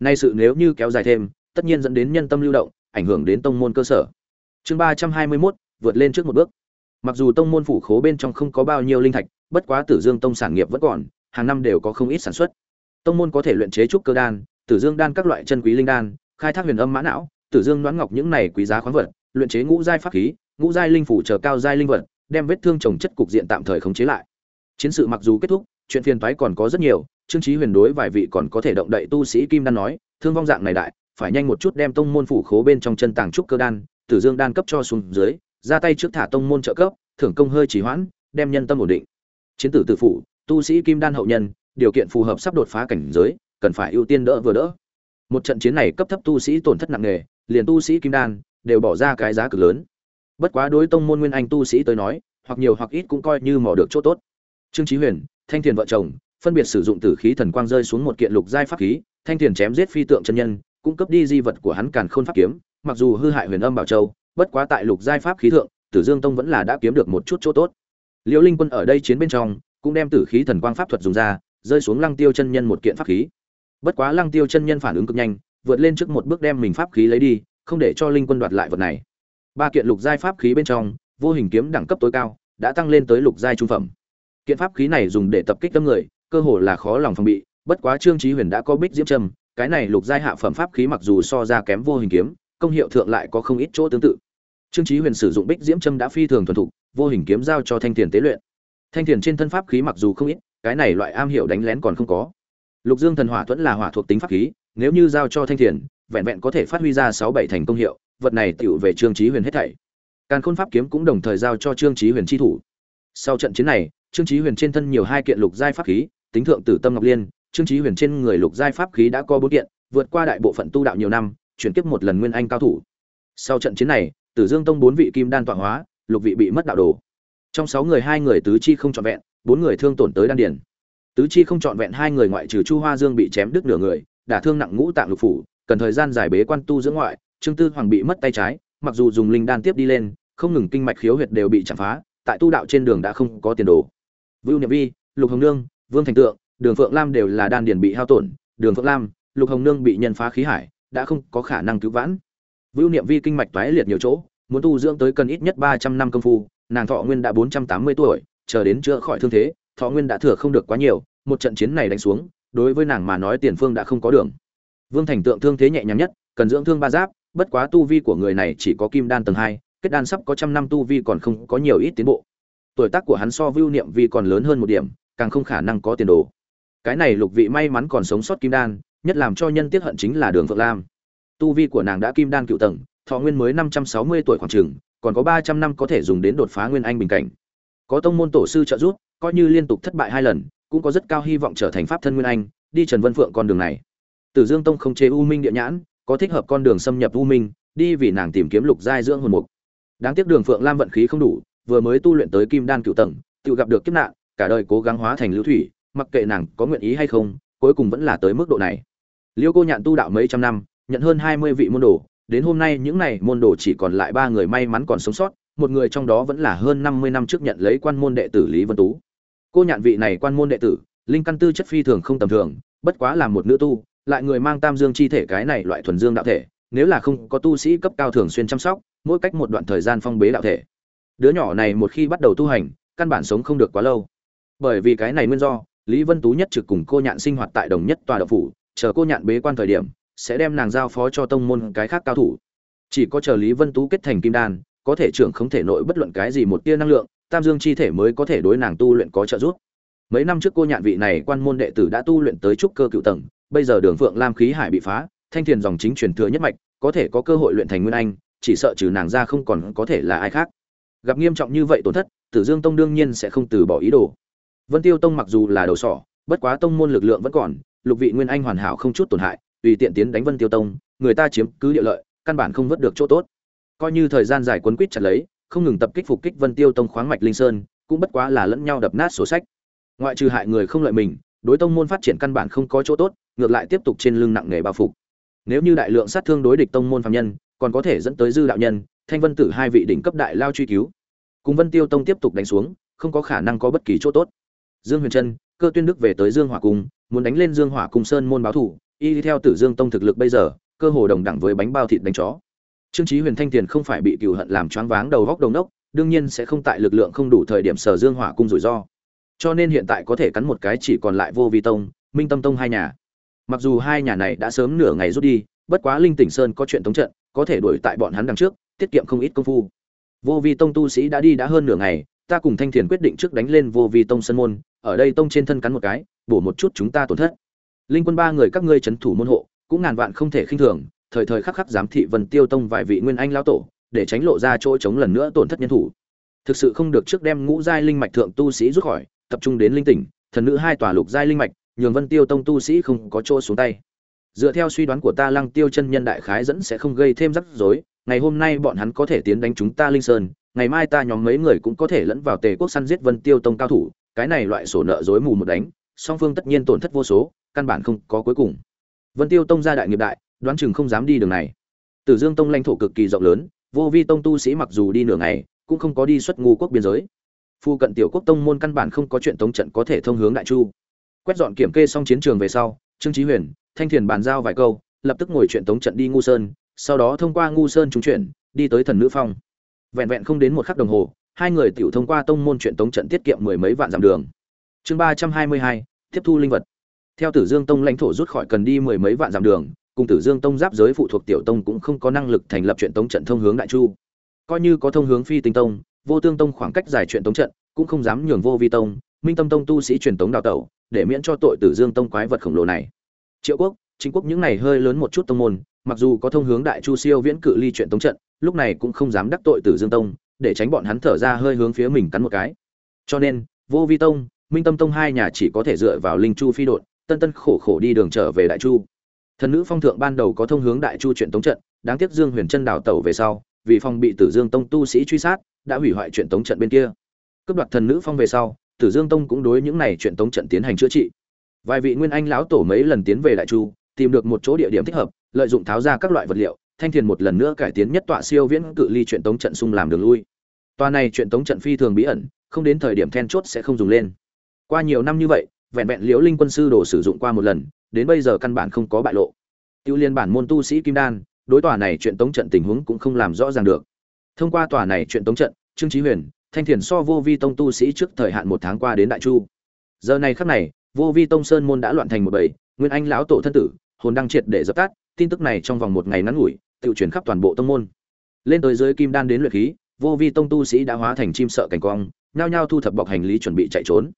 Nay sự nếu như kéo dài thêm, tất nhiên dẫn đến nhân tâm lưu động, ảnh hưởng đến tông môn cơ sở. Chương ba trăm hai mươi mốt, vượt lên trước một bước. Mặc dù tông môn phủ khố bên trong không có bao nhiêu linh thạch, bất quá tử dương tông sản nghiệp vẫn còn, hàng năm đều có không ít sản xuất. Tông môn có thể luyện chế trúc cơ đan, tử dương đan các loại chân quý linh đan, khai thác huyền âm mã não, tử dương đoán ngọc những này quý giá khoáng vật, luyện chế ngũ giai pháp khí, ngũ giai linh phủ chờ cao giai linh vật đem vết thương trồng chất cục diện tạm thời khống chế lại. Chiến sự mặc dù kết thúc chuyện phiền toái còn có rất nhiều trương chí huyền đối vài vị còn có thể động đậy tu sĩ kim đan nói thương vong dạng này đại phải nhanh một chút đem tông môn phủ khố bên trong chân tàng trúc cơ đan tử dương đan cấp cho xuống dưới ra tay trước thả tông môn trợ cấp thưởng công hơi trì hoãn đem nhân tâm ổn định. Chiến tử tử phụ, tu sĩ kim đan hậu nhân điều kiện phù hợp sắp đột phá cảnh giới cần phải ưu tiên đỡ vừa đỡ. Một trận chiến này cấp thấp tu sĩ tổn thất nặng nề liền tu sĩ kim đan đều bỏ ra cái giá cực lớn bất quá đối tông môn nguyên anh tu sĩ tới nói, hoặc nhiều hoặc ít cũng coi như mò được chỗ tốt. Trương chí huyền, thanh thiền vợ chồng, phân biệt sử dụng tử khí thần quang rơi xuống một kiện lục giai pháp khí, thanh thiền chém giết phi tượng chân nhân cung cấp đi di vật của hắn càn khôn pháp kiếm, mặc dù hư hại huyền âm bảo châu, bất quá tại lục giai pháp khí thượng, tử dương tông vẫn là đã kiếm được một chút chỗ tốt. Liễu linh quân ở đây chiến bên trong, cũng đem tử khí thần quang pháp thuật dùng ra, rơi xuống lăng tiêu chân nhân một kiện pháp khí. Bất quá lăng tiêu chân nhân phản ứng cực nhanh, vượt lên trước một bước đem mình pháp khí lấy đi, không để cho linh quân đoạt lại vật này ba kiện lục giai pháp khí bên trong, vô hình kiếm đẳng cấp tối cao, đã tăng lên tới lục giai trung phẩm. Kiện pháp khí này dùng để tập kích tâm người, cơ hồ là khó lòng phòng bị, bất quá trương chí huyền đã có bích diễm trâm, cái này lục giai hạ phẩm pháp khí mặc dù so ra kém vô hình kiếm, công hiệu thượng lại có không ít chỗ tương tự. Trương chí huyền sử dụng bích diễm trâm đã phi thường thuần thục, vô hình kiếm giao cho thanh thiền tế luyện. Thanh thiền trên thân pháp khí mặc dù không ít, cái này loại am hiểu đánh lén còn không có. Lục dương thần hỏa thuẫn là hỏa thuộc tính pháp khí, nếu như giao cho thanh thiền, vẹn vẹn có thể phát huy ra sáu bảy thành công hiệu vật này tựu về trương chí huyền hết thảy. Càn khôn pháp kiếm cũng đồng thời giao cho trương chí huyền chi thủ. Sau trận chiến này, trương chí huyền trên thân nhiều hai kiện lục giai pháp khí, tính thượng tử tâm ngọc liên, trương chí huyền trên người lục giai pháp khí đã có bốn kiện, vượt qua đại bộ phận tu đạo nhiều năm, chuyển tiếp một lần nguyên anh cao thủ. Sau trận chiến này, tử dương tông bốn vị kim đan tọa hóa, lục vị bị mất đạo đồ. Trong sáu người hai người tứ chi không trọn vẹn, bốn người thương tổn tới đan điền. Tứ chi không trọn vẹn hai người ngoại trừ chu hoa dương bị chém đứt nửa người, đả thương nặng ngũ tạng lục phủ, cần thời gian giải bế quan tu dưỡng ngoại trương tư hoàng bị mất tay trái, mặc dù dùng linh đan tiếp đi lên, không ngừng kinh mạch khiếu huyệt đều bị chặn phá, tại tu đạo trên đường đã không có tiền đồ. Vưu niệm vi, lục hồng nương, vương thành tượng, đường phượng lam đều là đan điền bị hao tổn, đường phượng lam, lục hồng nương bị nhân phá khí hải, đã không có khả năng cứu vãn. Vưu niệm vi kinh mạch toé liệt nhiều chỗ, muốn tu dưỡng tới cần ít nhất ba trăm năm công phu, nàng thọ nguyên đã bốn trăm tám mươi tuổi, chờ đến chữa khỏi thương thế, thọ nguyên đã thừa không được quá nhiều, một trận chiến này đánh xuống, đối với nàng mà nói tiền phương đã không có đường. Vương thành tượng thương thế nhẹ nhàng nhất, cần dưỡng thương ba giáp bất quá tu vi của người này chỉ có kim đan tầng hai, kết đan sắp có trăm năm tu vi còn không có nhiều ít tiến bộ. Tuổi tác của hắn so vưu niệm vi còn lớn hơn một điểm, càng không khả năng có tiền đồ. Cái này lục vị may mắn còn sống sót kim đan, nhất làm cho nhân tiết hận chính là đường phượng lam. Tu vi của nàng đã kim đan cựu tầng, thọ nguyên mới năm trăm sáu mươi tuổi khoảng trường còn có ba trăm năm có thể dùng đến đột phá nguyên anh bình cảnh. Có tông môn tổ sư trợ giúp, coi như liên tục thất bại hai lần, cũng có rất cao hy vọng trở thành pháp thân nguyên anh, đi trần vân phượng con đường này. Tử dương tông không chế u minh địa nhãn có thích hợp con đường xâm nhập u minh, đi vì nàng tìm kiếm lục giai dưỡng hồn mục. Đáng tiếc đường phượng lam vận khí không đủ, vừa mới tu luyện tới kim đan cựu tầng, tự gặp được kiếp nạn, cả đời cố gắng hóa thành lưu thủy, mặc kệ nàng có nguyện ý hay không, cuối cùng vẫn là tới mức độ này. Liêu cô nhạn tu đạo mấy trăm năm, nhận hơn hai mươi vị môn đồ, đến hôm nay những này môn đồ chỉ còn lại ba người may mắn còn sống sót, một người trong đó vẫn là hơn năm mươi năm trước nhận lấy quan môn đệ tử lý vân tú. Cô nhạn vị này quan môn đệ tử, linh căn tư chất phi thường không tầm thường, bất quá là một nữ tu lại người mang tam dương chi thể cái này loại thuần dương đạo thể, nếu là không có tu sĩ cấp cao thường xuyên chăm sóc, mỗi cách một đoạn thời gian phong bế đạo thể. Đứa nhỏ này một khi bắt đầu tu hành, căn bản sống không được quá lâu. Bởi vì cái này nguyên do, lý vân tú nhất trực cùng cô nhạn sinh hoạt tại đồng nhất tòa đậu phủ, chờ cô nhạn bế quan thời điểm, sẽ đem nàng giao phó cho tông môn cái khác cao thủ. Chỉ có chờ lý vân tú kết thành kim đan, có thể trưởng không thể nội bất luận cái gì một tia năng lượng, tam dương chi thể mới có thể đối nàng tu luyện có trợ giúp. Mấy năm trước cô nhạn vị này quan môn đệ tử đã tu luyện tới trúc cơ cựu tầng bây giờ đường phượng lam khí hải bị phá, thanh thiền dòng chính truyền thừa nhất mạch, có thể có cơ hội luyện thành nguyên anh, chỉ sợ trừ nàng ra không còn có thể là ai khác. Gặp nghiêm trọng như vậy tổn thất, tử dương tông đương nhiên sẽ không từ bỏ ý đồ. Vân tiêu tông mặc dù là đầu sỏ, bất quá tông môn lực lượng vẫn còn, lục vị nguyên anh hoàn hảo không chút tổn hại, tùy tiện tiến đánh vân tiêu tông, người ta chiếm cứ địa lợi, căn bản không vớt được chỗ tốt. Coi như thời gian dài quấn quýt chặt lấy, không ngừng tập kích phục kích vân tiêu tông khoáng mạch linh sơn, cũng bất quá là lẫn nhau đập nát sổ sách. Ngoại trừ hại người không lợi mình đối tông môn phát triển căn bản không có chỗ tốt, ngược lại tiếp tục trên lưng nặng nghề bao phục. Nếu như đại lượng sát thương đối địch tông môn phạm nhân, còn có thể dẫn tới dư đạo nhân, thanh vân tử hai vị đỉnh cấp đại lao truy cứu. Cùng vân tiêu tông tiếp tục đánh xuống, không có khả năng có bất kỳ chỗ tốt. Dương huyền trân, cơ tuyên đức về tới dương hỏa cung, muốn đánh lên dương hỏa cung sơn môn báo thủ, y theo tử dương tông thực lực bây giờ, cơ hồ đồng đẳng với bánh bao thịt đánh chó. Trương chí huyền thanh tiền không phải bị cừu hận làm choáng váng đầu góc đầu nốc đương nhiên sẽ không tại lực lượng không đủ thời điểm sở dương hỏa cung rủi ro cho nên hiện tại có thể cắn một cái chỉ còn lại vô vi tông, minh tâm tông hai nhà. Mặc dù hai nhà này đã sớm nửa ngày rút đi, bất quá linh tỉnh sơn có chuyện tống trận, có thể đuổi tại bọn hắn đằng trước, tiết kiệm không ít công phu. Vô vi tông tu sĩ đã đi đã hơn nửa ngày, ta cùng thanh thiền quyết định trước đánh lên vô vi tông sân môn, ở đây tông trên thân cắn một cái, bổ một chút chúng ta tổn thất. Linh quân ba người các ngươi trấn thủ môn hộ, cũng ngàn vạn không thể khinh thường, thời thời khắc khắc giám thị vân tiêu tông vài vị nguyên anh lao tổ, để tránh lộ ra chỗ chống lần nữa tổn thất nhân thủ. Thực sự không được trước đem ngũ giai linh mạch thượng tu sĩ rút khỏi tập trung đến linh tỉnh, thần nữ hai tòa lục giai linh mạch, nhường vân tiêu tông tu sĩ không có chỗ xuống tay. Dựa theo suy đoán của ta, lăng tiêu chân nhân đại khái dẫn sẽ không gây thêm rắc rối, ngày hôm nay bọn hắn có thể tiến đánh chúng ta linh sơn, ngày mai ta nhóm mấy người cũng có thể lẫn vào tề quốc săn giết vân tiêu tông cao thủ, cái này loại sổ nợ rối mù một đánh, song phương tất nhiên tổn thất vô số, căn bản không có cuối cùng. Vân tiêu tông gia đại nghiệp đại, đoán chừng không dám đi đường này. Tử dương tông lãnh thổ cực kỳ rộng lớn, vô vi tông tu sĩ mặc dù đi nửa ngày, cũng không có đi xuất ngu quốc biên giới phu cận tiểu quốc tông môn căn bản không có chuyện tống trận có thể thông hướng đại chu. Quét dọn kiểm kê xong chiến trường về sau, trương chí huyền, thanh thiền bàn giao vài câu, lập tức ngồi chuyện tống trận đi ngu sơn, sau đó thông qua ngu sơn trúng chuyển đi tới thần nữ phong. Vẹn vẹn không đến một khắc đồng hồ, hai người tiểu thông qua tông môn chuyện tống trận tiết kiệm mười mấy vạn dặm đường. Chương ba trăm hai mươi hai, tiếp thu linh vật. Theo tử dương tông lãnh thổ rút khỏi cần đi mười mấy vạn dặm đường, cùng tử dương tông giáp giới phụ thuộc tiểu tông cũng không có năng lực thành lập chuyện tống trận thông hướng đại chu. Coi như có thông hướng phi tinh tông vô tương tông khoảng cách dài chuyện tống trận, cũng không dám nhường vô vi tông, minh tâm tông tu sĩ truyền tống đào tẩu, để miễn cho tội tử dương tông quái vật khổng lồ này. Triệu quốc, chính quốc những này hơi lớn một chút tông môn, mặc dù có thông hướng đại chu siêu viễn cự ly chuyện tống trận, lúc này cũng không dám đắc tội tử dương tông, để tránh bọn hắn thở ra hơi hướng phía mình cắn một cái. Cho nên, vô vi tông, minh tâm tông hai nhà chỉ có thể dựa vào linh chu phi đột tân tân khổ khổ đi đường trở về đại chu. Thần nữ phong thượng ban đầu có thông hướng đại chu chuyện tống trận, đáng tiếc dương huyền chân đào tẩu về sau, vì phong bị tử dương tông tu sĩ truy sát đã hủy hoại chuyện tống trận bên kia. Cướp đoạt thần nữ phong về sau, tử dương tông cũng đối những này chuyện tống trận tiến hành chữa trị. Vài vị nguyên anh lão tổ mấy lần tiến về đại chu, tìm được một chỗ địa điểm thích hợp, lợi dụng tháo ra các loại vật liệu, thanh thiền một lần nữa cải tiến nhất tọa siêu viễn cự ly chuyện tống trận xung làm đường lui. Tòa này chuyện tống trận phi thường bí ẩn, không đến thời điểm then chốt sẽ không dùng lên. Qua nhiều năm như vậy, vẹn vẹn liễu linh quân sư đồ sử dụng qua một lần, đến bây giờ căn bản không có bại lộ. Tiêu liên bản môn tu sĩ kim đan, đối tòa này chuyện tống trận tình huống cũng không làm rõ ràng được thông qua tòa này chuyện tống trận, trương trí huyền, thanh thiền so vô vi tông tu sĩ trước thời hạn một tháng qua đến đại chu. Giờ này khắc này, vô vi tông sơn môn đã loạn thành một bầy, nguyên anh lão tổ thân tử, hồn đăng triệt để dập tắt, tin tức này trong vòng một ngày ngắn ngủi, tự chuyển khắp toàn bộ tông môn. Lên tới dưới kim đan đến luyện khí, vô vi tông tu sĩ đã hóa thành chim sợ cảnh quang, nhao nhao thu thập bọc hành lý chuẩn bị chạy trốn.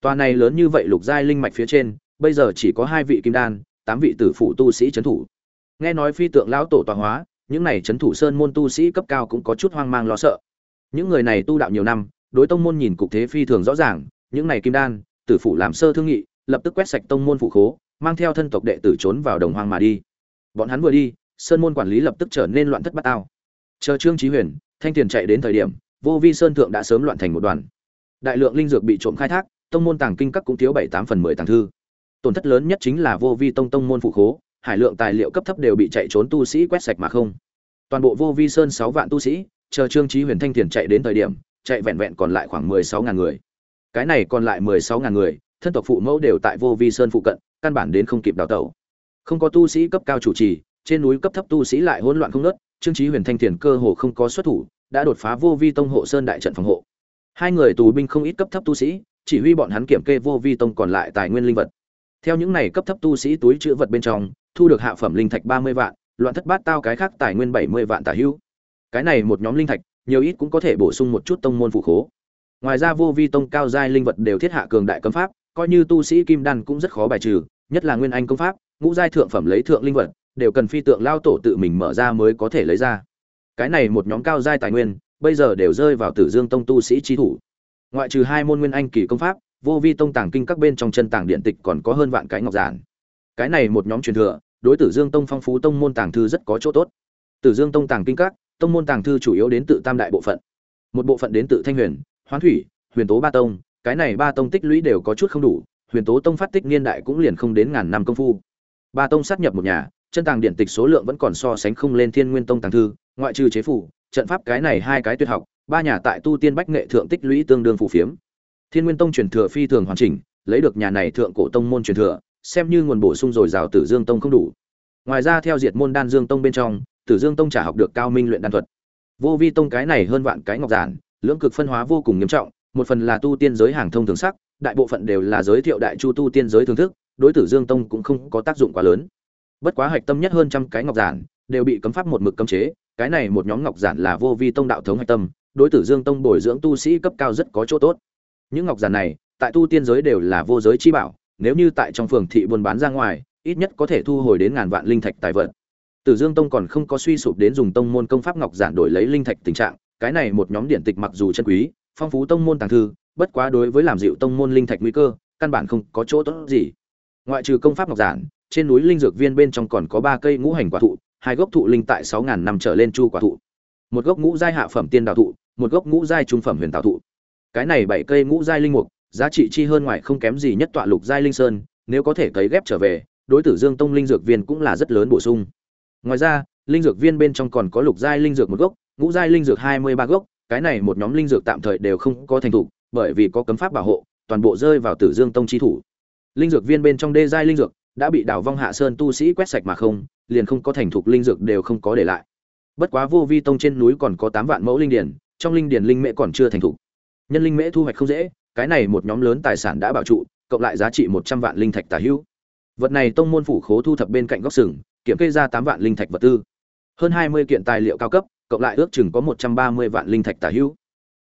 Tòa này lớn như vậy lục giai linh mạch phía trên, bây giờ chỉ có hai vị kim đan, tám vị tử phụ tu sĩ trấn thủ. Nghe nói phi tượng lão tổ tọa hóa những này trấn thủ sơn môn tu sĩ cấp cao cũng có chút hoang mang lo sợ. Những người này tu đạo nhiều năm, đối tông môn nhìn cục thế phi thường rõ ràng, những này kim đan, tử phụ làm sơ thương nghị, lập tức quét sạch tông môn phụ khố, mang theo thân tộc đệ tử trốn vào đồng hoang mà đi. Bọn hắn vừa đi, sơn môn quản lý lập tức trở nên loạn thất bát ao chờ trương chí huyền, thanh tiền chạy đến thời điểm, vô vi sơn thượng đã sớm loạn thành một đoàn. Đại lượng linh dược bị trộm khai thác, tông môn tàng kinh các cũng thiếu bảy tám phần mười tàng thư. Tổn thất lớn nhất chính là vô vi tông tông môn phụ khố hải lượng tài liệu cấp thấp đều bị chạy trốn tu sĩ quét sạch mà không. Toàn bộ vô vi sơn sáu vạn tu sĩ, chờ trương chí huyền thanh tiền chạy đến thời điểm, chạy vẹn vẹn còn lại khoảng mười sáu ngàn người. Cái này còn lại mười sáu ngàn người, thân tộc phụ mẫu đều tại vô vi sơn phụ cận, căn bản đến không kịp đào tẩu. Không có tu sĩ cấp cao chủ trì, trên núi cấp thấp tu sĩ lại hỗn loạn không nớt trương chí huyền thanh tiền cơ hồ không có xuất thủ, đã đột phá vô vi tông hộ sơn đại trận phòng hộ. Hai người tù binh không ít cấp thấp tu sĩ, chỉ huy bọn hắn kiểm kê vô vi tông còn lại tài nguyên linh vật. Theo những này cấp thấp tu sĩ túi chứa vật bên trong thu được hạ phẩm linh thạch ba mươi vạn, loạn thất bát tao cái khác tài nguyên bảy mươi vạn tả hữu cái này một nhóm linh thạch, nhiều ít cũng có thể bổ sung một chút tông môn phụ khố. Ngoài ra vô vi tông cao giai linh vật đều thiết hạ cường đại cấm pháp, coi như tu sĩ kim đan cũng rất khó bài trừ, nhất là nguyên anh công pháp, ngũ giai thượng phẩm lấy thượng linh vật, đều cần phi tượng lao tổ tự mình mở ra mới có thể lấy ra. Cái này một nhóm cao giai tài nguyên, bây giờ đều rơi vào tử dương tông tu sĩ chi thủ. Ngoại trừ hai môn nguyên anh kỳ công pháp, vô vi tông tàng kinh các bên trong chân tàng điện tịch còn có hơn vạn cái ngọc giản. Cái này một nhóm truyền thừa đối tử dương tông phong phú tông môn tàng thư rất có chỗ tốt. Tử dương tông tàng kinh các, tông môn tàng thư chủ yếu đến tự tam đại bộ phận. Một bộ phận đến tự thanh huyền, hoán thủy, huyền tố ba tông, cái này ba tông tích lũy đều có chút không đủ, huyền tố tông phát tích niên đại cũng liền không đến ngàn năm công phu. Ba tông sát nhập một nhà, chân tàng điện tịch số lượng vẫn còn so sánh không lên thiên nguyên tông tàng thư, ngoại trừ chế phủ, trận pháp cái này hai cái tuyệt học, ba nhà tại tu tiên bách nghệ thượng tích lũy tương đương phù phiếm. Thiên nguyên tông truyền thừa phi thường hoàn chỉnh, lấy được nhà này thượng cổ tông môn truyền thừa xem như nguồn bổ sung rồi rào tử dương tông không đủ. Ngoài ra, theo diệt môn đan dương tông bên trong, tử dương tông trả học được cao minh luyện đan thuật. Vô vi tông cái này hơn vạn cái ngọc giản, lưỡng cực phân hóa vô cùng nghiêm trọng, một phần là tu tiên giới hàng thông thường sắc, đại bộ phận đều là giới thiệu đại chu tu tiên giới thưởng thức, đối tử dương tông cũng không có tác dụng quá lớn. Bất quá hạch tâm nhất hơn trăm cái ngọc giản, đều bị cấm pháp một mực cấm chế, cái này một nhóm ngọc giản là vô vi tông đạo thống hạch tâm, đối tử dương tông bồi dưỡng tu sĩ cấp cao rất có chỗ tốt. Những ngọc giản này, tại tu tiên giới đều là vô giới chi bảo nếu như tại trong phường thị buôn bán ra ngoài, ít nhất có thể thu hồi đến ngàn vạn linh thạch tài vật. Tử dương tông còn không có suy sụp đến dùng tông môn công pháp ngọc giản đổi lấy linh thạch tình trạng, cái này một nhóm điện tịch mặc dù chân quý, phong phú tông môn tàng thư, bất quá đối với làm dịu tông môn linh thạch nguy cơ, căn bản không có chỗ tốt gì. Ngoại trừ công pháp ngọc giản, trên núi linh dược viên bên trong còn có ba cây ngũ hành quả thụ, hai gốc thụ linh tại sáu ngàn năm trở lên chu quả thụ. Một gốc ngũ giai hạ phẩm tiên đào thụ, một gốc ngũ giai trung phẩm huyền tạo thụ. Cái này bảy cây ngũ giai linh mục giá trị chi hơn ngoài không kém gì nhất tọa lục giai linh sơn, nếu có thể cấy ghép trở về, đối tử dương tông linh dược viên cũng là rất lớn bổ sung. Ngoài ra, linh dược viên bên trong còn có lục giai linh dược một gốc, ngũ giai linh dược hai mươi ba gốc, cái này một nhóm linh dược tạm thời đều không có thành thủ bởi vì có cấm pháp bảo hộ, toàn bộ rơi vào tử dương tông chi thủ. Linh dược viên bên trong đê giai linh dược đã bị đào vong hạ sơn tu sĩ quét sạch mà không, liền không có thành thục linh dược đều không có để lại. Bất quá vô vi tông trên núi còn có tám vạn mẫu linh điển, trong linh điển linh mễ còn chưa thành thục. Nhân linh mễ thu hoạch không dễ cái này một nhóm lớn tài sản đã bảo trụ cộng lại giá trị một trăm vạn linh thạch tả hữu. Vật này tông môn phủ khố thu thập bên cạnh góc sừng kiểm kê ra tám vạn linh thạch vật tư. Hơn hai mươi kiện tài liệu cao cấp cộng lại ước chừng có một trăm ba mươi vạn linh thạch tả hữu.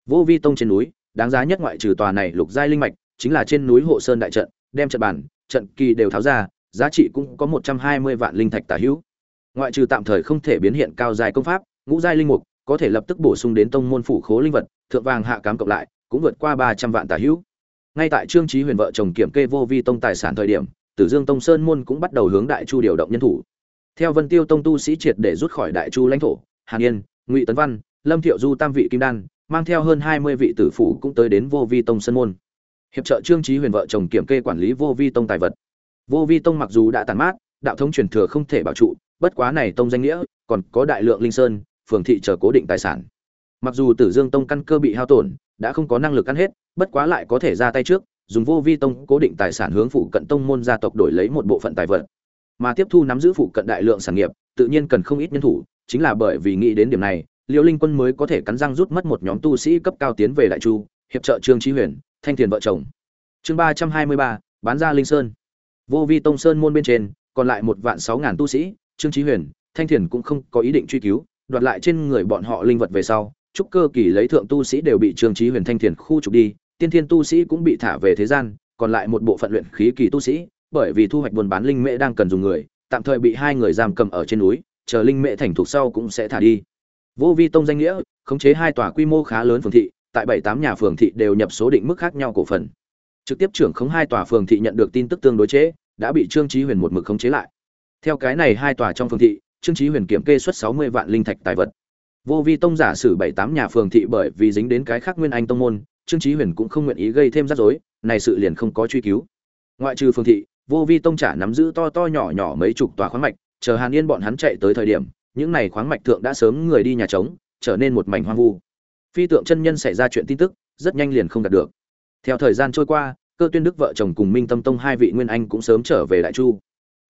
Vô vi tông trên núi đáng giá nhất ngoại trừ tòa này lục giai linh mạch chính là trên núi hộ sơn đại trận đem trận bản, trận kỳ đều tháo ra giá trị cũng có một trăm hai mươi vạn linh thạch tả hữu. Ngoại trừ tạm thời không thể biến hiện cao dài công pháp ngũ giai linh mục có thể lập tức bổ sung đến tông môn phủ khố linh vật thượng vàng hạ cám cộng lại cũng vượt qua ba trăm vạn tả hữu. Ngay tại trương trí huyền vợ chồng kiểm kê vô vi tông tài sản thời điểm, tử dương tông sơn môn cũng bắt đầu hướng đại chu điều động nhân thủ. Theo vân tiêu tông tu sĩ triệt để rút khỏi đại chu lãnh thổ, hàn yên, ngụy tấn văn, lâm thiệu du tam vị kim đan, mang theo hơn hai mươi vị tử phủ cũng tới đến vô vi tông sơn môn. Hiệp trợ trương trí huyền vợ chồng kiểm kê quản lý vô vi tông tài vật. Vô vi tông mặc dù đã tàn mát, đạo thống truyền thừa không thể bảo trụ, bất quá này tông danh nghĩa, còn có đại lượng linh sơn, phường thị chờ cố định tài sản. Mặc dù tử dương tông căn cơ bị hao tổn đã không có năng lực ăn hết, bất quá lại có thể ra tay trước, dùng vô vi tông cố định tài sản hướng phụ cận tông môn gia tộc đổi lấy một bộ phận tài vật. Mà tiếp thu nắm giữ phụ cận đại lượng sản nghiệp, tự nhiên cần không ít nhân thủ, chính là bởi vì nghĩ đến điểm này liễu linh quân mới có thể cắn răng rút mất một nhóm tu sĩ cấp cao tiến về đại chu, hiệp trợ trương chí huyền, thanh thiền vợ chồng. Chương ba trăm hai mươi ba, bán ra linh sơn. Vô vi tông sơn môn bên trên, còn lại một vạn sáu ngàn tu sĩ, trương chí huyền, thanh thiền cũng không có ý định truy cứu, đoạt lại trên người bọn họ linh vật về sau trúc cơ kỳ lấy thượng tu sĩ đều bị trương trí huyền thanh thiền khu trục đi, tiên thiên tu sĩ cũng bị thả về thế gian, còn lại một bộ phận luyện khí kỳ tu sĩ, bởi vì thu hoạch buôn bán linh mễ đang cần dùng người, tạm thời bị hai người giam cầm ở trên núi, chờ linh mễ thành thục sau cũng sẽ thả đi. Vô vi tông danh nghĩa, khống chế hai tòa quy mô khá lớn phường thị, tại bảy tám nhà phường thị đều nhập số định mức khác nhau cổ phần. Trực tiếp trưởng khống hai tòa phường thị nhận được tin tức tương đối chế, đã bị trương trí huyền một mực khống chế lại. Theo cái này hai tòa trong phường thị, trương trí huyền kiểm kê xuất sáu mươi vạn linh thạch tài vật vô vi tông giả sử bảy tám nhà phường thị bởi vì dính đến cái khác nguyên anh tông môn, trương trí huyền cũng không nguyện ý gây thêm rắc rối, này sự liền không có truy cứu. Ngoại trừ phường thị, vô vi tông trả nắm giữ to to nhỏ nhỏ mấy chục tòa khoáng mạch, chờ hàn yên bọn hắn chạy tới thời điểm, những này khoáng mạch thượng đã sớm người đi nhà trống, trở nên một mảnh hoang vu. Phi tượng chân nhân xảy ra chuyện tin tức, rất nhanh liền không đạt được. Theo thời gian trôi qua, cơ tuyên đức vợ chồng cùng minh tâm tông hai vị nguyên anh cũng sớm trở về đại chu.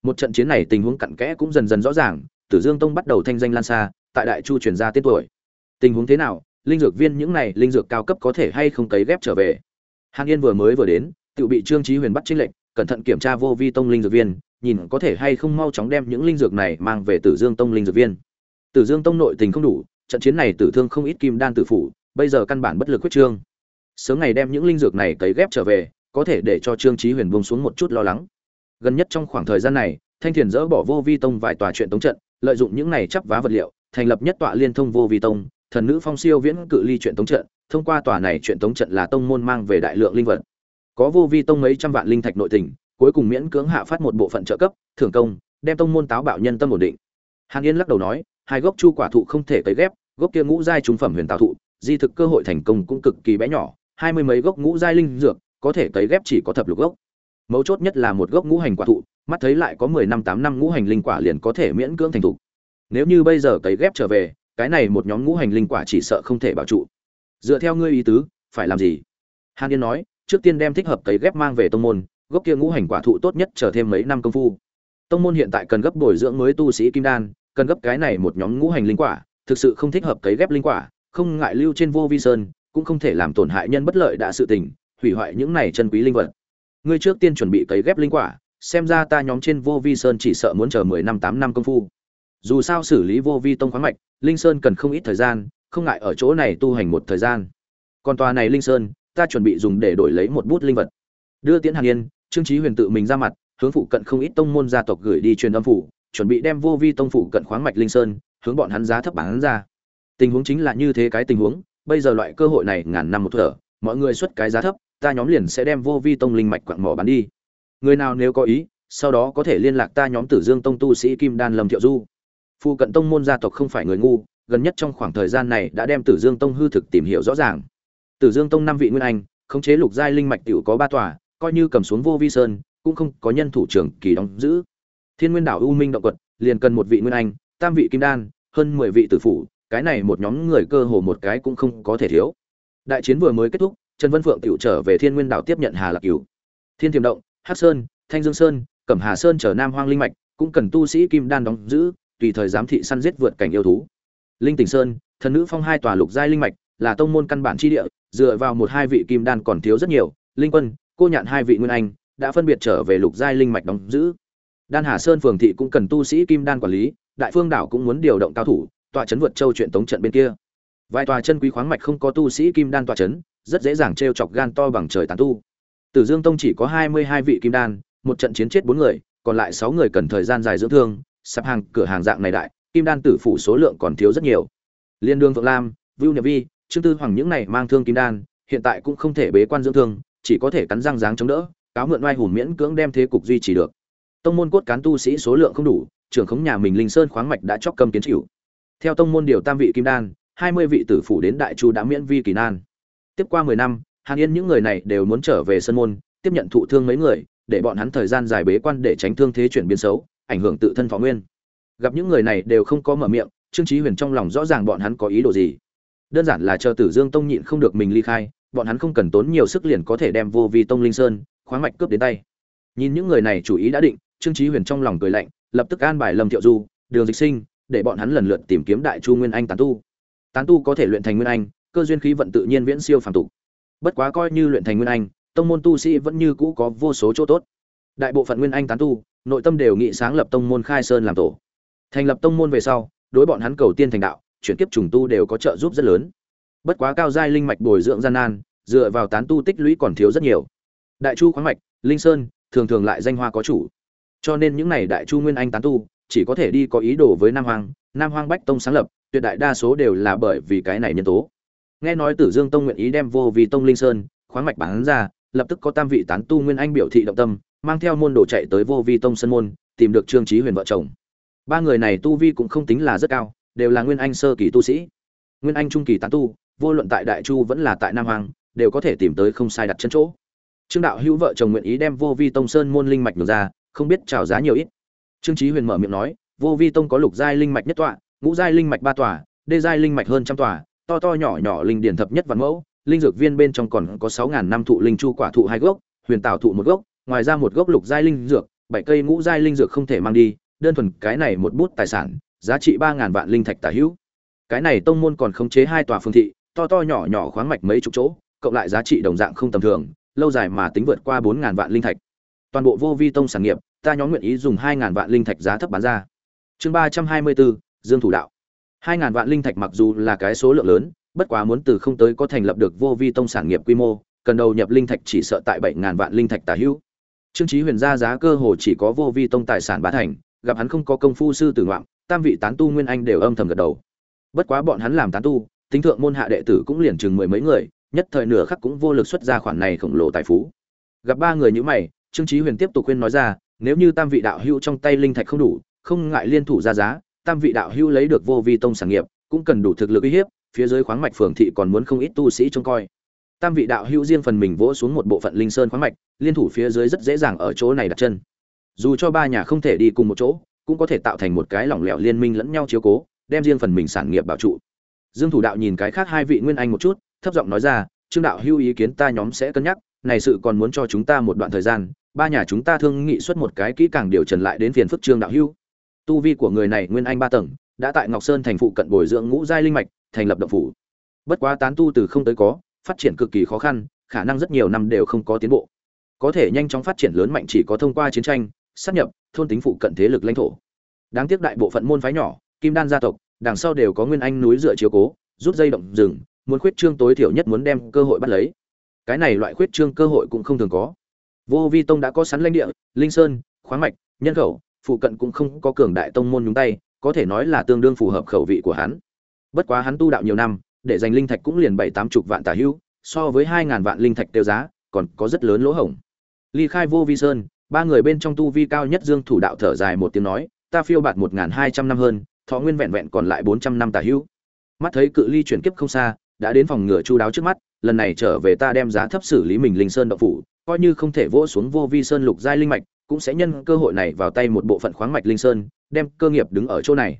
Một trận chiến này tình huống cặn kẽ cũng dần dần rõ ràng, tử dương tông bắt đầu thanh danh lan xa tại đại chu truyền ra tên tuổi. Tình huống thế nào? Linh dược viên những này linh dược cao cấp có thể hay không cấy ghép trở về? Hàn yên vừa mới vừa đến tự bị trương trí huyền bắt trinh lệnh, cẩn thận kiểm tra vô vi tông linh dược viên, nhìn có thể hay không mau chóng đem những linh dược này mang về tử dương tông linh dược viên. Tử dương tông nội tình không đủ, trận chiến này tử thương không ít kim đan tử phủ, bây giờ căn bản bất lực quyết trương. Sớm ngày đem những linh dược này cấy ghép trở về, có thể để cho trương trí huyền buông xuống một chút lo lắng. Gần nhất trong khoảng thời gian này, thanh thiền dỡ bỏ vô vi tông vài tòa chuyện tống trận, lợi dụng những này chắp vá vật liệu thành lập nhất tọa liên thông vô vi tông, thần nữ phong siêu viễn cự ly chuyện tống trận, thông qua tòa này chuyện tống trận là tông môn mang về đại lượng linh vật. Có vô vi tông mấy trăm vạn linh thạch nội tình, cuối cùng miễn cưỡng hạ phát một bộ phận trợ cấp, thưởng công, đem tông môn táo bạo nhân tâm ổn định. Hàn yên lắc đầu nói, hai gốc chu quả thụ không thể cấy ghép, gốc kia ngũ giai trung phẩm huyền tạo thụ, di thực cơ hội thành công cũng cực kỳ bé nhỏ, hai mươi mấy gốc ngũ giai linh dược, có thể cấy ghép chỉ có thập lục gốc. Mấu chốt nhất là một gốc ngũ hành quả thụ, mắt thấy lại có mười năm tám năm ngũ hành linh quả liền có thể miễn cưỡng thành thục nếu như bây giờ cấy ghép trở về, cái này một nhóm ngũ hành linh quả chỉ sợ không thể bảo trụ. Dựa theo ngươi ý tứ, phải làm gì? Hàn yên nói, trước tiên đem thích hợp cấy ghép mang về tông môn, gốc kia ngũ hành quả thụ tốt nhất chờ thêm mấy năm công phu. Tông môn hiện tại cần gấp bồi dưỡng mới tu sĩ kim đan, cần gấp cái này một nhóm ngũ hành linh quả, thực sự không thích hợp cấy ghép linh quả, không ngại lưu trên vô vi sơn, cũng không thể làm tổn hại nhân bất lợi đã sự tình, hủy hoại những này chân quý linh vật. Ngươi trước tiên chuẩn bị cấy ghép linh quả, xem ra ta nhóm trên vô vi sơn chỉ sợ muốn chờ mười năm, tám năm công phu dù sao xử lý vô vi tông khoáng mạch, linh sơn cần không ít thời gian, không ngại ở chỗ này tu hành một thời gian. Còn tòa này linh sơn, ta chuẩn bị dùng để đổi lấy một bút linh vật. Đưa tiễn hàn yên, trương trí huyền tự mình ra mặt, hướng phụ cận không ít tông môn gia tộc gửi đi truyền âm phủ, chuẩn bị đem vô vi tông phụ cận khoáng mạch linh sơn, hướng bọn hắn giá thấp bán ra. Tình huống chính là như thế cái tình huống, bây giờ loại cơ hội này ngàn năm một thở, mọi người xuất cái giá thấp, ta nhóm liền sẽ đem vô vi tông linh mạch quặng mỏ bán đi. Người nào nếu có ý, sau đó có thể liên lạc ta nhóm tử dương tông tu sĩ kim đan lâm thiệu du phụ cận tông môn gia tộc không phải người ngu, gần nhất trong khoảng thời gian này đã đem tử dương tông hư thực tìm hiểu rõ ràng. Tử dương tông năm vị nguyên anh, khống chế lục giai linh mạch tiểu có ba tòa, coi như cầm xuống vô vi sơn, cũng không có nhân thủ trưởng kỳ đóng giữ. Thiên nguyên đảo u minh động quật, liền cần một vị nguyên anh, tam vị kim đan, hơn mười vị tử phủ, cái này một nhóm người cơ hồ một cái cũng không có thể thiếu. Đại chiến vừa mới kết thúc, trần vân phượng tiểu trở về thiên nguyên đảo tiếp nhận hà lạc cửu. Thiên tiềm động, hắc sơn, thanh dương sơn, cẩm hà sơn trở nam hoang linh mạch, cũng cần tu sĩ kim đan đóng giữ tùy thời giám thị săn giết vượt cảnh yêu thú. Linh tỉnh sơn thần nữ phong hai tòa lục giai linh mạch là tông môn căn bản chi địa dựa vào một hai vị kim đan còn thiếu rất nhiều linh quân cô nhạn hai vị nguyên anh đã phân biệt trở về lục giai linh mạch đóng giữ. Đan hà sơn phường thị cũng cần tu sĩ kim đan quản lý đại phương đảo cũng muốn điều động cao thủ tọa trấn vượt châu chuyện tống trận bên kia. Vài tòa chân quý khoáng mạch không có tu sĩ kim đan tọa trấn, rất dễ dàng trêu chọc gan to bằng trời tán tu. Tử dương tông chỉ có hai mươi hai vị kim đan một trận chiến chết bốn người còn lại sáu người cần thời gian dài dưỡng thương sắp hàng, cửa hàng dạng này đại, kim đan tử phủ số lượng còn thiếu rất nhiều. Liên đương vượng lam, vưu nhật vi, trương tư hoàng những này mang thương kim đan, hiện tại cũng không thể bế quan dưỡng thương, chỉ có thể cắn răng dáng chống đỡ, cáo mượn oai hùng miễn cưỡng đem thế cục duy trì được. Tông môn cốt cán tu sĩ số lượng không đủ, trưởng khống nhà mình linh sơn khoáng mạch đã chóc cầm kiến chịu. Theo tông môn điều tam vị kim đan, hai mươi vị tử phủ đến đại chu đã miễn vi kỳ nan. Tiếp qua mười năm, hàn yên những người này đều muốn trở về sân môn, tiếp nhận thụ thương mấy người, để bọn hắn thời gian dài bế quan để tránh thương thế chuyển biến xấu ảnh hưởng tự thân phó nguyên. Gặp những người này đều không có mở miệng, trương chí huyền trong lòng rõ ràng bọn hắn có ý đồ gì. Đơn giản là chờ tử dương tông nhịn không được mình ly khai, bọn hắn không cần tốn nhiều sức liền có thể đem vô vi tông linh sơn, khoáng mạch cướp đến tay. Nhìn những người này chủ ý đã định, trương chí huyền trong lòng cười lạnh, lập tức an bài lâm thiệu du, đường dịch sinh, để bọn hắn lần lượt tìm kiếm đại chu nguyên anh tán tu. Tán tu có thể luyện thành nguyên anh, cơ duyên khí vận tự nhiên viễn siêu phàm tục. Bất quá coi như luyện thành nguyên anh, tông môn tu sĩ vẫn như cũ có vô số chỗ tốt. Đại bộ phận nguyên anh tán tu nội tâm đều nghị sáng lập tông môn khai sơn làm tổ. Thành lập tông môn về sau, đối bọn hắn cầu tiên thành đạo, chuyển kiếp trùng tu đều có trợ giúp rất lớn. Bất quá cao giai linh mạch bồi dưỡng gian nan, dựa vào tán tu tích lũy còn thiếu rất nhiều. Đại chu khoáng mạch, linh sơn, thường thường lại danh hoa có chủ. Cho nên những này đại chu nguyên anh tán tu, chỉ có thể đi có ý đồ với nam hoàng nam hoàng bách tông sáng lập, tuyệt đại đa số đều là bởi vì cái này nhân tố. Nghe nói tử dương tông nguyện ý đem vô vì tông linh sơn, khoáng mạch bán ra, lập tức có tam vị tán tu nguyên anh biểu thị động tâm mang theo môn đồ chạy tới vô vi tông sân môn, tìm được trương trí huyền vợ chồng. Ba người này tu vi cũng không tính là rất cao, đều là nguyên anh sơ kỳ tu sĩ. Nguyên anh trung kỳ tán tu, vô luận tại đại chu vẫn là tại nam hoàng, đều có thể tìm tới không sai đặt chân chỗ. Trương đạo hữu vợ chồng nguyện ý đem vô vi tông sơn môn linh mạch được ra, không biết trào giá nhiều ít. Trương trí huyền mở miệng nói, vô vi tông có lục giai linh mạch nhất tọa, ngũ giai linh mạch ba tòa, đê giai linh mạch hơn trăm tòa, to to nhỏ nhỏ linh điển thập nhất vạn mẫu, linh dược viên bên trong còn có sáu ngàn năm thụ linh chu quả thụ hai gốc, huyền tạo thụ một gốc ngoài ra một gốc lục giai linh dược, bảy cây ngũ giai linh dược không thể mang đi, đơn thuần cái này một bút tài sản, giá trị ba ngàn vạn linh thạch tả hữu. Cái này tông môn còn khống chế hai tòa phương thị, to to nhỏ nhỏ khoáng mạch mấy chục chỗ, cộng lại giá trị đồng dạng không tầm thường, lâu dài mà tính vượt qua bốn ngàn vạn linh thạch. Toàn bộ vô vi tông sản nghiệp, ta nhóm nguyện ý dùng hai ngàn vạn linh thạch giá thấp bán ra. Chương ba trăm hai mươi bốn, dương thủ đạo. Hai ngàn vạn linh thạch mặc dù là cái số lượng lớn, bất quá muốn từ không tới có thành lập được vô vi tông sản nghiệp quy mô, cần đầu nhập linh thạch chỉ sợ tại bảy ngàn vạn linh thạch tả hữu trương Chí huyền ra giá cơ hồ chỉ có vô vi tông tài sản bá thành, gặp hắn không có công phu sư tử ngoạm, tam vị tán tu nguyên anh đều âm thầm gật đầu. Bất quá bọn hắn làm tán tu, tính thượng môn hạ đệ tử cũng liền chừng mười mấy người, nhất thời nửa khắc cũng vô lực xuất ra khoản này khổng lồ tài phú. Gặp ba người như mày, trương Chí huyền tiếp tục khuyên nói ra, nếu như tam vị đạo hữu trong tay linh thạch không đủ, không ngại liên thủ ra giá, tam vị đạo hữu lấy được vô vi tông sản nghiệp, cũng cần đủ thực lực uy hiếp, phía dưới khoáng mạch phường thị còn muốn không ít tu sĩ trông coi tam vị đạo hữu riêng phần mình vỗ xuống một bộ phận linh sơn khoáng mạch, liên thủ phía dưới rất dễ dàng ở chỗ này đặt chân. Dù cho ba nhà không thể đi cùng một chỗ, cũng có thể tạo thành một cái lỏng lẻo liên minh lẫn nhau chiếu cố, đem riêng phần mình sản nghiệp bảo trụ. Dương thủ đạo nhìn cái khác hai vị nguyên anh một chút, thấp giọng nói ra, trương đạo hưu ý kiến ta nhóm sẽ cân nhắc, này sự còn muốn cho chúng ta một đoạn thời gian, ba nhà chúng ta thương nghị xuất một cái kỹ càng điều trần lại đến phiền phức trương đạo hưu tu vi của người này nguyên anh ba tầng, đã tại ngọc sơn thành phụ cận bồi dưỡng ngũ giai linh mạch, thành lập động phủ. Bất quá tán tu từ không tới có phát triển cực kỳ khó khăn, khả năng rất nhiều năm đều không có tiến bộ. Có thể nhanh chóng phát triển lớn mạnh chỉ có thông qua chiến tranh, sát nhập, thôn tính phụ cận thế lực lãnh thổ. Đáng tiếc đại bộ phận môn phái nhỏ, kim đan gia tộc, đằng sau đều có nguyên anh núi dựa chiếu cố, rút dây động rừng, muốn khuyết trương tối thiểu nhất muốn đem cơ hội bắt lấy. Cái này loại khuyết trương cơ hội cũng không thường có. Vô vi tông đã có sẵn lãnh địa, linh sơn, khoáng mạch, nhân khẩu, phụ cận cũng không có cường đại tông môn nhúng tay, có thể nói là tương đương phù hợp khẩu vị của hắn. Bất quá hắn tu đạo nhiều năm để giành linh thạch cũng liền bảy tám chục vạn tả hữu, so với hai ngàn vạn linh thạch tiêu giá, còn có rất lớn lỗ hổng. Ly khai vô vi sơn, ba người bên trong tu vi cao nhất dương thủ đạo thở dài một tiếng nói, ta phiêu bạt một ngàn hai trăm năm hơn, thọ nguyên vẹn vẹn còn lại bốn trăm năm tả hữu. Mắt thấy cự ly chuyển kiếp không xa, đã đến phòng ngựa chu đáo trước mắt, lần này trở về ta đem giá thấp xử lý mình linh sơn đậu phủ, coi như không thể vỗ xuống vô vi sơn lục giai linh mạch, cũng sẽ nhân cơ hội này vào tay một bộ phận khoáng mạch linh sơn, đem cơ nghiệp đứng ở chỗ này.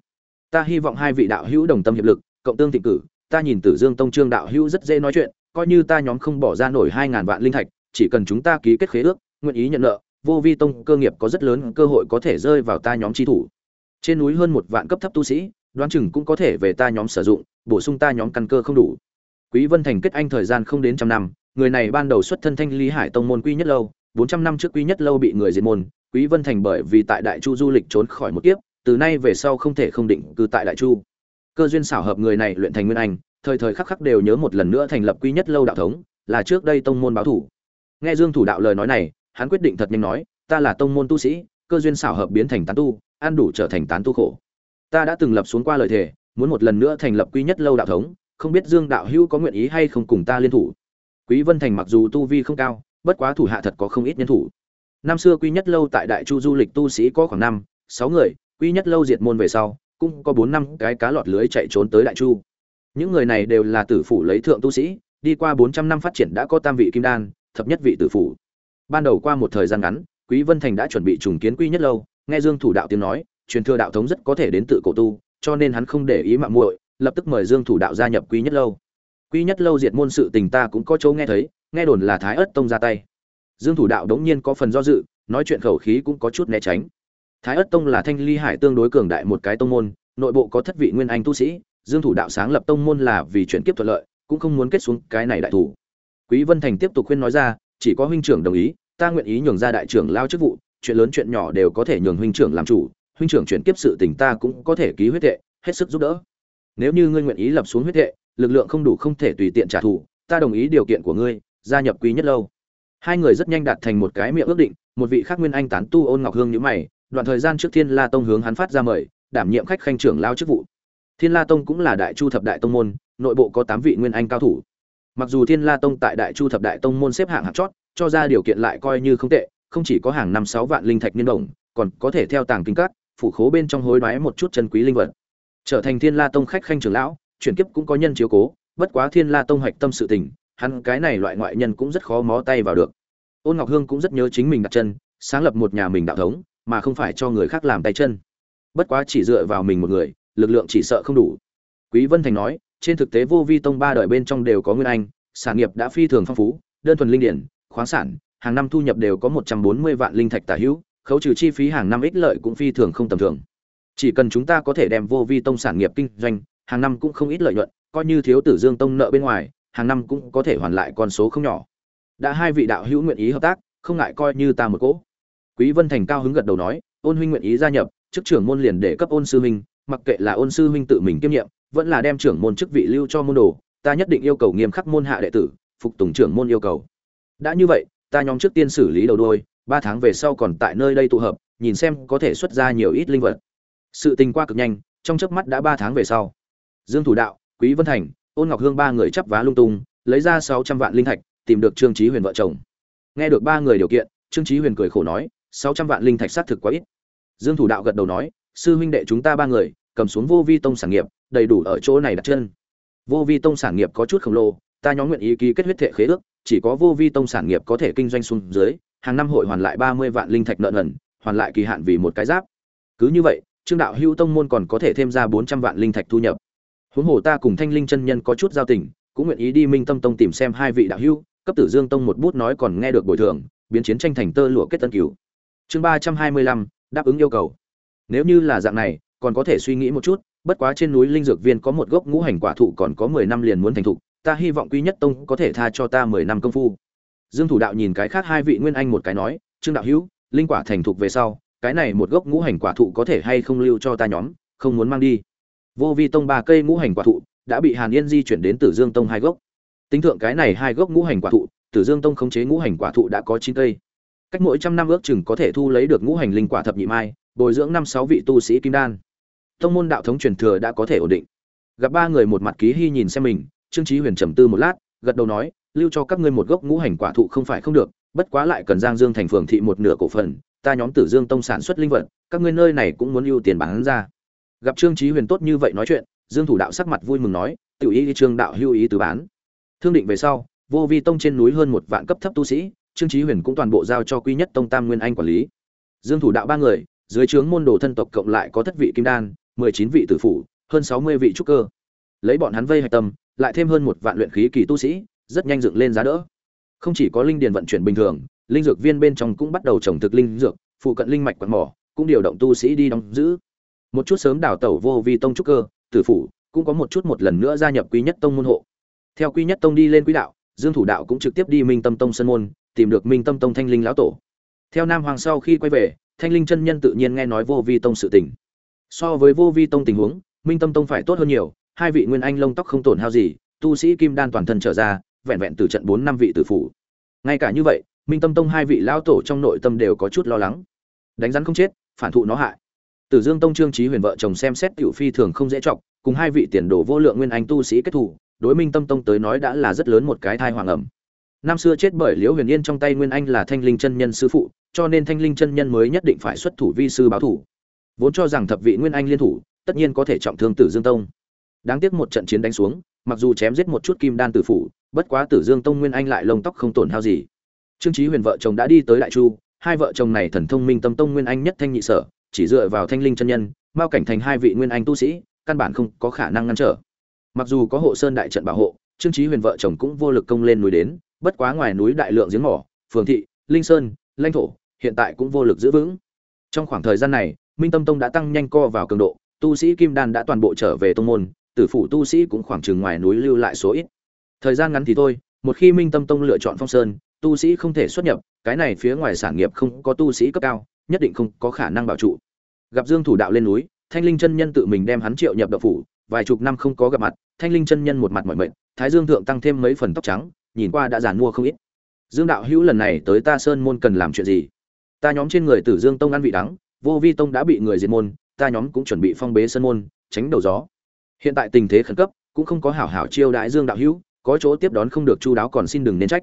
Ta hy vọng hai vị đạo hữu đồng tâm hiệp lực, cộng tương thịnh cử ta nhìn tử dương tông trương đạo hữu rất dễ nói chuyện, coi như ta nhóm không bỏ ra nổi hai ngàn vạn linh thạch, chỉ cần chúng ta ký kết khế ước, nguyện ý nhận nợ, vô vi tông cơ nghiệp có rất lớn cơ hội có thể rơi vào ta nhóm chi thủ. Trên núi hơn một vạn cấp thấp tu sĩ, đoán chừng cũng có thể về ta nhóm sử dụng, bổ sung ta nhóm căn cơ không đủ. Quý vân thành kết anh thời gian không đến trăm năm, người này ban đầu xuất thân thanh lý hải tông môn quy nhất lâu 400 năm trước quy nhất lâu bị người diệt môn, quý vân thành bởi vì tại đại chu du lịch trốn khỏi một kiếp, từ nay về sau không thể không định cư tại đại chu cơ duyên xảo hợp người này luyện thành nguyên anh, thời thời khắc khắc đều nhớ một lần nữa thành lập quy nhất lâu đạo thống, là trước đây tông môn báo thủ. Nghe dương thủ đạo lời nói này, hắn quyết định thật nhanh nói, ta là tông môn tu sĩ, cơ duyên xảo hợp biến thành tán tu ăn đủ trở thành tán tu khổ. Ta đã từng lập xuống qua lời thề, muốn một lần nữa thành lập quy nhất lâu đạo thống, không biết dương đạo hữu có nguyện ý hay không cùng ta liên thủ. Quý vân thành mặc dù tu vi không cao, bất quá thủ hạ thật có không ít nhân thủ. Năm xưa quy nhất lâu tại đại chu du lịch tu sĩ có khoảng năm, sáu người, quy nhất lâu diệt môn về sau cũng có bốn năm cái cá lọt lưới chạy trốn tới đại chu. Những người này đều là tử phủ lấy thượng tu sĩ, đi qua bốn trăm năm phát triển đã có tam vị kim đan, thập nhất vị tử phủ. Ban đầu qua một thời gian ngắn, quý vân thành đã chuẩn bị trùng kiến quy nhất lâu, nghe dương thủ đạo tiếng nói, truyền thừa đạo thống rất có thể đến tự cổ tu, cho nên hắn không để ý mạo muội, lập tức mời dương thủ đạo gia nhập quy nhất lâu. Quy nhất lâu diệt môn sự tình ta cũng có chỗ nghe thấy, nghe đồn là thái ất tông ra tay. Dương thủ đạo đống nhiên có phần do dự, nói chuyện khẩu khí cũng có chút né tránh thái ất tông là thanh ly hải tương đối cường đại một cái tông môn, nội bộ có thất vị nguyên anh tu sĩ, dương thủ đạo sáng lập tông môn là vì chuyển kiếp thuận lợi, cũng không muốn kết xuống cái này đại thủ. Quý vân thành tiếp tục khuyên nói ra, chỉ có huynh trưởng đồng ý, ta nguyện ý nhường ra đại trưởng lao chức vụ, chuyện lớn chuyện nhỏ đều có thể nhường huynh trưởng làm chủ, huynh trưởng chuyển kiếp sự tình ta cũng có thể ký huyết thệ, hết sức giúp đỡ. Nếu như ngươi nguyện ý lập xuống huyết thệ, lực lượng không đủ không thể tùy tiện trả thù, ta đồng ý điều kiện của ngươi, gia nhập quý nhất lâu. Hai người rất nhanh đạt thành một cái miệng ước định, một vị khác nguyên anh tán tu ôn ngọc hương như mày đoạn thời gian trước thiên la tông hướng hắn phát ra mời, đảm nhiệm khách khanh trưởng lao chức vụ. Thiên la tông cũng là đại chu thập đại tông môn, nội bộ có tám vị nguyên anh cao thủ. Mặc dù thiên la tông tại đại chu thập đại tông môn xếp hạng hạng chót, cho ra điều kiện lại coi như không tệ, không chỉ có hàng năm sáu vạn linh thạch niên đồng, còn có thể theo tàng kinh các, phủ khố bên trong hối đoái một chút chân quý linh vật. Trở thành thiên la tông khách khanh trưởng lão, chuyển kiếp cũng có nhân chiếu cố, bất quá thiên la tông hoạch tâm sự tình, hắn cái này loại ngoại nhân cũng rất khó mó tay vào được. Ôn ngọc hương cũng rất nhớ chính mình đặt chân, sáng lập một nhà mình đạo thống mà không phải cho người khác làm tay chân. Bất quá chỉ dựa vào mình một người, lực lượng chỉ sợ không đủ. Quý vân thành nói, trên thực tế vô vi tông ba đời bên trong đều có nguyên anh, sản nghiệp đã phi thường phong phú, đơn thuần linh điển, khoáng sản, hàng năm thu nhập đều có 140 vạn linh thạch tả hữu, khấu trừ chi phí hàng năm ích lợi cũng phi thường không tầm thường. Chỉ cần chúng ta có thể đem vô vi tông sản nghiệp kinh doanh, hàng năm cũng không ít lợi nhuận, coi như thiếu tử dương tông nợ bên ngoài, hàng năm cũng có thể hoàn lại con số không nhỏ. Đã hai vị đạo hữu nguyện ý hợp tác, không ngại coi như ta một cỗ quý vân thành cao hứng gật đầu nói ôn huynh nguyện ý gia nhập chức trưởng môn liền để cấp ôn sư huynh mặc kệ là ôn sư huynh tự mình kiêm nhiệm vẫn là đem trưởng môn chức vị lưu cho môn đồ ta nhất định yêu cầu nghiêm khắc môn hạ đệ tử phục tùng trưởng môn yêu cầu. Đã như vậy ta nhóm trước tiên xử lý đầu đuôi, ba tháng về sau còn tại nơi đây tụ hợp nhìn xem có thể xuất ra nhiều ít linh vật. Sự tình qua cực nhanh trong chớp mắt đã ba tháng về sau. Dương thủ đạo quý vân thành ôn ngọc hương ba người chắp vá lung tung lấy ra 600 vạn linh thạch tìm được trương chí huyền vợ chồng. Nghe được ba người điều kiện trương chí huyền cười khổ nói 600 vạn linh thạch sát thực quá ít. Dương thủ đạo gật đầu nói, sư huynh đệ chúng ta ba người, cầm xuống vô vi tông sản nghiệp, đầy đủ ở chỗ này đặt chân. Vô vi tông sản nghiệp có chút khổng lồ, ta nhóm nguyện ý ký kết huyết thể khế ước, chỉ có vô vi tông sản nghiệp có thể kinh doanh xuống dưới, hàng năm hội hoàn lại 30 vạn linh thạch nợ nần, hoàn lại kỳ hạn vì một cái giáp. Cứ như vậy, trương đạo hữu tông môn còn có thể thêm ra 400 vạn linh thạch thu nhập. Huống hồ ta cùng thanh linh chân nhân có chút giao tình, cũng nguyện ý đi minh tâm tông tìm xem hai vị đạo hữu, cấp tử dương tông một bút nói còn nghe được bồi thường, biến chiến tranh thành tơ lụa kết tân cửu chương ba trăm hai mươi lăm, đáp ứng yêu cầu. Nếu như là dạng này, còn có thể suy nghĩ một chút, bất quá trên núi linh dược viên có một gốc ngũ hành quả thụ còn có mười năm liền muốn thành thụ ta hy vọng quý nhất tông có thể tha cho ta mười năm công phu. Dương thủ đạo nhìn cái khác hai vị nguyên anh một cái nói, trương đạo hữu, linh quả thành thục về sau, cái này một gốc ngũ hành quả thụ có thể hay không lưu cho ta nhóm, không muốn mang đi. Vô vi tông ba cây ngũ hành quả thụ đã bị hàn yên di chuyển đến tử dương tông hai gốc. Tính thượng cái này hai gốc ngũ hành quả thụ, tử dương tông khống chế ngũ hành quả thụ đã có chín cây cách mỗi trăm năm ước chừng có thể thu lấy được ngũ hành linh quả thập nhị mai, bồi dưỡng năm sáu vị tu sĩ kim đan. Tông môn đạo thống truyền thừa đã có thể ổn định. Gặp ba người một mặt ký hy nhìn xem mình, trương trí huyền trầm tư một lát, gật đầu nói, lưu cho các ngươi một gốc ngũ hành quả thụ không phải không được, bất quá lại cần giang dương thành phường thị một nửa cổ phần, ta nhóm tử dương tông sản xuất linh vật, các ngươi nơi này cũng muốn ưu tiền bán ra. Gặp trương trí huyền tốt như vậy nói chuyện, dương thủ đạo sắc mặt vui mừng nói, tiểu ý trương đạo hưu ý từ bán. Thương định về sau, vô vi tông trên núi hơn một vạn cấp thấp tu sĩ trương Chí huyền cũng toàn bộ giao cho quy nhất tông tam nguyên anh quản lý. Dương thủ đạo ba người, dưới trướng môn đồ thân tộc cộng lại có thất vị kim đan, mười chín vị tử phủ, hơn sáu mươi vị trúc cơ. Lấy bọn hắn vây hạch tâm, lại thêm hơn một vạn luyện khí kỳ tu sĩ, rất nhanh dựng lên giá đỡ. Không chỉ có linh điền vận chuyển bình thường, linh dược viên bên trong cũng bắt đầu trồng thực linh dược, phụ cận linh mạch quạt mỏ, cũng điều động tu sĩ đi đóng giữ. Một chút sớm đào tẩu vô vi tông trúc cơ, tử phủ, cũng có một chút một lần nữa gia nhập quý nhất tông môn hộ. Theo quý nhất tông đi lên quý đạo, dương thủ đạo cũng trực tiếp đi minh tâm tông sân môn tìm được minh tâm tông thanh linh lão tổ. Theo nam hoàng sau khi quay về, thanh linh chân nhân tự nhiên nghe nói vô vi tông sự tình. So với vô vi tông tình huống, minh tâm tông phải tốt hơn nhiều, hai vị nguyên anh lông tóc không tổn hao gì, tu sĩ kim đan toàn thân trở ra, vẹn vẹn từ trận bốn năm vị tử phụ. ngay cả như vậy, minh tâm tông hai vị lão tổ trong nội tâm đều có chút lo lắng. Đánh rắn không chết, phản thụ nó hại. Tử dương tông trương Chí huyền vợ chồng xem xét tiểu phi thường không dễ trọng cùng hai vị tiền đồ vô lượng nguyên anh tu sĩ kết thủ đối minh tâm tông tới nói đã là rất lớn một cái thai hoàng ẩm năm xưa chết bởi liễu huyền yên trong tay nguyên anh là thanh linh chân nhân sư phụ, cho nên thanh linh chân nhân mới nhất định phải xuất thủ vi sư báo thủ. Vốn cho rằng thập vị nguyên anh liên thủ, tất nhiên có thể trọng thương tử dương tông. Đáng tiếc một trận chiến đánh xuống, mặc dù chém giết một chút kim đan tử phủ, bất quá tử dương tông nguyên anh lại lông tóc không tổn hao gì. Trương trí huyền vợ chồng đã đi tới đại chu, hai vợ chồng này thần thông minh tâm tông nguyên anh nhất thanh nhị sở, chỉ dựa vào thanh linh chân nhân, mao cảnh thành hai vị nguyên anh tu sĩ, căn bản không có khả năng ngăn trở. Mặc dù có hộ sơn đại trận bảo hộ, trương trí huyền vợ chồng cũng vô lực công lên núi đến bất quá ngoài núi đại lượng giếng mỏ, phường thị, linh sơn, lãnh thổ, hiện tại cũng vô lực giữ vững. Trong khoảng thời gian này, minh tâm tông đã tăng nhanh co vào cường độ, tu sĩ kim đan đã toàn bộ trở về tông môn, tử phủ tu sĩ cũng khoảng chừng ngoài núi lưu lại số ít. Thời gian ngắn thì thôi, một khi minh tâm tông lựa chọn phong sơn, tu sĩ không thể xuất nhập, cái này phía ngoài sản nghiệp không có tu sĩ cấp cao, nhất định không có khả năng bảo trụ. Gặp dương thủ đạo lên núi, thanh linh chân nhân tự mình đem hắn triệu nhập đạo phủ, vài chục năm không có gặp mặt, thanh linh chân nhân một mặt mỏi mệt, thái dương thượng tăng thêm mấy phần tóc trắng nhìn qua đã giàn mua không ít. Dương đạo hữu lần này tới ta sơn môn cần làm chuyện gì? Ta nhóm trên người tử dương tông ăn vị đắng, vô vi tông đã bị người diệt môn, ta nhóm cũng chuẩn bị phong bế sơn môn, tránh đầu gió. Hiện tại tình thế khẩn cấp, cũng không có hảo hảo chiêu đãi dương đạo hữu, có chỗ tiếp đón không được chu đáo còn xin đừng nên trách.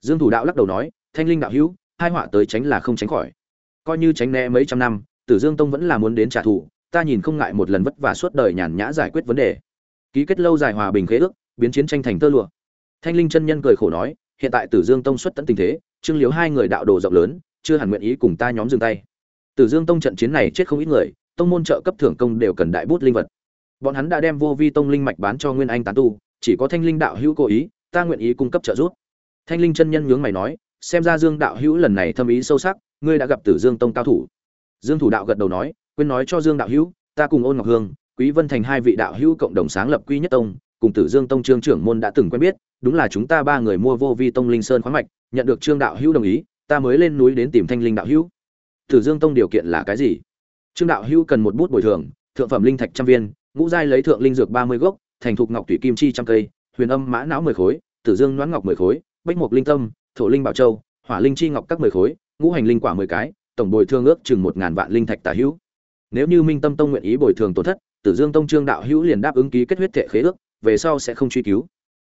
Dương thủ đạo lắc đầu nói, thanh linh đạo hữu, hai họa tới tránh là không tránh khỏi. Coi như tránh né mấy trăm năm, tử dương tông vẫn là muốn đến trả thù, ta nhìn không ngại một lần vất vả suốt đời nhàn nhã giải quyết vấn đề. Ký kết lâu dài hòa bình khế ước, biến chiến tranh thành tơ lụa thanh linh chân nhân cười khổ nói, hiện tại tử dương tông xuất tận tình thế, trương liếu hai người đạo đồ rộng lớn, chưa hẳn nguyện ý cùng ta nhóm dừng tay. Tử dương tông trận chiến này chết không ít người, tông môn trợ cấp thưởng công đều cần đại bút linh vật. Bọn hắn đã đem vô vi tông linh mạch bán cho nguyên anh tán tu, chỉ có thanh linh đạo hữu cố ý, ta nguyện ý cung cấp trợ giúp. Thanh linh chân nhân nhướng mày nói, xem ra dương đạo hữu lần này thâm ý sâu sắc, ngươi đã gặp tử dương tông cao thủ. Dương thủ đạo gật đầu nói, quên nói cho dương đạo hữu, ta cùng ôn ngọc hương, quý vân thành hai vị đạo hữu cộng đồng sáng lập quy nhất tông cùng tử dương tông trương trưởng môn đã từng quen biết, đúng là chúng ta ba người mua vô vi tông linh sơn khoáng mạch, nhận được trương đạo hữu đồng ý, ta mới lên núi đến tìm thanh linh đạo hữu. Tử dương tông điều kiện là cái gì? Trương đạo hữu cần một bút bồi thường, thượng phẩm linh thạch trăm viên, ngũ giai lấy thượng linh dược ba mươi gốc, thành thục ngọc thủy kim chi trăm cây, huyền âm mã não mười khối, tử dương noãn ngọc mười khối, bách mục linh tâm, thổ linh bảo châu, hỏa linh chi ngọc các mười khối, ngũ hành linh quả mười cái, tổng bồi thường ước chừng một ngàn vạn linh thạch tả hữu. Nếu như minh tâm tông nguyện ý bồi thường tổn thất, tử dương tông trương đạo hữu liền đáp ứng ký kết huyết thệ khế ước về sau sẽ không truy cứu.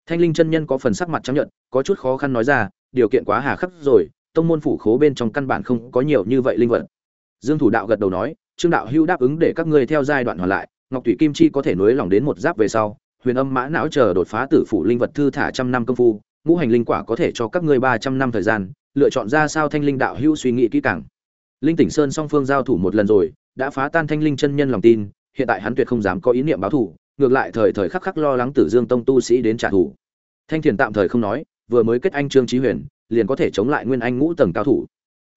Thanh linh chân nhân có phần sắc mặt chấp nhận có chút khó khăn nói ra, điều kiện quá hà khắc rồi, tông môn phủ khố bên trong căn bản không có nhiều như vậy linh vật. Dương thủ đạo gật đầu nói, trương đạo hữu đáp ứng để các ngươi theo giai đoạn hoàn lại, ngọc thủy kim chi có thể nối lòng đến một giáp về sau, huyền âm mã não chờ đột phá tử phủ linh vật thư thả trăm năm công phu, ngũ hành linh quả có thể cho các ngươi ba trăm năm thời gian, lựa chọn ra sao thanh linh đạo hữu suy nghĩ kỹ càng. Linh tỉnh sơn song phương giao thủ một lần rồi, đã phá tan thanh linh chân nhân lòng tin, hiện tại hắn tuyệt không dám có ý niệm báo thù ngược lại thời thời khắc khắc lo lắng tử dương tông tu sĩ đến trả thù. Thanh thiền tạm thời không nói vừa mới kết anh trương Chí huyền liền có thể chống lại nguyên anh ngũ tầng cao thủ.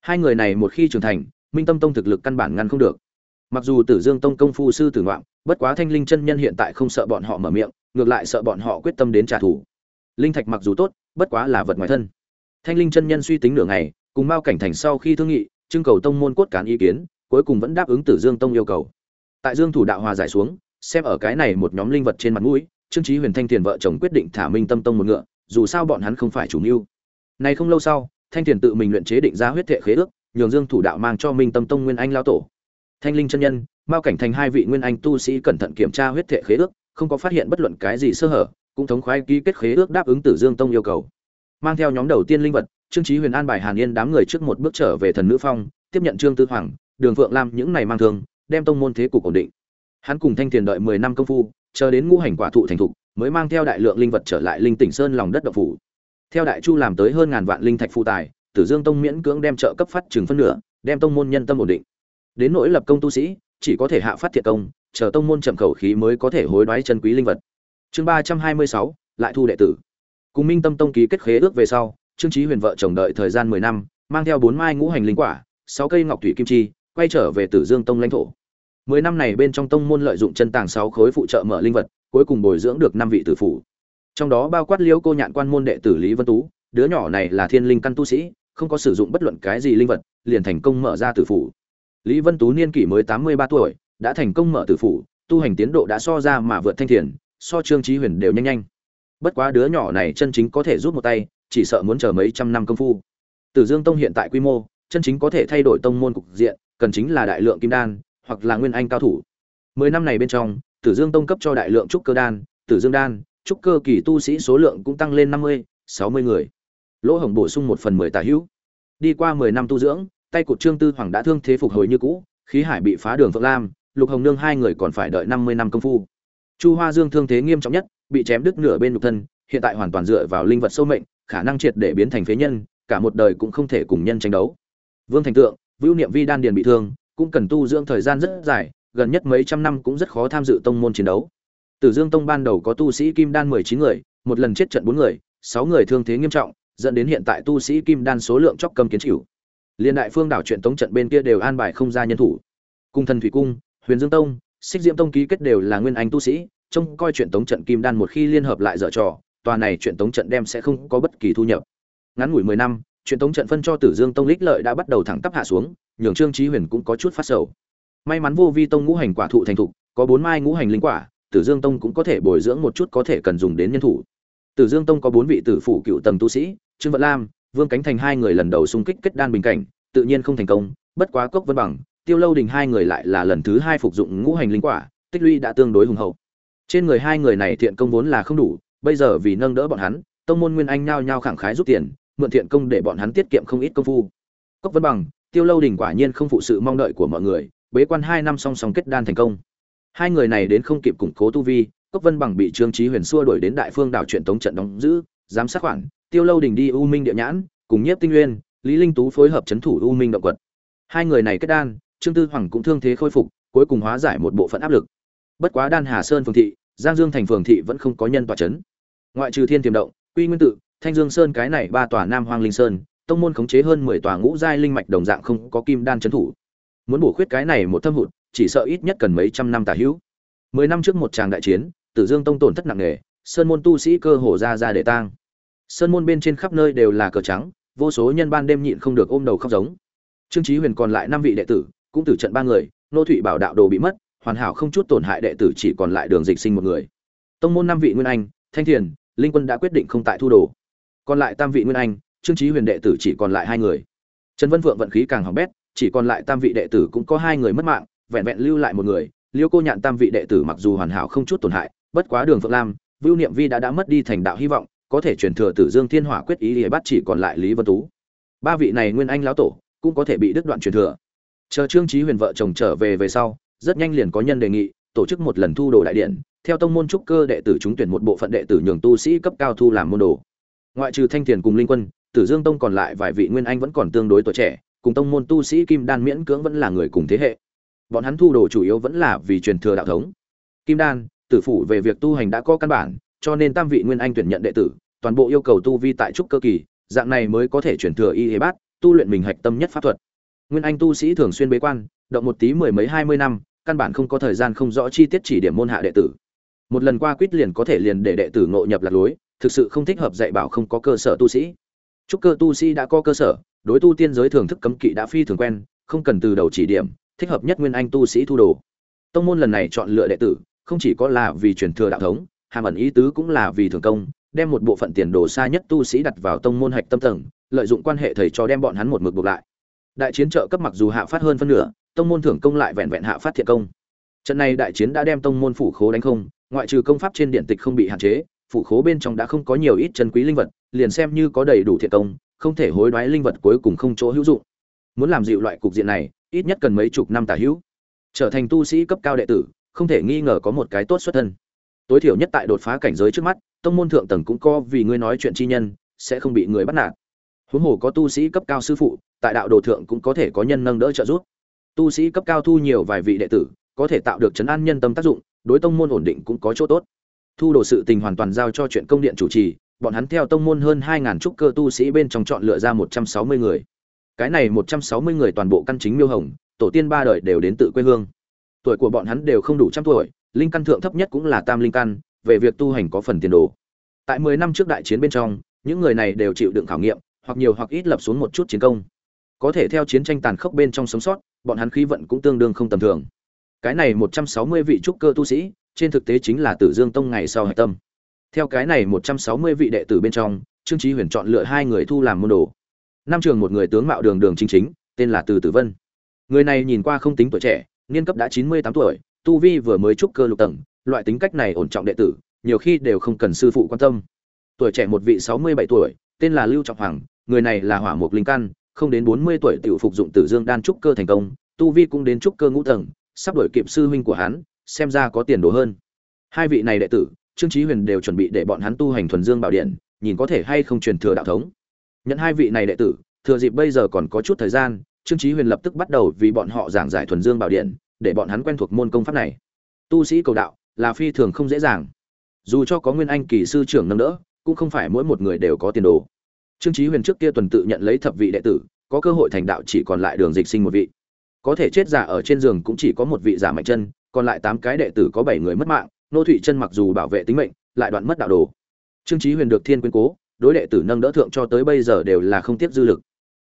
Hai người này một khi trưởng thành minh tâm tông thực lực căn bản ngăn không được. Mặc dù tử dương tông công phu sư tử ngoạn, bất quá thanh linh chân nhân hiện tại không sợ bọn họ mở miệng ngược lại sợ bọn họ quyết tâm đến trả thù. Linh thạch mặc dù tốt bất quá là vật ngoài thân. Thanh linh chân nhân suy tính nửa ngày cùng mao cảnh thành sau khi thương nghị trưng cầu tông môn cốt cán ý kiến cuối cùng vẫn đáp ứng tử dương tông yêu cầu. Tại dương thủ đạo hòa giải xuống xem ở cái này một nhóm linh vật trên mặt mũi, trương trí huyền thanh tiền vợ chồng quyết định thả minh tâm tông một ngựa, dù sao bọn hắn không phải chủ mưu. Này không lâu sau, thanh tiền tự mình luyện chế định ra huyết thệ khế ước, nhường dương thủ đạo mang cho minh tâm tông nguyên anh lao tổ. Thanh linh chân nhân, mao cảnh thành hai vị nguyên anh tu sĩ cẩn thận kiểm tra huyết thệ khế ước, không có phát hiện bất luận cái gì sơ hở, cũng thống khoái ký kết khế ước đáp ứng tử dương tông yêu cầu. Mang theo nhóm đầu tiên linh vật, trương trí huyền an bài hàn yên đám người trước một bước trở về thần nữ phong, tiếp nhận trương tư hoàng, đường phượng lam những này mang thương, đem tông môn thế cục ổn định hắn cùng thanh tiền đợi mười năm công phu, chờ đến ngũ hành quả thụ thành thục, mới mang theo đại lượng linh vật trở lại linh tỉnh sơn lòng đất độc phủ. Theo đại chu làm tới hơn ngàn vạn linh thạch phụ tài, tử dương tông miễn cưỡng đem trợ cấp phát chừng phân nửa, đem tông môn nhân tâm ổn định. Đến nỗi lập công tu sĩ, chỉ có thể hạ phát thiệt công, chờ tông môn chậm khẩu khí mới có thể hối đoái chân quý linh vật. Chương ba trăm hai mươi sáu, lại thu đệ tử. Cùng minh tâm tông ký kết khế ước về sau, trương trí huyền vợ chồng đợi thời gian mười năm, mang theo bốn mai ngũ hành linh quả, sáu cây ngọc thủy kim chi, quay trở về tử dương tông lãnh thổ mười năm này bên trong tông môn lợi dụng chân tàng sáu khối phụ trợ mở linh vật, cuối cùng bồi dưỡng được năm vị tử phụ. trong đó bao quát liêu cô nhạn quan môn đệ tử lý vân tú, đứa nhỏ này là thiên linh căn tu sĩ, không có sử dụng bất luận cái gì linh vật, liền thành công mở ra tử phủ. Lý vân tú niên kỷ mới tám mươi ba tuổi, đã thành công mở tử phủ, tu hành tiến độ đã so ra mà vượt thanh thiền, so trương trí huyền đều nhanh nhanh. Bất quá đứa nhỏ này chân chính có thể rút một tay, chỉ sợ muốn chờ mấy trăm năm công phu. Tử dương tông hiện tại quy mô, chân chính có thể thay đổi tông môn cục diện, cần chính là đại lượng kim đan hoặc là nguyên anh cao thủ. Mười năm này bên trong, tử dương tông cấp cho đại lượng trúc cơ đan, tử dương đan, trúc cơ kỳ tu sĩ số lượng cũng tăng lên năm mươi, sáu mươi người. Lỗ hồng bổ sung một phần mười tà hữu. Đi qua mười năm tu dưỡng, tay của trương tư hoàng đã thương thế phục hồi như cũ, khí hải bị phá đường phượng lam, lục hồng nương hai người còn phải đợi năm mươi năm công phu. Chu hoa dương thương thế nghiêm trọng nhất, bị chém đứt nửa bên nhục thân, hiện tại hoàn toàn dựa vào linh vật sâu mệnh, khả năng triệt để biến thành phế nhân, cả một đời cũng không thể cùng nhân tranh đấu. Vương thành tượng vưu niệm vi đan điền bị thương cũng cần tu dưỡng thời gian rất dài, gần nhất mấy trăm năm cũng rất khó tham dự tông môn chiến đấu. Tử dương tông ban đầu có tu sĩ kim đan mười chín người, một lần chết trận bốn người, sáu người thương thế nghiêm trọng, dẫn đến hiện tại tu sĩ kim đan số lượng chóc cầm kiến chịu. Liên đại phương đảo chuyện tống trận bên kia đều an bài không ra nhân thủ. Cung thần thủy cung, huyền dương tông, xích diễm tông ký kết đều là nguyên anh tu sĩ, trông coi chuyện tống trận kim đan một khi liên hợp lại dở trò, tòa này chuyện tống trận đem sẽ không có bất kỳ thu nhập. Ngắn ngủi mười năm chuyện tống trận phân cho tử dương tông lích lợi đã bắt đầu thẳng tắp hạ xuống, nhường trương Chí huyền cũng có chút phát sầu. May mắn vô vi tông ngũ hành quả thụ thành thục, có bốn mai ngũ hành linh quả, tử dương tông cũng có thể bồi dưỡng một chút có thể cần dùng đến nhân thủ. Tử dương tông có bốn vị tử phụ cựu tầng tu sĩ, trương vận lam, vương cánh thành hai người lần đầu xung kích kết đan bình cảnh, tự nhiên không thành công, bất quá cốc vân bằng, tiêu lâu đình hai người lại là lần thứ hai phục dụng ngũ hành linh quả, tích lũy đã tương đối hùng hậu. Trên người hai người này thiện công vốn là không đủ, bây giờ vì nâng đỡ bọn hắn, tông môn nguyên anh nhao nhao khẳng khái rút tiền mượn thiện công để bọn hắn tiết kiệm không ít công phu. Cốc vân bằng, tiêu lâu đình quả nhiên không phụ sự mong đợi của mọi người, bế quan hai năm song song kết đan thành công. Hai người này đến không kịp củng cố tu vi, cốc vân bằng bị trương trí huyền xua đuổi đến đại phương đảo truyện tống trận đóng giữ, giám sát khoản, tiêu lâu đình đi u minh địa nhãn, cùng nhiếp tinh nguyên, lý linh tú phối hợp chấn thủ u minh động quật. Hai người này kết đan, trương tư hoàng cũng thương thế khôi phục, cuối cùng hóa giải một bộ phận áp lực. Bất quá đan hà sơn phường thị, giang dương thành phường thị vẫn không có nhân tòa chấn. Ngoại trừ thiên tiềm động, quy nguyên tự thanh dương sơn cái này ba tòa nam hoang linh sơn, tông môn khống chế hơn mười tòa ngũ giai linh mạch đồng dạng không có kim đan trấn thủ. Muốn bổ khuyết cái này một thâm hụt, chỉ sợ ít nhất cần mấy trăm năm tả hữu. Mười năm trước một tràng đại chiến, tử dương tông tổn thất nặng nề, sơn môn tu sĩ cơ hồ ra ra để tang. Sơn môn bên trên khắp nơi đều là cờ trắng, vô số nhân ban đêm nhịn không được ôm đầu khóc giống. Trương Chí huyền còn lại năm vị đệ tử, cũng tử trận ba người, nô thụy bảo đạo đồ bị mất, hoàn hảo không chút tổn hại đệ tử chỉ còn lại đường dịch sinh một người. Tông môn năm vị nguyên anh, thanh thiền, linh quân đã quyết định không tại thu đồ còn lại tam vị nguyên anh, trương trí huyền đệ tử chỉ còn lại hai người. Trần vân vượng vận khí càng hỏng bét, chỉ còn lại tam vị đệ tử cũng có hai người mất mạng, vẹn vẹn lưu lại một người, liêu cô nhạn tam vị đệ tử mặc dù hoàn hảo không chút tổn hại, bất quá đường phượng lam, vưu niệm vi đã đã mất đi thành đạo hy vọng, có thể truyền thừa tử dương thiên hỏa quyết ý để bắt chỉ còn lại lý vân tú. Ba vị này nguyên anh lão tổ cũng có thể bị đứt đoạn truyền thừa. Chờ trương trí huyền vợ chồng trở về về sau, rất nhanh liền có nhân đề nghị, tổ chức một lần thu đồ đại điện theo tông môn trúc cơ đệ tử chúng tuyển một bộ phận đệ tử nhường tu sĩ cấp cao thu làm môn đồ ngoại trừ thanh thiền cùng linh quân, tử dương tông còn lại vài vị nguyên anh vẫn còn tương đối tuổi trẻ, cùng tông môn tu sĩ kim đan miễn cưỡng vẫn là người cùng thế hệ. Bọn hắn thu đồ chủ yếu vẫn là vì truyền thừa đạo thống. Kim đan, tử phủ về việc tu hành đã có căn bản, cho nên tam vị nguyên anh tuyển nhận đệ tử, toàn bộ yêu cầu tu vi tại trúc cơ kỳ, dạng này mới có thể truyền thừa y hế bát, tu luyện mình hạch tâm nhất pháp thuật. Nguyên anh tu sĩ thường xuyên bế quan, động một tí mười mấy hai mươi năm, căn bản không có thời gian không rõ chi tiết chỉ điểm môn hạ đệ tử. Một lần qua quýt liền có thể liền để đệ tử ngộ nhập lạc lối thực sự không thích hợp dạy bảo không có cơ sở tu sĩ. Trúc cơ tu sĩ đã có cơ sở, đối tu tiên giới thưởng thức cấm kỵ đã phi thường quen, không cần từ đầu chỉ điểm, thích hợp nhất nguyên anh tu sĩ thu đồ. Tông môn lần này chọn lựa đệ tử, không chỉ có là vì truyền thừa đạo thống, hàm ẩn ý tứ cũng là vì thường công, đem một bộ phận tiền đồ xa nhất tu sĩ đặt vào tông môn hạch tâm tầng, lợi dụng quan hệ thầy cho đem bọn hắn một mực buộc lại. Đại chiến trợ cấp mặc dù hạ phát hơn phân nửa, tông môn thưởng công lại vẹn vẹn hạ phát thiện công. Trận này đại chiến đã đem tông môn phủ khố đánh không, ngoại trừ công pháp trên điện tịch không bị hạn chế phủ khố bên trong đã không có nhiều ít chân quý linh vật, liền xem như có đầy đủ thiện công, không thể hối đoái linh vật cuối cùng không chỗ hữu dụng. Muốn làm dịu loại cục diện này, ít nhất cần mấy chục năm tả hữu. Trở thành tu sĩ cấp cao đệ tử, không thể nghi ngờ có một cái tốt xuất thân. Tối thiểu nhất tại đột phá cảnh giới trước mắt, tông môn thượng tầng cũng có vì ngươi nói chuyện chi nhân, sẽ không bị người bắt nạt. Huống hồ có tu sĩ cấp cao sư phụ, tại đạo đồ thượng cũng có thể có nhân nâng đỡ trợ giúp. Tu sĩ cấp cao thu nhiều vài vị đệ tử, có thể tạo được chấn an nhân tâm tác dụng, đối tông môn ổn định cũng có chỗ tốt thu đồ sự tình hoàn toàn giao cho chuyện công điện chủ trì, bọn hắn theo tông môn hơn hai ngàn trúc cơ tu sĩ bên trong chọn lựa ra một trăm sáu mươi người. Cái này một trăm sáu mươi người toàn bộ căn chính miêu hồng, tổ tiên ba đời đều đến tự quê hương. Tuổi của bọn hắn đều không đủ trăm tuổi, linh căn thượng thấp nhất cũng là tam linh căn, về việc tu hành có phần tiền đồ. Tại mười năm trước đại chiến bên trong, những người này đều chịu đựng khảo nghiệm, hoặc nhiều hoặc ít lập xuống một chút chiến công. Có thể theo chiến tranh tàn khốc bên trong sống sót, bọn hắn khí vận cũng tương đương không tầm thường. Cái này một trăm sáu mươi vị trúc cơ tu sĩ trên thực tế chính là tử dương tông ngày sau hải tâm. Theo cái này một trăm sáu mươi vị đệ tử bên trong, trương trí huyền chọn lựa hai người thu làm môn đồ. Năm trường một người tướng mạo đường đường chính chính, tên là từ tử vân. Người này nhìn qua không tính tuổi trẻ, niên cấp đã chín mươi tám tuổi, tu vi vừa mới trúc cơ lục tầng, loại tính cách này ổn trọng đệ tử, nhiều khi đều không cần sư phụ quan tâm. Tuổi trẻ một vị sáu mươi bảy tuổi, tên là lưu trọng hoàng, người này là hỏa mục linh căn, không đến bốn mươi tuổi tiểu phục dụng tử dương đan trúc cơ thành công, tu vi cũng đến trúc cơ ngũ tầng, sắp đổi kịp sư huynh của hắn xem ra có tiền đồ hơn. Hai vị này đệ tử, trương chí huyền đều chuẩn bị để bọn hắn tu hành thuần dương bảo điện, nhìn có thể hay không truyền thừa đạo thống. Nhận hai vị này đệ tử, thừa dịp bây giờ còn có chút thời gian, trương chí huyền lập tức bắt đầu vì bọn họ giảng giải thuần dương bảo điện, để bọn hắn quen thuộc môn công pháp này. Tu sĩ cầu đạo là phi thường không dễ dàng. Dù cho có nguyên anh kỳ sư trưởng nâng đỡ, cũng không phải mỗi một người đều có tiền đồ. Trương chí huyền trước kia tuần tự nhận lấy thập vị đệ tử, có cơ hội thành đạo chỉ còn lại đường dịch sinh một vị. Có thể chết giả ở trên giường cũng chỉ có một vị giả mạnh chân còn lại tám cái đệ tử có bảy người mất mạng, nô thụy chân mặc dù bảo vệ tính mệnh, lại đoạn mất đạo đồ. Trương chí huyền được thiên quyến cố, đối đệ tử nâng đỡ thượng cho tới bây giờ đều là không tiếp dư lực.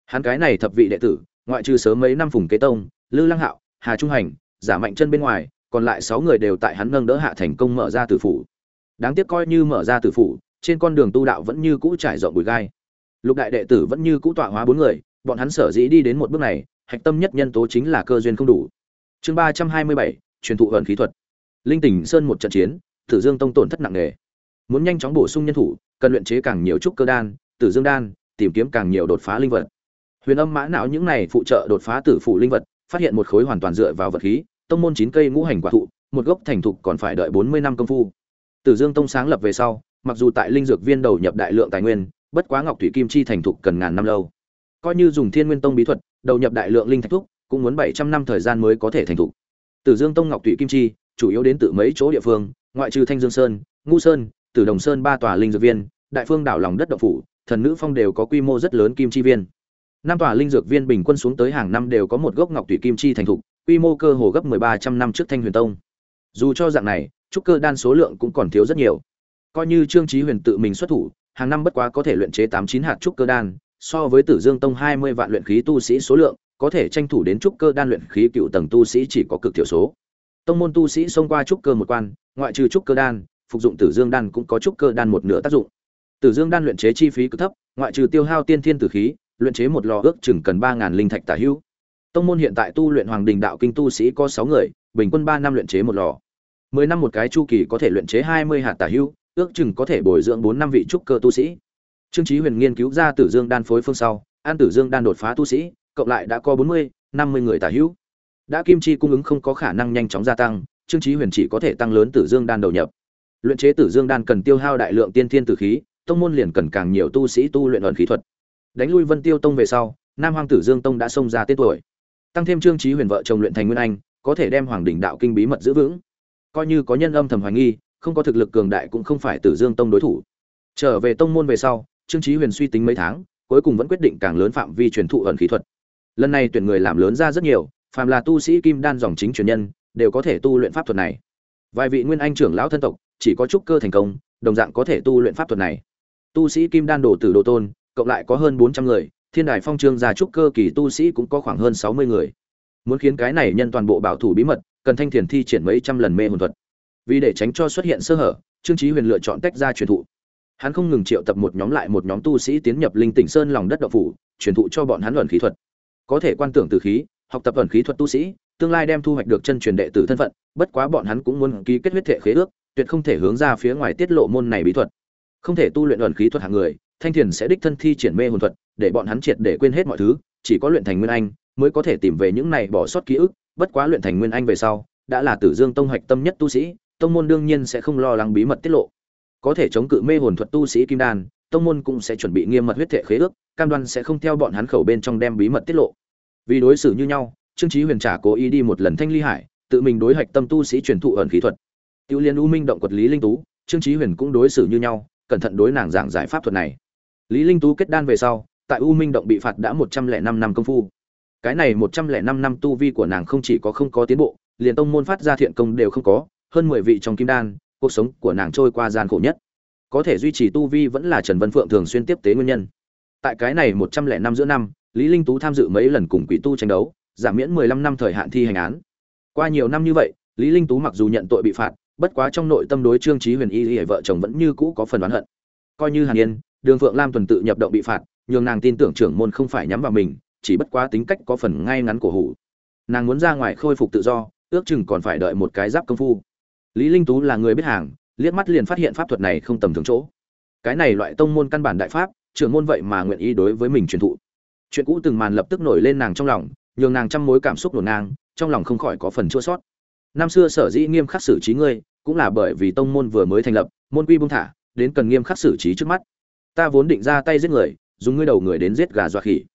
Hắn cái này thập vị đệ tử, ngoại trừ sớm mấy năm phùng kế tông, lư lăng hạo, hà trung hành, giả mạnh chân bên ngoài, còn lại sáu người đều tại hắn nâng đỡ hạ thành công mở ra tử phủ. Đáng tiếc coi như mở ra tử phủ, trên con đường tu đạo vẫn như cũ trải rộng bụi gai. Lục đại đệ tử vẫn như cũ tọa hóa bốn người, bọn hắn sở dĩ đi đến một bước này, hạch tâm nhất nhân tố chính là cơ duyên không đủ. Chương ba trăm hai mươi bảy truyền thụ ẩn khí thuật. Linh tỉnh sơn một trận chiến, tử dương tông tổn thất nặng nề. Muốn nhanh chóng bổ sung nhân thủ, cần luyện chế càng nhiều trúc cơ đan, tử dương đan, tìm kiếm càng nhiều đột phá linh vật. Huyền âm mã não những này phụ trợ đột phá tử phụ linh vật, phát hiện một khối hoàn toàn dựa vào vật khí, tông môn chín cây ngũ hành quả thụ, một gốc thành thục còn phải đợi bốn mươi năm công phu. Tử dương tông sáng lập về sau, mặc dù tại linh dược viên đầu nhập đại lượng tài nguyên, bất quá ngọc thủy kim chi thành thục cần ngàn năm lâu. Coi như dùng thiên nguyên tông bí thuật, đầu nhập đại lượng linh thạch thúc, cũng muốn bảy trăm năm thời gian mới có thể thành thục tử dương tông ngọc Tụy kim chi chủ yếu đến từ mấy chỗ địa phương ngoại trừ thanh dương sơn ngu sơn tử đồng sơn ba tòa linh dược viên đại phương đảo lòng đất động phủ thần nữ phong đều có quy mô rất lớn kim chi viên năm tòa linh dược viên bình quân xuống tới hàng năm đều có một gốc ngọc Tụy kim chi thành thục quy mô cơ hồ gấp 1300 năm trước Thanh Huyền Tông. Dù cho dạng này, trúc cơ đan số lượng cũng còn thiếu rất nhiều. Coi như Trương Chí Huyền tự mình xuất thủ, hàng năm bất quá có thể luyện chế 89 hạt trúc cơ đan, so với Tử Dương Tông 20 vạn luyện khí tu sĩ số lượng, có thể tranh thủ đến trúc cơ đan luyện khí cựu tầng tu sĩ chỉ có cực thiểu số. Tông môn tu sĩ xông qua trúc cơ một quan, ngoại trừ trúc cơ đan, phục dụng Tử Dương đan cũng có trúc cơ đan một nửa tác dụng. Tử Dương đan luyện chế chi phí cực thấp, ngoại trừ tiêu hao tiên thiên tử khí, luyện chế một lò ước chừng cần 3000 linh thạch tả hữu. Tông môn hiện tại tu luyện Hoàng Đình Đạo Kinh tu sĩ có sáu người, bình quân ba năm luyện chế một lò. mười năm một cái chu kỳ có thể luyện chế hai mươi hạt tả hữu, ước chừng có thể bồi dưỡng bốn năm vị trúc cơ tu sĩ. Trương Chí Huyền nghiên cứu ra Tử Dương đan phối phương sau, An Tử Dương đan đột phá tu sĩ, cộng lại đã có bốn mươi, năm mươi người tả hữu. Đã kim chi cung ứng không có khả năng nhanh chóng gia tăng, Trương Chí Huyền chỉ có thể tăng lớn Tử Dương đan đầu nhập. Luyện chế Tử Dương đan cần tiêu hao đại lượng tiên thiên tử khí, tông môn liền cần càng nhiều tu sĩ tu luyện ẩn khí thuật. Đánh lui Vân Tiêu tông về sau, Nam hoàng Tử Dương tông đã xông ra tên tuổi tăng thêm trương trí huyền vợ chồng luyện thành nguyên anh có thể đem hoàng đỉnh đạo kinh bí mật giữ vững coi như có nhân âm thầm hoài nghi không có thực lực cường đại cũng không phải tử dương tông đối thủ trở về tông môn về sau trương trí huyền suy tính mấy tháng cuối cùng vẫn quyết định càng lớn phạm vi truyền thụ ẩn khí thuật lần này tuyển người làm lớn ra rất nhiều, phàm là tu sĩ kim đan dòng chính truyền nhân, đều có thể tu luyện pháp thuật này. Vài vị nguyên anh trưởng lão thân tộc, chỉ có trúc cơ thành công, đồng dạng có thể tu luyện pháp thuật này. Tu sĩ kim đan đổ tử đồ tôn, cộng lại có hơn bốn trăm người, thiên đài phong trương gia trúc cơ kỳ tu sĩ cũng có khoảng hơn sáu mươi người. Muốn khiến cái này nhân toàn bộ bảo thủ bí mật, cần thanh thiền thi triển mấy trăm lần mê hồn thuật. Vì để tránh cho xuất hiện sơ hở, trương trí huyền lựa chọn tách ra truyền thụ. Hắn không ngừng triệu tập một nhóm lại một nhóm tu sĩ tiến nhập linh tỉnh sơn lòng đất độc phủ, truyền thụ cho bọn hắn luận khí thuật có thể quan tưởng từ khí, học tập ẩn khí thuật tu sĩ, tương lai đem thu hoạch được chân truyền đệ tử thân phận, bất quá bọn hắn cũng muốn ký kết huyết thể khế ước, tuyệt không thể hướng ra phía ngoài tiết lộ môn này bí thuật. Không thể tu luyện ẩn khí thuật hàng người, thanh thiền sẽ đích thân thi triển mê hồn thuật, để bọn hắn triệt để quên hết mọi thứ, chỉ có luyện thành nguyên anh, mới có thể tìm về những này bỏ sót ký ức, bất quá luyện thành nguyên anh về sau, đã là tử dương tông hoạch tâm nhất tu sĩ, tông môn đương nhiên sẽ không lo lắng bí mật tiết lộ. Có thể chống cự mê hồn thuật tu sĩ kim đan, tông môn cũng sẽ chuẩn bị nghiêm mật huyết thể khế ước cam đoan sẽ không theo bọn hắn khẩu bên trong đem bí mật tiết lộ vì đối xử như nhau trương trí huyền trả cố ý đi một lần thanh ly hải tự mình đối hạch tâm tu sĩ truyền thụ ẩn khí thuật tiêu liên u minh động quật lý linh tú trương trí huyền cũng đối xử như nhau cẩn thận đối nàng giảng giải pháp thuật này Lý Linh Tú kết đan về sau, tại U Minh động bị phạt đã 105 năm công phu. Cái này 105 năm tu vi của nàng không chỉ có không có tiến bộ, liền tông môn phát ra thiện công đều không có, hơn 10 vị trong kim đan, cuộc sống của nàng trôi qua gian khổ nhất. Có thể duy trì tu vi vẫn là Trần Vân Phượng thường xuyên tiếp tế nguyên nhân. Tại cái này 105 giữa năm, Lý Linh Tú tham dự mấy lần cùng quỷ tu tranh đấu, giảm miễn 15 năm thời hạn thi hành án. Qua nhiều năm như vậy, Lý Linh Tú mặc dù nhận tội bị phạt, bất quá trong nội tâm đối Trương Chí Huyền Y Y vợ chồng vẫn như cũ có phần oán hận. Coi như Hàn Yên, đường phượng lam tuần tự nhập động bị phạt nhường nàng tin tưởng trưởng môn không phải nhắm vào mình chỉ bất quá tính cách có phần ngay ngắn cổ hủ nàng muốn ra ngoài khôi phục tự do ước chừng còn phải đợi một cái giáp công phu lý linh tú là người biết hàng liếc mắt liền phát hiện pháp thuật này không tầm thường chỗ cái này loại tông môn căn bản đại pháp trưởng môn vậy mà nguyện ý đối với mình truyền thụ. Chuyện cũ từng màn lập tức nổi lên nàng trong lòng, nhường nàng trăm mối cảm xúc nổ ngang, trong lòng không khỏi có phần chua sót năm xưa sở dĩ nghiêm khắc xử trí ngươi, cũng là bởi vì tông môn vừa mới thành lập, môn quy buông thả, đến cần nghiêm khắc xử trí trước mắt. Ta vốn định ra tay giết người, dùng ngươi đầu người đến giết gà dọa khỉ.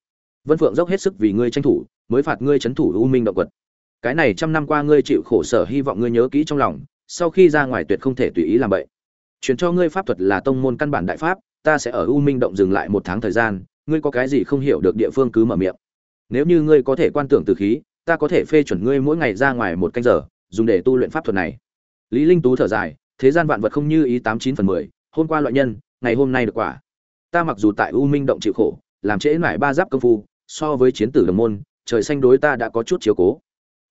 Vân phượng dốc hết sức vì ngươi tranh thủ, mới phạt ngươi trấn thủ u minh động quật. Cái này trăm năm qua ngươi chịu khổ sở hy vọng ngươi nhớ kỹ trong lòng, sau khi ra ngoài tuyệt không thể tùy ý làm vậy truyền cho ngươi pháp thuật là tông môn căn bản đại pháp ta sẽ ở u minh động dừng lại một tháng thời gian, ngươi có cái gì không hiểu được địa phương cứ mở miệng. Nếu như ngươi có thể quan tưởng từ khí, ta có thể phê chuẩn ngươi mỗi ngày ra ngoài một canh giờ, dùng để tu luyện pháp thuật này. Lý linh tú thở dài, thế gian vạn vật không như ý tám chín phần mười, hôm qua loại nhân, ngày hôm nay được quả. Ta mặc dù tại u minh động chịu khổ, làm trễ mãi ba giáp công phu, so với chiến tử đồng môn, trời xanh đối ta đã có chút chiếu cố.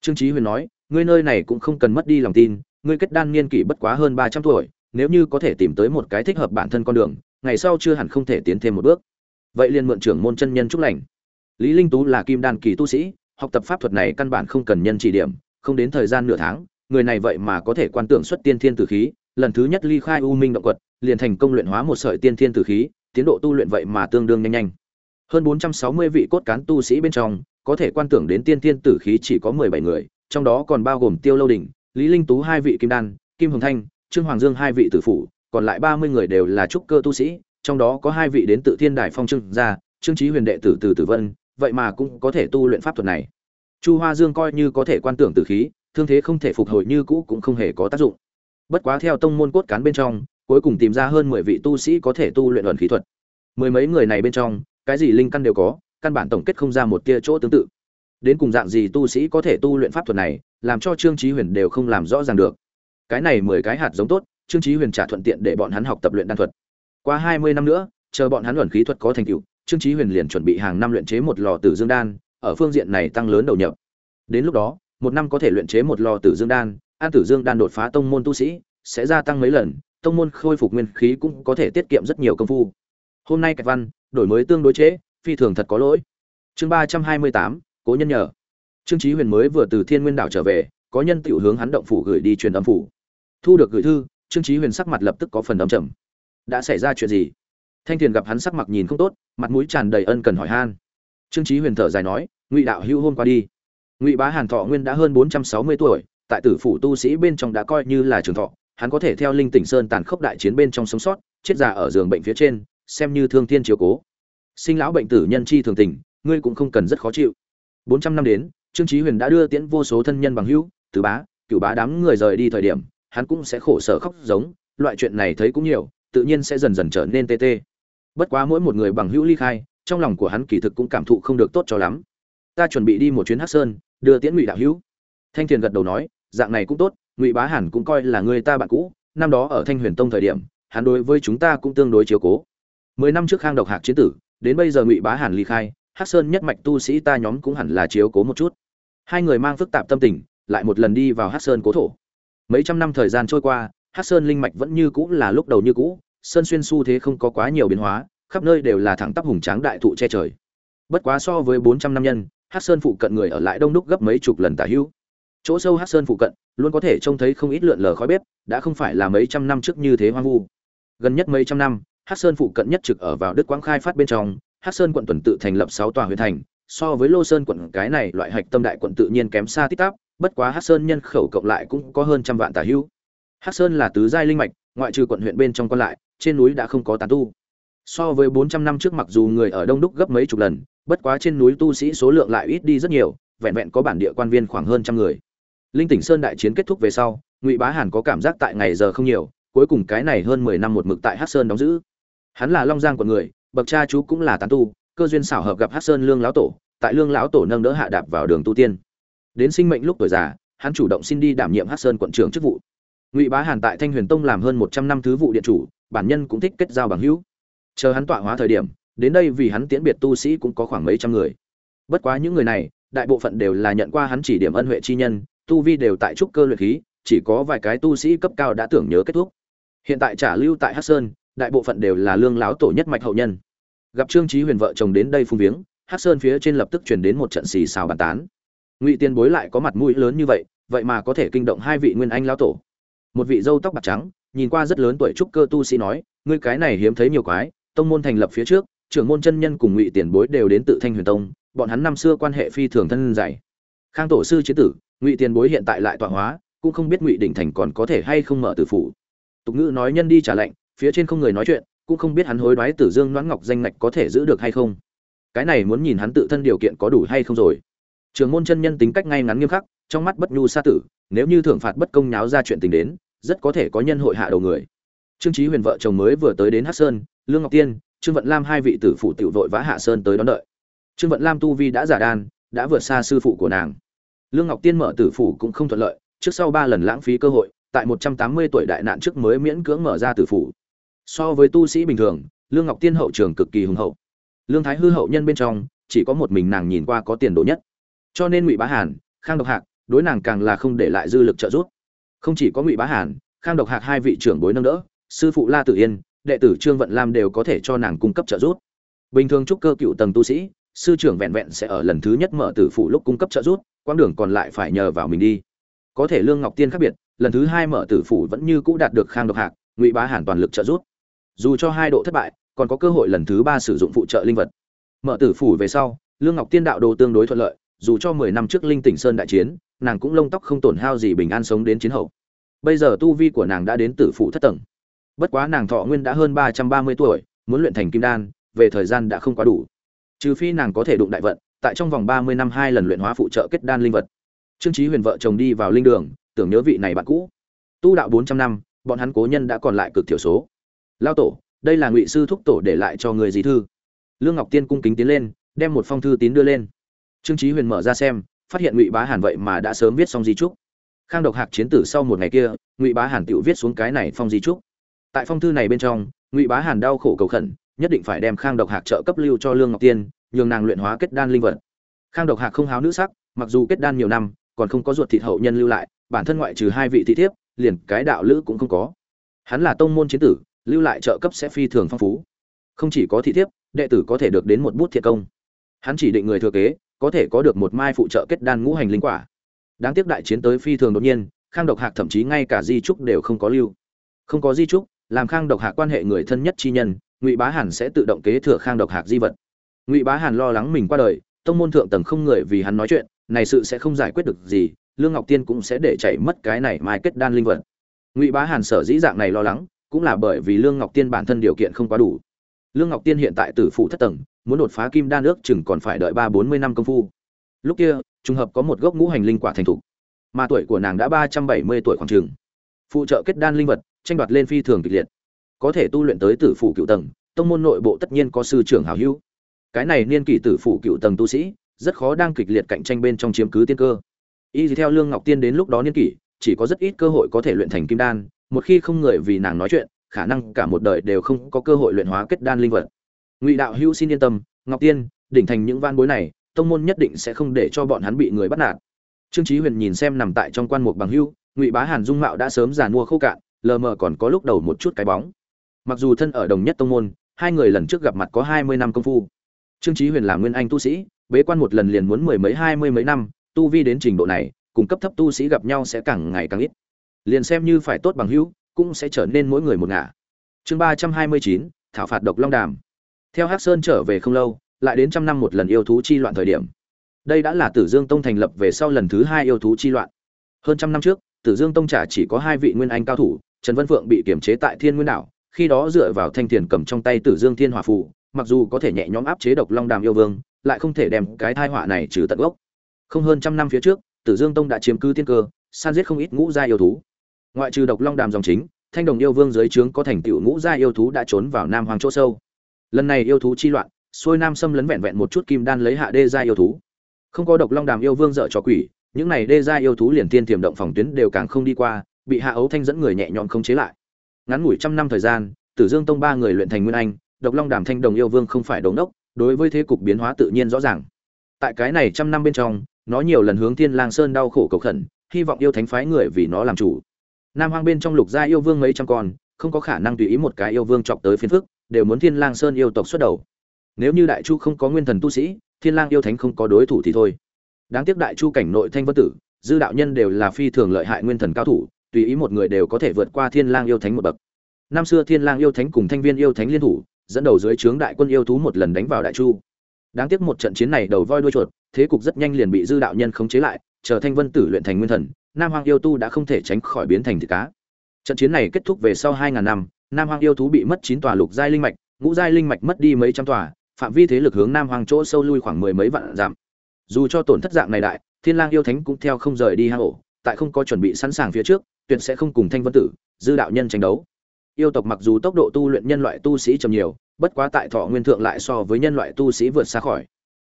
Trương chí huyền nói, ngươi nơi này cũng không cần mất đi lòng tin, ngươi kết đan niên kỷ bất quá hơn ba trăm tuổi, nếu như có thể tìm tới một cái thích hợp bản thân con đường ngày sau chưa hẳn không thể tiến thêm một bước vậy liền mượn trưởng môn chân nhân chúc lành lý linh tú là kim đan kỳ tu sĩ, học tập pháp thuật này căn bản không cần nhân chỉ điểm, không đến thời gian nửa tháng, người này vậy mà có thể quan tưởng xuất tiên thiên tử khí, lần thứ nhất ly khai u minh động quật, liền thành công luyện hóa một sợi tiên thiên tử khí, tiến độ tu luyện vậy mà tương đương nhanh nhanh hơn 460 vị cốt cán tu sĩ bên trong, có thể quan tưởng đến tiên thiên tử khí chỉ có 17 người, trong đó còn bao gồm tiêu lâu đỉnh, lý linh tú hai vị kim đan, kim hồng thanh, trương hoàng dương hai vị tử phụ còn lại 30 người đều là trúc cơ tu sĩ, trong đó có hai vị đến tự thiên đài phong trương gia trương chí huyền đệ tử từ tử vân, vậy mà cũng có thể tu luyện pháp thuật này. Chu hoa dương coi như có thể quan tưởng tử khí, thương thế không thể phục hồi như cũ cũng không hề có tác dụng. Bất quá theo tông môn cốt cán bên trong, cuối cùng tìm ra hơn mười vị tu sĩ có thể tu luyện luận khí thuật. Mười mấy người này bên trong, cái gì linh căn đều có, căn bản tổng kết không ra một kia chỗ tương tự. Đến cùng dạng gì tu sĩ có thể tu luyện pháp thuật này, làm cho trương chí huyền đều không làm rõ ràng được. Cái này mười cái hạt giống tốt trương chí huyền trả thuận tiện để bọn hắn học tập luyện đan thuật. Qua hai mươi năm nữa chờ bọn hắn luận khí thuật có thành tựu trương chí huyền liền chuẩn bị hàng năm luyện chế một lò tử dương đan ở phương diện này tăng lớn đầu nhập. Đến lúc đó một năm có thể luyện chế một lò tử dương đan an tử dương đan đột phá tông môn tu sĩ sẽ gia tăng mấy lần tông môn khôi phục nguyên khí cũng có thể tiết kiệm rất nhiều công phu. Hôm nay cạch văn đổi mới tương đối chế, phi thường thật có lỗi. Chương ba trăm hai mươi tám cố nhân nhờ. Trương chí huyền mới vừa từ thiên nguyên đảo trở về có nhân tiểu hướng hắn động phủ gửi đi truyền âm phủ. Thu được gửi thư trương chí huyền sắc mặt lập tức có phần âm trầm. Đã xảy ra chuyện gì? Thanh thiền gặp hắn sắc mặt nhìn không tốt, mặt mũi tràn đầy ân cần hỏi han. Trương chí huyền thở dài nói, ngụy đạo hưu hôm qua đi. Ngụy bá hàn thọ nguyên đã hơn bốn trăm sáu mươi tuổi, tại tử phủ tu sĩ bên trong đã coi như là trường thọ. Hắn có thể theo linh tỉnh sơn tàn khốc đại chiến bên trong sống sót, chết già ở giường bệnh phía trên, xem như thương thiên chiếu cố. Sinh lão bệnh tử nhân chi thường tình, ngươi cũng không cần rất khó chịu. Bốn trăm năm đến, trương chí huyền đã đưa tiễn vô số thân nhân bằng hữu tứ bá, cửu bá đám người rời đi thời điểm hắn cũng sẽ khổ sở khóc giống, loại chuyện này thấy cũng nhiều, tự nhiên sẽ dần dần trở nên tê tê. Bất quá mỗi một người bằng hữu ly khai, trong lòng của hắn kỳ thực cũng cảm thụ không được tốt cho lắm. Ta chuẩn bị đi một chuyến hắc sơn, đưa tiễn ngụy đạo hữu. Thanh thiền gật đầu nói, dạng này cũng tốt, ngụy bá hẳn cũng coi là người ta bạn cũ, năm đó ở thanh huyền tông thời điểm, hắn đối với chúng ta cũng tương đối chiếu cố. Mười năm trước khang độc hạc chiến tử, đến bây giờ ngụy bá hàn ly khai, hắc sơn nhất mạch tu sĩ ta nhóm cũng hẳn là chiếu cố một chút. Hai người mang phức tạp tâm tình, lại một lần đi vào hắc sơn cố thổ mấy trăm năm thời gian trôi qua hắc sơn linh mạch vẫn như cũ là lúc đầu như cũ sơn xuyên xu thế không có quá nhiều biến hóa khắp nơi đều là thẳng tắp hùng tráng đại thụ che trời bất quá so với bốn trăm năm nhân Hắc Sơn phụ cận người ở lại đông đúc gấp mấy chục lần tả hữu. Chỗ sâu Hắc Sơn phụ cận, luôn có thể trông thấy không ít lượn lờ khói bếp, đã không phải là mấy trăm năm trước như thế hoang vu. Gần nhất mấy trăm năm, Hắc Sơn phụ cận nhất trực ở vào Đức Quang khai phát bên trong, Hắc Sơn quận tuần tự thành lập sáu tòa huyện thành, so với Lô Sơn quận cái này loại hạch tâm đại quận tự nhiên kém xa tít tắp, bất quá Hắc Sơn nhân khẩu cộng lại cũng có hơn trăm vạn tả hữu. Hắc Sơn là tứ giai linh mạch, ngoại trừ quận huyện bên trong còn lại, trên núi đã không có tán tu. So với 400 năm trước mặc dù người ở đông đúc gấp mấy chục lần, bất quá trên núi tu sĩ số lượng lại ít đi rất nhiều vẹn vẹn có bản địa quan viên khoảng hơn trăm người linh tỉnh sơn đại chiến kết thúc về sau ngụy bá hàn có cảm giác tại ngày giờ không nhiều cuối cùng cái này hơn mười năm một mực tại Hắc sơn đóng giữ hắn là long giang của người bậc cha chú cũng là tán tu cơ duyên xảo hợp gặp Hắc sơn lương lão tổ tại lương lão tổ nâng đỡ hạ đạp vào đường tu tiên đến sinh mệnh lúc tuổi già, hắn chủ động xin đi đảm nhiệm hát sơn quận trưởng chức vụ. Ngụy bá hàn tại thanh huyền tông làm hơn một trăm năm thứ vụ điện chủ, bản nhân cũng thích kết giao bằng hữu. Chờ hắn tọa hóa thời điểm, đến đây vì hắn tiễn biệt tu sĩ cũng có khoảng mấy trăm người. Bất quá những người này, đại bộ phận đều là nhận qua hắn chỉ điểm ân huệ chi nhân, tu vi đều tại trúc cơ luyện khí, chỉ có vài cái tu sĩ cấp cao đã tưởng nhớ kết thúc. Hiện tại trả lưu tại hắc sơn, đại bộ phận đều là lương láo tổ nhất mạch hậu nhân. Gặp trương trí huyền vợ chồng đến đây phung viếng, hắc sơn phía trên lập tức chuyển đến một trận xì xào bàn tán ngụy tiên bối lại có mặt mũi lớn như vậy vậy mà có thể kinh động hai vị nguyên anh lão tổ. Một vị dâu tóc bạc trắng, nhìn qua rất lớn tuổi trúc cơ tu sĩ nói, ngươi cái này hiếm thấy nhiều quái, tông môn thành lập phía trước, trưởng môn chân nhân cùng ngụy tiền bối đều đến tự thanh huyền tông, bọn hắn năm xưa quan hệ phi thường thân dày. Khang tổ sư chế tử, ngụy tiền bối hiện tại lại tọa hóa, cũng không biết ngụy đỉnh thành còn có thể hay không mở tử phủ. Tục ngữ nói nhân đi trả lệnh, phía trên không người nói chuyện, cũng không biết hắn hối đoái tử dương noãn ngọc danh ngạch có thể giữ được hay không. Cái này muốn nhìn hắn tự thân điều kiện có đủ hay không rồi trường môn chân nhân tính cách ngay ngắn nghiêm khắc, trong mắt bất nhu xa tử, nếu như thưởng phạt bất công nháo ra chuyện tình đến, rất có thể có nhân hội hạ đầu người. Trương trí huyền vợ chồng mới vừa tới đến hát sơn, lương ngọc tiên, trương vận lam hai vị tử phụ tiểu vội vã hạ sơn tới đón đợi. Trương vận lam tu vi đã giả đan, đã vượt xa sư phụ của nàng. Lương ngọc tiên mở tử phụ cũng không thuận lợi, trước sau ba lần lãng phí cơ hội, tại một trăm tám mươi tuổi đại nạn trước mới miễn cưỡng mở ra tử phụ. So với tu sĩ bình thường, lương ngọc tiên hậu trường cực kỳ hùng hậu. Lương thái hư hậu nhân bên trong, chỉ có một mình nàng nhìn qua có tiền đồ nhất cho nên ngụy bá hàn khang độc hạc đối nàng càng là không để lại dư lực trợ giúp không chỉ có ngụy bá hàn khang độc hạc hai vị trưởng bối nâng đỡ sư phụ la tử yên đệ tử trương vận lam đều có thể cho nàng cung cấp trợ giúp bình thường trúc cơ cựu tầng tu sĩ sư trưởng vẹn vẹn sẽ ở lần thứ nhất mở tử phụ lúc cung cấp trợ giúp quãng đường còn lại phải nhờ vào mình đi có thể lương ngọc tiên khác biệt lần thứ hai mở tử phủ vẫn như cũ đạt được khang độc hạc ngụy bá hàn toàn lực trợ giúp dù cho hai độ thất bại còn có cơ hội lần thứ ba sử dụng phụ trợ linh vật mở tử phủ về sau lương ngọc tiên đạo đồ tương đối thuận lợi dù cho mười năm trước linh tỉnh sơn đại chiến, nàng cũng lông tóc không tổn hao gì bình an sống đến chiến hậu. Bây giờ tu vi của nàng đã đến tử phụ thất tầng. Bất quá nàng thọ nguyên đã hơn ba trăm ba mươi tuổi, muốn luyện thành kim đan, về thời gian đã không quá đủ. Trừ phi nàng có thể đụng đại vận, tại trong vòng ba mươi năm hai lần luyện hóa phụ trợ kết đan linh vật. Trương Chí huyền vợ chồng đi vào linh đường, tưởng nhớ vị này bạn cũ. Tu đạo bốn trăm năm, bọn hắn cố nhân đã còn lại cực thiểu số. Lao tổ, đây là ngụy sư thúc tổ để lại cho người gì thư? Lương ngọc tiên cung kính tiến lên, đem một phong thư tín đưa lên trương Chí huyền mở ra xem, phát hiện ngụy bá hàn vậy mà đã sớm viết xong di trúc. Khang độc hạc chiến tử sau một ngày kia, ngụy bá hàn tự viết xuống cái này phong di trúc. Tại phong thư này bên trong, ngụy bá hàn đau khổ cầu khẩn, nhất định phải đem khang độc hạc trợ cấp lưu cho lương ngọc tiên, nhường nàng luyện hóa kết đan linh vật. Khang độc hạc không háo nữ sắc, mặc dù kết đan nhiều năm, còn không có ruột thịt hậu nhân lưu lại, bản thân ngoại trừ hai vị thị thiếp, liền cái đạo lữ cũng không có. Hắn là tông môn chiến tử, lưu lại trợ cấp sẽ phi thường phong phú. Không chỉ có thị thiếp, đệ tử có thể được đến một bút thiệt công. Hắn chỉ định người thừa kế có thể có được một mai phụ trợ kết đan ngũ hành linh quả. Đáng tiếc đại chiến tới phi thường đột nhiên, khang độc hạc thậm chí ngay cả di trúc đều không có lưu. Không có di trúc, làm khang độc hạc quan hệ người thân nhất chi nhân, ngụy bá hàn sẽ tự động kế thừa khang độc hạc di vật. Ngụy bá hàn lo lắng mình qua đời, tông môn thượng tầng không người vì hắn nói chuyện, này sự sẽ không giải quyết được gì, lương ngọc tiên cũng sẽ để chạy mất cái này mai kết đan linh vật. Ngụy bá hàn sở dĩ dạng này lo lắng, cũng là bởi vì lương ngọc tiên bản thân điều kiện không quá đủ. Lương ngọc tiên hiện tại tử phụ thất tầng muốn đột phá kim đan ước chừng còn phải đợi ba bốn mươi năm công phu. Lúc kia, trùng hợp có một gốc ngũ hành linh quả thành thục. Mà tuổi của nàng đã ba trăm bảy mươi tuổi khoảng trường phụ trợ kết đan linh vật, tranh đoạt lên phi thường kịch liệt. Có thể tu luyện tới tử phụ cựu tầng, tông môn nội bộ tất nhiên có sư trưởng hảo hữu. Cái này niên kỷ tử phụ cựu tầng tu sĩ, rất khó đang kịch liệt cạnh tranh bên trong chiếm cứ tiên cơ. Y theo lương ngọc tiên đến lúc đó niên kỷ, chỉ có rất ít cơ hội có thể luyện thành kim đan. Một khi không người vì nàng nói chuyện, khả năng cả một đời đều không có cơ hội luyện hóa kết đan linh vật ngụy đạo hữu xin yên tâm, ngọc tiên, đỉnh thành những van bối này, tông môn nhất định sẽ không để cho bọn hắn bị người bắt nạt. Trương chí huyền nhìn xem nằm tại trong quan mục bằng hưu, ngụy bá hàn dung mạo đã sớm già mua khô cạn, lờ mờ còn có lúc đầu một chút cái bóng. Mặc dù thân ở đồng nhất tông môn, hai người lần trước gặp mặt có hai mươi năm công phu. Trương chí huyền là nguyên anh tu sĩ, bế quan một lần liền muốn mười mấy, hai mươi mấy năm, tu vi đến trình độ này, cùng cấp thấp tu sĩ gặp nhau sẽ càng ngày càng ít. Liền xem như phải tốt bằng hữu, cũng sẽ trở nên mỗi người một ngả. Chương ba trăm hai mươi chín, thảo phạt độc long đàm theo hắc sơn trở về không lâu, lại đến trăm năm một lần yêu thú chi loạn thời điểm. Đây đã là tử dương tông thành lập về sau lần thứ hai yêu thú chi loạn. Hơn trăm năm trước, tử dương tông trả chỉ có hai vị nguyên anh cao thủ, trần văn phượng bị kiềm chế tại thiên nguyên đảo, khi đó dựa vào thanh tiền cầm trong tay tử dương thiên hòa phù, mặc dù có thể nhẹ nhõm áp chế độc long đàm yêu vương, lại không thể đem cái thai họa này trừ tận gốc. Không hơn trăm năm phía trước, tử dương tông đã chiếm cứ tiên cơ, san giết không ít ngũ gia yêu thú. Ngoại trừ độc long đàm dòng chính, thanh đồng yêu vương dưới trướng có thành tựu ngũ gia yêu thú đã trốn vào nam hoàng chỗ sâu lần này yêu thú chi loạn, xuôi nam xâm lấn vẹn vẹn một chút kim đan lấy hạ đê gia yêu thú. Không có độc long đàm yêu vương dợ cho quỷ, những này đê gia yêu thú liền tiên tiềm động phòng tuyến đều càng không đi qua, bị hạ ấu thanh dẫn người nhẹ nhõm không chế lại. Ngắn ngủi trăm năm thời gian, tử dương tông ba người luyện thành nguyên anh, độc long đàm thanh đồng yêu vương không phải đống đốc đối với thế cục biến hóa tự nhiên rõ ràng. Tại cái này trăm năm bên trong, nó nhiều lần hướng thiên lang sơn đau khổ cầu khẩn, hy vọng yêu thánh phái người vì nó làm chủ. Nam hoang bên trong lục gia yêu vương mấy trăm con, không có khả năng tùy ý một cái yêu vương chọc tới phiền phức đều muốn thiên lang sơn yêu tộc xuất đầu. Nếu như đại chu không có nguyên thần tu sĩ, thiên lang yêu thánh không có đối thủ thì thôi. Đáng tiếc đại chu cảnh nội thanh vân tử, dư đạo nhân đều là phi thường lợi hại nguyên thần cao thủ, tùy ý một người đều có thể vượt qua thiên lang yêu thánh một bậc. Năm xưa thiên lang yêu thánh cùng thanh viên yêu thánh liên thủ, dẫn đầu dưới trướng đại quân yêu thú một lần đánh vào đại chu. Đáng tiếc một trận chiến này đầu voi đuôi chuột, thế cục rất nhanh liền bị dư đạo nhân khống chế lại, chờ thanh vân tử luyện thành nguyên thần, nam hoàng yêu tu đã không thể tránh khỏi biến thành thịt cá. Trận chiến này kết thúc về sau hai ngàn năm nam hoàng yêu thú bị mất chín tòa lục giai linh mạch, ngũ giai linh mạch mất đi mấy trăm tòa, phạm vi thế lực hướng nam hoàng chỗ sâu lui khoảng mười mấy vạn dặm. Dù cho tổn thất dạng này đại, thiên lang yêu thánh cũng theo không rời đi hang ổ, tại không có chuẩn bị sẵn sàng phía trước, tuyệt sẽ không cùng thanh vân tử, dư đạo nhân tranh đấu. Yêu tộc mặc dù tốc độ tu luyện nhân loại tu sĩ chậm nhiều, bất quá tại thọ nguyên thượng lại so với nhân loại tu sĩ vượt xa khỏi.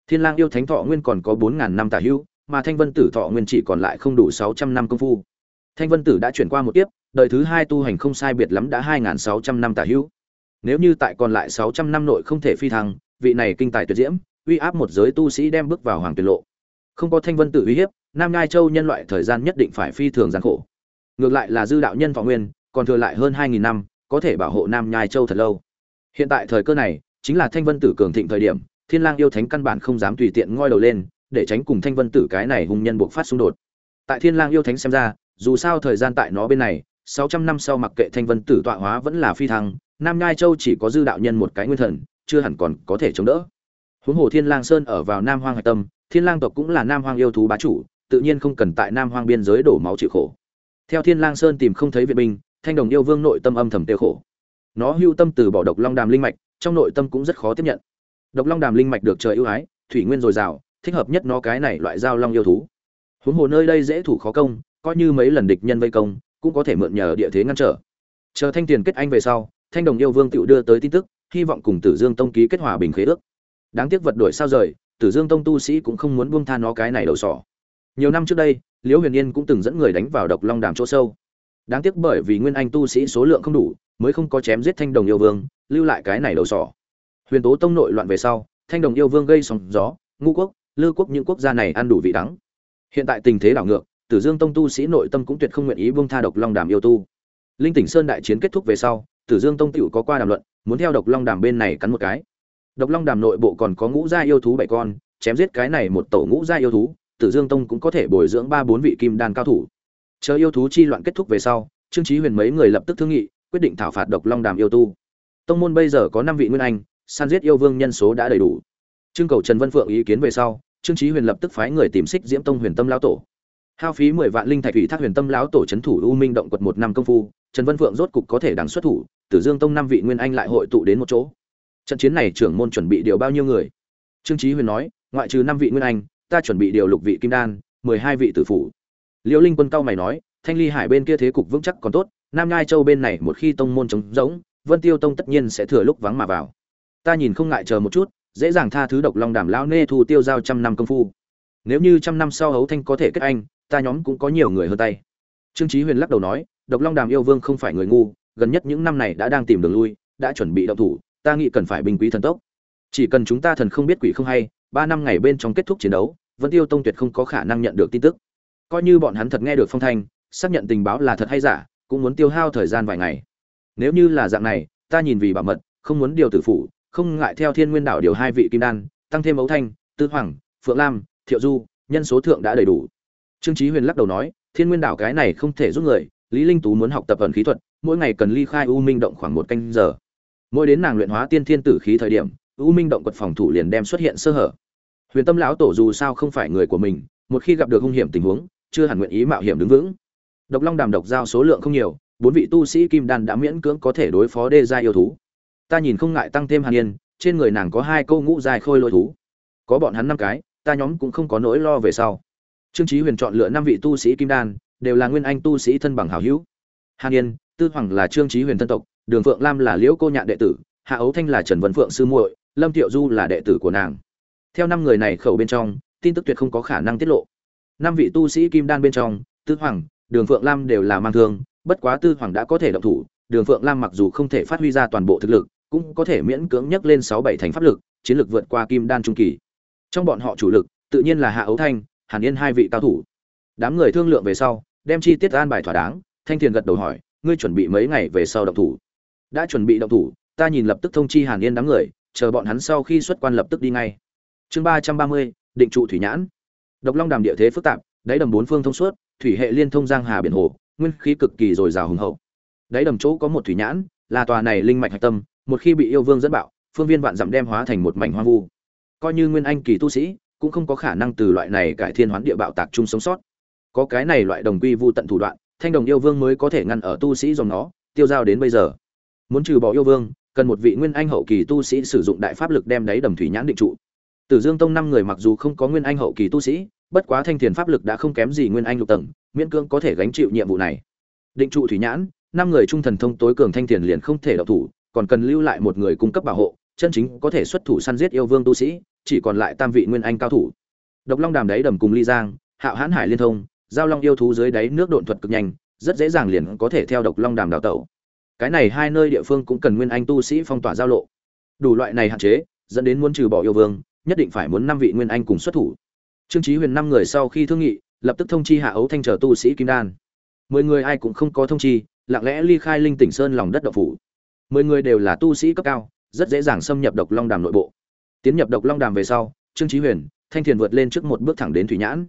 Thiên lang yêu thánh thọ nguyên còn có bốn ngàn năm tả hữu mà thanh vân tử thọ nguyên chỉ còn lại không đủ sáu trăm năm công phu. Thanh vân tử đã chuyển qua một tiếp đời thứ hai tu hành không sai biệt lắm đã hai ngàn sáu trăm năm tả hữu. Nếu như tại còn lại sáu trăm năm nội không thể phi thăng, vị này kinh tài tuyệt diễm, uy áp một giới tu sĩ đem bước vào hoàng tuyệt lộ. Không có thanh vân tử uy hiếp, nam ngai châu nhân loại thời gian nhất định phải phi thường gian khổ. Ngược lại là dư đạo nhân thọ nguyên, còn thừa lại hơn hai nghìn năm, có thể bảo hộ nam nhai châu thật lâu. Hiện tại thời cơ này, chính là thanh vân tử cường thịnh thời điểm, thiên lang yêu thánh căn bản không dám tùy tiện ngoi đầu lên, để tránh cùng thanh vân tử cái này hung nhân buộc phát xung đột. Tại thiên lang yêu thánh xem ra, dù sao thời gian tại nó bên này 600 năm sau mặc kệ thanh vân tử tọa hóa vẫn là phi thăng, nam nhai châu chỉ có dư đạo nhân một cái nguyên thần, chưa hẳn còn có thể chống đỡ. Huống hồ thiên lang sơn ở vào nam hoang hải tâm, thiên lang tộc cũng là nam hoang yêu thú bá chủ, tự nhiên không cần tại nam hoang biên giới đổ máu chịu khổ. Theo thiên lang sơn tìm không thấy viện binh, thanh đồng yêu vương nội tâm âm thầm tiêu khổ. Nó hưu tâm từ bỏ độc long đàm linh mạch, trong nội tâm cũng rất khó tiếp nhận. Độc long đàm linh mạch được trời ưu ái, thủy nguyên dồi dào, thích hợp nhất nó cái này loại giao long yêu thú. Huống hồ nơi đây dễ thủ khó công, coi như mấy lần địch nhân vây công cũng có thể mượn nhờ địa thế ngăn trở. Chờ thanh tiền kết anh về sau, thanh đồng yêu vương tự đưa tới tin tức, hy vọng cùng tử dương tông ký kết hòa bình khế ước. Đáng tiếc vật đổi sao rời, tử dương tông tu sĩ cũng không muốn buông tha nó cái này đầu sỏ. Nhiều năm trước đây, liễu huyền yên cũng từng dẫn người đánh vào độc long đàm chỗ sâu. Đáng tiếc bởi vì nguyên anh tu sĩ số lượng không đủ, mới không có chém giết thanh đồng yêu vương, lưu lại cái này đầu sỏ. Huyền tố tông nội loạn về sau, thanh đồng yêu vương gây sóng gió, ngũ quốc, lư quốc những quốc gia này ăn đủ vị đắng. Hiện tại tình thế đảo ngược tử dương tông tu sĩ nội tâm cũng tuyệt không nguyện ý buông tha độc long đàm yêu tu. Linh tỉnh sơn đại chiến kết thúc về sau, tử dương tông tiểu có qua đàm luận, muốn theo độc long đàm bên này cắn một cái. Độc long đàm nội bộ còn có ngũ gia yêu thú bảy con, chém giết cái này một tổ ngũ gia yêu thú, tử dương tông cũng có thể bồi dưỡng ba bốn vị kim đan cao thủ. Chờ yêu thú chi loạn kết thúc về sau, trương chí huyền mấy người lập tức thương nghị, quyết định thảo phạt độc long đàm yêu tu. Tông môn bây giờ có năm vị nguyên anh, san giết yêu vương nhân số đã đầy đủ. Trương cầu trần vân phượng ý kiến về sau, trương chí huyền lập tức phái người tìm xích diễm tông huyền tâm lão tổ hao phí mười vạn linh thạch thủy thác huyền tâm lão tổ chấn thủ u minh động quật một năm công phu, trần vân phượng rốt cục có thể đằng xuất thủ, tử dương tông năm vị nguyên anh lại hội tụ đến một chỗ. Trận chiến này trưởng môn chuẩn bị điều bao nhiêu người? Trương chí huyền nói, ngoại trừ năm vị nguyên anh, ta chuẩn bị điều lục vị kim đan, mười hai vị tử phủ. Liễu linh quân cao mày nói, thanh ly hải bên kia thế cục vững chắc còn tốt, nam nhai châu bên này một khi tông môn trống rỗng, vân tiêu tông tất nhiên sẽ thừa lúc vắng mà vào. Ta nhìn không ngại chờ một chút, dễ dàng tha thứ độc long đàm lão nê thu tiêu giao trăm năm công phu. Nếu như trăm năm sau hấu thanh có thể kết anh ta nhóm cũng có nhiều người hơn tay. Trương chí huyền lắc đầu nói, độc long đàm yêu vương không phải người ngu, gần nhất những năm này đã đang tìm đường lui, đã chuẩn bị động thủ, ta nghĩ cần phải bình quý thần tốc. Chỉ cần chúng ta thần không biết quỷ không hay, ba năm ngày bên trong kết thúc chiến đấu, vân tiêu tông tuyệt không có khả năng nhận được tin tức. Coi như bọn hắn thật nghe được phong thanh, xác nhận tình báo là thật hay giả, cũng muốn tiêu hao thời gian vài ngày. Nếu như là dạng này, ta nhìn vì bảo mật, không muốn điều tử phủ, không ngại theo thiên nguyên đảo điều hai vị kim đan, tăng thêm ấu thanh, tư hoàng, phượng lam, thiệu du, nhân số thượng đã đầy đủ trương chí huyền lắc đầu nói, thiên nguyên đảo cái này không thể giúp người, lý linh tú muốn học tập ẩn khí thuật, mỗi ngày cần ly khai u minh động khoảng một canh giờ. Mỗi đến nàng luyện hóa tiên thiên tử khí thời điểm, u minh động quật phòng thủ liền đem xuất hiện sơ hở. Huyền tâm lão tổ dù sao không phải người của mình, một khi gặp được hung hiểm tình huống, chưa hẳn nguyện ý mạo hiểm đứng vững. Độc long đàm độc giao số lượng không nhiều, bốn vị tu sĩ kim đan đã miễn cưỡng có thể đối phó đê gia yêu thú. Ta nhìn không ngại tăng thêm hàn yên, trên người nàng có hai câu ngũ dài khôi lôi thú. Có bọn hắn năm cái, ta nhóm cũng không có nỗi lo về sau trương chí huyền chọn lựa năm vị tu sĩ kim đan, đều là nguyên anh tu sĩ thân bằng hảo hữu. Hàn yên, tư hoàng là trương chí huyền thân tộc, đường phượng lam là liễu cô nhạn đệ tử, hạ ấu thanh là trần vân phượng sư muội, lâm tiệu du là đệ tử của nàng. Theo năm người này khẩu bên trong, tin tức tuyệt không có khả năng tiết lộ. Năm vị tu sĩ kim đan bên trong, tư hoàng, đường phượng lam đều là mang thương, bất quá tư hoàng đã có thể động thủ, đường phượng lam mặc dù không thể phát huy ra toàn bộ thực lực, cũng có thể miễn cưỡng nhấc lên sáu bảy thành pháp lực, chiến lực vượt qua kim đan trung kỳ. Trong bọn họ chủ lực, tự nhiên là hạ ấu thanh hàn yên hai vị cao thủ. Đám người thương lượng về sau, đem chi tiết an bài thỏa đáng, thanh thiền gật đầu hỏi, ngươi chuẩn bị mấy ngày về sau động thủ? Đã chuẩn bị động thủ, ta nhìn lập tức thông chi hàn yên đám người, chờ bọn hắn sau khi xuất quan lập tức đi ngay. Chương ba trăm ba mươi, định trụ thủy nhãn. Độc long đàm địa thế phức tạp, đáy đầm bốn phương thông suốt, thủy hệ liên thông giang hà biển hồ, nguyên khí cực kỳ dồi dào hùng hậu. Đáy đầm chỗ có một thủy nhãn, là tòa này linh mạch hạch tâm, một khi bị yêu vương dẫn bạo, phương viên vạn dặm đem hóa thành một mảnh hoang vu. Coi như nguyên anh kỳ tu sĩ cũng không có khả năng từ loại này cải thiên hoán địa bạo tạc chung sống sót. Có cái này loại đồng quy vu tận thủ đoạn, thanh đồng yêu vương mới có thể ngăn ở tu sĩ dòng nó, tiêu dao đến bây giờ. Muốn trừ bỏ yêu vương, cần một vị nguyên anh hậu kỳ tu sĩ sử dụng đại pháp lực đem đáy đầm thủy nhãn định trụ. Tử dương tông năm người mặc dù không có nguyên anh hậu kỳ tu sĩ, bất quá thanh thiền pháp lực đã không kém gì nguyên anh lục tầng, miễn cưỡng có thể gánh chịu nhiệm vụ này. Định trụ thủy nhãn, năm người trung thần thông tối cường thanh thiền liền không thể động thủ, còn cần lưu lại một người cung cấp bảo hộ, chân chính có thể xuất thủ săn giết yêu vương tu sĩ chỉ còn lại tam vị nguyên anh cao thủ. Độc long đàm đáy đầm cùng ly giang, hạo hãn hải liên thông, giao long yêu thú dưới đáy nước độn thuật cực nhanh, rất dễ dàng liền có thể theo độc long đàm đào tẩu. Cái này hai nơi địa phương cũng cần nguyên anh tu sĩ phong tỏa giao lộ. Đủ loại này hạn chế, dẫn đến muốn trừ bỏ yêu vương, nhất định phải muốn năm vị nguyên anh cùng xuất thủ. Trương chí huyền năm người sau khi thương nghị, lập tức thông chi hạ ấu thanh chờ tu sĩ kim đan. Mười người ai cũng không có thông chi, lặng lẽ ly khai linh tỉnh sơn lòng đất độc phủ. Mười người đều là tu sĩ cấp cao, rất dễ dàng xâm nhập độc long đàm nội bộ tiến nhập độc long đàm về sau, trương chí huyền, thanh thiền vượt lên trước một bước thẳng đến thủy nhãn.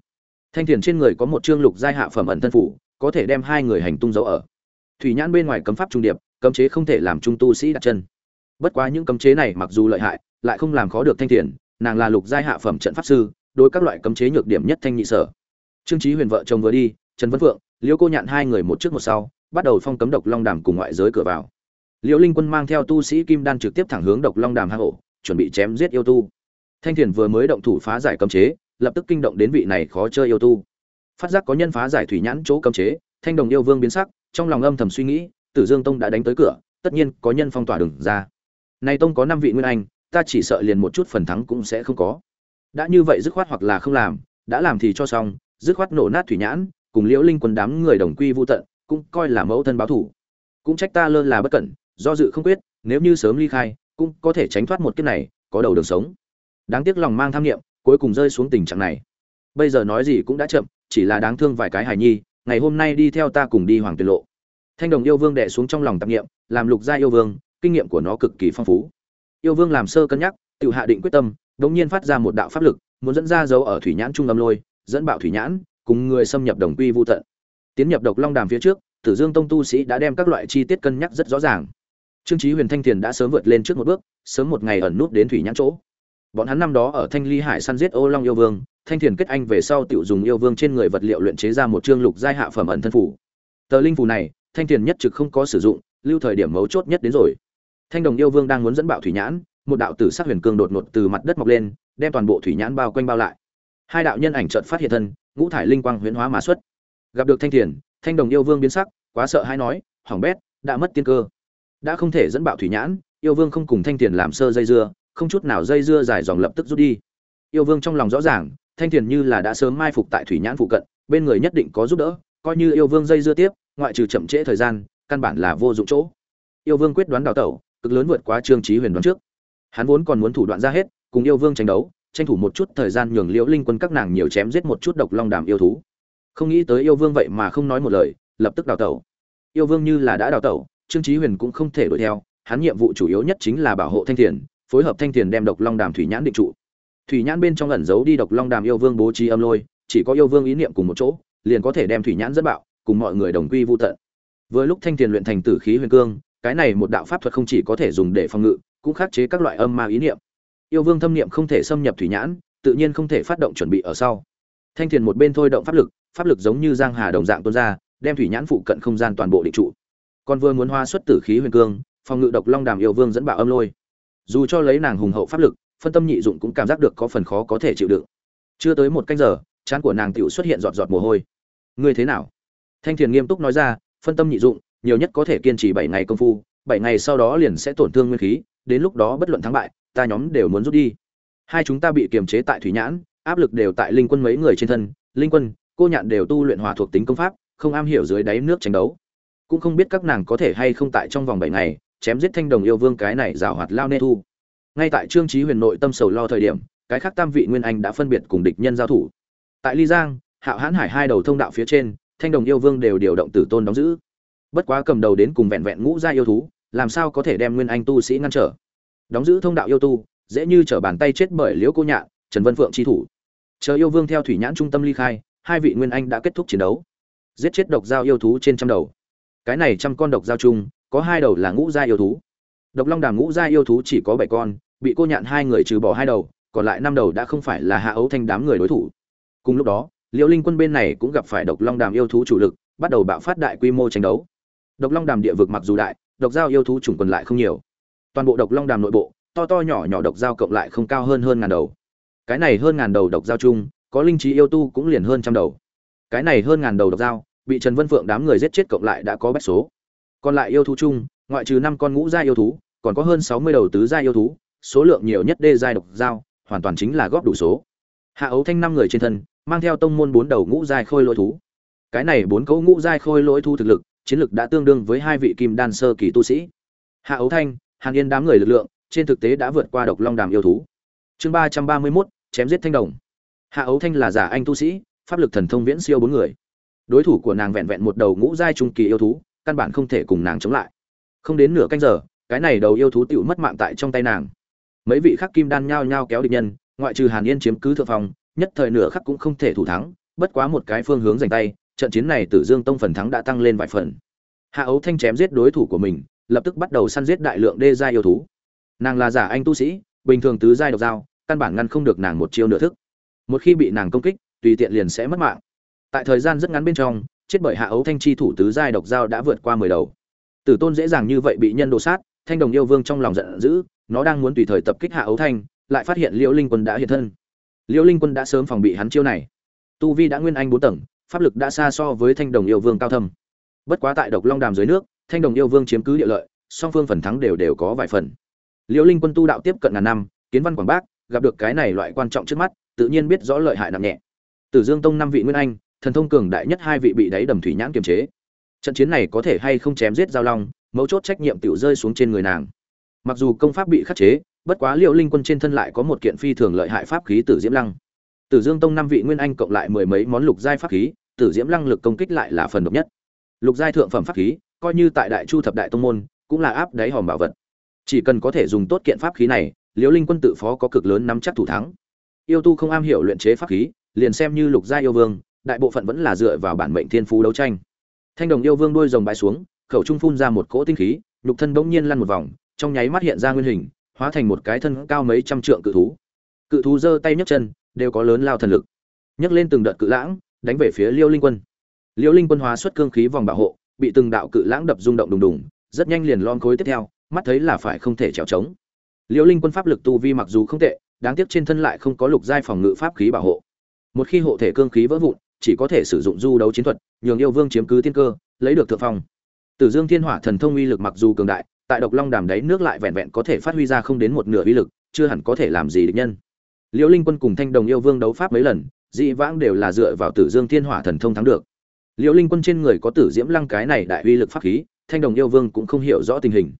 Thanh thiền trên người có một trương lục giai hạ phẩm ẩn thân phủ, có thể đem hai người hành tung dấu ở. Thủy nhãn bên ngoài cấm pháp trung điệp, cấm chế không thể làm trung tu sĩ đặt chân. Bất quá những cấm chế này mặc dù lợi hại, lại không làm khó được thanh thiền, nàng là lục giai hạ phẩm trận pháp sư, đối các loại cấm chế nhược điểm nhất thanh nhị sở. Trương chí huyền vợ chồng vừa đi, trần văn phượng, liễu cô nhạn hai người một trước một sau, bắt đầu phong cấm độc long đàm cùng ngoại giới cửa vào. Liễu linh quân mang theo tu sĩ kim đan trực tiếp thẳng hướng độc long đàm hang ổ chuẩn bị chém giết yêu tu. Thanh thiền vừa mới động thủ phá giải cấm chế, lập tức kinh động đến vị này khó chơi yêu tu. Phát giác có nhân phá giải thủy nhãn chỗ cấm chế, thanh đồng yêu vương biến sắc, trong lòng âm thầm suy nghĩ, tử dương tông đã đánh tới cửa, tất nhiên có nhân phong tỏa đường ra. Nay tông có năm vị nguyên anh, ta chỉ sợ liền một chút phần thắng cũng sẽ không có. Đã như vậy dứt khoát hoặc là không làm, đã làm thì cho xong, dứt khoát nổ nát thủy nhãn, cùng liễu linh quân đám người đồng quy vô tận, cũng coi là mẫu thân báo thủ. Cũng trách ta lơ là bất cẩn, do dự không quyết, nếu như sớm ly khai cũng có thể tránh thoát một kiếp này, có đầu đường sống. Đáng tiếc lòng mang tham nghiệm cuối cùng rơi xuống tình trạng này. Bây giờ nói gì cũng đã chậm, chỉ là đáng thương vài cái hài nhi, ngày hôm nay đi theo ta cùng đi hoàng tuyệt lộ. Thanh đồng yêu vương đệ xuống trong lòng tạp nghiệm làm lục gia yêu vương, kinh nghiệm của nó cực kỳ phong phú. Yêu vương làm sơ cân nhắc, tự hạ định quyết tâm, đống nhiên phát ra một đạo pháp lực, muốn dẫn ra dấu ở thủy nhãn trung âm lôi, dẫn bạo thủy nhãn, cùng người xâm nhập đồng quy vô tận. Tiến nhập độc long đàm phía trước, tử dương tông tu sĩ đã đem các loại chi tiết cân nhắc rất rõ ràng trương Chí huyền thanh Tiền đã sớm vượt lên trước một bước, sớm một ngày ẩn nút đến thủy nhãn chỗ. Bọn hắn năm đó ở thanh ly hải săn giết ô long yêu vương, thanh thiền kết anh về sau tiểu dùng yêu vương trên người vật liệu luyện chế ra một chương lục giai hạ phẩm ẩn thân phủ. Tờ linh phủ này, thanh thiền nhất trực không có sử dụng, lưu thời điểm mấu chốt nhất đến rồi. Thanh đồng yêu vương đang muốn dẫn bạo thủy nhãn, một đạo tử sắc huyền cương đột ngột từ mặt đất mọc lên, đem toàn bộ thủy nhãn bao quanh bao lại. Hai đạo nhân ảnh chợt phát hiện thân, ngũ thải linh quang huyễn hóa mà xuất. Gặp được thanh thiền, thanh đồng yêu vương biến sắc, quá sợ hãi nói hỏng bét, đã mất tiên cơ đã không thể dẫn bạo thủy nhãn, yêu vương không cùng thanh thiền làm sơ dây dưa, không chút nào dây dưa dài dòng lập tức rút đi. Yêu vương trong lòng rõ ràng, thanh thiền như là đã sớm mai phục tại thủy nhãn phụ cận, bên người nhất định có giúp đỡ, coi như yêu vương dây dưa tiếp, ngoại trừ chậm trễ thời gian, căn bản là vô dụng chỗ. Yêu vương quyết đoán đào tẩu, cực lớn vượt quá trương trí huyền đoán trước. Hắn vốn còn muốn thủ đoạn ra hết, cùng yêu vương tranh đấu, tranh thủ một chút thời gian nhường liễu linh quân các nàng nhiều chém giết một chút độc long đàm yêu thú. Không nghĩ tới yêu vương vậy mà không nói một lời, lập tức đào tẩu. Yêu vương như là đã đào tẩu trương Chí huyền cũng không thể đuổi theo, hắn nhiệm vụ chủ yếu nhất chính là bảo hộ thanh thiền, phối hợp thanh thiền đem độc long đàm thủy nhãn định trụ. Thủy nhãn bên trong ẩn giấu đi độc long đàm yêu vương bố trí âm lôi, chỉ có yêu vương ý niệm cùng một chỗ, liền có thể đem thủy nhãn dẫn bạo, cùng mọi người đồng quy vu tận. Vừa lúc thanh thiền luyện thành tử khí huyền cương, cái này một đạo pháp thuật không chỉ có thể dùng để phòng ngự, cũng khắc chế các loại âm ma ý niệm. Yêu vương thâm niệm không thể xâm nhập thủy nhãn, tự nhiên không thể phát động chuẩn bị ở sau. Thanh thiền một bên thôi động pháp lực pháp lực giống như giang hà đồng dạng tuôn ra, đem thủy nhãn phụ cận không gian toàn bộ định trụ còn vừa muốn hoa xuất tử khí huyền cương, phòng ngự độc long đàm yêu vương dẫn bạo âm lôi. Dù cho lấy nàng hùng hậu pháp lực, phân tâm nhị dụng cũng cảm giác được có phần khó có thể chịu đựng. Chưa tới một canh giờ, chán của nàng tựu xuất hiện giọt giọt mồ hôi. Ngươi thế nào? Thanh thiền nghiêm túc nói ra, phân tâm nhị dụng, nhiều nhất có thể kiên trì bảy ngày công phu, bảy ngày sau đó liền sẽ tổn thương nguyên khí, đến lúc đó bất luận thắng bại, ta nhóm đều muốn rút đi. Hai chúng ta bị kiềm chế tại thủy nhãn, áp lực đều tại linh quân mấy người trên thân, linh quân, cô nhạn đều tu luyện hòa thuộc tính công pháp, không am hiểu dưới đáy nước tranh đấu cũng không biết các nàng có thể hay không tại trong vòng bảy ngày, chém giết thanh đồng yêu vương cái này rào hoạt lao nê thu. Ngay tại trương trí huyền nội tâm sầu lo thời điểm, cái khác tam vị nguyên anh đã phân biệt cùng địch nhân giao thủ. Tại ly giang, hạo hãn hải hai đầu thông đạo phía trên, thanh đồng yêu vương đều điều động tử tôn đóng giữ. Bất quá cầm đầu đến cùng vẹn vẹn ngũ gia yêu thú, làm sao có thể đem nguyên anh tu sĩ ngăn trở? Đóng giữ thông đạo yêu tu, dễ như trở bàn tay chết bởi liễu cô nhạn, trần vân phượng chi thủ. Chờ yêu vương theo thủy nhãn trung tâm ly khai, hai vị nguyên anh đã kết thúc chiến đấu. Giết chết độc giao yêu thú trên trăm đầu cái này trăm con độc giao chung, có hai đầu là ngũ gia yêu thú. Độc long đàm ngũ gia yêu thú chỉ có bảy con, bị cô nhạn hai người trừ bỏ hai đầu, còn lại năm đầu đã không phải là hạ ấu thanh đám người đối thủ. Cùng lúc đó, liễu linh quân bên này cũng gặp phải độc long đàm yêu thú chủ lực, bắt đầu bạo phát đại quy mô tranh đấu. Độc long đàm địa vực mặc dù đại, độc giao yêu thú chủng còn lại không nhiều. Toàn bộ độc long đàm nội bộ, to to nhỏ nhỏ độc giao cộng lại không cao hơn hơn ngàn đầu. Cái này hơn ngàn đầu độc giao chung, có linh trí yêu tu cũng liền hơn trăm đầu. Cái này hơn ngàn đầu độc giao bị trần vân phượng đám người giết chết cộng lại đã có bách số. Còn lại yêu thú chung, ngoại trừ năm con ngũ gia yêu thú, còn có hơn sáu mươi đầu tứ gia yêu thú, số lượng nhiều nhất đê giai độc giao, hoàn toàn chính là góp đủ số. Hạ ấu thanh năm người trên thân, mang theo tông môn bốn đầu ngũ giai khôi lỗi thú. Cái này bốn cấu ngũ giai khôi lỗi thu thực lực, chiến lực đã tương đương với hai vị kim đan sơ kỳ tu sĩ. Hạ ấu thanh, hàn yên đám người lực lượng, trên thực tế đã vượt qua độc long đàm yêu thú. Chương ba trăm ba mươi mốt, chém giết thanh đồng. Hạ ấu thanh là giả anh tu sĩ, pháp lực thần thông viễn siêu bốn người đối thủ của nàng vẹn vẹn một đầu ngũ giai trung kỳ yêu thú, căn bản không thể cùng nàng chống lại. Không đến nửa canh giờ, cái này đầu yêu thú tựu mất mạng tại trong tay nàng. Mấy vị khắc kim đan nhao nhao kéo địch nhân, ngoại trừ hàn yên chiếm cứ thượng phòng, nhất thời nửa khắc cũng không thể thủ thắng, bất quá một cái phương hướng giành tay, trận chiến này tử dương tông phần thắng đã tăng lên vài phần. Hạ ấu thanh chém giết đối thủ của mình, lập tức bắt đầu săn giết đại lượng đê giai yêu thú. Nàng là giả anh tu sĩ, bình thường tứ giai độc dao, căn bản ngăn không được nàng một chiêu nửa thức. Một khi bị nàng công kích, tùy tiện liền sẽ mất mạng tại thời gian rất ngắn bên trong, chết bởi hạ ấu thanh chi thủ tứ giai độc dao đã vượt qua mười đầu. Tử tôn dễ dàng như vậy bị nhân đồ sát, thanh đồng yêu vương trong lòng giận dữ, nó đang muốn tùy thời tập kích hạ ấu thanh, lại phát hiện liễu linh quân đã hiện thân. Liễu linh quân đã sớm phòng bị hắn chiêu này. Tu vi đã nguyên anh bốn tầng, pháp lực đã xa so với thanh đồng yêu vương cao thâm. Bất quá tại độc long đàm dưới nước, thanh đồng yêu vương chiếm cứ địa lợi, song phương phần thắng đều đều có vài phần. Liễu linh quân tu đạo tiếp cận ngàn năm, kiến văn quảng bác, gặp được cái này loại quan trọng trước mắt, tự nhiên biết rõ lợi hại nặng nhẹ. Tử dương tông năm vị nguyên anh thần thông cường đại nhất hai vị bị đáy đầm thủy nhãn kiềm chế. Trận chiến này có thể hay không chém giết giao long, mấu chốt trách nhiệm tiểu rơi xuống trên người nàng. Mặc dù công pháp bị khắc chế, bất quá liệu linh quân trên thân lại có một kiện phi thường lợi hại pháp khí tử diễm lăng. Tử dương tông năm vị nguyên anh cộng lại mười mấy món lục giai pháp khí, tử diễm lăng lực công kích lại là phần độc nhất. Lục giai thượng phẩm pháp khí, coi như tại đại chu thập đại tông môn, cũng là áp đáy hòm bảo vật. Chỉ cần có thể dùng tốt kiện pháp khí này, liễu linh quân tự phó có cực lớn nắm chắc thủ thắng. Yêu tu không am hiểu luyện chế pháp khí, liền xem như lục gia yêu vương đại bộ phận vẫn là dựa vào bản mệnh thiên phú đấu tranh. Thanh đồng yêu vương đuôi rồng bãi xuống, khẩu trung phun ra một cỗ tinh khí, nhục thân bỗng nhiên lăn một vòng, trong nháy mắt hiện ra nguyên hình, hóa thành một cái thân cao mấy trăm trượng cự thú. Cự thú giơ tay nhấc chân, đều có lớn lao thần lực. Nhấc lên từng đợt cự lãng, đánh về phía liêu linh quân. Liêu linh quân hóa xuất cương khí vòng bảo hộ, bị từng đạo cự lãng đập rung động đùng đùng, rất nhanh liền lon khối tiếp theo, mắt thấy là phải không thể trèo trống. Liêu linh quân pháp lực tu vi mặc dù không tệ, đáng tiếc trên thân lại không có lục giai phòng ngự pháp khí bảo hộ. Một khi hộ thể cương khí vỡ vụn chỉ có thể sử dụng du đấu chiến thuật, nhường yêu vương chiếm cứ tiên cơ, lấy được thượng phong. Tử dương thiên hỏa thần thông uy lực mặc dù cường đại, tại độc long đàm đáy nước lại vẹn vẹn có thể phát huy ra không đến một nửa uy lực, chưa hẳn có thể làm gì địch nhân. Liễu linh quân cùng thanh đồng yêu vương đấu pháp mấy lần dị vãng đều là dựa vào tử dương thiên hỏa thần thông thắng được. Liễu linh quân trên người có tử diễm lăng cái này đại uy lực pháp khí, thanh đồng yêu vương cũng không hiểu rõ tình hình.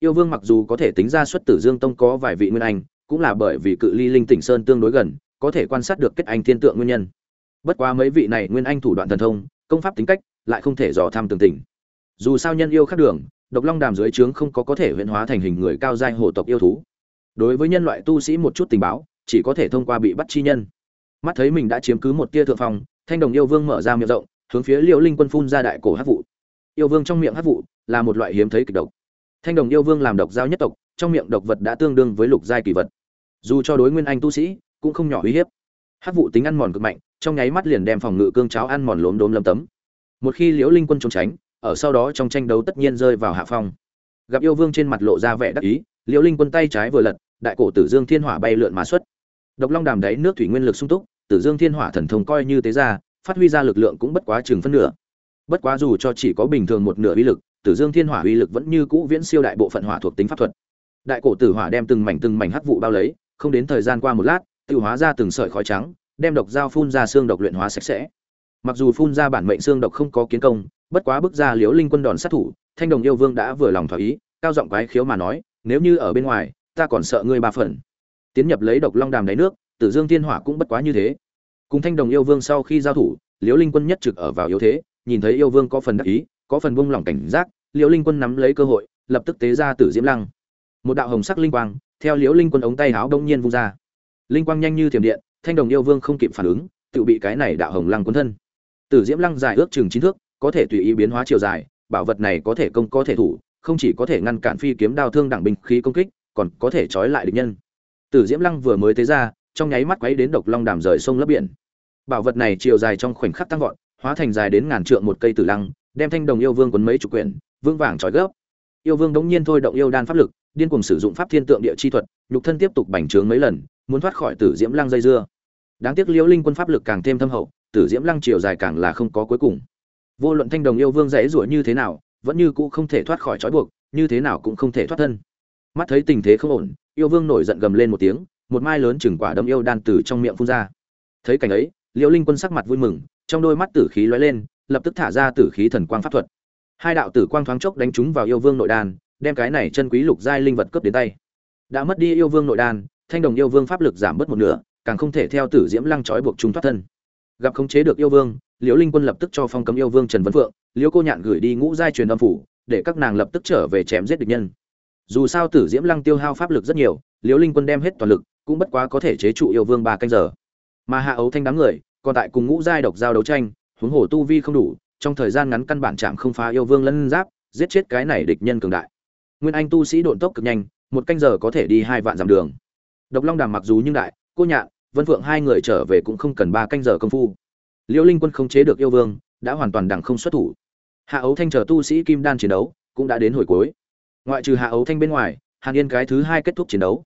Yêu vương mặc dù có thể tính ra xuất tử dương tông có vài vị nguyên anh, cũng là bởi vì cự ly linh tỉnh sơn tương đối gần, có thể quan sát được kết anh thiên tượng nguyên nhân bất quá mấy vị này nguyên anh thủ đoạn thần thông, công pháp tính cách lại không thể dò tham tường tình. Dù sao nhân yêu khác đường, độc long đàm dưới trướng không có có thể huyễn hóa thành hình người cao giai hổ tộc yêu thú. Đối với nhân loại tu sĩ một chút tình báo, chỉ có thể thông qua bị bắt chi nhân. Mắt thấy mình đã chiếm cứ một tia thượng phòng thanh đồng yêu vương mở ra miệng rộng, hướng phía liễu linh quân phun ra đại cổ hát vụ. Yêu vương trong miệng hát vụ là một loại hiếm thấy kịch độc. Thanh đồng yêu vương làm độc giao nhất tộc, trong miệng độc vật đã tương đương với lục giai kỳ vật. Dù cho đối nguyên anh tu sĩ, cũng không nhỏ uy hiếp. Hát vụ tính ăn mòn cực mạnh trong nháy mắt liền đem phòng ngự cương cháo ăn mòn lốm đốm lâm tấm. Một khi liễu linh quân trốn tránh, ở sau đó trong tranh đấu tất nhiên rơi vào hạ phong. Gặp yêu vương trên mặt lộ ra vẻ đắc ý, liễu linh quân tay trái vừa lật, đại cổ tử dương thiên hỏa bay lượn mà xuất. Độc long đàm đáy nước thủy nguyên lực sung túc, tử dương thiên hỏa thần thông coi như tế ra, phát huy ra lực lượng cũng bất quá chừng phân nửa. Bất quá dù cho chỉ có bình thường một nửa uy lực, tử dương thiên hỏa uy lực vẫn như cũ viễn siêu đại bộ phận hỏa thuộc tính pháp thuật. Đại cổ tử hỏa đem từng mảnh từng mảnh hắc vụ bao lấy, không đến thời gian qua một lát tự hóa ra từng sợi khói trắng đem độc dao phun ra xương độc luyện hóa sạch sẽ. Mặc dù phun ra bản mệnh xương độc không có kiến công, bất quá bức ra liễu linh quân đòn sát thủ, thanh đồng yêu vương đã vừa lòng thỏa ý, cao giọng quái khiếu mà nói, nếu như ở bên ngoài, ta còn sợ ngươi ba phần. Tiến nhập lấy độc long đàm đáy nước, tử dương thiên hỏa cũng bất quá như thế. Cùng thanh đồng yêu vương sau khi giao thủ, liễu linh quân nhất trực ở vào yếu thế, nhìn thấy yêu vương có phần đắc ý, có phần buông lỏng cảnh giác, liễu linh quân nắm lấy cơ hội, lập tức tế ra tử diễm lăng. Một đạo hồng sắc linh quang, theo liễu linh quân ống tay áo đông nhiên vung ra. Linh quang nhanh như thiểm điện thanh đồng yêu vương không kịp phản ứng, tự bị cái này đạo hồng lăng cuốn thân. Tử diễm lăng dài ước chừng chín thước, có thể tùy ý biến hóa chiều dài, bảo vật này có thể công, có thể thủ, không chỉ có thể ngăn cản phi kiếm đao thương đẳng binh khí công kích, còn có thể trói lại địch nhân. Tử diễm lăng vừa mới tế ra, trong nháy mắt quấy đến độc long đàm rời sông lấp biển. Bảo vật này chiều dài trong khoảnh khắc tăng vọt, hóa thành dài đến ngàn trượng một cây tử lăng, đem thanh đồng yêu vương quấn mấy chục quyển vương vàng trói gấp. Yêu vương đống nhiên thôi động yêu đan pháp lực, điên cuồng sử dụng pháp thiên tượng địa chi thuật, nhục thân tiếp tục bành trướng mấy lần, muốn thoát khỏi tử diễm lăng dây dưa đáng tiếc liễu linh quân pháp lực càng thêm thâm hậu, tử diễm lăng chiều dài càng là không có cuối cùng. Vô luận thanh đồng yêu vương dãy rủa như thế nào, vẫn như cũ không thể thoát khỏi trói buộc, như thế nào cũng không thể thoát thân. Mắt thấy tình thế không ổn, yêu vương nổi giận gầm lên một tiếng, một mai lớn chừng quả đấm yêu đan từ trong miệng phun ra. Thấy cảnh ấy, liễu linh quân sắc mặt vui mừng, trong đôi mắt tử khí lóe lên, lập tức thả ra tử khí thần quang pháp thuật. Hai đạo tử quang thoáng chốc đánh trúng vào yêu vương nội đan, đem cái này chân quý lục giai linh vật cướp đến tay. Đã mất đi yêu vương nội đan, thanh đồng yêu vương pháp lực giảm bớt một nửa càng không thể theo tử diễm lăng trói buộc chúng thoát thân. Gặp khống chế được yêu vương, liễu linh quân lập tức cho phong cấm yêu vương trần văn phượng, liễu cô nhạn gửi đi ngũ giai truyền âm phủ, để các nàng lập tức trở về chém giết địch nhân. Dù sao tử diễm lăng tiêu hao pháp lực rất nhiều, liễu linh quân đem hết toàn lực, cũng bất quá có thể chế trụ yêu vương ba canh giờ. Mà hạ ấu thanh đám người, còn tại cùng ngũ giai độc giao đấu tranh, huống hồ tu vi không đủ, trong thời gian ngắn căn bản chạm không phá yêu vương lân giáp, giết chết cái này địch nhân cường đại. Nguyên anh tu sĩ độn tốc cực nhanh, một canh giờ có thể đi hai vạn dặm đường. Độc long đàm mặc dù nhưng đại, cô nhạn vân phượng hai người trở về cũng không cần ba canh giờ công phu. Liễu linh quân không chế được yêu vương, đã hoàn toàn đẳng không xuất thủ. Hạ ấu thanh chờ tu sĩ kim đan chiến đấu, cũng đã đến hồi cuối. Ngoại trừ hạ ấu thanh bên ngoài, hàn yên cái thứ hai kết thúc chiến đấu.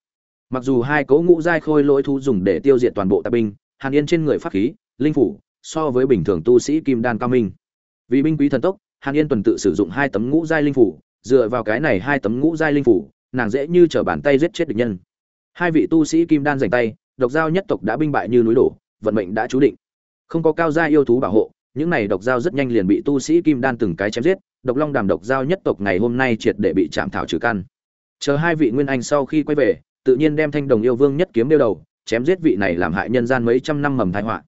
Mặc dù hai cấu ngũ giai khôi lỗi thu dùng để tiêu diệt toàn bộ tạp binh, hàn yên trên người pháp khí, linh phủ, so với bình thường tu sĩ kim đan cao minh. Vì binh quý thần tốc, hàn yên tuần tự sử dụng hai tấm ngũ giai linh phủ, dựa vào cái này hai tấm ngũ giai linh phủ, nàng dễ như trở bàn tay giết chết địch nhân. Hai vị tu sĩ kim đan giành tay độc giao nhất tộc đã binh bại như núi đổ, vận mệnh đã chú định. Không có cao gia yêu thú bảo hộ, những này độc giao rất nhanh liền bị tu sĩ kim đan từng cái chém giết, độc long đàm độc giao nhất tộc ngày hôm nay triệt để bị chạm thảo trừ căn. Chờ hai vị nguyên anh sau khi quay về, tự nhiên đem thanh đồng yêu vương nhất kiếm đeo đầu, chém giết vị này làm hại nhân gian mấy trăm năm mầm tai họa.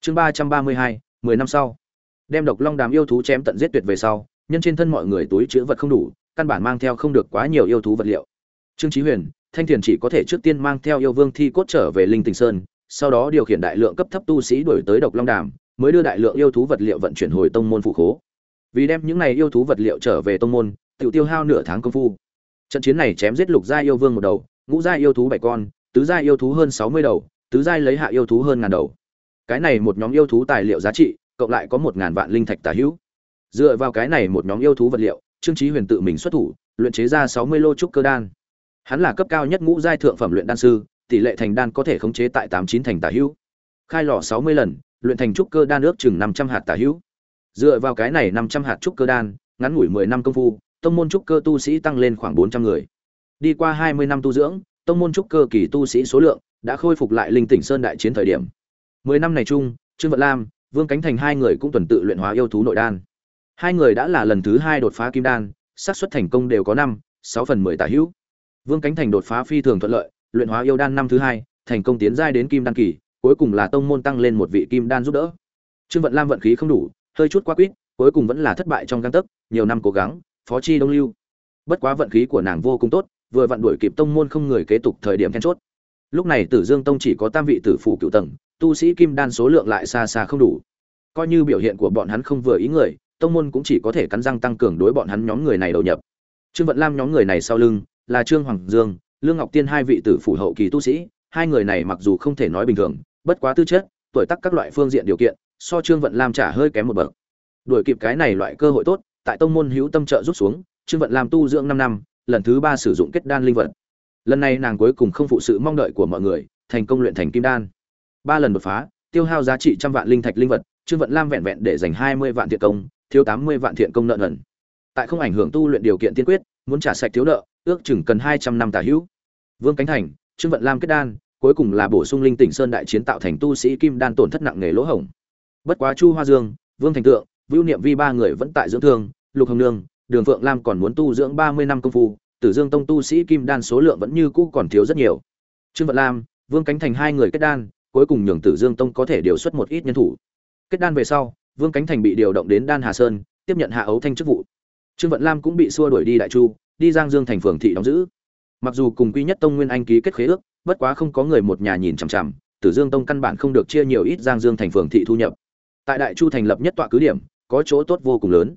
Chương ba trăm ba mươi hai, mười năm sau. Đem độc long đàm yêu thú chém tận giết tuyệt về sau, nhân trên thân mọi người túi chứa vật không đủ, căn bản mang theo không được quá nhiều yêu thú vật liệu. Trương chí huyền thanh thiền chỉ có thể trước tiên mang theo yêu vương thi cốt trở về linh tình sơn, sau đó điều khiển đại lượng cấp thấp tu sĩ đuổi tới độc long đàm, mới đưa đại lượng yêu thú vật liệu vận chuyển hồi tông môn phụ khố. Vì đem những này yêu thú vật liệu trở về tông môn tự tiêu hao nửa tháng công phu. Trận chiến này chém giết lục gia yêu vương một đầu, ngũ gia yêu thú bảy con, tứ gia yêu thú hơn sáu mươi đầu, tứ gia lấy hạ yêu thú hơn ngàn đầu. Cái này một nhóm yêu thú tài liệu giá trị, cộng lại có một ngàn vạn linh thạch tà hữu. Dựa vào cái này một nhóm yêu thú vật liệu, trương trí huyền tự mình xuất thủ, luyện chế ra sáu mươi lô trúc cơ đan hắn là cấp cao nhất ngũ giai thượng phẩm luyện đan sư, tỷ lệ thành đan có thể khống chế tại tám chín thành tà hữu. Khai lò sáu mươi lần, luyện thành trúc cơ đan ước chừng năm trăm hạt tà hữu. Dựa vào cái này năm trăm hạt trúc cơ đan, ngắn ngủi mười năm công phu, tông môn trúc cơ tu sĩ tăng lên khoảng bốn trăm người. Đi qua hai mươi năm tu dưỡng, tông môn trúc cơ kỳ tu sĩ số lượng đã khôi phục lại linh tỉnh sơn đại chiến thời điểm. Mười năm này chung, trương vận lam, vương cánh thành hai người cũng tuần tự luyện hóa yêu thú nội đan. Hai người đã là lần thứ hai đột phá kim đan, xác suất thành công đều có năm, sáu phần mười tả hữu vương cánh thành đột phá phi thường thuận lợi, luyện hóa yêu đan năm thứ hai, thành công tiến giai đến kim đan kỳ, cuối cùng là tông môn tăng lên một vị kim đan giúp đỡ. Trương vận lam vận khí không đủ, hơi chút quá quýt, cuối cùng vẫn là thất bại trong găng tấc, nhiều năm cố gắng, phó chi đông lưu. Bất quá vận khí của nàng vô cùng tốt, vừa vặn đuổi kịp tông môn không người kế tục thời điểm then chốt. Lúc này tử dương tông chỉ có tam vị tử phủ cựu tầng, tu sĩ kim đan số lượng lại xa xa không đủ. Coi như biểu hiện của bọn hắn không vừa ý người, tông môn cũng chỉ có thể cắn răng tăng cường đối bọn hắn nhóm người này đầu nhập. Trương vận lam nhóm người này sau lưng là trương hoàng dương, lương ngọc tiên hai vị tử phủ hậu kỳ tu sĩ, hai người này mặc dù không thể nói bình thường, bất quá tư chất, tuổi tác các loại phương diện điều kiện, so trương vận lam trả hơi kém một bậc. Đuổi kịp cái này loại cơ hội tốt, tại tông môn hữu tâm trợ rút xuống, trương vận lam tu dưỡng năm năm, lần thứ ba sử dụng kết đan linh vật. Lần này nàng cuối cùng không phụ sự mong đợi của mọi người, thành công luyện thành kim đan. Ba lần đột phá, tiêu hao giá trị trăm vạn linh thạch linh vật, trương vận lam vẹn vẹn để dành hai mươi vạn thiện công, thiếu tám mươi vạn thiện công nợ nần. Tại không ảnh hưởng tu luyện điều kiện tiên quyết muốn trả sạch thiếu nợ, ước chừng cần hai trăm năm tà hữu. Vương cánh thành, trương vận lam kết đan, cuối cùng là bổ sung linh tỉnh sơn đại chiến tạo thành tu sĩ kim đan tổn thất nặng nề lỗ hổng. Bất quá chu hoa dương, vương thành tượng, vưu niệm vi ba người vẫn tại dưỡng thương, lục hồng nương, đường phượng lam còn muốn tu dưỡng ba mươi năm công phu, tử dương tông tu sĩ kim đan số lượng vẫn như cũ còn thiếu rất nhiều. Trương vận lam, vương cánh thành hai người kết đan, cuối cùng nhường tử dương tông có thể điều xuất một ít nhân thủ. Kết đan về sau, vương cánh thành bị điều động đến đan hà sơn, tiếp nhận hạ ấu thanh chức vụ trương vận lam cũng bị xua đuổi đi đại chu đi giang dương thành phường thị đóng giữ mặc dù cùng quy nhất tông nguyên anh ký kết khế ước bất quá không có người một nhà nhìn chằm chằm tử dương tông căn bản không được chia nhiều ít giang dương thành phường thị thu nhập tại đại chu thành lập nhất tọa cứ điểm có chỗ tốt vô cùng lớn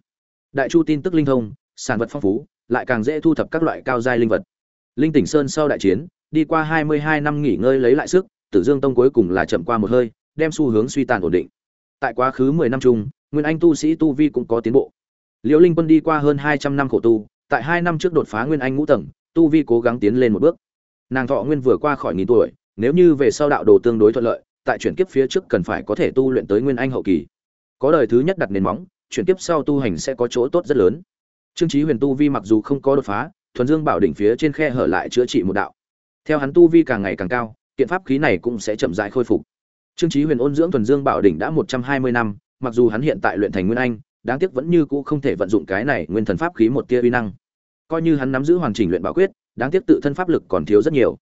đại chu tin tức linh thông sản vật phong phú lại càng dễ thu thập các loại cao giai linh vật. Linh Tỉnh Sơn sau đại chiến, đi qua 22 năm nghỉ ngơi lấy lại sức, Tử Dương Tông cuối cùng là chậm qua một hơi, đem xu hướng suy tàn ổn định. Tại quá khứ 10 năm chung, Nguyên Anh tu sĩ tu vi cũng có tiến bộ. Liễu Linh Quân đi qua hơn 200 năm khổ tu, tại 2 năm trước đột phá Nguyên Anh ngũ tầng, tu vi cố gắng tiến lên một bước. Nàng thọ nguyên vừa qua khỏi nghìn tuổi, nếu như về sau đạo đồ tương đối thuận lợi, tại chuyển kiếp phía trước cần phải có thể tu luyện tới Nguyên Anh hậu kỳ. Có đời thứ nhất đặt nền móng, chuyển kiếp sau tu hành sẽ có chỗ tốt rất lớn. Trương Chí Huyền tu vi mặc dù không có đột phá, thuần dương bảo đỉnh phía trên khe hở lại chữa trị một đạo. Theo hắn tu vi càng ngày càng cao, kiện pháp khí này cũng sẽ chậm rãi khôi phục. Trương Chí Huyền ôn dưỡng thuần dương bảo đỉnh đã 120 năm, mặc dù hắn hiện tại luyện thành nguyên anh, đáng tiếc vẫn như cũ không thể vận dụng cái này nguyên thần pháp khí một tia uy năng. Coi như hắn nắm giữ hoàn chỉnh luyện bảo quyết, đáng tiếc tự thân pháp lực còn thiếu rất nhiều.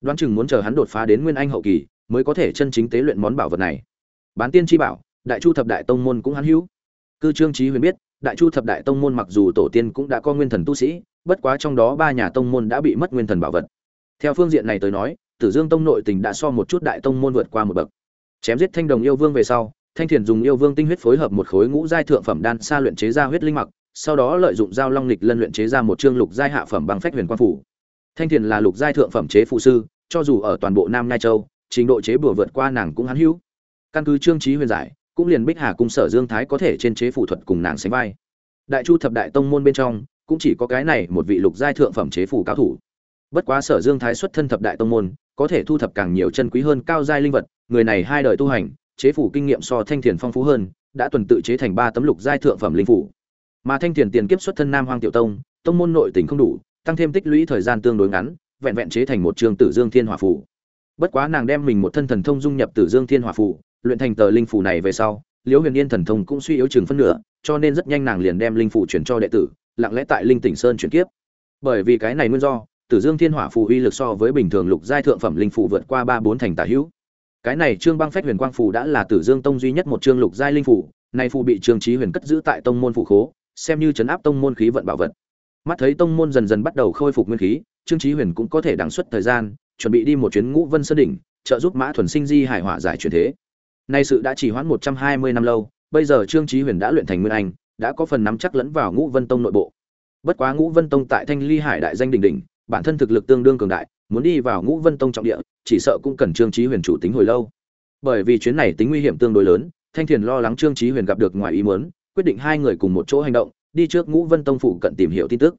Đoán chừng muốn chờ hắn đột phá đến nguyên anh hậu kỳ, mới có thể chân chính tế luyện món bảo vật này. Bán tiên chi bảo, Đại Chu thập đại tông môn cũng hắn hữu. Cư Trương Chí Huyền biết, Đại Chu thập đại tông môn mặc dù tổ tiên cũng đã có nguyên thần tu sĩ, bất quá trong đó ba nhà tông môn đã bị mất nguyên thần bảo vật. Theo phương diện này tới nói, Tử Dương tông nội tình đã so một chút đại tông môn vượt qua một bậc. Chém giết Thanh Đồng yêu vương về sau, Thanh Thiền dùng yêu vương tinh huyết phối hợp một khối ngũ giai thượng phẩm đan sa luyện chế ra huyết linh mặc, sau đó lợi dụng dao long lịch lân luyện chế ra một chương lục giai hạ phẩm băng phách huyền quan phủ. Thanh Thiền là lục giai thượng phẩm chế phụ sư, cho dù ở toàn bộ Nam Nhai Châu, trình độ chế bùa vượt qua nàng cũng hắn hữu. Căn cứ chương trí huyền giải, cũng liền Bích Hà cung Sở Dương Thái có thể trên chế phụ thuật cùng nàng sánh vai. Đại Chu thập đại tông môn bên trong, cũng chỉ có cái này một vị lục giai thượng phẩm chế phủ cao thủ. Bất quá Sở Dương Thái xuất thân thập đại tông môn, có thể thu thập càng nhiều chân quý hơn cao giai linh vật, người này hai đời tu hành, chế phủ kinh nghiệm so Thanh Thiền phong phú hơn, đã tuần tự chế thành ba tấm lục giai thượng phẩm linh phủ. Mà Thanh Thiền tiền kiếp xuất thân Nam Hoang tiểu tông, tông môn nội tình không đủ, tăng thêm tích lũy thời gian tương đối ngắn, vẹn vẹn chế thành một trường Tử Dương Thiên Hỏa phủ. Bất quá nàng đem mình một thân thần thông dung nhập Tử Dương Thiên Hỏa phủ, luyện thành tờ linh phủ này về sau, Liễu Huyền Yên thần thông cũng suy yếu chừng phân nửa, cho nên rất nhanh nàng liền đem linh phủ chuyển cho đệ tử, lặng lẽ tại Linh Tỉnh Sơn chuyển kiếp. Bởi vì cái này nguyên do, Tử Dương Thiên Hỏa phù uy lực so với bình thường lục giai thượng phẩm linh phụ vượt qua ba bốn thành tả hữu. Cái này Trương Băng Phách Huyền Quang phù đã là Tử Dương Tông duy nhất một Trương lục giai linh phù, nay phù bị Trương Chí Huyền cất giữ tại tông môn phủ khố, xem như chấn áp tông môn khí vận bảo vật. Mắt thấy tông môn dần dần bắt đầu khôi phục nguyên khí, Trương Chí Huyền cũng có thể đằng suất thời gian, chuẩn bị đi một chuyến Ngũ Vân Sơn đỉnh, trợ giúp Mã Thuần Sinh di hải hỏa giải truyền thế. Nay sự đã chỉ hoãn 120 năm lâu, bây giờ Trương Chí Huyền đã luyện thành nguyên anh, đã có phần nắm chắc lẫn vào Ngũ Vân Tông nội bộ. Bất quá Ngũ Vân Tông tại Thanh Ly Hải đại danh đỉnh đỉnh, bản thân thực lực tương đương cường đại, muốn đi vào Ngũ Vân Tông trọng địa, chỉ sợ cũng cần Trương Chí Huyền chủ tính hồi lâu. Bởi vì chuyến này tính nguy hiểm tương đối lớn, Thanh Thiền lo lắng Trương Chí Huyền gặp được ngoài ý muốn, quyết định hai người cùng một chỗ hành động, đi trước Ngũ Vân Tông phụ cận tìm hiểu tin tức.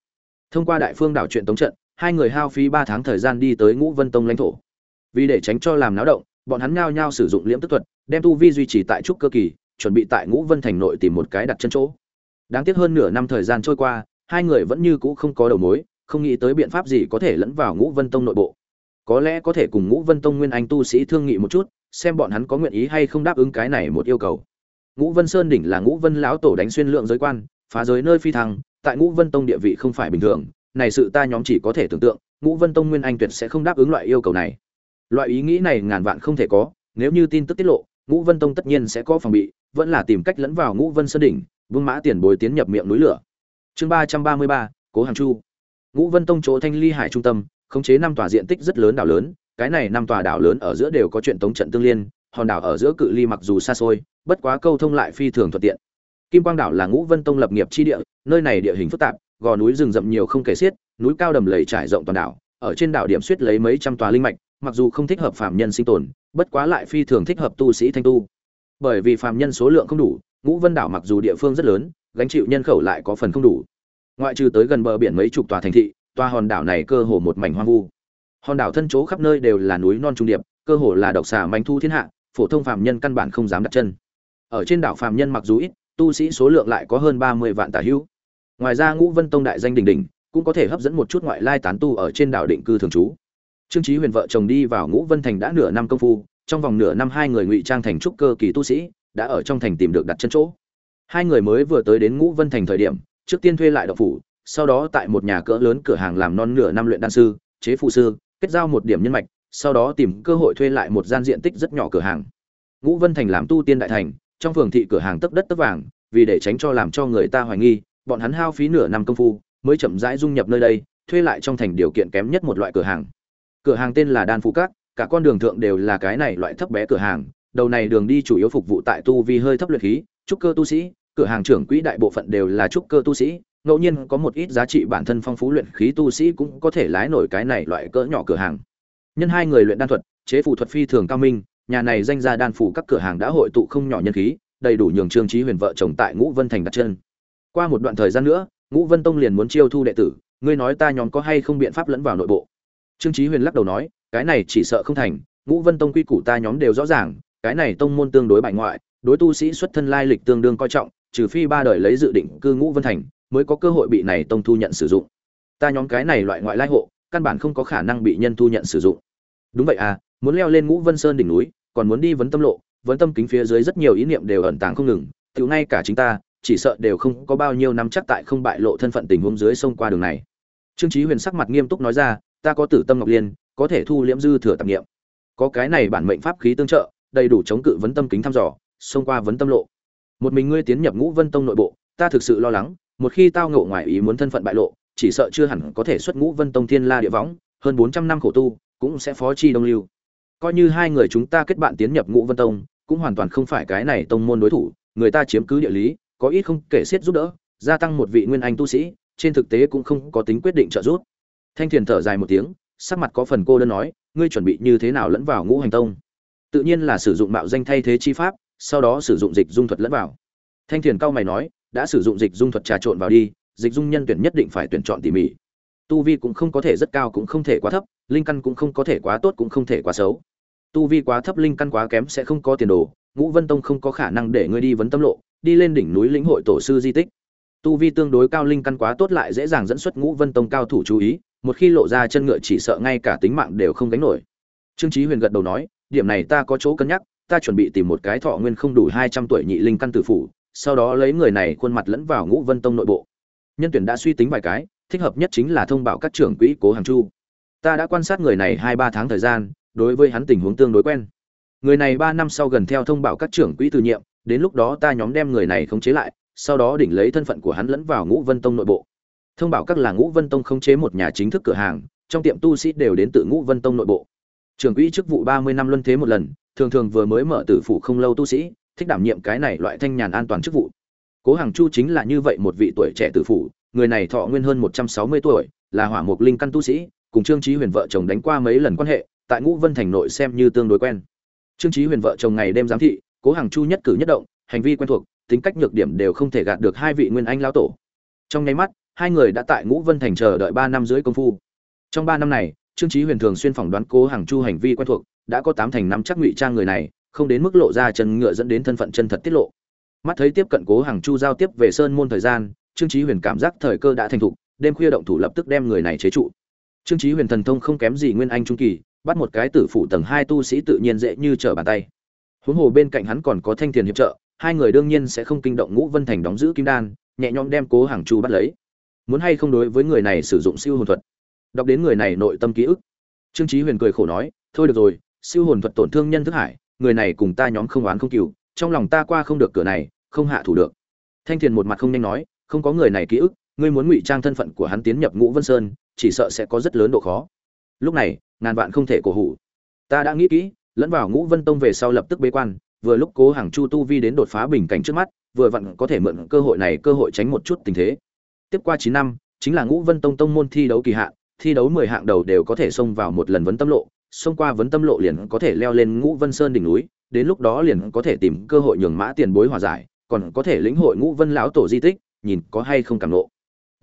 Thông qua Đại Phương đảo chuyện tống trận, hai người hao phí 3 tháng thời gian đi tới Ngũ Vân Tông lãnh thổ. Vì để tránh cho làm náo động, bọn hắn nhao nhao sử dụng liễm tức thuật, đem tu vi duy trì tại trúc cơ kỳ, chuẩn bị tại Ngũ Vân thành nội tìm một cái đặt chân chỗ. Đáng tiếc hơn nửa năm thời gian trôi qua, hai người vẫn như cũ không có đầu mối, không nghĩ tới biện pháp gì có thể lẫn vào Ngũ Vân Tông nội bộ. Có lẽ có thể cùng Ngũ Vân Tông nguyên anh tu sĩ thương nghị một chút, xem bọn hắn có nguyện ý hay không đáp ứng cái này một yêu cầu. Ngũ Vân Sơn đỉnh là Ngũ Vân lão tổ đánh xuyên lượng giới quan, phá giới nơi phi thăng, tại Ngũ Vân Tông địa vị không phải bình thường, này sự ta nhóm chỉ có thể tưởng tượng, Ngũ Vân Tông nguyên anh tuyệt sẽ không đáp ứng loại yêu cầu này. Loại ý nghĩ này ngàn vạn không thể có, nếu như tin tức tiết lộ, Ngũ Vân Tông tất nhiên sẽ có phòng bị, vẫn là tìm cách lẫn vào Ngũ Vân Sơn đỉnh, vương mã tiền bồi tiến nhập miệng núi lửa. Chương ba ba mươi ba, Cố Hàng Chu. Ngũ Vân Tông chỗ Thanh Ly Hải trung tâm, khống chế năm tòa diện tích rất lớn đảo lớn, cái này năm tòa đảo lớn ở giữa đều có chuyện tống trận tương liên, hòn đảo ở giữa cự ly mặc dù xa xôi, bất quá câu thông lại phi thường thuận tiện. Kim Quang đảo là Ngũ Vân Tông lập nghiệp chi địa, nơi này địa hình phức tạp, gò núi rừng rậm nhiều không kể xiết, núi cao đầm lầy trải rộng toàn đảo, ở trên đảo điểm suýt lấy mấy trăm tòa linh mạch, mặc dù không thích hợp phàm nhân sinh tồn, bất quá lại phi thường thích hợp tu sĩ thanh tu. Bởi vì phàm nhân số lượng không đủ, Ngũ Vân đảo mặc dù địa phương rất lớn, gánh chịu nhân khẩu lại có phần không đủ. Ngoại trừ tới gần bờ biển mấy chục tòa thành thị, tòa hòn đảo này cơ hồ một mảnh hoang vu. Hòn đảo thân chỗ khắp nơi đều là núi non trung điệp, cơ hồ là độc xà manh thu thiên hạ, phổ thông phàm nhân căn bản không dám đặt chân. Ở trên đảo phàm nhân mặc dù ít, tu sĩ số lượng lại có hơn 30 vạn tả hữu. Ngoài ra Ngũ Vân Tông đại danh đình đình cũng có thể hấp dẫn một chút ngoại lai tán tu ở trên đảo định cư thường trú. Trương trí Huyền vợ chồng đi vào Ngũ Vân Thành đã nửa năm công phu, trong vòng nửa năm hai người ngụy trang thành trúc cơ kỳ tu sĩ, đã ở trong thành tìm được đặt chân chỗ. Hai người mới vừa tới đến Ngũ Vân Thành thời điểm, trước tiên thuê lại đậu phủ, sau đó tại một nhà cỡ lớn cửa hàng làm non nửa năm luyện đan sư, chế phụ sư, kết giao một điểm nhân mạch, sau đó tìm cơ hội thuê lại một gian diện tích rất nhỏ cửa hàng. Ngũ Vân Thành làm tu tiên đại thành, trong phường thị cửa hàng tấp đất tấp vàng, vì để tránh cho làm cho người ta hoài nghi, bọn hắn hao phí nửa năm công phu, mới chậm rãi dung nhập nơi đây, thuê lại trong thành điều kiện kém nhất một loại cửa hàng. Cửa hàng tên là Đan Phú cát cả con đường thượng đều là cái này loại thấp bé cửa hàng, đầu này đường đi chủ yếu phục vụ tại tu vi hơi thấp luyện khí, trúc cơ tu sĩ, cửa hàng trưởng quỹ đại bộ phận đều là trúc cơ tu sĩ, ngẫu nhiên có một ít giá trị bản thân phong phú luyện khí tu sĩ cũng có thể lái nổi cái này loại cỡ nhỏ cửa hàng. Nhân hai người luyện đan thuật chế phủ thuật phi thường cao minh nhà này danh ra đan phủ các cửa hàng đã hội tụ không nhỏ nhân khí đầy đủ nhường trương trí huyền vợ chồng tại ngũ vân thành đặt chân. Qua một đoạn thời gian nữa ngũ vân tông liền muốn chiêu thu đệ tử ngươi nói ta nhóm có hay không biện pháp lẫn vào nội bộ? Trương trí huyền lắc đầu nói cái này chỉ sợ không thành ngũ vân tông quy củ ta nhóm đều rõ ràng cái này tông môn tương đối bại ngoại đối tu sĩ xuất thân lai lịch tương đương coi trọng trừ phi ba đời lấy dự định cư ngũ vân thành, mới có cơ hội bị này tông thu nhận sử dụng. Ta nhóm cái này loại ngoại lai hộ, căn bản không có khả năng bị nhân thu nhận sử dụng. Đúng vậy à muốn leo lên ngũ vân sơn đỉnh núi, còn muốn đi vấn tâm lộ, vấn tâm kính phía dưới rất nhiều ý niệm đều ẩn tàng không ngừng tự ngay cả chính ta, chỉ sợ đều không có bao nhiêu năm chắc tại không bại lộ thân phận tình huống dưới sông qua đường này. Trương chí huyền sắc mặt nghiêm túc nói ra, ta có tử tâm ngọc liên, có thể thu liễm dư thừa tạp niệm. Có cái này bản mệnh pháp khí tương trợ, đầy đủ chống cự vấn tâm kính thăm dò, xông qua vấn tâm lộ một mình ngươi tiến nhập ngũ vân tông nội bộ, ta thực sự lo lắng, một khi tao ngộ ngoài ý muốn thân phận bại lộ, chỉ sợ chưa hẳn có thể xuất ngũ vân tông thiên la địa võng, hơn bốn trăm năm khổ tu, cũng sẽ phó chi đông lưu. Coi như hai người chúng ta kết bạn tiến nhập ngũ vân tông, cũng hoàn toàn không phải cái này tông môn đối thủ, người ta chiếm cứ địa lý, có ít không kể xiết giúp đỡ, gia tăng một vị nguyên anh tu sĩ, trên thực tế cũng không có tính quyết định trợ giúp. Thanh thiền thở dài một tiếng, sắc mặt có phần cô đơn nói, ngươi chuẩn bị như thế nào lẫn vào ngũ hành tông? Tự nhiên là sử dụng mạo danh thay thế chi pháp sau đó sử dụng dịch dung thuật lẫn vào. Thanh thiền cao mày nói, đã sử dụng dịch dung thuật trà trộn vào đi, dịch dung nhân tuyển nhất định phải tuyển chọn tỉ mỉ. Tu vi cũng không có thể rất cao cũng không thể quá thấp, linh căn cũng không có thể quá tốt cũng không thể quá xấu. Tu vi quá thấp linh căn quá kém sẽ không có tiền đồ, ngũ vân tông không có khả năng để ngươi đi vấn tâm lộ, đi lên đỉnh núi lĩnh hội tổ sư di tích. Tu vi tương đối cao linh căn quá tốt lại dễ dàng dẫn xuất ngũ vân tông cao thủ chú ý, một khi lộ ra chân ngựa chỉ sợ ngay cả tính mạng đều không gánh nổi. Trương chí huyền gật đầu nói, điểm này ta có chỗ cân nhắc ta chuẩn bị tìm một cái thọ nguyên không đủ hai trăm tuổi nhị linh căn tử phủ, sau đó lấy người này khuôn mặt lẫn vào ngũ vân tông nội bộ. Nhân tuyển đã suy tính vài cái, thích hợp nhất chính là thông báo các trưởng quỹ cố hàng chu. Ta đã quan sát người này hai ba tháng thời gian, đối với hắn tình huống tương đối quen. Người này ba năm sau gần theo thông báo các trưởng quỹ từ nhiệm, đến lúc đó ta nhóm đem người này khống chế lại, sau đó đỉnh lấy thân phận của hắn lẫn vào ngũ vân tông nội bộ. Thông báo các là ngũ vân tông khống chế một nhà chính thức cửa hàng, trong tiệm tu sĩ đều đến từ ngũ vân tông nội bộ. Trưởng quỹ chức vụ ba mươi năm luân thế một lần thường thường vừa mới mở tử phủ không lâu tu sĩ, thích đảm nhiệm cái này loại thanh nhàn an toàn chức vụ. Cố hàng chu chính là như vậy một vị tuổi trẻ tử phủ, người này thọ nguyên hơn một trăm sáu mươi tuổi, là hỏa mục linh căn tu sĩ, cùng trương trí huyền vợ chồng đánh qua mấy lần quan hệ, tại ngũ vân thành nội xem như tương đối quen. Trương trí huyền vợ chồng ngày đêm giám thị, cố hàng chu nhất cử nhất động, hành vi quen thuộc, tính cách nhược điểm đều không thể gạt được hai vị nguyên anh lão tổ. Trong nháy mắt, hai người đã tại ngũ vân thành chờ đợi ba năm rưỡi công phu. Trong ba năm này, trương trí huyền thường xuyên phỏng đoán cố hàng chu hành vi quen thuộc đã có tám thành năm chắc ngụy trang người này, không đến mức lộ ra chân ngựa dẫn đến thân phận chân thật tiết lộ. Mắt thấy tiếp cận cố hàng chu giao tiếp về sơn môn thời gian, trương chí huyền cảm giác thời cơ đã thành thục, đêm khuya động thủ lập tức đem người này chế trụ. Trương chí huyền thần thông không kém gì nguyên anh trung kỳ, bắt một cái tử phụ tầng hai tu sĩ tự nhiên dễ như trở bàn tay. Huống hồ bên cạnh hắn còn có thanh tiền hiệp trợ, hai người đương nhiên sẽ không kinh động ngũ vân thành đóng giữ kim đan, nhẹ nhõm đem cố hàng chu bắt lấy. Muốn hay không đối với người này sử dụng siêu hồn thuật? Đọc đến người này nội tâm ký ức. Trương chí huyền cười khổ nói, thôi được rồi siêu hồn thuật tổn thương nhân thức hải, người này cùng ta nhóm không oán không cừu trong lòng ta qua không được cửa này, không hạ thủ được. Thanh thiền một mặt không nhanh nói, không có người này ký ức, ngươi muốn ngụy trang thân phận của hắn tiến nhập ngũ vân sơn, chỉ sợ sẽ có rất lớn độ khó. Lúc này, ngàn vạn không thể cổ hủ. Ta đã nghĩ kỹ, lẫn vào ngũ vân tông về sau lập tức bế quan, vừa lúc cố hàng chu tu vi đến đột phá bình cảnh trước mắt, vừa vặn có thể mượn cơ hội này cơ hội tránh một chút tình thế. Tiếp qua chín năm, chính là ngũ vân tông tông môn thi đấu kỳ hạn, thi đấu mười hạng đầu đều có thể xông vào một lần vấn tâm lộ xông qua vấn tâm lộ liền có thể leo lên ngũ vân sơn đỉnh núi, đến lúc đó liền có thể tìm cơ hội nhường mã tiền bối hòa giải, còn có thể lĩnh hội ngũ vân lão tổ di tích, nhìn có hay không cảm nộ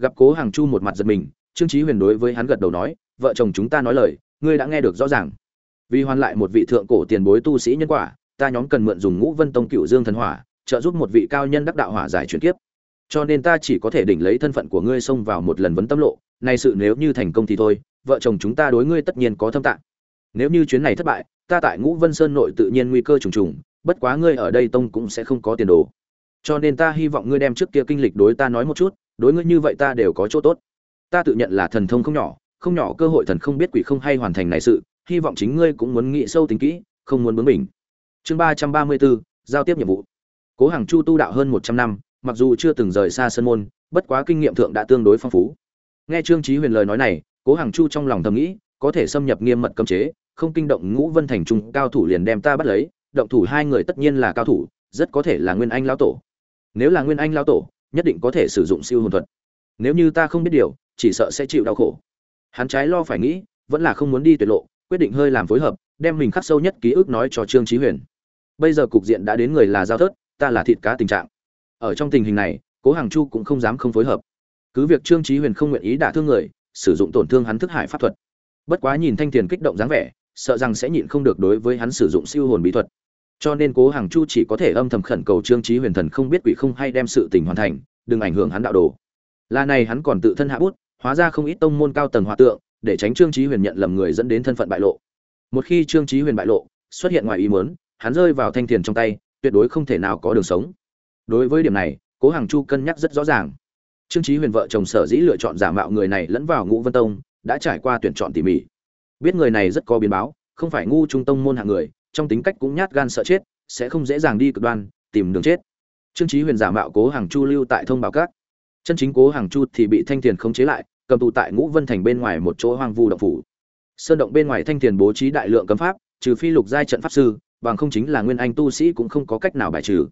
gặp cố hàng chu một mặt giật mình, trương trí huyền đối với hắn gật đầu nói, vợ chồng chúng ta nói lời, ngươi đã nghe được rõ ràng. Vì hoàn lại một vị thượng cổ tiền bối tu sĩ nhân quả, ta nhóm cần mượn dùng ngũ vân tông cựu dương thần hỏa, trợ giúp một vị cao nhân đắc đạo hỏa giải chuyển kiếp. Cho nên ta chỉ có thể đỉnh lấy thân phận của ngươi xông vào một lần vấn tâm lộ, nay sự nếu như thành công thì thôi, vợ chồng chúng ta đối ngươi tất nhiên có thâm tạng nếu như chuyến này thất bại, ta tại ngũ vân sơn nội tự nhiên nguy cơ trùng trùng, bất quá ngươi ở đây tông cũng sẽ không có tiền đồ. Cho nên ta hy vọng ngươi đem trước kia kinh lịch đối ta nói một chút, đối ngươi như vậy ta đều có chỗ tốt. Ta tự nhận là thần thông không nhỏ không nhỏ cơ hội thần không biết quỷ không hay hoàn thành này sự, hy vọng chính ngươi cũng muốn nghĩ sâu tính kỹ, không muốn bướng mình chương ba trăm ba mươi bốn, giao tiếp nhiệm vụ. Cố hàng chu tu đạo hơn một trăm năm, mặc dù chưa từng rời xa sân môn, bất quá kinh nghiệm thượng đã tương đối phong phú. Nghe trương trí huyền lời nói này, cố hàng chu trong lòng thầm nghĩ, có thể xâm nhập nghiêm mật cấm chế không kinh động ngũ vân thành trung, cao thủ liền đem ta bắt lấy, động thủ hai người tất nhiên là cao thủ, rất có thể là nguyên anh lão tổ. Nếu là nguyên anh lão tổ, nhất định có thể sử dụng siêu hồn thuật. Nếu như ta không biết điều, chỉ sợ sẽ chịu đau khổ. Hắn trái lo phải nghĩ, vẫn là không muốn đi tuyệt lộ, quyết định hơi làm phối hợp, đem mình khắc sâu nhất ký ức nói cho trương chí huyền. Bây giờ cục diện đã đến người là giao thớt, ta là thịt cá tình trạng. Ở trong tình hình này, cố hàng chu cũng không dám không phối hợp. Cứ việc trương chí huyền không nguyện ý đả thương người, sử dụng tổn thương hắn thức hải pháp thuật. Bất quá nhìn thanh tiền kích động dáng vẻ sợ rằng sẽ nhịn không được đối với hắn sử dụng siêu hồn bí thuật. Cho nên cố hàng chu chỉ có thể âm thầm khẩn cầu trương chí huyền thần không biết quỷ không hay đem sự tình hoàn thành, đừng ảnh hưởng hắn đạo đồ. Là này hắn còn tự thân hạ bút, hóa ra không ít tông môn cao tầng hòa tượng, để tránh trương chí huyền nhận lầm người dẫn đến thân phận bại lộ. Một khi trương chí huyền bại lộ, xuất hiện ngoài ý muốn, hắn rơi vào thanh tiền trong tay, tuyệt đối không thể nào có đường sống. Đối với điểm này, cố hàng chu cân nhắc rất rõ ràng. Trương chí huyền vợ chồng sở dĩ lựa chọn giả mạo người này lẫn vào ngũ vân tông, đã trải qua tuyển chọn tỉ mỉ biết người này rất có biến báo, không phải ngu trung tông môn hạng người, trong tính cách cũng nhát gan sợ chết, sẽ không dễ dàng đi cực đoan, tìm đường chết. Trương chí huyền giả mạo cố hàng chu lưu tại thông báo các. Chân chính cố hàng chu thì bị thanh tiền khống chế lại, cầm tù tại ngũ vân thành bên ngoài một chỗ hoang vu động phủ. Sơn động bên ngoài thanh tiền bố trí đại lượng cấm pháp, trừ phi lục giai trận pháp sư, bằng không chính là nguyên anh tu sĩ cũng không có cách nào bài trừ.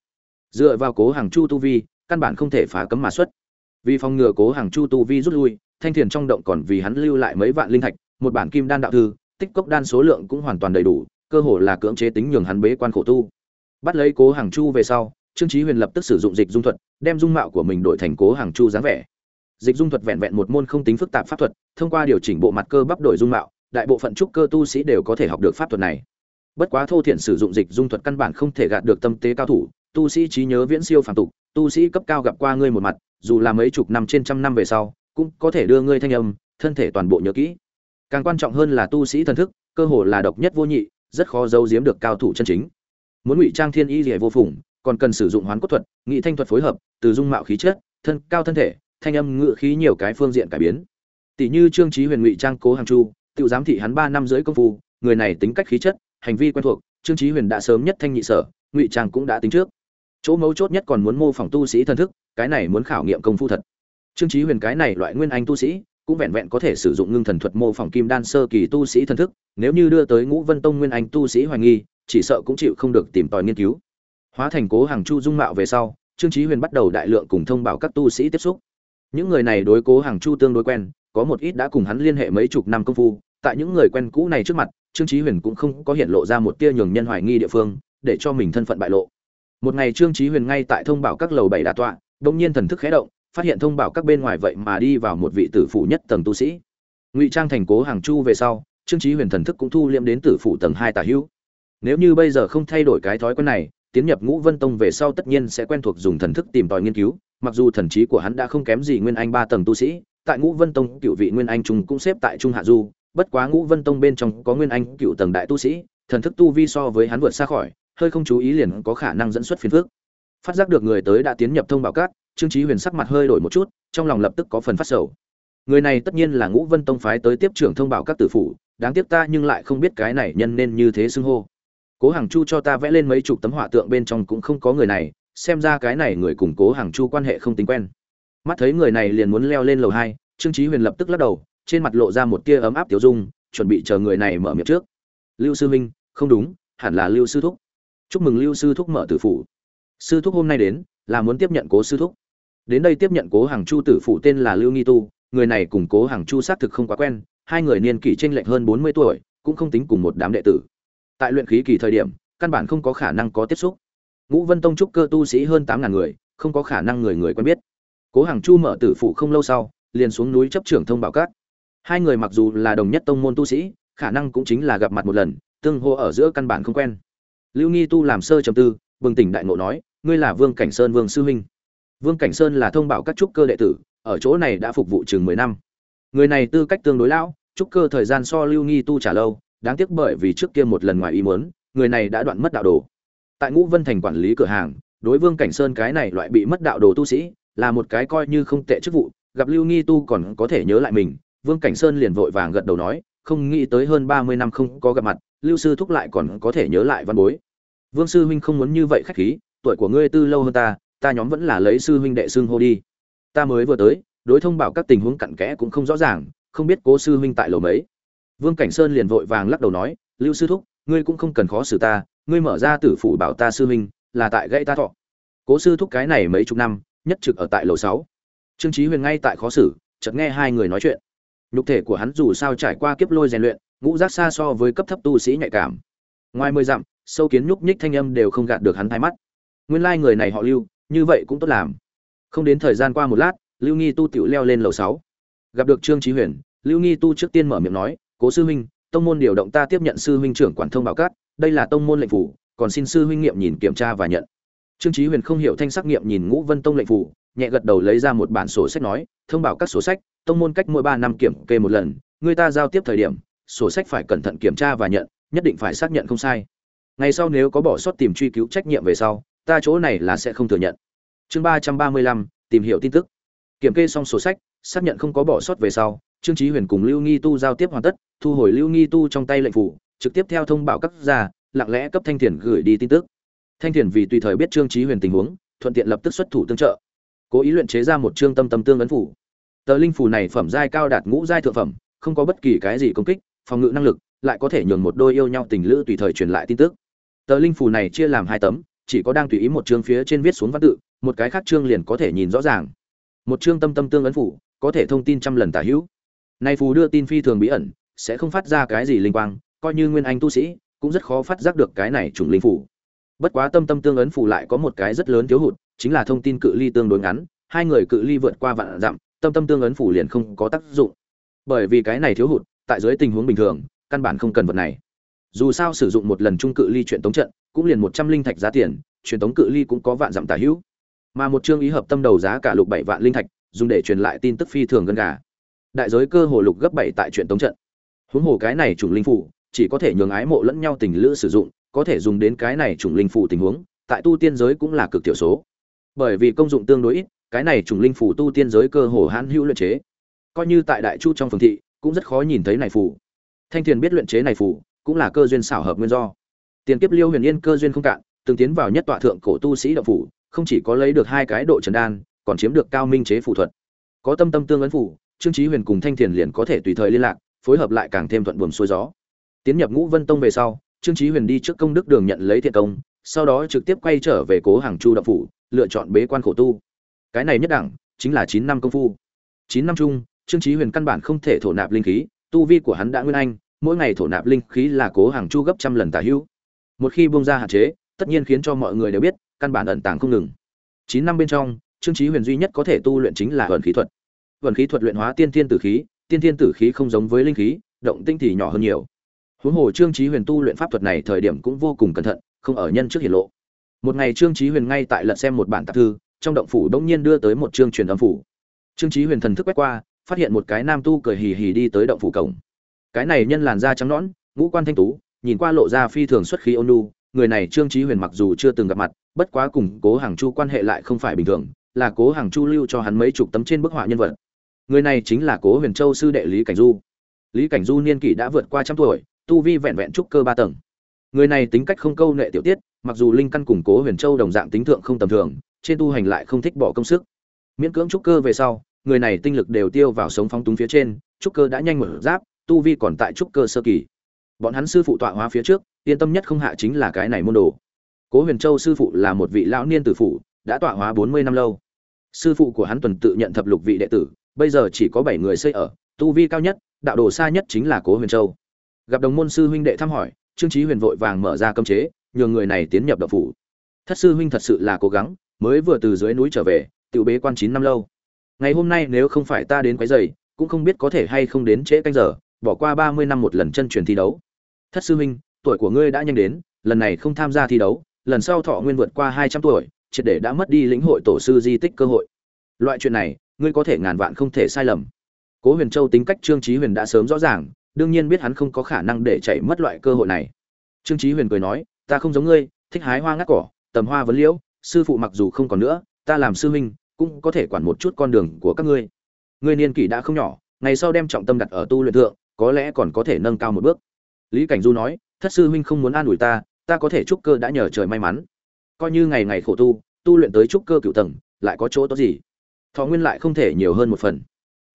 Dựa vào cố hàng chu tu vi, căn bản không thể phá cấm mà xuất. Vì phòng ngừa cố hàng chu tu vi rút lui, thanh thiền trong động còn vì hắn lưu lại mấy vạn linh thạch một bản kim đan đạo thư, tích cốc đan số lượng cũng hoàn toàn đầy đủ, cơ hồ là cưỡng chế tính nhường hắn bế quan khổ tu. Bắt lấy cố hàng chu về sau, trương chí huyền lập tức sử dụng dịch dung thuật, đem dung mạo của mình đổi thành cố hàng chu dáng vẻ. Dịch dung thuật vẹn vẹn một môn không tính phức tạp pháp thuật, thông qua điều chỉnh bộ mặt cơ bắp đổi dung mạo, đại bộ phận trúc cơ tu sĩ đều có thể học được pháp thuật này. Bất quá thô thiện sử dụng dịch dung thuật căn bản không thể gạt được tâm tế cao thủ, tu sĩ trí nhớ viễn siêu phàm tục, tu sĩ cấp cao gặp qua ngươi một mặt, dù là mấy chục năm trên trăm năm về sau, cũng có thể đưa ngươi thanh âm, thân thể toàn bộ nhớ kỹ càng quan trọng hơn là tu sĩ thần thức, cơ hồ là độc nhất vô nhị, rất khó giấu giếm được cao thủ chân chính. Muốn ngụy trang thiên y rỉa vô phùng, còn cần sử dụng hoán cốt thuật, nghị thanh thuật phối hợp, từ dung mạo khí chất, thân, cao thân thể, thanh âm ngự khí nhiều cái phương diện cải biến. Tỷ như trương trí huyền ngụy trang cố hàng chu, tự giám thị hắn ba năm dưới công phu, người này tính cách khí chất, hành vi quen thuộc, trương trí huyền đã sớm nhất thanh nhị sở, ngụy trang cũng đã tính trước. Chỗ mấu chốt nhất còn muốn mô phỏng tu sĩ thần thức, cái này muốn khảo nghiệm công phu thật. Trương trí huyền cái này loại nguyên anh tu sĩ cũng vẹn vẹn có thể sử dụng ngưng thần thuật mô phỏng kim đan sơ kỳ tu sĩ thần thức, nếu như đưa tới ngũ vân tông nguyên anh tu sĩ hoài nghi, chỉ sợ cũng chịu không được tìm tòi nghiên cứu. Hóa thành cố hàng chu dung mạo về sau, trương trí huyền bắt đầu đại lượng cùng thông báo các tu sĩ tiếp xúc. Những người này đối cố hàng chu tương đối quen, có một ít đã cùng hắn liên hệ mấy chục năm công phu, tại những người quen cũ này trước mặt, trương trí huyền cũng không có hiện lộ ra một tia nhường nhân hoài nghi địa phương, để cho mình thân phận bại lộ. Một ngày trương trí huyền ngay tại thông báo các lầu bảy đà tọa đông nhiên thần thức khé động phát hiện thông báo các bên ngoài vậy mà đi vào một vị tử phụ nhất tầng tu sĩ. Ngụy trang thành cố hàng chu về sau, trương trí huyền thần thức cũng thu liêm đến tử phụ tầng hai tả hữu. Nếu như bây giờ không thay đổi cái thói quen này, tiến nhập ngũ vân tông về sau tất nhiên sẽ quen thuộc dùng thần thức tìm tòi nghiên cứu, mặc dù thần trí của hắn đã không kém gì nguyên anh ba tầng tu sĩ, tại ngũ vân tông cựu vị nguyên anh trung cũng xếp tại trung hạ du, bất quá ngũ vân tông bên trong có nguyên anh cựu tầng đại tu sĩ, thần thức tu vi so với hắn vượt xa khỏi, hơi không chú ý liền có khả năng dẫn xuất phiền phước phát giác được người tới đã tiến nhập thông báo cát trương Chí huyền sắc mặt hơi đổi một chút, trong lòng lập tức có phần phát sầu. Người này tất nhiên là ngũ vân tông phái tới tiếp trưởng thông báo các tử phủ, đáng tiếc ta nhưng lại không biết cái này nhân nên như thế xưng hô. Cố hàng chu cho ta vẽ lên mấy chục tấm họa tượng bên trong cũng không có người này, xem ra cái này người cùng cố hàng chu quan hệ không tính quen. Mắt thấy người này liền muốn leo lên lầu hai, trương Chí huyền lập tức lắc đầu, trên mặt lộ ra một tia ấm áp tiểu dung, chuẩn bị chờ người này mở miệng trước. Lưu sư huynh, không đúng, hẳn là lưu sư thúc. Chúc mừng lưu sư thúc mở tử phủ. Sư thúc hôm nay đến, là muốn tiếp nhận cố sư thúc đến đây tiếp nhận cố hàng chu tử phụ tên là lưu nghi tu, người này cùng cố hàng chu xác thực không quá quen, hai người niên kỷ tranh lệch hơn bốn mươi tuổi, cũng không tính cùng một đám đệ tử. Tại luyện khí kỳ thời điểm, căn bản không có khả năng có tiếp xúc. Ngũ vân tông trúc cơ tu sĩ hơn tám ngàn người, không có khả năng người người quen biết. Cố hàng chu mở tử phụ không lâu sau, liền xuống núi chấp trưởng thông báo cát hai người mặc dù là đồng nhất tông môn tu sĩ, khả năng cũng chính là gặp mặt một lần, tương hô ở giữa căn bản không quen. Lưu nghi tu làm sơ trầm tư, bừng tỉnh đại ngộ nói, ngươi là vương cảnh sơn vương sư huynh vương cảnh sơn là thông báo các trúc cơ đệ tử, ở chỗ này đã phục vụ chừng mười năm. Người này tư cách tương đối lão, trúc cơ thời gian so lưu nghi tu trả lâu, đáng tiếc bởi vì trước kia một lần ngoài ý muốn, người này đã đoạn mất đạo đồ. Tại ngũ vân thành quản lý cửa hàng, đối vương cảnh sơn cái này loại bị mất đạo đồ tu sĩ, là một cái coi như không tệ chức vụ, gặp lưu nghi tu còn có thể nhớ lại mình, vương cảnh sơn liền vội vàng gật đầu nói, không nghĩ tới hơn ba mươi năm không có gặp mặt, lưu sư thúc lại còn có thể nhớ lại văn bối. Vương sư huynh không muốn như vậy khách khí, tuổi của ngươi tư lâu hơn ta ta nhóm vẫn là lấy sư huynh đệ xưng hô đi. Ta mới vừa tới, đối thông bảo các tình huống cặn kẽ cũng không rõ ràng, không biết cố sư huynh tại lầu mấy. Vương cảnh sơn liền vội vàng lắc đầu nói, lưu sư thúc, ngươi cũng không cần khó xử ta, ngươi mở ra tử phủ bảo ta sư huynh, là tại gãy ta thọ. Cố sư thúc cái này mấy chục năm, nhất trực ở tại lầu sáu. Trương chí huyền ngay tại khó xử, chợt nghe hai người nói chuyện. Nhục thể của hắn dù sao trải qua kiếp lôi rèn luyện, ngũ giác xa so với cấp thấp tu sĩ nhạy cảm. Ngoài mười dặm, sâu kiến nhúc nhích thanh âm đều không gạt được hắn thay mắt. Nguyên lai người này họ lưu như vậy cũng tốt làm. Không đến thời gian qua một lát, lưu nghi tu tiểu leo lên lầu sáu. Gặp được trương chí huyền, lưu nghi tu trước tiên mở miệng nói, cố sư huynh, tông môn điều động ta tiếp nhận sư huynh trưởng quản thông báo cát, đây là tông môn lệnh phủ, còn xin sư huynh nghiệm nhìn kiểm tra và nhận. Trương chí huyền không hiểu thanh sắc nghiệm nhìn ngũ vân tông lệnh phủ, nhẹ gật đầu lấy ra một bản sổ sách nói, thông báo các sổ sách, tông môn cách mỗi ba năm kiểm kê một lần, người ta giao tiếp thời điểm, sổ sách phải cẩn thận kiểm tra và nhận, nhất định phải xác nhận không sai. Ngày sau nếu có bỏ sót tìm truy cứu trách nhiệm về sau ta chỗ này là sẽ không thừa nhận. Chương ba trăm ba mươi lăm, tìm hiểu tin tức. Kiểm kê xong sổ sách, xác nhận không có bỏ sót về sau, trương chí huyền cùng lưu nghi tu giao tiếp hoàn tất, thu hồi lưu nghi tu trong tay lệnh phủ, trực tiếp theo thông báo cấp ra, lặng lẽ cấp thanh thiền gửi đi tin tức. Thanh thiền vì tùy thời biết trương chí huyền tình huống, thuận tiện lập tức xuất thủ tương trợ. Cố ý luyện chế ra một trương tâm tâm tương ấn phủ. Tờ linh phủ này phẩm giai cao đạt ngũ giai thượng phẩm, không có bất kỳ cái gì công kích, phòng ngự năng lực, lại có thể nhường một đôi yêu nhau tình lữ tùy thời truyền lại tin tức. Tờ linh phủ này chia làm hai tấm chỉ có đang tùy ý một chương phía trên viết xuống văn tự, một cái khác chương liền có thể nhìn rõ ràng. Một chương tâm tâm tương ấn phủ, có thể thông tin trăm lần tả hữu. Nay phù đưa tin phi thường bí ẩn, sẽ không phát ra cái gì linh quang, coi như nguyên anh tu sĩ, cũng rất khó phát giác được cái này trùng linh phủ. Bất quá tâm tâm tương ấn phủ lại có một cái rất lớn thiếu hụt, chính là thông tin cự ly tương đối ngắn, hai người cự ly vượt qua vạn dặm, tâm tâm tương ấn phủ liền không có tác dụng. Bởi vì cái này thiếu hụt, tại dưới tình huống bình thường, căn bản không cần vật này. Dù sao sử dụng một lần trung cự ly chuyện tống trận cũng liền một trăm linh thạch giá tiền, truyền tống cự ly cũng có vạn dặm tả hữu. Mà một chương ý hợp tâm đầu giá cả lục bảy vạn linh thạch, dùng để truyền lại tin tức phi thường gần gà. Đại giới cơ hồ lục gấp bảy tại truyền tống trận. Huống hồ cái này chủng linh phủ, chỉ có thể nhường ái mộ lẫn nhau tình lữ sử dụng, có thể dùng đến cái này chủng linh phủ tình huống, tại tu tiên giới cũng là cực thiểu số. Bởi vì công dụng tương đối ít, cái này chủng linh phủ tu tiên giới cơ hồ hãn hữu luyện chế. Coi như tại đại chu trong phường thị, cũng rất khó nhìn thấy này phủ. Thanh thiền biết luyện chế này phủ, cũng là cơ duyên xảo hợp nguyên do tiền kiếp liêu huyền yên cơ duyên không cạn từng tiến vào nhất tọa thượng cổ tu sĩ động phủ không chỉ có lấy được hai cái độ trần đan còn chiếm được cao minh chế phù thuật. Có tâm tâm tương ấn phù, trương chí huyền cùng thanh thiền liền có thể tùy thời liên lạc phối hợp lại càng thêm thuận buồm xuôi gió. Tiến nhập ngũ vân tông về sau trương chí huyền đi trước công đức đường nhận lấy thiện công sau đó trực tiếp quay trở về cố hàng chu động phủ lựa chọn bế quan khổ tu. Cái này nhất đẳng chính là chín năm công phu. Chín năm chung trương chí huyền căn bản không thể thổ nạp linh khí tu vi của hắn đã nguyên anh mỗi ngày thổ nạp linh khí là cố hàng chu gấp trăm lần tả hữu một khi buông ra hạn chế, tất nhiên khiến cho mọi người đều biết, căn bản ẩn tàng không ngừng. Chín năm bên trong, trương chí huyền duy nhất có thể tu luyện chính là vận khí thuật. Vận khí thuật luyện hóa tiên thiên tử khí, tiên thiên tử khí không giống với linh khí, động tinh thì nhỏ hơn nhiều. Huống hồ trương chí huyền tu luyện pháp thuật này thời điểm cũng vô cùng cẩn thận, không ở nhân trước hiển lộ. Một ngày trương chí huyền ngay tại lật xem một bản tạp thư, trong động phủ đông nhiên đưa tới một chương truyền âm phủ. Trương chí huyền thần thức quét qua, phát hiện một cái nam tu cười hì hì đi tới động phủ cổng. Cái này nhân làn da trắng nõn, ngũ quan thanh tú nhìn qua lộ ra phi thường xuất khí ôn nhu người này trương chí huyền mặc dù chưa từng gặp mặt, bất quá cùng cố hàng chu quan hệ lại không phải bình thường, là cố hàng chu lưu cho hắn mấy chục tấm trên bức họa nhân vật. Người này chính là cố huyền châu sư đệ lý cảnh du. Lý cảnh du niên kỷ đã vượt qua trăm tuổi, tu vi vẹn vẹn trúc cơ ba tầng. Người này tính cách không câu nệ tiểu tiết, mặc dù linh căn củng cố huyền châu đồng dạng tính thượng không tầm thường, trên tu hành lại không thích bỏ công sức. Miễn cưỡng trúc cơ về sau, người này tinh lực đều tiêu vào sống phóng túng phía trên, trúc cơ đã nhanh mở giáp, tu vi còn tại trúc cơ sơ kỳ bọn hắn sư phụ tọa hóa phía trước, yên tâm nhất không hạ chính là cái này môn đồ. Cố huyền châu sư phụ là một vị lão niên tử phụ đã tọa hóa bốn mươi năm lâu. Sư phụ của hắn tuần tự nhận thập lục vị đệ tử, bây giờ chỉ có bảy người xây ở, tu vi cao nhất, đạo đồ xa nhất chính là cố huyền châu. Gặp đồng môn sư huynh đệ thăm hỏi, trương trí huyền vội vàng mở ra cơm chế, nhường người này tiến nhập đậu phủ. Thất sư huynh thật sự là cố gắng, mới vừa từ dưới núi trở về tự bế quan chín năm lâu. Ngày hôm nay nếu không phải ta đến quấy giày cũng không biết có thể hay không đến trễ canh giờ, bỏ qua ba mươi năm một lần chân truyền thi đấu thất sư huynh, tuổi của ngươi đã nhanh đến, lần này không tham gia thi đấu, lần sau thọ nguyên vượt qua hai trăm tuổi, triệt để đã mất đi lĩnh hội tổ sư di tích cơ hội. Loại chuyện này, ngươi có thể ngàn vạn không thể sai lầm. Cố huyền châu tính cách trương trí huyền đã sớm rõ ràng, đương nhiên biết hắn không có khả năng để chạy mất loại cơ hội này. Trương trí huyền cười nói, ta không giống ngươi, thích hái hoa ngắt cỏ, tầm hoa vấn liễu, sư phụ mặc dù không còn nữa, ta làm sư huynh, cũng có thể quản một chút con đường của các ngươi. Ngươi niên kỷ đã không nhỏ, ngày sau đem trọng tâm đặt ở tu luyện thượng, có lẽ còn có thể nâng cao một bước lý cảnh du nói, thất sư huynh không muốn an ủi ta ta có thể trúc cơ đã nhờ trời may mắn. Coi như ngày ngày khổ tu tu luyện tới trúc cơ cựu tầng, lại có chỗ tốt gì? Thọ nguyên lại không thể nhiều hơn một phần.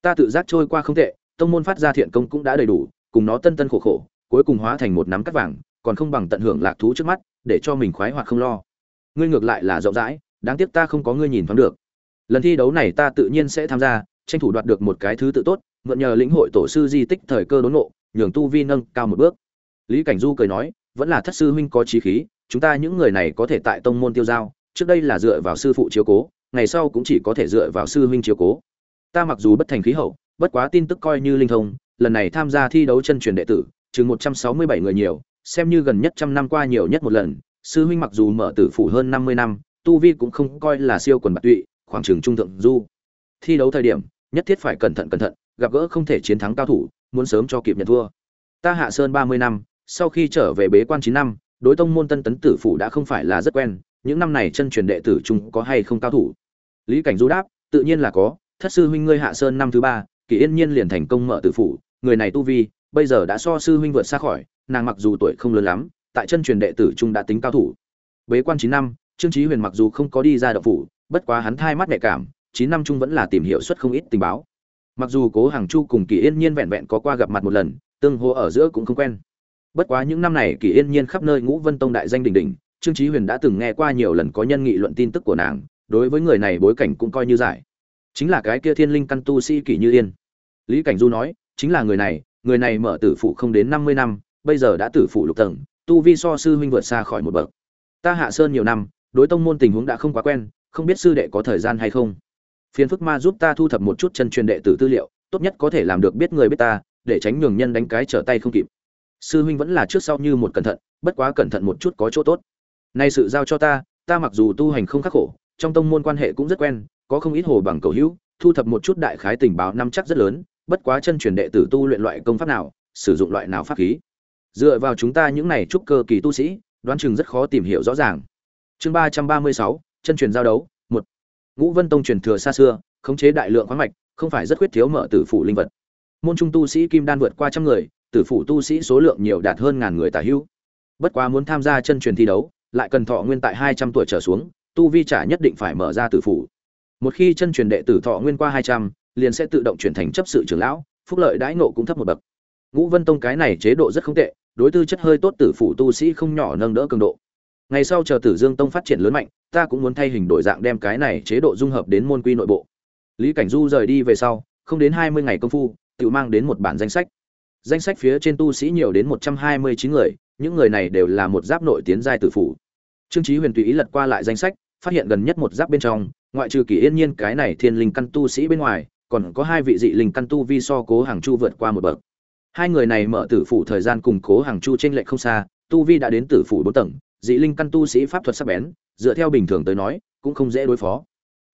Ta tự giác trôi qua không tệ, tông môn phát ra thiện công cũng đã đầy đủ, cùng nó tân tân khổ khổ, cuối cùng hóa thành một nắm cắt vàng, còn không bằng tận hưởng lạc thú trước mắt, để cho mình khoái hoặc không lo. Ngươi ngược lại là rộng rãi, đáng tiếc ta không có ngươi nhìn thoáng được. Lần thi đấu này ta tự nhiên sẽ tham gia, tranh thủ đoạt được một cái thứ tự tốt, mượn nhờ lĩnh hội tổ sư di tích thời cơ đốn ngộ, nhường tu vi nâng cao một bước lý cảnh du cười nói, vẫn là thất sư huynh có trí khí, chúng ta những người này có thể tại tông môn tiêu giao, trước đây là dựa vào sư phụ chiếu cố, ngày sau cũng chỉ có thể dựa vào sư huynh chiếu cố. Ta mặc dù bất thành khí hậu, bất quá tin tức coi như linh thông, lần này tham gia thi đấu chân truyền đệ tử, chừng một trăm sáu mươi bảy người nhiều, xem như gần nhất trăm năm qua nhiều nhất một lần, sư huynh mặc dù mở tử phủ hơn năm mươi năm, tu vi cũng không coi là siêu quần bạc tụy, khoảng trường trung thượng du. Thi đấu thời điểm, nhất thiết phải cẩn thận cẩn thận, gặp gỡ không thể chiến thắng cao thủ, muốn sớm cho kịp nhận thua. Ta hạ sơn ba mươi năm sau khi trở về bế quan chín năm, đối tông môn tân tấn tử phủ đã không phải là rất quen, những năm này chân truyền đệ tử chung có hay không cao thủ? Lý cảnh du đáp, tự nhiên là có, thất sư huynh ngươi hạ sơn năm thứ ba, kỳ yên nhiên liền thành công mở tử phủ, người này tu vi, bây giờ đã so sư huynh vượt xa khỏi, nàng mặc dù tuổi không lớn lắm, tại chân truyền đệ tử trung đã tính cao thủ. Bế quan chín năm, trương trí huyền mặc dù không có đi ra đậu phủ, bất quá hắn thai mắt nhạy cảm, chín năm chung vẫn là tìm hiểu suất không ít tình báo. Mặc dù cố hàng chu cùng kỳ yên nhiên vẹn vẹn có qua gặp mặt một lần, tương hô ở giữa cũng không quen bất quá những năm này kỳ yên nhiên khắp nơi ngũ vân tông đại danh đỉnh đỉnh, trương chí huyền đã từng nghe qua nhiều lần có nhân nghị luận tin tức của nàng, đối với người này bối cảnh cũng coi như giải. Chính là cái kia thiên linh căn tu sĩ kỳ như yên. Lý cảnh du nói, chính là người này người này mở tử phụ không đến năm mươi năm, bây giờ đã tử phụ lục tầng, tu vi so sư huynh vượt xa khỏi một bậc. Ta hạ sơn nhiều năm, đối tông môn tình huống đã không quá quen, không biết sư đệ có thời gian hay không. Phiền phức ma giúp ta thu thập một chút chân truyền đệ tử tư liệu, tốt nhất có thể làm được biết người biết ta, để tránh nhường nhân đánh cái trở tay không kịp sư huynh vẫn là trước sau như một cẩn thận, bất quá cẩn thận một chút có chỗ tốt. Nay sự giao cho ta ta mặc dù tu hành không khắc khổ, trong tông môn quan hệ cũng rất quen, có không ít hồ bằng cầu hữu, thu thập một chút đại khái tình báo năm chắc rất lớn, bất quá chân truyền đệ tử tu luyện loại công pháp nào, sử dụng loại nào pháp khí. Dựa vào chúng ta những này trúc cơ kỳ tu sĩ, đoán chừng rất khó tìm hiểu rõ ràng. Chương ba trăm ba mươi sáu, chân truyền giao đấu, một. Ngũ vân tông truyền thừa xa xưa, khống chế đại lượng khoáng mạch, không phải rất khuyết thiếu mở tử phủ linh vật. Môn trung tu sĩ kim đan vượt qua trăm người tử phủ tu sĩ số lượng nhiều đạt hơn ngàn người tả hữu. Bất quá muốn tham gia chân truyền thi đấu, lại cần thọ nguyên tại hai trăm tuổi trở xuống, tu vi trả nhất định phải mở ra tử phủ. Một khi chân truyền đệ tử thọ nguyên qua hai trăm, liền sẽ tự động chuyển thành chấp sự trưởng lão, phúc lợi đãi nộ cũng thấp một bậc. Ngũ vân tông cái này chế độ rất không tệ, đối tư chất hơi tốt tử phủ tu sĩ không nhỏ nâng đỡ cường độ. Ngày sau chờ tử dương tông phát triển lớn mạnh, ta cũng muốn thay hình đổi dạng đem cái này chế độ dung hợp đến môn quy nội bộ. Lý cảnh du rời đi về sau, không đến hai mươi ngày công phu, tự mang đến một bản danh sách danh sách phía trên tu sĩ nhiều đến một trăm hai mươi chín người, những người này đều là một giáp nội tiến giai tử phủ. Trương trí huyền tùy ý lật qua lại danh sách, phát hiện gần nhất một giáp bên trong, ngoại trừ kỳ yên nhiên cái này thiên linh căn tu sĩ bên ngoài, còn có hai vị dị linh căn tu vi so cố hàng chu vượt qua một bậc. Hai người này mở tử phủ thời gian cùng cố hàng chu t r ê n lệch không xa, tu vi đã đến tử phủ bốn tầng, dị linh căn tu sĩ pháp thuật sắc bén, dựa theo bình thường tới nói, cũng không dễ đối phó.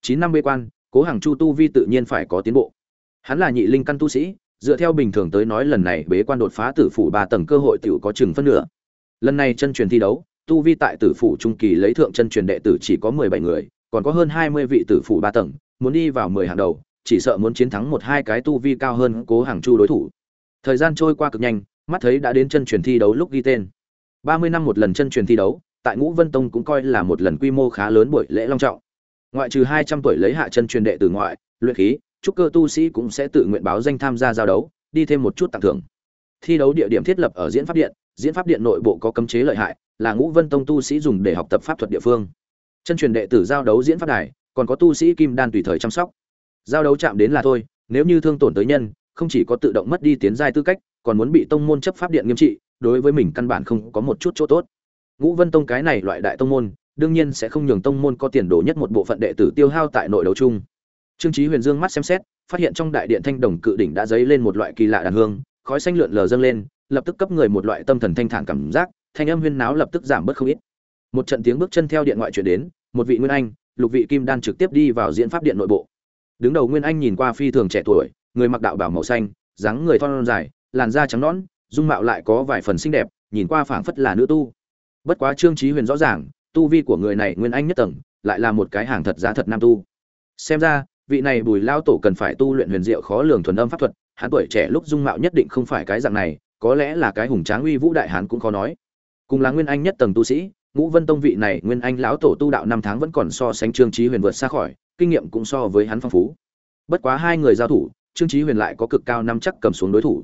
Chín năm bê quan, cố hàng chu tu vi tự nhiên phải có tiến bộ. Hắn là nhị linh căn tu sĩ dựa theo bình thường tới nói lần này bế quan đột phá tử phủ ba tầng cơ hội tiểu có chừng phân nửa. Lần này chân truyền thi đấu, tu vi tại tử phủ trung kỳ lấy thượng chân truyền đệ tử chỉ có mười bảy người, còn có hơn hai mươi vị tử phủ ba tầng, muốn đi vào mười hàng đầu, chỉ sợ muốn chiến thắng một hai cái tu vi cao hơn cố hàng chu đối thủ. Thời gian trôi qua cực nhanh, mắt thấy đã đến chân truyền thi đấu lúc ghi tên. Ba mươi năm một lần chân truyền thi đấu, tại ngũ vân tông cũng coi là một lần quy mô khá lớn buổi lễ long trọng. Ngoại trừ hai trăm tuổi lấy hạ chân truyền đệ tử ngoại, luyện khí trúc cơ tu sĩ cũng sẽ tự nguyện báo danh tham gia giao đấu đi thêm một chút tặng thưởng thi đấu địa điểm thiết lập ở diễn pháp điện diễn pháp điện nội bộ có cấm chế lợi hại là ngũ vân tông tu sĩ dùng để học tập pháp thuật địa phương chân truyền đệ tử giao đấu diễn pháp đài còn có tu sĩ kim đan tùy thời chăm sóc giao đấu chạm đến là thôi nếu như thương tổn tới nhân không chỉ có tự động mất đi tiến giai tư cách, còn muốn bị tông môn chấp pháp điện nghiêm trị, đối với mình căn bản không có một chút chỗ tốt. Ngũ Vân Tông cái này loại đại tông môn, đương nhiên sẽ không nhường tông môn có tiền đồ nhất một bộ phận đệ tử tiêu hao tại nội đấu chung. Trương Chí Huyền dương mắt xem xét, phát hiện trong đại điện thanh đồng cự đỉnh đã dấy lên một loại kỳ lạ đàn hương, khói xanh lượn lờ dâng lên, lập tức cấp người một loại tâm thần thanh thản cảm giác, thanh âm huyên náo lập tức giảm bớt không ít. Một trận tiếng bước chân theo điện ngoại truyền đến, một vị nguyên anh, lục vị kim đan trực tiếp đi vào diễn pháp điện nội bộ. Đứng đầu nguyên anh nhìn qua phi thường trẻ tuổi, người mặc đạo bảo màu xanh, dáng người thon dài, làn da trắng nõn, dung mạo lại có vài phần xinh đẹp, nhìn qua phảng phất là nữ tu. Bất quá Trương Chí Huyền rõ ràng, tu vi của người này nguyên anh nhất tầng, lại là một cái hàng thật giá thật nam tu. Xem ra, vị này Bùi lao tổ cần phải tu luyện huyền diệu khó lường thuần âm pháp thuật, hắn tuổi trẻ lúc dung mạo nhất định không phải cái dạng này, có lẽ là cái hùng tráng uy vũ đại hán cũng khó nói. Cùng là nguyên anh nhất tầng tu sĩ, Ngũ Vân Tông vị này nguyên anh lão tổ tu đạo năm tháng vẫn còn so sánh Trương trí Huyền vượt xa khỏi, kinh nghiệm cũng so với hắn phong phú. Bất quá hai người giao thủ, trương trí huyền lại có cực cao năm chắc cầm xuống đối thủ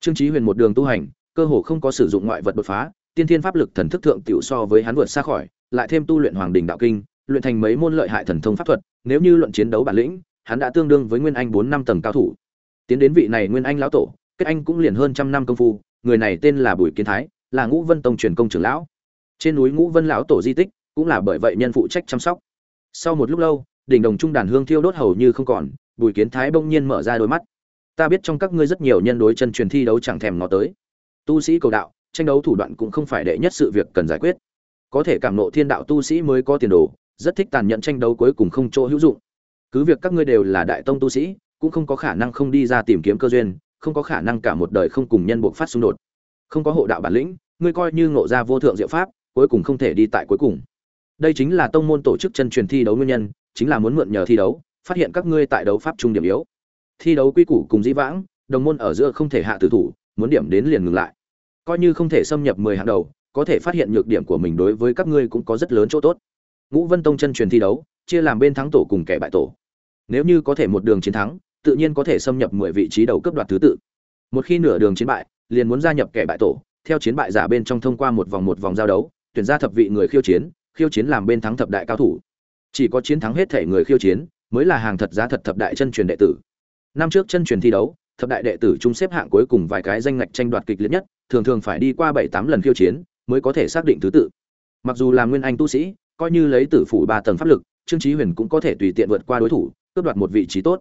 trương trí huyền một đường tu hành cơ hồ không có sử dụng ngoại vật đột phá tiên thiên pháp lực thần thức thượng tiểu so với hắn vượt xa khỏi lại thêm tu luyện hoàng đình đạo kinh luyện thành mấy môn lợi hại thần thông pháp thuật nếu như luận chiến đấu bản lĩnh, hắn đã tương đương với nguyên anh bốn năm tầng cao thủ. Tiến đến vị này nguyên anh lão tổ, kết anh cũng liền hơn trăm năm công phu, người này tên là bùi kiến thái, là ngũ vân tông truyền công trưởng lão. Trên núi ngũ vân lão tổ di tích cũng là bởi vậy nhân phụ trách chăm sóc. Sau một lúc lâu, đỉnh đồng trung đàn hương thiêu đốt hầu như không còn, bùi kiến thái bỗng nhiên mở ra đôi mắt. Ta biết trong các ngươi rất nhiều nhân đối chân truyền thi đấu chẳng thèm ngó tới. Tu sĩ cầu đạo, tranh đấu thủ đoạn cũng không phải đệ nhất sự việc cần giải quyết. Có thể cảm nộ thiên đạo tu sĩ mới có tiền đồ rất thích tàn nhẫn tranh đấu cuối cùng không chỗ hữu dụng. Cứ việc các ngươi đều là đại tông tu sĩ, cũng không có khả năng không đi ra tìm kiếm cơ duyên, không có khả năng cả một đời không cùng nhân buộc phát xung đột. Không có hộ đạo bản lĩnh, ngươi coi như ngộ ra vô thượng diệu pháp, cuối cùng không thể đi tại cuối cùng. Đây chính là tông môn tổ chức chân truyền thi đấu nguyên nhân, chính là muốn mượn nhờ thi đấu, phát hiện các ngươi tại đấu pháp trung điểm yếu. Thi đấu quy củ cùng dĩ vãng, đồng môn ở giữa không thể hạ tử thủ, muốn điểm đến liền ngừng lại. Coi như không thể xâm nhập mười hạng đầu, có thể phát hiện nhược điểm của mình đối với các ngươi cũng có rất lớn chỗ tốt ngũ vân tông chân truyền thi đấu, chia làm bên thắng tổ cùng kẻ bại tổ. Nếu như có thể một đường chiến thắng, tự nhiên có thể xâm nhập mười vị trí đầu cấp đoạt thứ tự. Một khi nửa đường chiến bại, liền muốn gia nhập kẻ bại tổ, theo chiến bại giả bên trong thông qua một vòng một vòng giao đấu, tuyển ra thập vị người khiêu chiến khiêu chiến làm bên thắng thập đại cao thủ. Chỉ có chiến thắng hết thể người khiêu chiến, mới là hàng thật giá thật thập đại chân truyền đệ tử. Năm trước chân truyền thi đấu, thập đại đệ tử chung xếp hạng cuối cùng vài cái danh ngạch tranh đoạt kịch liệt nhất, thường thường phải đi qua bảy tám lần khiêu chiến, mới có thể xác định thứ tự. Mặc dù là nguyên anh tu sĩ coi như lấy tử phủ ba tầng pháp lực, trương chí huyền cũng có thể tùy tiện vượt qua đối thủ, cướp đoạt một vị trí tốt.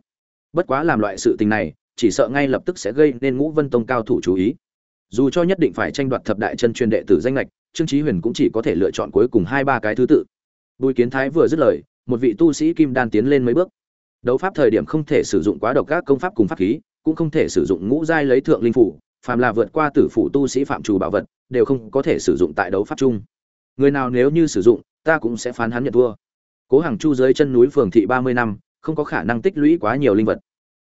Bất quá làm loại sự tình này, chỉ sợ ngay lập tức sẽ gây nên ngũ vân tông cao thủ chú ý. Dù cho nhất định phải tranh đoạt thập đại chân truyền đệ tử danh lệch trương chí huyền cũng chỉ có thể lựa chọn cuối cùng hai ba cái thứ tự. Bùi kiến thái vừa dứt lời, một vị tu sĩ kim đan tiến lên mấy bước. Đấu pháp thời điểm không thể sử dụng quá độc các công pháp cùng pháp khí, cũng không thể sử dụng ngũ giai lấy thượng linh phủ, phàm là vượt qua tử phủ tu sĩ phạm trù bảo vật, đều không có thể sử dụng tại đấu pháp chung. Người nào nếu như sử dụng ta cũng sẽ phán hắn nhận thua. Cố hàng chu dưới chân núi phường thị ba mươi năm, không có khả năng tích lũy quá nhiều linh vật.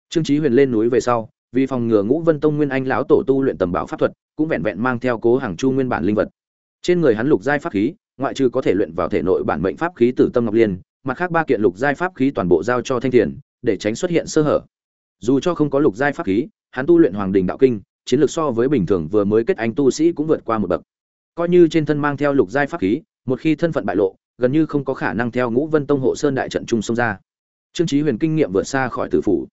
Trương chí huyền lên núi về sau, vì phòng ngừa ngũ vân tông nguyên anh lão tổ tu luyện tầm bảo pháp thuật, cũng vẹn vẹn mang theo cố hàng chu nguyên bản linh vật. Trên người hắn lục giai pháp khí, ngoại trừ có thể luyện vào thể nội bản mệnh pháp khí tử tâm ngọc liên, mặt khác ba kiện lục giai pháp khí toàn bộ giao cho thanh thiền, để tránh xuất hiện sơ hở. Dù cho không có lục giai pháp khí, hắn tu luyện hoàng đình đạo kinh, chiến lược so với bình thường vừa mới kết anh tu sĩ cũng vượt qua một bậc. Coi như trên thân mang theo lục giai pháp khí một khi thân phận bại lộ, gần như không có khả năng theo ngũ vân tông hộ sơn đại trận trung xông ra. Trương chí huyền kinh nghiệm vượt xa khỏi tử phủ.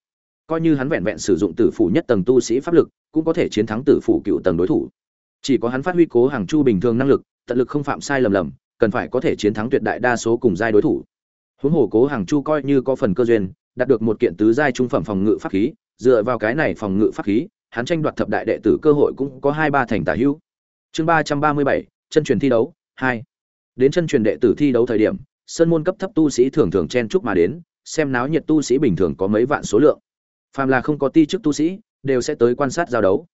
Coi như hắn vẹn vẹn sử dụng tử phủ nhất tầng tu sĩ pháp lực, cũng có thể chiến thắng tử phủ cựu tầng đối thủ. Chỉ có hắn phát huy cố hàng chu bình thường năng lực, tận lực không phạm sai lầm lầm, cần phải có thể chiến thắng tuyệt đại đa số cùng giai đối thủ. Huống hồ cố hàng chu coi như có phần cơ duyên, đạt được một kiện tứ giai trung phẩm phòng ngự pháp khí, dựa vào cái này phòng ngự pháp khí, hắn tranh đoạt thập đại đệ tử cơ hội cũng có hai ba thành tả hữu. Chương ba trăm ba mươi bảy, chân truyền thi đấu, hai đến chân truyền đệ tử thi đấu thời điểm sân môn cấp thấp tu sĩ thường thường chen chúc mà đến, xem náo nhiệt tu sĩ bình thường có mấy vạn số lượng. Phàm là không có ti chức tu sĩ, đều sẽ tới quan sát giao đấu.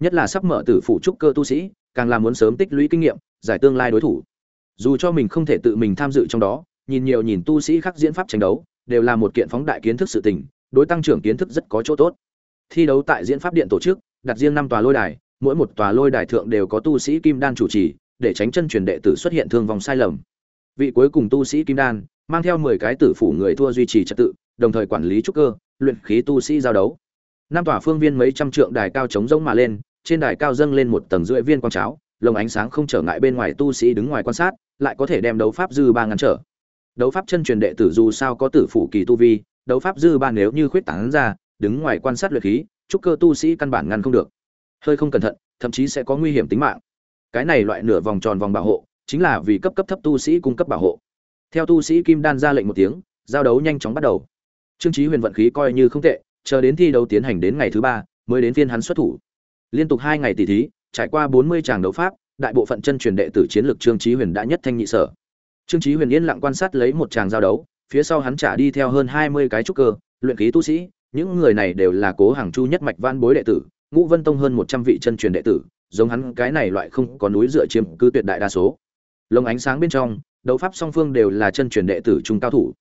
Nhất là sắp mở tử phụ trúc cơ tu sĩ, càng là muốn sớm tích lũy kinh nghiệm, giải tương lai đối thủ. Dù cho mình không thể tự mình tham dự trong đó, nhìn nhiều nhìn tu sĩ khác diễn pháp tranh đấu, đều là một kiện phóng đại kiến thức sự tình, đối tăng trưởng kiến thức rất có chỗ tốt. Thi đấu tại diễn pháp điện tổ chức, đặt riêng năm tòa lôi đài, mỗi một tòa lôi đài thượng đều có tu sĩ kim đan chủ trì để tránh chân truyền đệ tử xuất hiện thương vong sai lầm. Vị cuối cùng tu sĩ kim đan, mang theo mười cái tử phủ người thua duy trì trật tự, đồng thời quản lý trúc cơ, luyện khí tu sĩ giao đấu. Năm tòa phương viên mấy trăm trượng đài cao chống rỗng mà lên, trên đài cao dâng lên một tầng rưỡi viên quang cháo, lồng ánh sáng không trở ngại bên ngoài tu sĩ đứng ngoài quan sát, lại có thể đem đấu pháp dư ba ngăn trở. Đấu pháp chân truyền đệ tử dù sao có tử phủ kỳ tu vi, đấu pháp dư ba nếu như khuyết tảng ra, đứng ngoài quan sát luyện khí, trúc cơ tu sĩ căn bản ngăn không được. Hơi không cẩn thận, thậm chí sẽ có nguy hiểm tính mạng cái này loại nửa vòng tròn vòng bảo hộ, chính là vì cấp cấp thấp tu sĩ cung cấp bảo hộ. Theo tu sĩ kim đan ra lệnh một tiếng, giao đấu nhanh chóng bắt đầu. Trương chí huyền vận khí coi như không tệ, chờ đến thi đấu tiến hành đến ngày thứ ba, mới đến phiên hắn xuất thủ. Liên tục hai ngày tỷ thí, trải qua bốn mươi tràng đấu pháp, đại bộ phận chân truyền đệ tử chiến lược trương chí huyền đã nhất thanh nhị sở. Trương chí huyền yên lặng quan sát lấy một tràng giao đấu, phía sau hắn trả đi theo hơn hai mươi cái trúc cơ, luyện khí tu sĩ, những người này đều là cố hàng chu nhất mạch văn bối đệ tử, ngũ vân tông hơn một trăm vị chân truyền đệ tử giống hắn cái này loại không có núi dựa chiếm cứ tuyệt đại đa số. Lồng ánh sáng bên trong, đấu pháp song phương đều là chân truyền đệ tử trung cao thủ.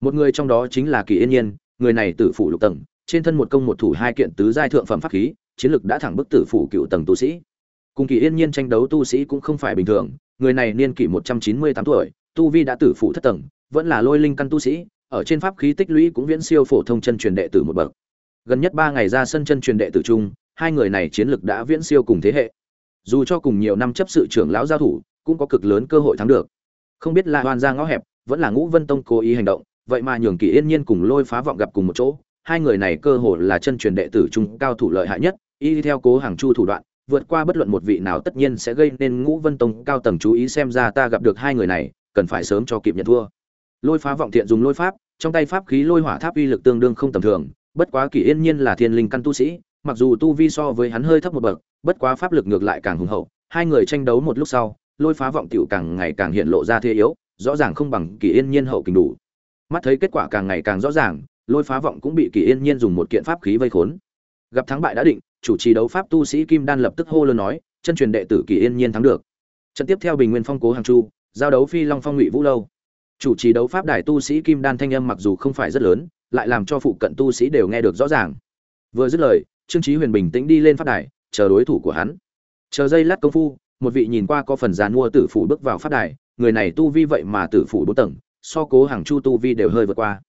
Một người trong đó chính là kỳ yên nhiên, người này tử phủ lục tầng, trên thân một công một thủ hai kiện tứ giai thượng phẩm pháp khí, chiến lực đã thẳng bức tử phủ cựu tầng tu sĩ. Cùng kỳ yên nhiên tranh đấu tu sĩ cũng không phải bình thường, người này niên kỷ một trăm chín mươi tám tuổi, tu vi đã tử phủ thất tầng, vẫn là lôi linh căn tu sĩ, ở trên pháp khí tích lũy cũng viễn siêu phổ thông chân truyền đệ tử một bậc. Gần nhất ba ngày ra sân chân truyền đệ tử trung hai người này chiến lực đã viễn siêu cùng thế hệ dù cho cùng nhiều năm chấp sự trưởng lão giao thủ cũng có cực lớn cơ hội thắng được không biết là hoàn Giang ngõ hẹp vẫn là ngũ vân tông cố ý hành động vậy mà nhường Kỳ Yên Nhiên cùng Lôi Phá vọng gặp cùng một chỗ, hai người này cơ hồ là chân truyền đệ tử trung cao thủ lợi hại nhất, y theo Cố Hàng Chu thủ đoạn, vượt qua bất luận một vị nào tất nhiên sẽ gây nên Ngũ Vân Tông cao tầng chú ý xem ra ta gặp được hai người này, cần phải sớm cho kịp nhận thua. Lôi Phá vọng thiện dùng lôi pháp, trong tay pháp khí lôi hỏa tháp uy lực tương đương không tầm thường, bất quá Kỳ Yên Nhiên là thiên linh căn tu sĩ, mặc dù tu vi so với hắn hơi thấp một bậc, bất quá pháp lực ngược lại càng hùng hậu, hai người tranh đấu một lúc sau, lôi phá vọng tiểu càng ngày càng hiện lộ ra thế yếu, rõ ràng không bằng Kỳ Yên Nhiên hậu kình đủ. Mắt thấy kết quả càng ngày càng rõ ràng, lôi phá vọng cũng bị Kỳ Yên Nhiên dùng một kiện pháp khí vây khốn. Gặp thắng bại đã định, chủ trì đấu pháp tu sĩ Kim Đan lập tức hô lớn nói, chân truyền đệ tử Kỳ Yên Nhiên thắng được. Trận tiếp theo Bình Nguyên Phong Cố Hàng Chu, giao đấu Phi Long Phong Ngụy Vũ Lâu. Chủ trì đấu pháp đại tu sĩ Kim Đan thanh âm mặc dù không phải rất lớn, lại làm cho phụ cận tu sĩ đều nghe được rõ ràng. Vừa dứt lời, Trương Chí Huyền bình tĩnh đi lên phát đài, chờ đối thủ của hắn. Chờ giây lát công phu, một vị nhìn qua có phần giàn mua tử phủ bước vào phát đài, người này tu vi vậy mà tử phủ bốn tầng, so cố hàng chu tu vi đều hơi vượt qua.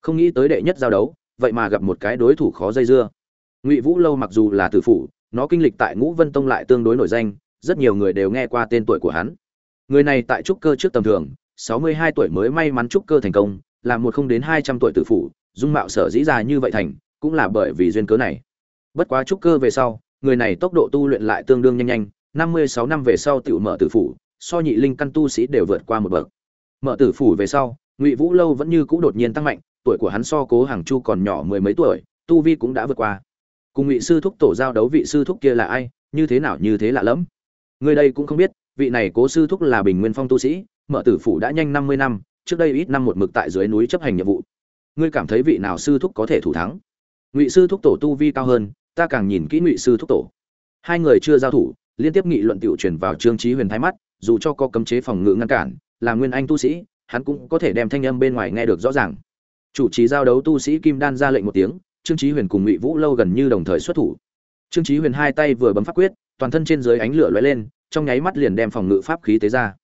Không nghĩ tới đệ nhất giao đấu, vậy mà gặp một cái đối thủ khó dây dưa. Ngụy Vũ lâu mặc dù là tử phủ, nó kinh lịch tại Ngũ Vân Tông lại tương đối nổi danh, rất nhiều người đều nghe qua tên tuổi của hắn. Người này tại trúc cơ trước tầm thường, 62 tuổi mới may mắn trúc cơ thành công, làm một không đến 200 tuổi tử phủ, dung mạo sở dĩ già như vậy thành, cũng là bởi vì duyên cớ này. Bất quá trúc cơ về sau, người này tốc độ tu luyện lại tương đương nhanh nhanh, 56 năm về sau tiểu mở tử phủ, so nhị linh căn tu sĩ đều vượt qua một bậc. Mở tử phủ về sau, Ngụy Vũ lâu vẫn như cũ đột nhiên tăng mạnh, tuổi của hắn so Cố Hàng Chu còn nhỏ mười mấy tuổi, tu vi cũng đã vượt qua. Cùng Ngụy sư thúc tổ giao đấu vị sư thúc kia là ai, như thế nào như thế lạ lẫm Người đây cũng không biết, vị này Cố sư thúc là Bình Nguyên Phong tu sĩ, mở tử phủ đã nhanh 50 năm, trước đây ít năm một mực tại dưới núi chấp hành nhiệm vụ. Ngươi cảm thấy vị nào sư thúc có thể thủ thắng? Ngụy sư thúc tổ tu vi cao hơn, ta càng nhìn kỹ Ngụy sư thúc tổ. Hai người chưa giao thủ, liên tiếp nghị luận tiểu truyền vào Trương trí Huyền thái mắt, dù cho có cấm chế phòng ngự ngăn cản, là nguyên anh tu sĩ, hắn cũng có thể đem thanh âm bên ngoài nghe được rõ ràng. Chủ trì giao đấu tu sĩ Kim Đan ra lệnh một tiếng, Trương trí Huyền cùng Ngụy Vũ lâu gần như đồng thời xuất thủ. Trương trí Huyền hai tay vừa bấm pháp quyết, toàn thân trên dưới ánh lửa lóe lên, trong nháy mắt liền đem phòng ngự pháp khí tế ra.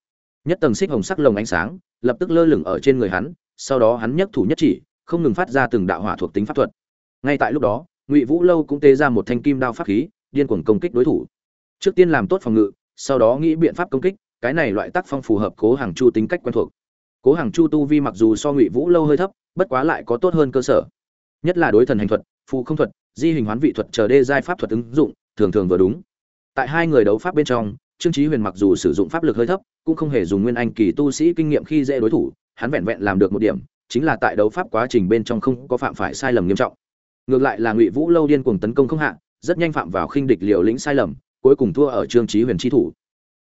Nhất tầng xích hồng sắc lồng ánh sáng, lập tức lơ lửng ở trên người hắn, sau đó hắn nhấc thủ nhất chỉ, không ngừng phát ra từng đạo hỏa thuộc tính pháp thuật. Ngay tại lúc đó, Ngụy Vũ lâu cũng tế ra một thanh kim đao pháp khí, điên cuồng công kích đối thủ. Trước tiên làm tốt phòng ngự sau đó nghĩ biện pháp công kích cái này loại tác phong phù hợp cố hàng chu tính cách quen thuộc. Cố hàng chu tu vi mặc dù so ngụy vũ lâu hơi thấp bất quá lại có tốt hơn cơ sở. Nhất là đối thần hành thuật phù không thuật di hình hoán vị thuật chờ đê giai pháp thuật ứng dụng thường thường vừa đúng. Tại hai người đấu pháp bên trong trương trí huyền mặc dù sử dụng pháp lực hơi thấp cũng không hề dùng nguyên anh kỳ tu sĩ kinh nghiệm khi dễ đối thủ hắn vẹn vẹn làm được một điểm chính là tại đấu pháp quá trình bên trong không có phạm phải sai lầm nghiêm trọng ngược lại là ngụy vũ lâu điên cuồng tấn công không hạ rất nhanh phạm vào khinh địch liều lĩnh sai lầm cuối cùng thua ở Trương trí Huyền chi thủ.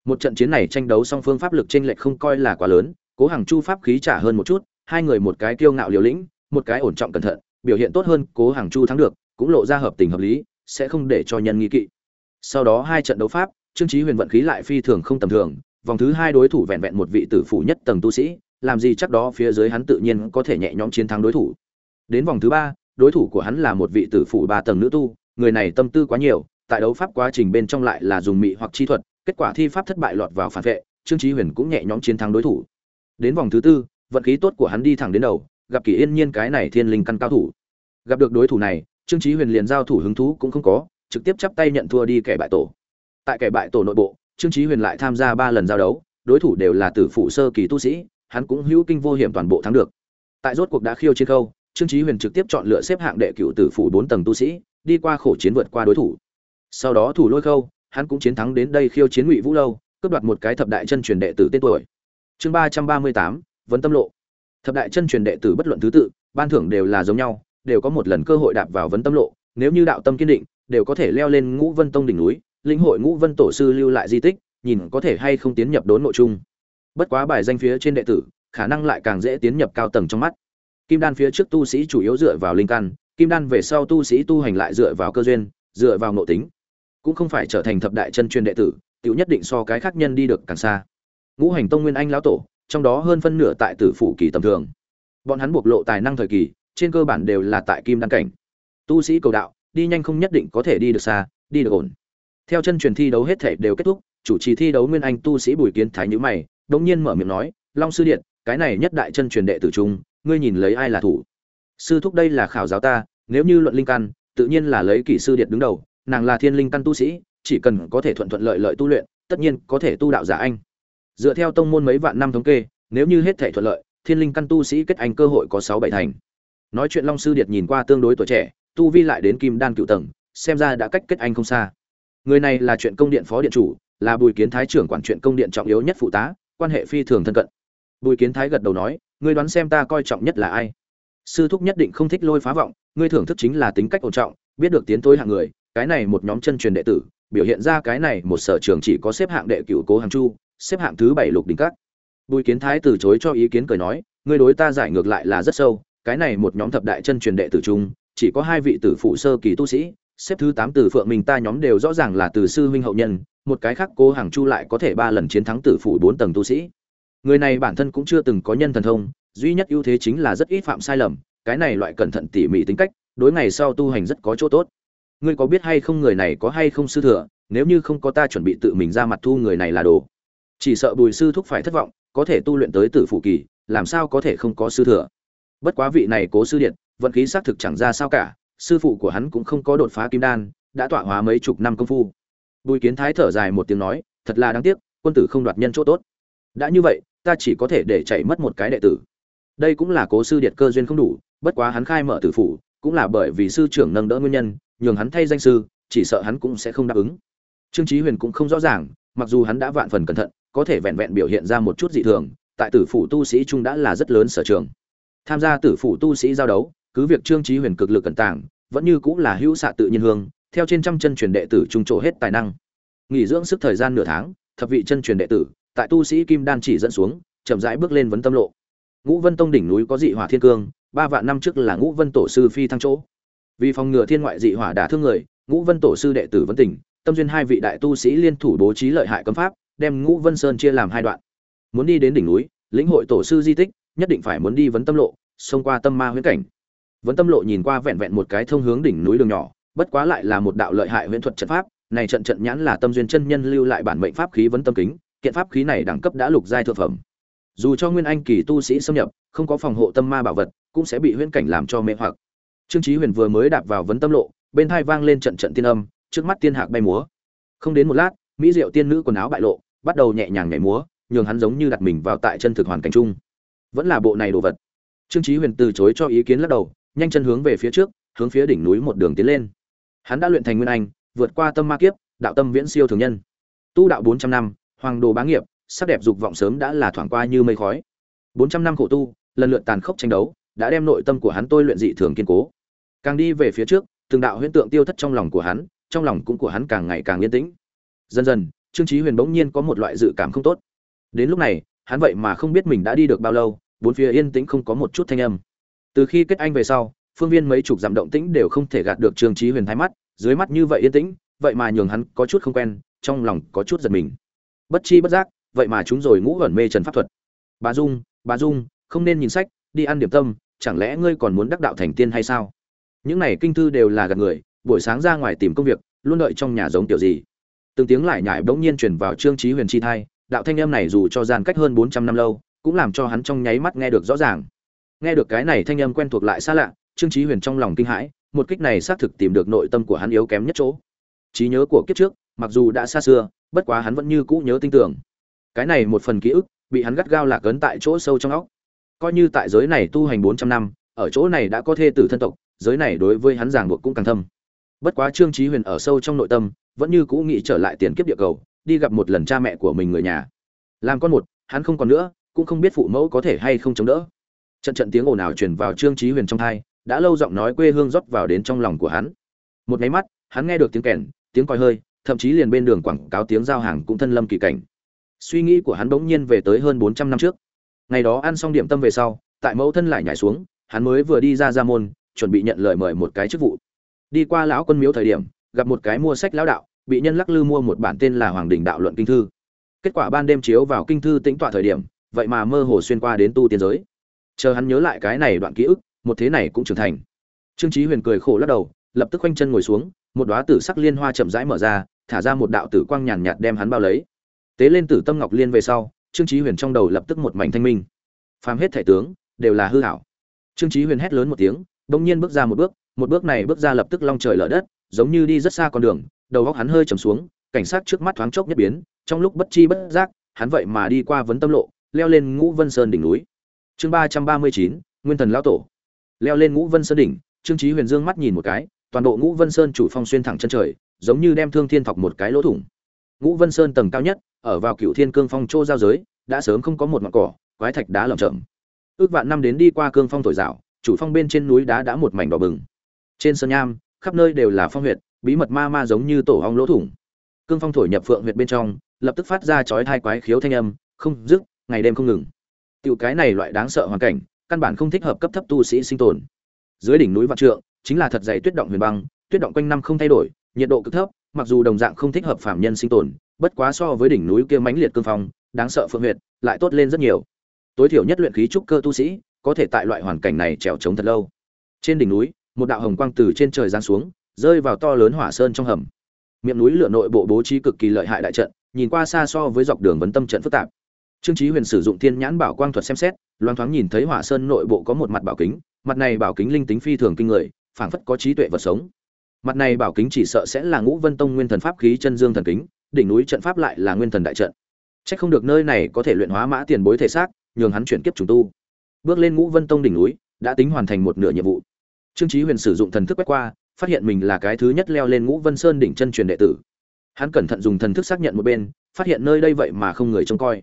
Một trận chiến này tranh đấu song phương pháp lực chênh lệch không coi là quá lớn, Cố Hàng Chu pháp khí trả hơn một chút, hai người một cái kiêu ngạo liều lĩnh, một cái ổn trọng cẩn thận, biểu hiện tốt hơn, Cố Hàng Chu thắng được, cũng lộ ra hợp tình hợp lý, sẽ không để cho nhân nghi kỵ. Sau đó hai trận đấu pháp, Trương trí Huyền vận khí lại phi thường không tầm thường, vòng thứ hai đối thủ vẹn vẹn một vị tử phụ nhất tầng tu sĩ, làm gì chắc đó phía dưới hắn tự nhiên có thể nhẹ nhõm chiến thắng đối thủ. Đến vòng thứ ba, đối thủ của hắn là một vị tử phụ ba tầng nữ tu, người này tâm tư quá nhiều, tại đấu pháp quá trình bên trong lại là dùng mị hoặc chi thuật, kết quả thi pháp thất bại lọt vào phản vệ, Trương Chí Huyền cũng nhẹ nhõm chiến thắng đối thủ. Đến vòng thứ tư, vận khí tốt của hắn đi thẳng đến đầu, gặp Kỳ Yên Nhiên cái này thiên linh căn cao thủ. Gặp được đối thủ này, Trương Chí Huyền liền giao thủ hứng thú cũng không có, trực tiếp chắp tay nhận thua đi kẻ bại tổ. Tại kẻ bại tổ nội bộ, Trương Chí Huyền lại tham gia ba lần giao đấu, đối thủ đều là tử phụ sơ kỳ tu sĩ, hắn cũng hữu kinh vô hiểm toàn bộ thắng được. Tại rốt cuộc đã khiêu chiến câu, Trương Chí Huyền trực tiếp chọn lựa xếp hạng đệ cửu tử phụ 4 tầng tu sĩ, đi qua khổ chiến vượt qua đối thủ. Sau đó thủ lôi khâu hắn cũng chiến thắng đến đây khiêu chiến ngụy vũ lâu cướp đoạt một cái thập đại chân truyền đệ tử tên tuổi. Chương ba trăm ba mươi tám vấn tâm lộ. Thập đại chân truyền đệ tử bất luận thứ tự ban thưởng đều là giống nhau đều có một lần cơ hội đạp vào vấn tâm lộ nếu như đạo tâm kiên định đều có thể leo lên ngũ vân tông đỉnh núi lĩnh hội ngũ vân tổ sư lưu lại di tích nhìn có thể hay không tiến nhập đốn nội chung bất quá bài danh phía trên đệ tử khả năng lại càng dễ tiến nhập cao tầng trong mắt kim đan phía trước tu sĩ chủ yếu dựa vào linh căn, kim đan về sau tu sĩ tu hành lại dựa vào cơ duyên, dựa vào nội tính. Cũng không phải trở thành thập đại chân truyền đệ tử, tiểu nhất định so cái khác nhân đi được càng xa. Ngũ hành tông nguyên anh lão tổ, trong đó hơn phân nửa tại tử phủ kỳ tầm thường. Bọn hắn bộc lộ tài năng thời kỳ, trên cơ bản đều là tại kim đan cảnh. Tu sĩ cầu đạo, đi nhanh không nhất định có thể đi được xa, đi được ổn. Theo chân truyền thi đấu hết thể đều kết thúc, chủ trì thi đấu nguyên anh tu sĩ bùi kiến thái nhữ mày đống nhiên mở miệng nói, long sư điện, cái này nhất đại chân truyền đệ tử trung ngươi nhìn lấy ai là thủ? Sư thúc đây là khảo giáo ta, nếu như luận linh căn, tự nhiên là lấy kỷ sư điện đứng đầu, nàng là thiên linh căn tu sĩ, chỉ cần có thể thuận thuận lợi lợi tu luyện, tất nhiên có thể tu đạo giả anh. Dựa theo tông môn mấy vạn năm thống kê, nếu như hết thể thuận lợi, thiên linh căn tu sĩ kết anh cơ hội có sáu bảy thành. Nói chuyện long sư điệt nhìn qua tương đối tuổi trẻ, tu vi lại đến kim đan cựu tầng, xem ra đã cách kết anh không xa. Người này là chuyện công điện phó điện chủ, là bùi kiến thái trưởng quản chuyện công điện trọng yếu nhất phụ tá, quan hệ phi thường thân cận. Bùi kiến thái gật đầu nói ngươi đoán xem ta coi trọng nhất là ai sư thúc nhất định không thích lôi phá vọng, ngươi thưởng thức chính là tính cách ổn trọng, biết được tiến tối hạng người, cái này một nhóm chân truyền đệ tử, biểu hiện ra cái này một sở trường chỉ có xếp hạng đệ cửu cố hàng chu, xếp hạng thứ bảy lục đỉnh cát. bùi kiến thái từ chối cho ý kiến cười nói, ngươi đối ta giải ngược lại là rất sâu, cái này một nhóm thập đại chân truyền đệ tử chung, chỉ có hai vị tử phụ sơ kỳ tu sĩ, xếp thứ tám từ phượng mình ta nhóm đều rõ ràng là từ sư huynh hậu nhân, một cái khác cố hàng chu lại có thể ba lần chiến thắng tử phụ bốn tầng tu sĩ người này bản thân cũng chưa từng có nhân thần thông, duy nhất ưu thế chính là rất ít phạm sai lầm, cái này loại cẩn thận tỉ mỉ tính cách, đối ngày sau tu hành rất có chỗ tốt. Ngươi có biết hay không người này có hay không sư thừa, nếu như không có ta chuẩn bị tự mình ra mặt thu người này là đồ. Chỉ sợ bùi sư thúc phải thất vọng, có thể tu luyện tới tử phụ kỳ, làm sao có thể không có sư thừa. Bất quá vị này cố sư điện, vận khí xác thực chẳng ra sao cả, sư phụ của hắn cũng không có đột phá kim đan, đã tọa hóa mấy chục năm công phu. Bùi kiến thái thở dài một tiếng nói, thật là đáng tiếc, quân tử không đoạt nhân chỗ tốt. Đã như vậy ta chỉ có thể để chạy mất một cái đệ tử. Đây cũng là cố sư điện cơ duyên không đủ, bất quá hắn khai mở tử phủ, cũng là bởi vì sư trưởng nâng đỡ nguyên nhân, nhường hắn thay danh sư, chỉ sợ hắn cũng sẽ không đáp ứng. Trương chí huyền cũng không rõ ràng, mặc dù hắn đã vạn phần cẩn thận, có thể vẹn vẹn biểu hiện ra một chút dị thường, tại tử phủ tu sĩ trung đã là rất lớn sở trường. Tham gia tử phủ tu sĩ giao đấu, cứ việc trương chí huyền cực lực cẩn tàng, vẫn như cũng là hữu xạ tự nhiên hương, theo trên trăm chân truyền đệ tử trung chỗ hết tài năng. Nghỉ dưỡng sức thời gian nửa tháng, thập vị chân truyền đệ tử tại tu sĩ kim đan chỉ dẫn xuống, chậm rãi bước lên vấn tâm lộ. Ngũ vân tông đỉnh núi có dị hỏa thiên cương, ba vạn năm trước là ngũ vân tổ sư phi thăng chỗ. Vì phòng ngừa thiên ngoại dị hỏa đả thương người, ngũ vân tổ sư đệ tử vấn tỉnh tâm duyên hai vị đại tu sĩ liên thủ bố trí lợi hại cấm pháp, đem ngũ vân sơn chia làm hai đoạn. Muốn đi đến đỉnh núi, lĩnh hội tổ sư di tích, nhất định phải muốn đi vấn tâm lộ, xông qua tâm ma huyễn cảnh. Vấn tâm lộ nhìn qua vẹn vẹn một cái thông hướng đỉnh núi đường nhỏ, bất quá lại là một đạo lợi hại huyễn thuật trận pháp, này trận trận nhãn là tâm duyên chân nhân lưu lại bản mệnh pháp khí vấn tâm kính kiện pháp khí này đẳng cấp đã lục giai thượng phẩm. Dù cho nguyên anh kỳ tu sĩ xâm nhập, không có phòng hộ tâm ma bảo vật, cũng sẽ bị huyễn cảnh làm cho mê hoặc. Trương chí huyền vừa mới đạp vào vấn tâm lộ, bên tai vang lên trận trận tiên âm, trước mắt tiên hạc bay múa. Không đến một lát, mỹ diệu tiên nữ quần áo bại lộ, bắt đầu nhẹ nhàng nhảy múa, nhường hắn giống như đặt mình vào tại chân thực hoàn cảnh chung. Vẫn là bộ này đồ vật. Trương chí huyền từ chối cho ý kiến lắc đầu, nhanh chân hướng về phía trước, hướng phía đỉnh núi một đường tiến lên. Hắn đã luyện thành nguyên anh, vượt qua tâm ma kiếp, đạo tâm viễn siêu thường nhân. Tu đạo 400 năm hoàng đồ bá nghiệp, sắc đẹp dục vọng sớm đã là thoảng qua như mây khói. 400 năm khổ tu, lần lượt tàn khốc tranh đấu, đã đem nội tâm của hắn tôi luyện dị thường kiên cố. Càng đi về phía trước, từng đạo huyễn tượng tiêu thất trong lòng của hắn, trong lòng cũng của hắn càng ngày càng yên tĩnh. Dần dần, trương chí huyền bỗng nhiên có một loại dự cảm không tốt. Đến lúc này, hắn vậy mà không biết mình đã đi được bao lâu, bốn phía yên tĩnh không có một chút thanh âm. Từ khi kết anh về sau, phương viên mấy chục dặm động tĩnh đều không thể gạt được trương chí huyền thái mắt, dưới mắt như vậy yên tĩnh, vậy mà nhường hắn có chút không quen, trong lòng có chút giật mình bất chi bất giác, vậy mà chúng rồi ngũ ẩn mê trần pháp thuật. Bà dung bà dung, không nên nhìn sách, đi ăn điểm tâm, chẳng lẽ ngươi còn muốn đắc đạo thành tiên hay sao? Những này kinh thư đều là gạt người, buổi sáng ra ngoài tìm công việc, luôn đợi trong nhà giống tiểu gì. Từng tiếng lại nhải bỗng nhiên truyền vào trương trí huyền chi thai, đạo thanh âm này dù cho gian cách hơn bốn trăm năm lâu, cũng làm cho hắn trong nháy mắt nghe được rõ ràng. Nghe được cái này thanh âm quen thuộc lại xa lạ, trương trí huyền trong lòng kinh hãi, một kích này xác thực tìm được nội tâm của hắn yếu kém nhất chỗ. Trí nhớ của kiếp trước, mặc dù đã xa xưa bất quá hắn vẫn như cũ nhớ tin tưởng. Cái này một phần ký ức, bị hắn gắt gao lạc ấn tại chỗ sâu trong óc. Coi như tại giới này tu hành bốn trăm năm, ở chỗ này đã có thê tử thân tộc, giới này đối với hắn giảng buộc cũng càng thâm. Bất quá trương chí huyền ở sâu trong nội tâm, vẫn như cũ nghĩ trở lại tiền kiếp địa cầu, đi gặp một lần cha mẹ của mình người nhà. Làm con một, hắn không còn nữa, cũng không biết phụ mẫu có thể hay không chống đỡ. Trận trận tiếng ồn ào truyền vào trương chí huyền trong tai, đã lâu giọng nói quê hương rót vào đến trong lòng của hắn. Một máy mắt, hắn nghe được tiếng kèn, tiếng còi hơi thậm chí liền bên đường quảng cáo tiếng giao hàng cũng thân lâm kỳ cảnh. Suy nghĩ của hắn bỗng nhiên về tới hơn bốn trăm năm trước. Ngày đó ăn xong điểm tâm về sau, tại mẫu thân lại nhảy xuống, hắn mới vừa đi ra ra môn, chuẩn bị nhận lời mời một cái chức vụ. Đi qua lão quân miếu thời điểm, gặp một cái mua sách lão đạo, bị nhân lắc lư mua một bản tên là hoàng đình đạo luận kinh thư. Kết quả ban đêm chiếu vào kinh thư tĩnh tọa thời điểm, vậy mà mơ hồ xuyên qua đến tu tiên giới. Chờ hắn nhớ lại cái này đoạn ký ức, một thế này cũng trưởng thành. Trương chí huyền cười khổ lắc đầu, lập tức quanh chân ngồi xuống một đóa tử sắc liên hoa chậm rãi mở ra, thả ra một đạo tử quang nhàn nhạt đem hắn bao lấy. Tế lên tử tâm ngọc liên về sau, trương chí huyền trong đầu lập tức một mảnh thanh minh. Phàm hết thể tướng, đều là hư ảo. Trương chí huyền hét lớn một tiếng, bỗng nhiên bước ra một bước một bước này bước ra lập tức long trời lở đất, giống như đi rất xa con đường, đầu óc hắn hơi trầm xuống, cảnh sát trước mắt thoáng chốc nhất biến, trong lúc bất chi bất giác, hắn vậy mà đi qua vấn tâm lộ, leo lên ngũ vân sơn đỉnh núi. Chương ba trăm ba mươi chín, nguyên thần lão tổ. Leo lên ngũ vân sơn đỉnh, trương chí huyền dương mắt nhìn một cái toàn bộ ngũ vân sơn chủ phong xuyên thẳng chân trời, giống như đem thương thiên thọc một cái lỗ thủng. Ngũ vân sơn tầng cao nhất, ở vào cựu thiên cương phong châu giao giới, đã sớm không có một ngọn cỏ, quái thạch đá lởm chởm. Ước vạn năm đến đi qua cương phong thổi rào, chủ phong bên trên núi đá đã một mảnh đỏ bừng. Trên sơn nham, khắp nơi đều là phong huyệt, bí mật ma ma giống như tổ ong lỗ thủng. Cương phong thổi nhập phượng huyệt bên trong, lập tức phát ra chói thai quái khiếu thanh âm, không dứt, ngày đêm không ngừng. Tiểu cái này loại đáng sợ hoàn cảnh, căn bản không thích hợp cấp thấp tu sĩ sinh tồn. Dưới đỉnh núi vạn trượng chính là thật dày tuyết động huyền băng, tuyết động quanh năm không thay đổi, nhiệt độ cực thấp, mặc dù đồng dạng không thích hợp phạm nhân sinh tồn, bất quá so với đỉnh núi kia mãnh liệt cương phong, đáng sợ phượng huyệt, lại tốt lên rất nhiều. Tối thiểu nhất luyện khí trúc cơ tu sĩ, có thể tại loại hoàn cảnh này trèo chống thật lâu. Trên đỉnh núi, một đạo hồng quang từ trên trời giáng xuống, rơi vào to lớn hỏa sơn trong hầm. Miệng núi lửa nội bộ bố trí cực kỳ lợi hại đại trận, nhìn qua xa so với dọc đường vấn tâm trận phức tạp. Trương chí huyền sử dụng thiên nhãn bảo quang thuật xem xét loan thoáng nhìn thấy hỏa sơn nội bộ có một mặt bảo kính, mặt này bảo kính linh tính phi thường kinh người phảng phất có trí tuệ vật sống. Mặt này bảo kính chỉ sợ sẽ là ngũ vân tông nguyên thần pháp khí chân dương thần kính, đỉnh núi trận pháp lại là nguyên thần đại trận. Chắc không được nơi này có thể luyện hóa mã tiền bối thể xác, nhường hắn chuyển kiếp trùng tu. Bước lên ngũ vân tông đỉnh núi, đã tính hoàn thành một nửa nhiệm vụ. Trương chí huyền sử dụng thần thức quét qua, phát hiện mình là cái thứ nhất leo lên ngũ vân sơn đỉnh chân truyền đệ tử. Hắn cẩn thận dùng thần thức xác nhận một bên, phát hiện nơi đây vậy mà không người trông coi.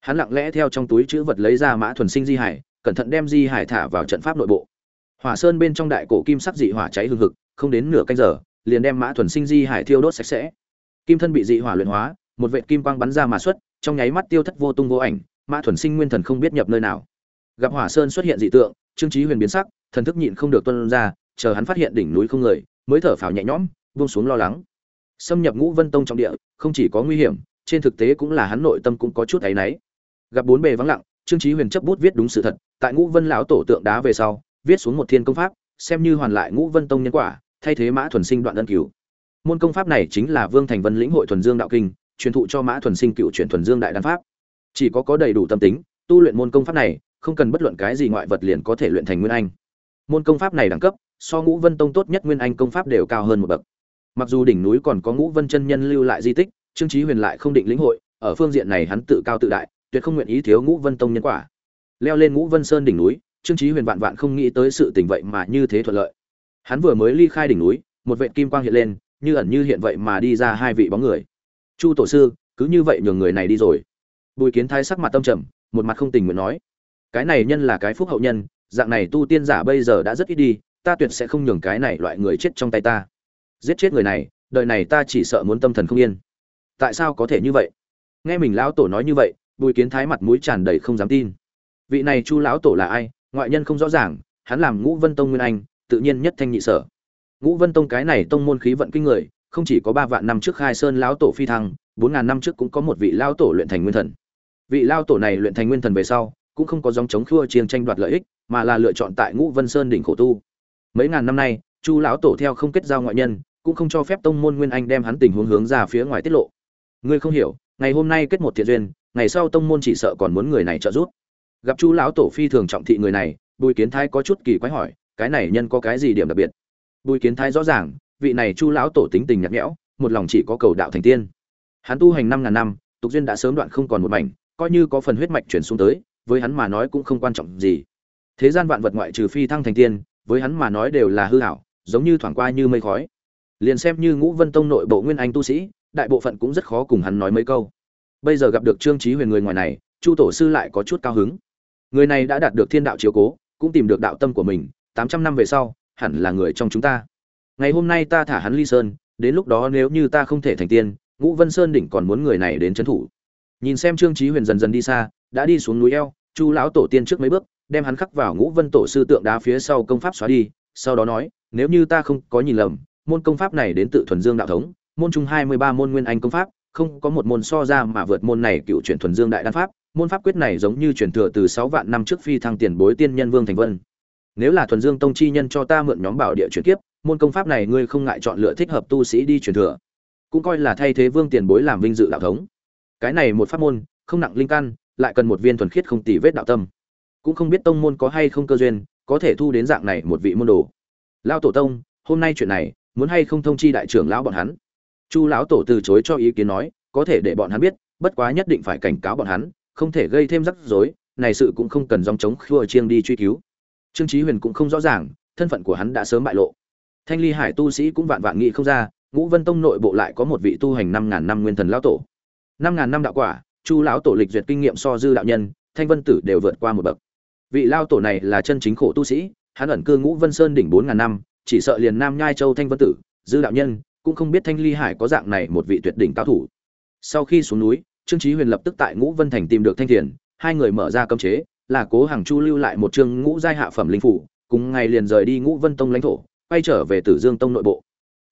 Hắn lặng lẽ theo trong túi chữ vật lấy ra mã thuần sinh di hải, cẩn thận đem di hải thả vào trận pháp nội bộ hỏa sơn bên trong đại cổ kim sắc dị hỏa cháy hừng hực, không đến nửa canh giờ, liền đem mã thuần sinh di hải thiêu đốt sạch sẽ. Kim thân bị dị hỏa luyện hóa, một vệt kim quang bắn ra mà xuất, trong nháy mắt tiêu thất vô tung vô ảnh, mã thuần sinh nguyên thần không biết nhập nơi nào. Gặp hỏa sơn xuất hiện dị tượng, trương trí huyền biến sắc, thần thức nhịn không được tuân ra, chờ hắn phát hiện đỉnh núi không người, mới thở phào nhẹ nhõm, buông xuống lo lắng. Xâm nhập ngũ vân tông trong địa, không chỉ có nguy hiểm, trên thực tế cũng là hắn nội tâm cũng có chút áy náy. Gặp bốn bề vắng lặng, trương trí huyền chấp bút viết đúng sự thật, tại ngũ vân lão tổ tượng đá về sau viết xuống một thiên công pháp, xem như hoàn lại ngũ vân tông nhân quả, thay thế mã thuần sinh đoạn ân cửu. Môn công pháp này chính là vương thành vân lĩnh hội thuần dương đạo kinh, truyền thụ cho mã thuần sinh cựu truyền thuần dương đại đan pháp. Chỉ có có đầy đủ tâm tính, tu luyện môn công pháp này, không cần bất luận cái gì ngoại vật liền có thể luyện thành nguyên anh. Môn công pháp này đẳng cấp, so ngũ vân tông tốt nhất nguyên anh công pháp đều cao hơn một bậc. Mặc dù đỉnh núi còn có ngũ vân chân nhân lưu lại di tích, trương trí huyền lại không định lĩnh hội, ở phương diện này hắn tự cao tự đại, tuyệt không nguyện ý thiếu ngũ vân tông nhân quả. Leo lên ngũ vân sơn đỉnh núi trương Chí huyền vạn vạn không nghĩ tới sự tình vậy mà như thế thuận lợi. Hắn vừa mới ly khai đỉnh núi, một vệt kim quang hiện lên, như ẩn như hiện vậy mà đi ra hai vị bóng người. Chu tổ sư, cứ như vậy nhường người này đi rồi. Bùi kiến thái sắc mặt tâm trầm, một mặt không tình nguyện nói. Cái này nhân là cái phúc hậu nhân, dạng này tu tiên giả bây giờ đã rất ít đi, ta tuyệt sẽ không nhường cái này loại người chết trong tay ta. Giết chết người này, đời này ta chỉ sợ muốn tâm thần không yên. Tại sao có thể như vậy? Nghe mình lão tổ nói như vậy, bùi kiến thái mặt mũi tràn đầy không dám tin. Vị này chu lão tổ là ai? Ngoại nhân không rõ ràng, hắn làm ngũ vân tông nguyên anh, tự nhiên nhất thanh nhị sở. Ngũ vân tông cái này tông môn khí vận kinh người, không chỉ có ba vạn năm trước khai sơn lão tổ phi thăng, bốn ngàn năm trước cũng có một vị lão tổ luyện thành nguyên thần. Vị lão tổ này luyện thành nguyên thần về sau, cũng không có dòng chống khua chiêng tranh đoạt lợi ích, mà là lựa chọn tại ngũ vân sơn đỉnh khổ tu. Mấy ngàn năm nay, chu lão tổ theo không kết giao ngoại nhân, cũng không cho phép tông môn nguyên anh đem hắn tình huống hướng ra phía ngoài tiết lộ. Ngươi không hiểu, ngày hôm nay kết một thiện duyên, ngày sau tông môn chỉ sợ còn muốn người này trợ giúp gặp chu lão tổ phi thường trọng thị người này, bùi kiến thái có chút kỳ quái hỏi, cái này nhân có cái gì điểm đặc biệt? Bùi kiến thái rõ ràng, vị này chu lão tổ tính tình nhạt nhẽo, một lòng chỉ có cầu đạo thành tiên. Hắn tu hành năm ngàn năm, tục duyên đã sớm đoạn không còn một mảnh, coi như có phần huyết mạch chuyển xuống tới, với hắn mà nói cũng không quan trọng gì. Thế gian vạn vật ngoại trừ phi thăng thành tiên, với hắn mà nói đều là hư hảo giống như thoảng qua như mây khói. Liền xem như ngũ vân tông nội bộ nguyên anh tu sĩ, đại bộ phận cũng rất khó cùng hắn nói mấy câu. Bây giờ gặp được trương trí huyền người ngoài này, chu tổ sư lại có chút cao hứng người này đã đạt được thiên đạo chiếu cố, cũng tìm được đạo tâm của mình, tám trăm năm về sau, hẳn là người trong chúng ta. Ngày hôm nay ta thả hắn ly sơn, đến lúc đó nếu như ta không thể thành tiên, ngũ vân sơn đỉnh còn muốn người này đến trấn thủ. Nhìn xem trương trí huyền dần dần đi xa, đã đi xuống núi eo, chu lão tổ tiên trước mấy bước, đem hắn khắc vào ngũ vân tổ sư tượng đá phía sau công pháp xóa đi, sau đó nói, nếu như ta không có nhìn lầm, môn công pháp này đến tự thuần dương đạo thống, môn chung hai mươi ba môn nguyên anh công pháp, không có một môn so ra mà vượt môn này cựu chuyển thuần dương đại đan pháp môn pháp quyết này giống như truyền thừa từ sáu vạn năm trước phi thăng tiền bối tiên nhân vương thành vân. Nếu là thuần dương tông chi nhân cho ta mượn nhóm bảo địa chuyển kiếp, môn công pháp này ngươi không ngại chọn lựa thích hợp tu sĩ đi truyền thừa. Cũng coi là thay thế vương tiền bối làm vinh dự đạo thống. Cái này một pháp môn, không nặng linh căn, lại cần một viên thuần khiết không tì vết đạo tâm. Cũng không biết tông môn có hay không cơ duyên, có thể thu đến dạng này một vị môn đồ. Lão tổ tông, hôm nay chuyện này, muốn hay không thông chi đại trưởng lão bọn hắn? Chu lão tổ từ chối cho ý kiến nói, có thể để bọn hắn biết, bất quá nhất định phải cảnh cáo bọn hắn không thể gây thêm rắc rối, này sự cũng không cần dòng chống khua chiêng đi truy cứu. Trương chí huyền cũng không rõ ràng, thân phận của hắn đã sớm bại lộ. Thanh ly hải tu sĩ cũng vạn vạn nghĩ không ra, ngũ vân tông nội bộ lại có một vị tu hành năm ngàn năm nguyên thần lão tổ. Năm ngàn năm đạo quả, chu lão tổ lịch duyệt kinh nghiệm so dư đạo nhân, thanh vân tử đều vượt qua một bậc. Vị lao tổ này là chân chính khổ tu sĩ, hắn ẩn cư ngũ vân sơn đỉnh bốn ngàn năm, chỉ sợ liền nam nhai châu thanh vân tử, dư đạo nhân, cũng không biết thanh ly hải có dạng này một vị tuyệt đỉnh cao thủ. Sau khi xuống núi trương chí huyền lập tức tại ngũ vân thành tìm được thanh thiền, hai người mở ra cấm chế, là cố hàng chu lưu lại một chương ngũ giai hạ phẩm linh phủ, cùng ngày liền rời đi ngũ vân tông lãnh thổ, quay trở về tử dương tông nội bộ.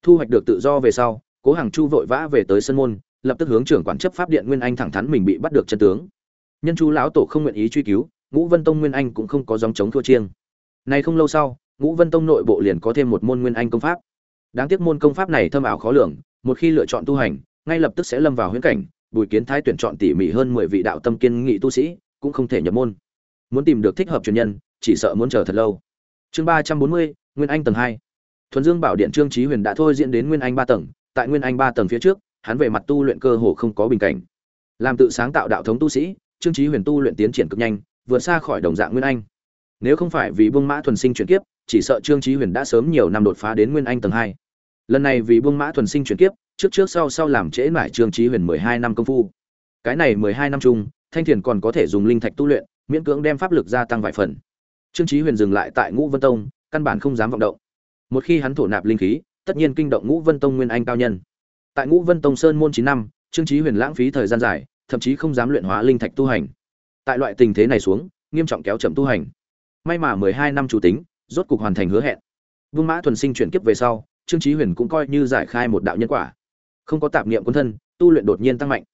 Thu hoạch được tự do về sau, cố hàng chu vội vã về tới sân môn, lập tức hướng trưởng quản chấp pháp điện nguyên anh thẳng thắn mình bị bắt được chân tướng. Nhân chu lão tổ không nguyện ý truy cứu, ngũ vân tông nguyên anh cũng không có dòng chống thua chiêng. Này không lâu sau, ngũ vân tông nội bộ liền có thêm một môn nguyên anh công pháp. Đáng tiếc môn công pháp này thâm ảo khó lường, một khi lựa chọn tu hành, ngay lập tức sẽ lâm vào huyễn cảnh bùi kiến thái tuyển chọn tỉ mỉ hơn mười vị đạo tâm kiên nghị tu sĩ, cũng không thể nhập môn. Muốn tìm được thích hợp truyền nhân, chỉ sợ muốn chờ thật lâu. Chương ba trăm bốn mươi, nguyên anh tầng hai. Thuần dương bảo điện trương Chí huyền đã thôi diễn đến nguyên anh ba tầng. Tại nguyên anh ba tầng phía trước, hắn về mặt tu luyện cơ hồ không có bình cảnh. Làm tự sáng tạo đạo thống tu sĩ, trương Chí huyền tu luyện tiến triển cực nhanh, vượt xa khỏi đồng dạng nguyên anh. Nếu không phải vì buông mã thuần sinh chuyển kiếp, chỉ sợ trương Chí huyền đã sớm nhiều năm đột phá đến nguyên anh tầng hai. Lần này vì buông mã thuần sinh chuyển kiếp trước trước sau sau làm trễ mãi trương trí huyền mười hai năm công phu. Cái này mười hai năm chung, thanh thiền còn có thể dùng linh thạch tu luyện, miễn cưỡng đem pháp lực gia tăng vài phần. Trương trí huyền dừng lại tại ngũ vân tông, căn bản không dám vọng động. Một khi hắn thổ nạp linh khí, tất nhiên kinh động ngũ vân tông nguyên anh cao nhân. Tại ngũ vân tông sơn môn chín năm, trương trí huyền lãng phí thời gian dài, thậm chí không dám luyện hóa linh thạch tu hành. Tại loại tình thế này xuống, nghiêm trọng kéo chậm tu hành. May mà mười hai năm chủ tính, rốt cục hoàn thành hứa hẹn. Vương mã thuần sinh chuyển kiếp về sau, trương trí huyền cũng coi như giải khai một đạo nhân quả không có tạp niệm quân thân, tu luyện đột nhiên tăng mạnh.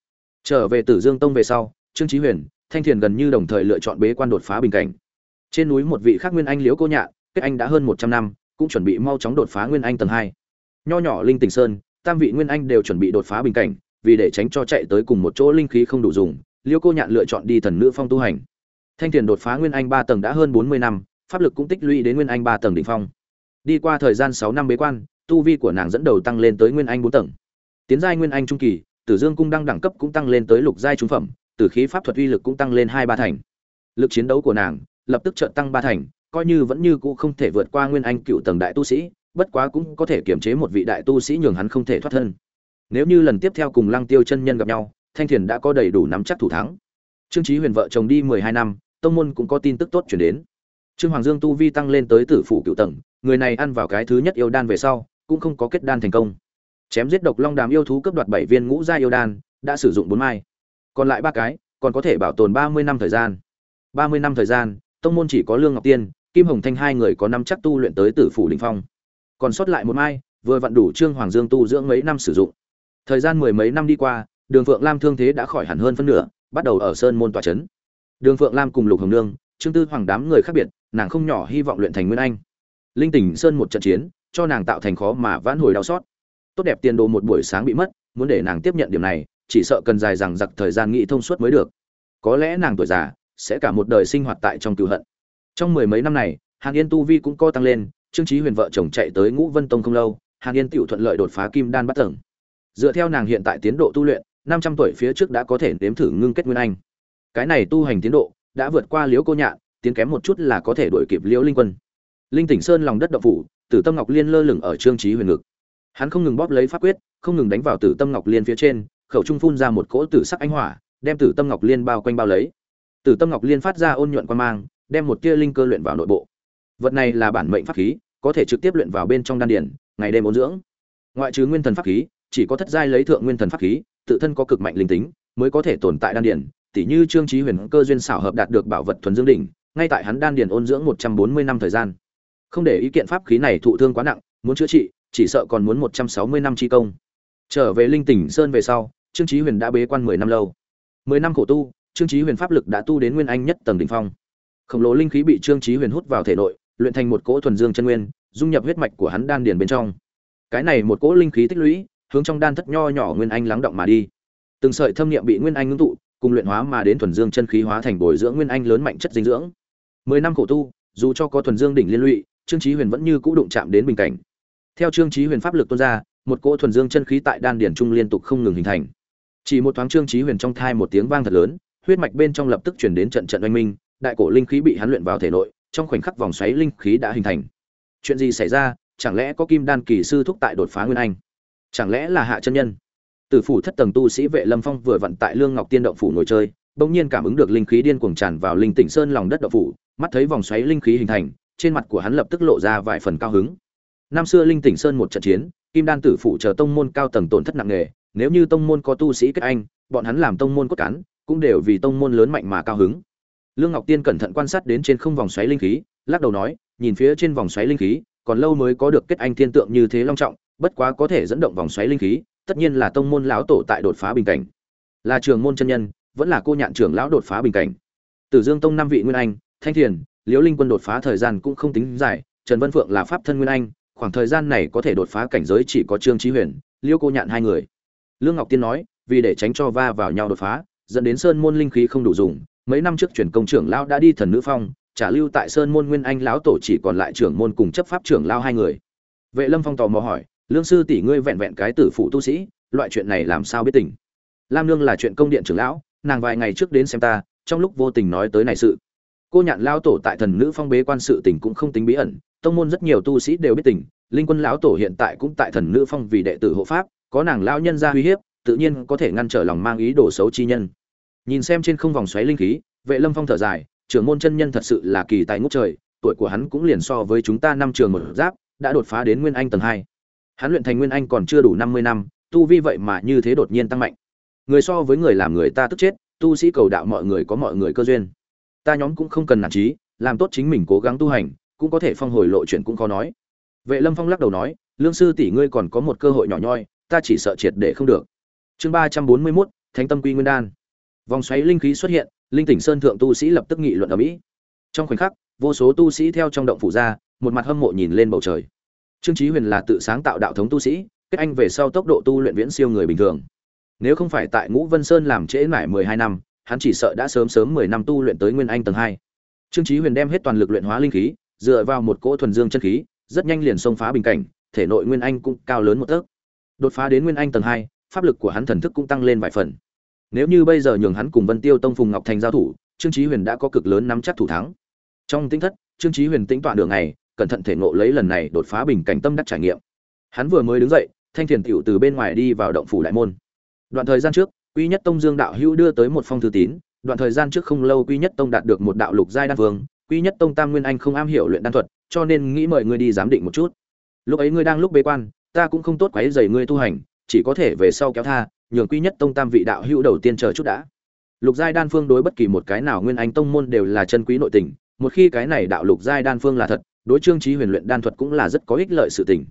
Trở về tử dương tông về sau, trương trí huyền, thanh thiền gần như đồng thời lựa chọn bế quan đột phá bình cảnh. Trên núi một vị khác nguyên anh liễu cô nhạ kết anh đã hơn một trăm năm, cũng chuẩn bị mau chóng đột phá nguyên anh tầng hai. Nho nhỏ linh tình sơn, tam vị nguyên anh đều chuẩn bị đột phá bình cảnh, vì để tránh cho chạy tới cùng một chỗ linh khí không đủ dùng, liễu cô nhạn lựa chọn đi thần nữ phong tu hành. Thanh thiền đột phá nguyên anh ba tầng đã hơn bốn mươi năm, pháp lực cũng tích lũy đến nguyên anh ba tầng đỉnh phong. Đi qua thời gian sáu năm bế quan, tu vi của nàng dẫn đầu tăng lên tới nguyên anh bốn tầng tiến giai nguyên anh trung kỳ, tử dương cung đăng đẳng cấp cũng tăng lên tới lục giai trung phẩm, tử khí pháp thuật uy lực cũng tăng lên hai ba thành. Lực chiến đấu của nàng, lập tức trợn tăng ba thành, coi như vẫn như cũ không thể vượt qua nguyên anh cựu tầng đại tu sĩ, bất quá cũng có thể kiềm chế một vị đại tu sĩ nhường hắn không thể thoát thân. Nếu như lần tiếp theo cùng lăng tiêu chân nhân gặp nhau, thanh thiền đã có đầy đủ nắm chắc thủ thắng. Trương trí huyền vợ chồng đi mười hai năm, tông môn cũng có tin tức tốt chuyển đến. Trương hoàng dương tu vi tăng lên tới tử phủ cựu tầng, người này ăn vào cái thứ nhất yêu đan về sau, cũng không có kết đan thành công chém giết độc long đàm yêu thú cấp đoạt bảy viên ngũ gia yêu đan, đã sử dụng bốn mai. Còn lại ba cái, còn có thể bảo tồn ba mươi năm thời gian. Ba mươi năm thời gian, tông môn chỉ có lương ngọc tiên, kim hồng thanh hai người có năm chắc tu luyện tới tử phủ đình phong. Còn sót lại một mai, vừa vặn đủ trương hoàng dương tu dưỡng mấy năm sử dụng. Thời gian mười mấy năm đi qua, đường phượng lam thương thế đã khỏi hẳn hơn phân nửa, bắt đầu ở sơn môn tòa trấn đường phượng lam cùng lục hồng nương, trương tư hoàng đám người khác biệt, nàng không nhỏ hy vọng luyện thành nguyên anh. Linh tỉnh sơn một trận chiến, cho nàng tạo thành khó mà vãn hồi đau xót tốt đẹp tiền đồ một buổi sáng bị mất, muốn để nàng tiếp nhận điểm này, chỉ sợ cần dài rằng giặc thời gian nghĩ thông suốt mới được. Có lẽ nàng tuổi già, sẽ cả một đời sinh hoạt tại trong cựu hận. Trong mười mấy năm này, hàn yên tu vi cũng co tăng lên, trương trí huyền vợ chồng chạy tới ngũ vân tông không lâu, hàn yên tựu thuận lợi đột phá kim đan bắt tầng. Dựa theo nàng hiện tại tiến độ tu luyện, năm trăm tuổi phía trước đã có thể nếm thử ngưng kết nguyên anh. Cái này tu hành tiến độ đã vượt qua liễu cô nhạn, tiến kém một chút là có thể đuổi kịp liễu linh quân. Linh tỉnh sơn lòng đất độc phủ, tử tâm ngọc liên lơ lửng ở trương trí huyền ngực hắn không ngừng bóp lấy pháp quyết, không ngừng đánh vào tử tâm ngọc liên phía trên, khẩu trung phun ra một cỗ tử sắc ánh hỏa, đem tử tâm ngọc liên bao quanh bao lấy. Tử tâm ngọc liên phát ra ôn nhuận quan mang, đem một tia linh cơ luyện vào nội bộ. Vật này là bản mệnh pháp khí, có thể trực tiếp luyện vào bên trong đan điển ngày đêm ôn dưỡng. Ngoại trừ nguyên thần pháp khí, chỉ có thất giai lấy thượng nguyên thần pháp khí, tự thân có cực mạnh linh tính, mới có thể tồn tại đan điển tỉ như trương trí huyền cơ duyên xảo hợp đạt được bảo vật thuần dương đỉnh, ngay tại hắn đan điển ôn dưỡng một trăm bốn mươi năm thời gian. Không để ý kiện pháp khí này thụ thương quá nặng, muốn chữa trị chỉ sợ còn muốn một trăm sáu mươi năm chi công. Trở về linh tỉnh sơn về sau, trương chí huyền đã bế quan mười năm lâu. Mười năm khổ tu, trương chí huyền pháp lực đã tu đến nguyên anh nhất tầng đỉnh phong. Khổng lồ linh khí bị trương chí huyền hút vào thể nội, luyện thành một cỗ thuần dương chân nguyên, dung nhập huyết mạch của hắn đan điền bên trong. Cái này một cỗ linh khí tích lũy, hướng trong đan thất nho nhỏ nguyên anh lắng động mà đi. Từng sợi thâm niệm bị nguyên anh ngưng tụ, cùng luyện hóa mà đến thuần dương chân khí hóa thành bồi dưỡng nguyên anh lớn mạnh chất dinh dưỡng. Mười năm khổ tu, dù cho có thuần dương đỉnh liên lụy, trương chí huyền vẫn như cũ đụng chạm đến bình cảnh theo trương trí huyền pháp lực tuôn ra, một cỗ thuần dương chân khí tại đan điển trung liên tục không ngừng hình thành. Chỉ một thoáng trương trí huyền trong thai một tiếng vang thật lớn, huyết mạch bên trong lập tức truyền đến trận trận oanh minh, đại cổ linh khí bị hắn luyện vào thể nội, trong khoảnh khắc vòng xoáy linh khí đã hình thành. Chuyện gì xảy ra? Chẳng lẽ có kim đan kỳ sư thúc tại đột phá nguyên anh? Chẳng lẽ là hạ chân nhân? Tử phủ thất tầng tu sĩ vệ lâm phong vừa vận tại lương ngọc tiên động phủ ngồi chơi, bỗng nhiên cảm ứng được linh khí điên cuồng tràn vào linh tỉnh sơn lòng đất động phủ, mắt thấy vòng xoáy linh khí hình thành, trên mặt của hắn lập tức lộ ra vài phần cao hứng năm xưa linh tỉnh sơn một trận chiến, kim đan tử phụ chờ tông môn cao tầng tổn thất nặng nề, nếu như tông môn có tu sĩ kết anh, bọn hắn làm tông môn cốt cán, cũng đều vì tông môn lớn mạnh mà cao hứng. Lương ngọc tiên cẩn thận quan sát đến trên không vòng xoáy linh khí, lắc đầu nói, nhìn phía trên vòng xoáy linh khí, còn lâu mới có được kết anh thiên tượng như thế long trọng, bất quá có thể dẫn động vòng xoáy linh khí, tất nhiên là tông môn lão tổ tại đột phá bình cảnh. Là trường môn chân nhân, vẫn là cô nhạn trưởng lão đột phá bình cảnh. Tử dương tông năm vị nguyên anh, thanh thiền, liễu linh quân đột phá thời gian cũng không tính dài, trần vân phượng là pháp thân nguyên anh khoảng thời gian này có thể đột phá cảnh giới chỉ có trương trí huyền, liêu cô nhạn hai người. Lương ngọc tiên nói, vì để tránh cho va vào nhau đột phá, dẫn đến sơn môn linh khí không đủ dùng, mấy năm trước chuyển công trưởng lão đã đi thần nữ phong, trả lưu tại sơn môn nguyên anh lão tổ chỉ còn lại trưởng môn cùng chấp pháp trưởng lao hai người. Vệ lâm phong tò mò hỏi, lương sư tỷ ngươi vẹn vẹn cái tử phụ tu sĩ, loại chuyện này làm sao biết tình? Lam lương là chuyện công điện trưởng lão, nàng vài ngày trước đến xem ta, trong lúc vô tình nói tới này sự. Cô nhạn lao tổ tại thần nữ phong bế quan sự tình cũng không tính bí ẩn tông môn rất nhiều tu sĩ đều biết tình, linh quân lão tổ hiện tại cũng tại thần nữ phong vì đệ tử hộ pháp, có nàng lao nhân ra uy hiếp, tự nhiên có thể ngăn trở lòng mang ý đồ xấu chi nhân. Nhìn xem trên không vòng xoáy linh khí, vệ lâm phong thở dài, trưởng môn chân nhân thật sự là kỳ tài ngút trời, tuổi của hắn cũng liền so với chúng ta năm trường một giáp, đã đột phá đến nguyên anh tầng hai. Hắn luyện thành nguyên anh còn chưa đủ năm mươi năm, tu vi vậy mà như thế đột nhiên tăng mạnh. Người so với người làm người ta tức chết, tu sĩ cầu đạo mọi người có mọi người cơ duyên. Ta nhóm cũng không cần nản trí làm tốt chính mình cố gắng tu hành cũng có thể phong hồi lộ chuyện cũng khó nói. Vệ lâm phong lắc đầu nói, lương sư tỷ ngươi còn có một cơ hội nhỏ nhoi, ta chỉ sợ triệt để không được. Chương ba trăm bốn mươi mốt, thánh tâm quy nguyên đan. Vòng xoáy linh khí xuất hiện, linh tỉnh sơn thượng tu sĩ lập tức nghị luận ở mỹ. Trong khoảnh khắc, vô số tu sĩ theo trong động phủ ra, một mặt hâm mộ nhìn lên bầu trời. Trương chí huyền là tự sáng tạo đạo thống tu sĩ, kết anh về sau tốc độ tu luyện viễn siêu người bình thường. Nếu không phải tại ngũ vân sơn làm trễ mãi mười hai năm, hắn chỉ sợ đã sớm sớm mười năm tu luyện tới nguyên anh tầng hai. Trương chí huyền đem hết toàn lực luyện hóa linh khí dựa vào một cỗ thuần dương chân khí rất nhanh liền xông phá bình cảnh thể nội nguyên anh cũng cao lớn một tấc đột phá đến nguyên anh tầng hai pháp lực của hắn thần thức cũng tăng lên vài phần nếu như bây giờ nhường hắn cùng Vân Tiêu Tông Phùng Ngọc Thành giao thủ, Trương Chí Huyền đã có cực lớn nắm chắc thủ thắng. Trong tinh thất, Trương Chí Huyền tĩnh toán đường này, cẩn thận thể ngộ lấy lần này đột phá bình cảnh tâm đắc trải nghiệm. Hắn vừa mới đứng dậy, Thanh Thiền tiểu từ bên ngoài đi vào động phủ đại môn. Đoạn thời gian trước, Quy Nhất Tông Dương đạo hữu đưa tới một phong thư tín, đoạn thời gian trước không lâu Quy Nhất Tông đạt được một đạo lục giai đan vương, Quy Nhất Tông Tam Nguyên Anh không am hiểu luyện đan thuật, cho nên nghĩ mời ngươi đi giám định một chút. Lúc ấy ngươi đang lúc bế quan, ta cũng không tốt quấy rầy ngươi tu hành, chỉ có thể về sau kéo tha, nhường Quy Nhất Tông Tam vị đạo hữu đầu tiên chờ chút đã. Lục giai đan phương đối bất kỳ một cái nào nguyên anh tông môn đều là chân quý nội tình một khi cái này đạo lục giai đan phương là thật đối trương trí huyền luyện đan thuật cũng là rất có ích lợi sự tình.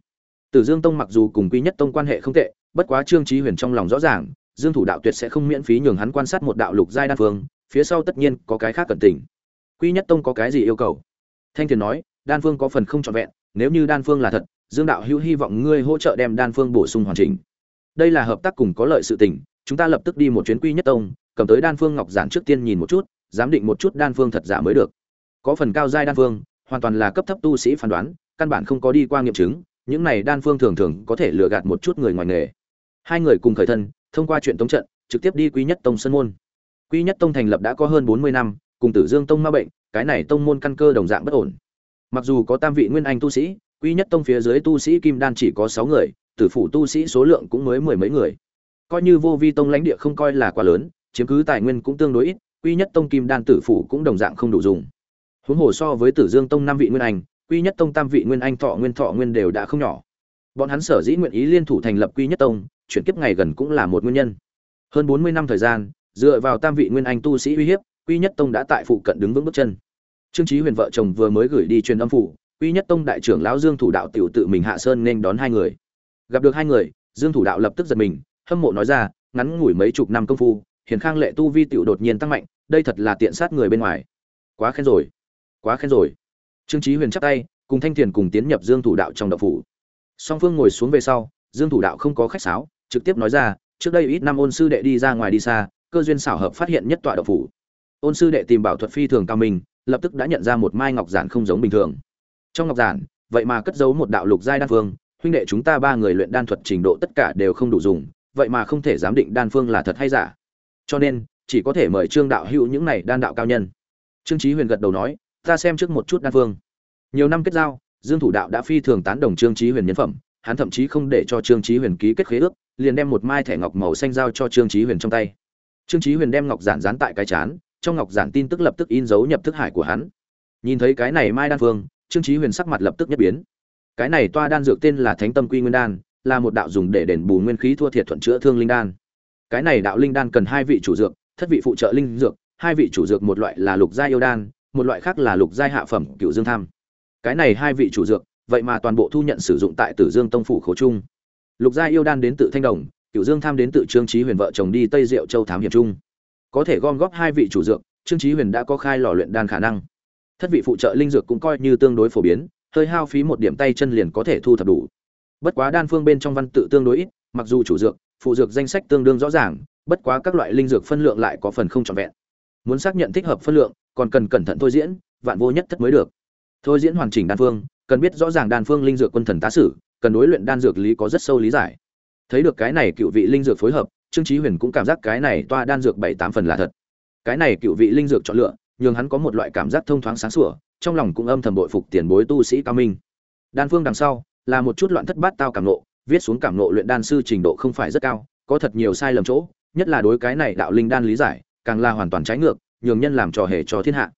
Tử dương tông mặc dù cùng Quy nhất tông quan hệ không tệ bất quá trương trí huyền trong lòng rõ ràng dương thủ đạo tuyệt sẽ không miễn phí nhường hắn quan sát một đạo lục giai đan phương phía sau tất nhiên có cái khác cần tình quý nhất tông có cái gì yêu cầu? Thanh thiền nói, đan phương có phần không trọn vẹn, nếu như đan phương là thật, dương đạo hữu hy vọng ngươi hỗ trợ đem đan phương bổ sung hoàn chỉnh. Đây là hợp tác cùng có lợi sự tình, chúng ta lập tức đi một chuyến quy nhất tông, cầm tới đan phương ngọc giản trước tiên nhìn một chút, giám định một chút đan phương thật giả mới được. Có phần cao giai đan phương, hoàn toàn là cấp thấp tu sĩ phán đoán, căn bản không có đi qua nghiệm chứng, những này đan phương thường thường có thể lừa gạt một chút người ngoài nghề. Hai người cùng khởi thân, thông qua chuyện tống trận, trực tiếp đi quý nhất tông sân môn. Quý nhất tông thành lập đã có hơn bốn mươi năm cùng tử dương tông ma bệnh, cái này tông môn căn cơ đồng dạng bất ổn. Mặc dù có tam vị nguyên anh tu sĩ quý nhất tông phía dưới tu sĩ kim đan chỉ có sáu người, tử phủ tu sĩ số lượng cũng mới mười mấy người. Coi như vô vi tông lãnh địa không coi là quá lớn, chiếm cứ tài nguyên cũng tương đối ít, quy nhất tông kim đan tử phủ cũng đồng dạng không đủ dùng. Huống hồ so với tử dương tông năm vị nguyên anh, quy nhất tông tam vị nguyên anh thọ nguyên thọ nguyên đều đã không nhỏ. Bọn hắn sở dĩ nguyện ý liên thủ thành lập quy nhất tông, chuyển kiếp ngày gần cũng là một nguyên nhân. Hơn bốn mươi năm thời gian, dựa vào tam vị nguyên anh tu sĩ uy hiếp quy nhất tông đã tại phụ cận đứng vững bước chân. Trương Chí huyền vợ chồng vừa mới gửi đi truyền âm phủ, quy nhất tông đại trưởng lão dương thủ đạo tiểu tự mình hạ sơn nên đón hai người. Gặp được hai người, dương thủ đạo lập tức giật mình, hâm mộ nói ra, ngắn ngủi mấy chục năm công phu, hiền khang lệ tu vi tiểu đột nhiên tăng mạnh, đây thật là tiện sát người bên ngoài. Quá khen rồi, quá khen rồi. Trương chí huyền chắp tay, cùng thanh tiền cùng tiến nhập dương thủ đạo trong đạo phủ. Song phương ngồi xuống về sau, dương thủ đạo không có khách sáo, trực tiếp nói ra, trước đây ít năm ôn sư đệ đi ra ngoài đi xa, cơ duyên xảo hợp phát hiện nhất tọa đạo phủ ôn sư đệ tìm bảo thuật phi thường cao minh, lập tức đã nhận ra một mai ngọc giản không giống bình thường. Trong ngọc giản, vậy mà cất giấu một đạo lục giai đan phương, huynh đệ chúng ta ba người luyện đan thuật trình độ tất cả đều không đủ dùng, vậy mà không thể giám định đan phương là thật hay giả. Cho nên, chỉ có thể mời trương đạo hữu những này đan đạo cao nhân. Trương trí huyền gật đầu nói, ta xem trước một chút đan phương. Nhiều năm kết giao, dương thủ đạo đã phi thường tán đồng trương trí huyền nhân phẩm, hắn thậm chí không để cho trương trí huyền ký kết khế ước, liền đem một mai thẻ ngọc màu xanh giao cho trương trí huyền trong tay. Trương trí huyền đem ngọc giản dán tại cái chán trong ngọc giản tin tức lập tức in dấu nhập thức hải của hắn. Nhìn thấy cái này mai đan phương, trương trí huyền sắc mặt lập tức nhất biến. Cái này toa đan dược tên là thánh tâm quy nguyên đan, là một đạo dùng để đền bù nguyên khí thua thiệt thuận chữa thương linh đan. Cái này đạo linh đan cần hai vị chủ dược, thất vị phụ trợ linh dược, hai vị chủ dược một loại là lục gia yêu đan, một loại khác là lục giai hạ phẩm cựu dương tham. Cái này hai vị chủ dược, vậy mà toàn bộ thu nhận sử dụng tại tử dương tông phủ khấu trung. Lục gia yêu đan đến tự thanh đồng, cựu dương tham đến tự trương trí huyền vợ chồng đi tây diệu châu thám hiểm trung có thể gom góp hai vị chủ dược, trương trí huyền đã có khai lò luyện đan khả năng. Thất vị phụ trợ linh dược cũng coi như tương đối phổ biến, hơi hao phí một điểm tay chân liền có thể thu thập đủ. Bất quá đan phương bên trong văn tự tương đối ít, mặc dù chủ dược, phụ dược danh sách tương đương rõ ràng, bất quá các loại linh dược phân lượng lại có phần không trọn vẹn. Muốn xác nhận thích hợp phân lượng, còn cần cẩn thận thôi diễn, vạn vô nhất thất mới được. Thôi diễn hoàn chỉnh đan phương, cần biết rõ ràng đan phương linh dược quân thần tá sử, cần đối luyện đan dược lý có rất sâu lý giải. Thấy được cái này cựu vị linh dược phối hợp trương chí huyền cũng cảm giác cái này toa đan dược bảy tám phần là thật. Cái này cựu vị linh dược chọn lựa, nhường hắn có một loại cảm giác thông thoáng sáng sủa, trong lòng cũng âm thầm bội phục tiền bối tu sĩ cao minh. Đan phương đằng sau, là một chút loạn thất bát tao cảm nộ, viết xuống cảm nộ luyện đan sư trình độ không phải rất cao, có thật nhiều sai lầm chỗ, nhất là đối cái này đạo linh đan lý giải, càng là hoàn toàn trái ngược, nhường nhân làm trò hề cho thiên hạ.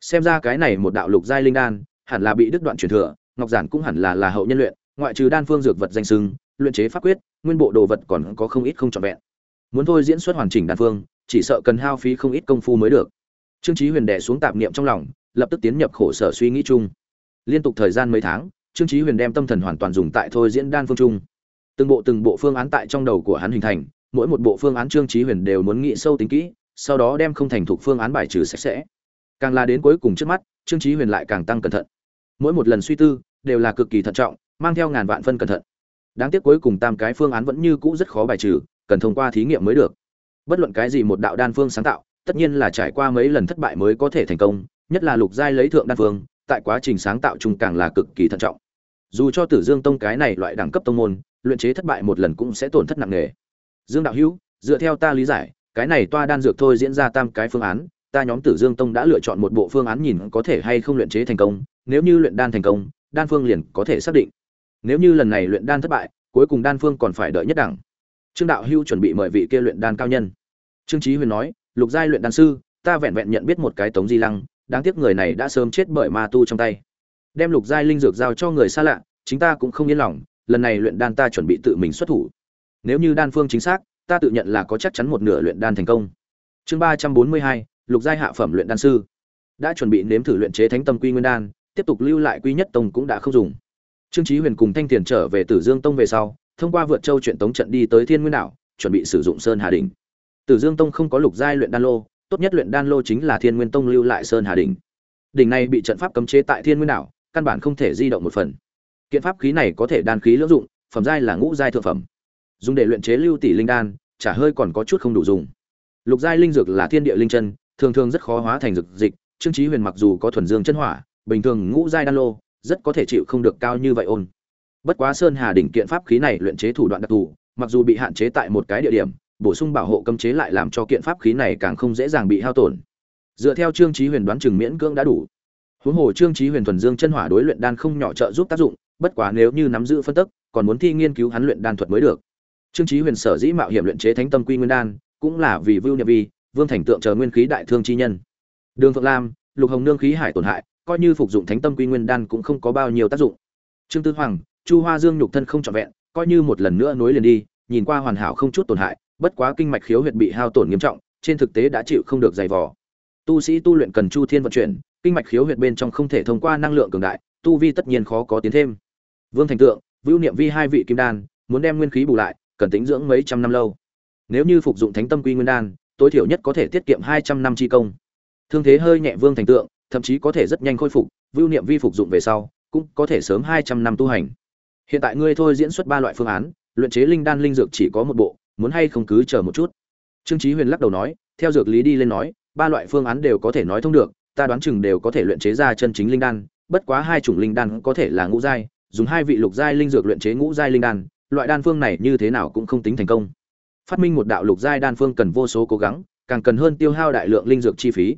Xem ra cái này một đạo lục giai linh đan, hẳn là bị đứt đoạn truyền thừa, ngọc giản cũng hẳn là là hậu nhân luyện, ngoại trừ đan phương dược vật danh sưng luyện chế pháp quyết, nguyên bộ đồ vật còn có không ít không trọn vẹn muốn thôi diễn xuất hoàn chỉnh đan phương, chỉ sợ cần hao phí không ít công phu mới được. Trương chí huyền đè xuống tạp niệm trong lòng, lập tức tiến nhập khổ sở suy nghĩ chung. Liên tục thời gian mấy tháng, trương chí huyền đem tâm thần hoàn toàn dùng tại thôi diễn đan phương chung. Từng bộ từng bộ phương án tại trong đầu của hắn hình thành, mỗi một bộ phương án trương chí huyền đều muốn nghĩ sâu tính kỹ, sau đó đem không thành thục phương án bài trừ sạch sẽ. Càng là đến cuối cùng trước mắt, trương chí huyền lại càng tăng cẩn thận. Mỗi một lần suy tư, đều là cực kỳ thận trọng, mang theo ngàn vạn phân cẩn thận. Đáng tiếc cuối cùng tam cái phương án vẫn như cũ rất khó bài trừ cần thông qua thí nghiệm mới được. Bất luận cái gì một đạo đan phương sáng tạo, tất nhiên là trải qua mấy lần thất bại mới có thể thành công, nhất là lục giai lấy thượng đan phương, tại quá trình sáng tạo chung càng là cực kỳ thận trọng. Dù cho tử dương tông cái này loại đẳng cấp tông môn, luyện chế thất bại một lần cũng sẽ tổn thất nặng nề. Dương đạo hữu, dựa theo ta lý giải, cái này toa đan dược thôi diễn ra tam cái phương án, ta nhóm tử dương tông đã lựa chọn một bộ phương án nhìn có thể hay không luyện chế thành công, nếu như luyện đan thành công, đan phương liền có thể xác định. Nếu như lần này luyện đan thất bại, cuối cùng đan phương còn phải đợi nhất đẳng trương đạo hưu chuẩn bị mời vị kia luyện đan cao nhân. Trương trí huyền nói, lục giai luyện đan sư, ta vẹn vẹn nhận biết một cái tống di lăng, đáng tiếc người này đã sớm chết bởi ma tu trong tay. Đem lục giai linh dược giao cho người xa lạ, chính ta cũng không yên lòng, lần này luyện đan ta chuẩn bị tự mình xuất thủ. Nếu như đan phương chính xác, ta tự nhận là có chắc chắn một nửa luyện đan thành công. Chương ba trăm bốn mươi hai, lục giai hạ phẩm luyện đan sư. Đã chuẩn bị nếm thử luyện chế thánh tâm quy nguyên đan, tiếp tục lưu lại quy nhất tông cũng đã không dùng. Trương chí huyền cùng thanh tiền trở về tử dương tông về sau thông qua vượt châu chuyện tống trận đi tới thiên nguyên đảo, chuẩn bị sử dụng sơn hà đỉnh. Tử dương tông không có lục giai luyện đan lô, tốt nhất luyện đan lô chính là thiên nguyên tông lưu lại sơn hà đỉnh. Đỉnh này bị trận pháp cấm chế tại thiên nguyên đảo, căn bản không thể di động một phần. Kiện pháp khí này có thể đan khí lưỡng dụng, phẩm giai là ngũ giai thượng phẩm. Dùng để luyện chế lưu tỷ linh đan, chả hơi còn có chút không đủ dùng. Lục giai linh dược là thiên địa linh chân, thường thường rất khó hóa thành dược dịch, trương chí huyền mặc dù có thuần dương chân hỏa, bình thường ngũ giai đan lô rất có thể chịu không được cao như vậy ôn bất quá sơn hà đỉnh kiện pháp khí này luyện chế thủ đoạn đặc thù, mặc dù bị hạn chế tại một cái địa điểm, bổ sung bảo hộ cấm chế lại làm cho kiện pháp khí này càng không dễ dàng bị hao tổn. Dựa theo trương chí huyền đoán chừng miễn cưỡng đã đủ. Huống hồ trương chí huyền thuần dương chân hỏa đối luyện đan không nhỏ trợ giúp tác dụng, bất quá nếu như nắm giữ phân tức, còn muốn thi nghiên cứu hắn luyện đan thuật mới được. Trương chí huyền sở dĩ mạo hiểm luyện chế thánh tâm quy nguyên đan, cũng là vì vưu niệm vi, vương thành tượng chờ nguyên khí đại thương chi nhân. Đường phượng lam, lục hồng nương khí hải tổn hại, coi như phục dụng thánh tâm quy nguyên đan cũng không có bao nhiêu tác dụng. Trương tư hoàng chu hoa dương nhục thân không trọn vẹn, coi như một lần nữa nối liền đi, nhìn qua hoàn hảo không chút tổn hại, bất quá kinh mạch khiếu huyệt bị hao tổn nghiêm trọng, trên thực tế đã chịu không được dày vò. Tu sĩ tu luyện cần chu thiên vận chuyển, kinh mạch khiếu huyệt bên trong không thể thông qua năng lượng cường đại, tu vi tất nhiên khó có tiến thêm. Vương thành tượng vưu niệm vi hai vị kim đan, muốn đem nguyên khí bù lại, cần tính dưỡng mấy trăm năm lâu. Nếu như phục dụng thánh tâm quy nguyên đan, tối thiểu nhất có thể tiết kiệm hai trăm năm chi công. Thương thế hơi nhẹ vương thành tượng, thậm chí có thể rất nhanh khôi phục vưu niệm vi phục dụng về sau, cũng có thể sớm hai trăm năm tu hành hiện tại ngươi thôi diễn xuất ba loại phương án, luyện chế linh đan linh dược chỉ có một bộ, muốn hay không cứ chờ một chút. Trương chí huyền lắc đầu nói, theo dược lý đi lên nói, ba loại phương án đều có thể nói thông được, ta đoán chừng đều có thể luyện chế ra chân chính linh đan, bất quá hai chủng linh đan có thể là ngũ giai, dùng hai vị lục giai linh dược luyện chế ngũ giai linh đan, loại đan phương này như thế nào cũng không tính thành công. Phát minh một đạo lục giai đan phương cần vô số cố gắng, càng cần hơn tiêu hao đại lượng linh dược chi phí.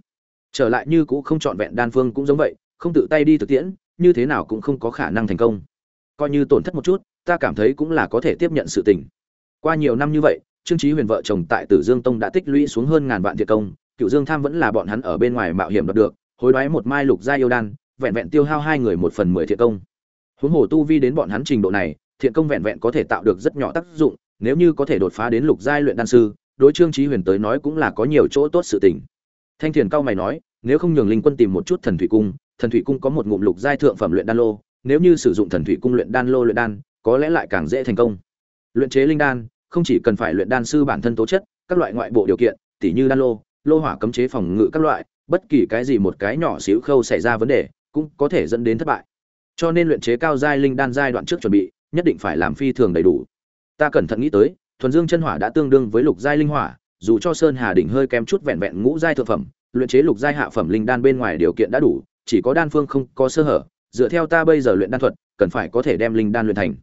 Trở lại như cũ không chọn vẹn đan phương cũng giống vậy, không tự tay đi thực tiễn, như thế nào cũng không có khả năng thành công coi như tổn thất một chút, ta cảm thấy cũng là có thể tiếp nhận sự tình. Qua nhiều năm như vậy, trương trí huyền vợ chồng tại tử dương tông đã tích lũy xuống hơn ngàn vạn thiệt công cựu dương tham vẫn là bọn hắn ở bên ngoài mạo hiểm đoạt được, hối đoái một mai lục gia yêu đan, vẹn vẹn tiêu hao hai người một phần mười thiện công. Huống hồ tu vi đến bọn hắn trình độ này, thiện công vẹn vẹn có thể tạo được rất nhỏ tác dụng, nếu như có thể đột phá đến lục giai luyện đan sư, đối trương trí huyền tới nói cũng là có nhiều chỗ tốt sự tình. Thanh thiền cao mày nói, nếu không nhường linh quân tìm một chút thần thủy cung, thần thủy cung có một ngụm lục giai thượng phẩm luyện đan lô nếu như sử dụng thần thủy cung luyện đan lô luyện đan, có lẽ lại càng dễ thành công. Luyện chế linh đan, không chỉ cần phải luyện đan sư bản thân tố chất, các loại ngoại bộ điều kiện, tỉ như đan lô lô hỏa cấm chế phòng ngự các loại, bất kỳ cái gì một cái nhỏ xíu khâu xảy ra vấn đề, cũng có thể dẫn đến thất bại. Cho nên luyện chế cao giai linh đan giai đoạn trước chuẩn bị, nhất định phải làm phi thường đầy đủ. Ta cẩn thận nghĩ tới, thuần dương chân hỏa đã tương đương với lục giai linh hỏa, dù cho sơn hà đỉnh hơi kém chút vẹn vẹn ngũ giai thượng phẩm, luyện chế lục giai hạ phẩm linh đan bên ngoài điều kiện đã đủ, chỉ có đan phương không có sơ hở dựa theo ta bây giờ luyện đan thuật, cần phải có thể đem linh đan luyện thành.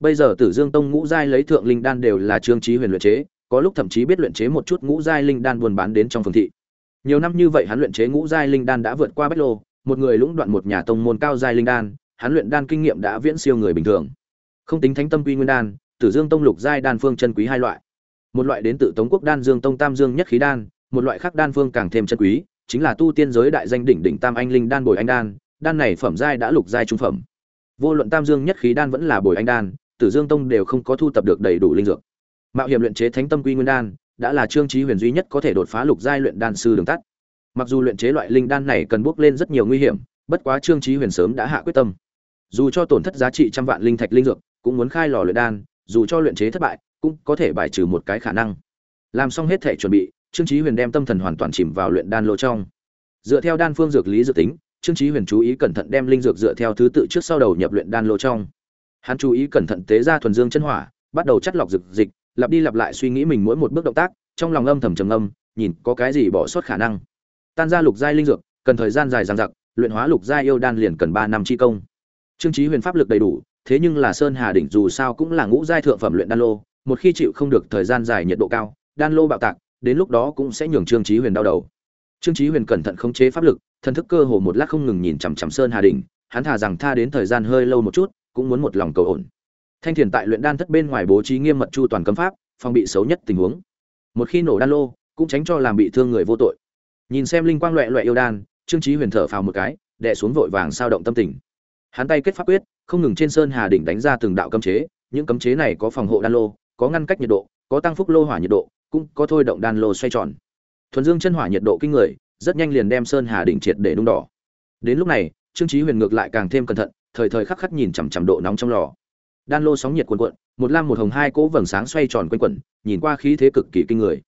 Bây giờ tử dương tông ngũ giai lấy thượng linh đan đều là trương trí huyền luyện chế, có lúc thậm chí biết luyện chế một chút ngũ giai linh đan buôn bán đến trong phường thị. Nhiều năm như vậy hắn luyện chế ngũ giai linh đan đã vượt qua bách lô, một người lũng đoạn một nhà tông môn cao giai linh đan, hắn luyện đan kinh nghiệm đã viễn siêu người bình thường. Không tính thánh tâm quy nguyên đan, tử dương tông lục giai đan phương chân quý hai loại. Một loại đến từ tống quốc đan dương tông tam dương nhất khí đan, một loại khác đan phương càng thêm chân quý, chính là tu tiên giới đại danh đỉnh đỉnh tam anh linh đan bồi anh đan đan này phẩm giai đã lục giai trung phẩm. Vô luận tam dương nhất khí đan vẫn là bồi anh đan, tử dương tông đều không có thu tập được đầy đủ linh dược. Mạo hiểm luyện chế thánh tâm quy nguyên đan, đã là trương trí huyền duy nhất có thể đột phá lục giai luyện đan sư đường tắt. Mặc dù luyện chế loại linh đan này cần bước lên rất nhiều nguy hiểm, bất quá trương trí huyền sớm đã hạ quyết tâm. Dù cho tổn thất giá trị trăm vạn linh thạch linh dược, cũng muốn khai lò luyện đan, dù cho luyện chế thất bại, cũng có thể bài trừ một cái khả năng. Làm xong hết thể chuẩn bị, trương trí huyền đem tâm thần hoàn toàn chìm vào luyện đan lô trong. Dựa theo đan phương dược lý dự tính trương Chí huyền chú ý cẩn thận đem linh dược dựa theo thứ tự trước sau đầu nhập luyện đan lô trong. Hắn chú ý cẩn thận tế ra thuần dương chân hỏa, bắt đầu chắt lọc dược dịch, lặp đi lặp lại suy nghĩ mình mỗi một bước động tác, trong lòng âm thầm trầm âm nhìn có cái gì bỏ sót khả năng. Tan ra lục giai linh dược, cần thời gian dài dằng dặc, luyện hóa lục giai yêu đan liền cần ba năm chi công. Trương Chí huyền pháp lực đầy đủ, thế nhưng là sơn hà đỉnh dù sao cũng là ngũ giai thượng phẩm luyện đan lô, một khi chịu không được thời gian dài nhiệt độ cao, đan lô bạo tạc, đến lúc đó cũng sẽ nhường trương Chí huyền đau đầu. Trương Chí huyền cẩn thận khống chế pháp lực thần thức cơ hồ một lát không ngừng nhìn chằm chằm sơn hà đỉnh hắn thà rằng tha đến thời gian hơi lâu một chút, cũng muốn một lòng cầu ổn. Thanh thiền tại luyện đan thất bên ngoài bố trí nghiêm mật chu toàn cấm pháp, phòng bị xấu nhất tình huống. Một khi nổ đan lô, cũng tránh cho làm bị thương người vô tội. Nhìn xem linh quang loẹ loẹ yêu đan, trương trí huyền thở phào một cái, đè xuống vội vàng sao động tâm tình. Hắn tay kết pháp quyết, không ngừng trên sơn hà đỉnh đánh ra từng đạo cấm chế, những cấm chế này có phòng hộ đan lô, có ngăn cách nhiệt độ, có tăng phúc lô hỏa nhiệt độ, cũng có thôi động đan lô xoay tròn. Thuần dương chân hỏa nhiệt độ kinh người rất nhanh liền đem sơn hà đỉnh triệt để nung đỏ. Đến lúc này, trương trí huyền ngược lại càng thêm cẩn thận, thời thời khắc khắc nhìn chằm chằm độ nóng trong lò. Đan lô sóng nhiệt cuồn cuộn, một lam một hồng hai cỗ vầng sáng xoay tròn quanh quẩn, nhìn qua khí thế cực kỳ kinh người.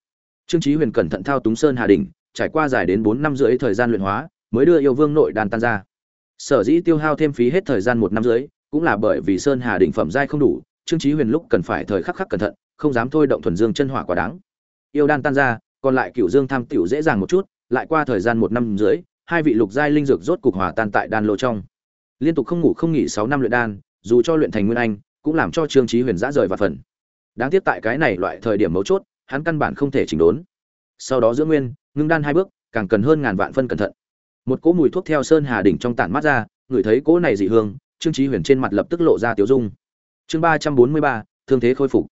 Trương trí huyền cẩn thận thao túng sơn hà đỉnh, trải qua dài đến bốn năm rưỡi thời gian luyện hóa, mới đưa yêu vương nội đan tan ra. Sở dĩ tiêu hao thêm phí hết thời gian một năm rưỡi, cũng là bởi vì sơn hà đỉnh phẩm giai không đủ, trương trí huyền lúc cần phải thời khắc khắc cẩn thận, không dám thôi động thuần dương chân hỏa quá đáng. Yêu đan tan ra, còn lại cựu dương tham tiểu dễ dàng một chút lại qua thời gian một năm rưỡi, hai vị lục giai linh dược rốt cục hòa tan tại đan lô trong. Liên tục không ngủ không nghỉ sáu năm luyện đan, dù cho luyện thành nguyên anh, cũng làm cho trương trí huyền giã rời và phần. Đáng tiếc tại cái này loại thời điểm mấu chốt, hắn căn bản không thể chỉnh đốn. Sau đó giữa nguyên, ngưng đan hai bước, càng cần hơn ngàn vạn phân cẩn thận. Một cỗ mùi thuốc theo sơn hà đỉnh trong tản mát ra, ngửi thấy cỗ này dị hương, trương trí huyền trên mặt lập tức lộ ra tiếu dung. Chương ba trăm bốn mươi ba, thương thế khôi phục.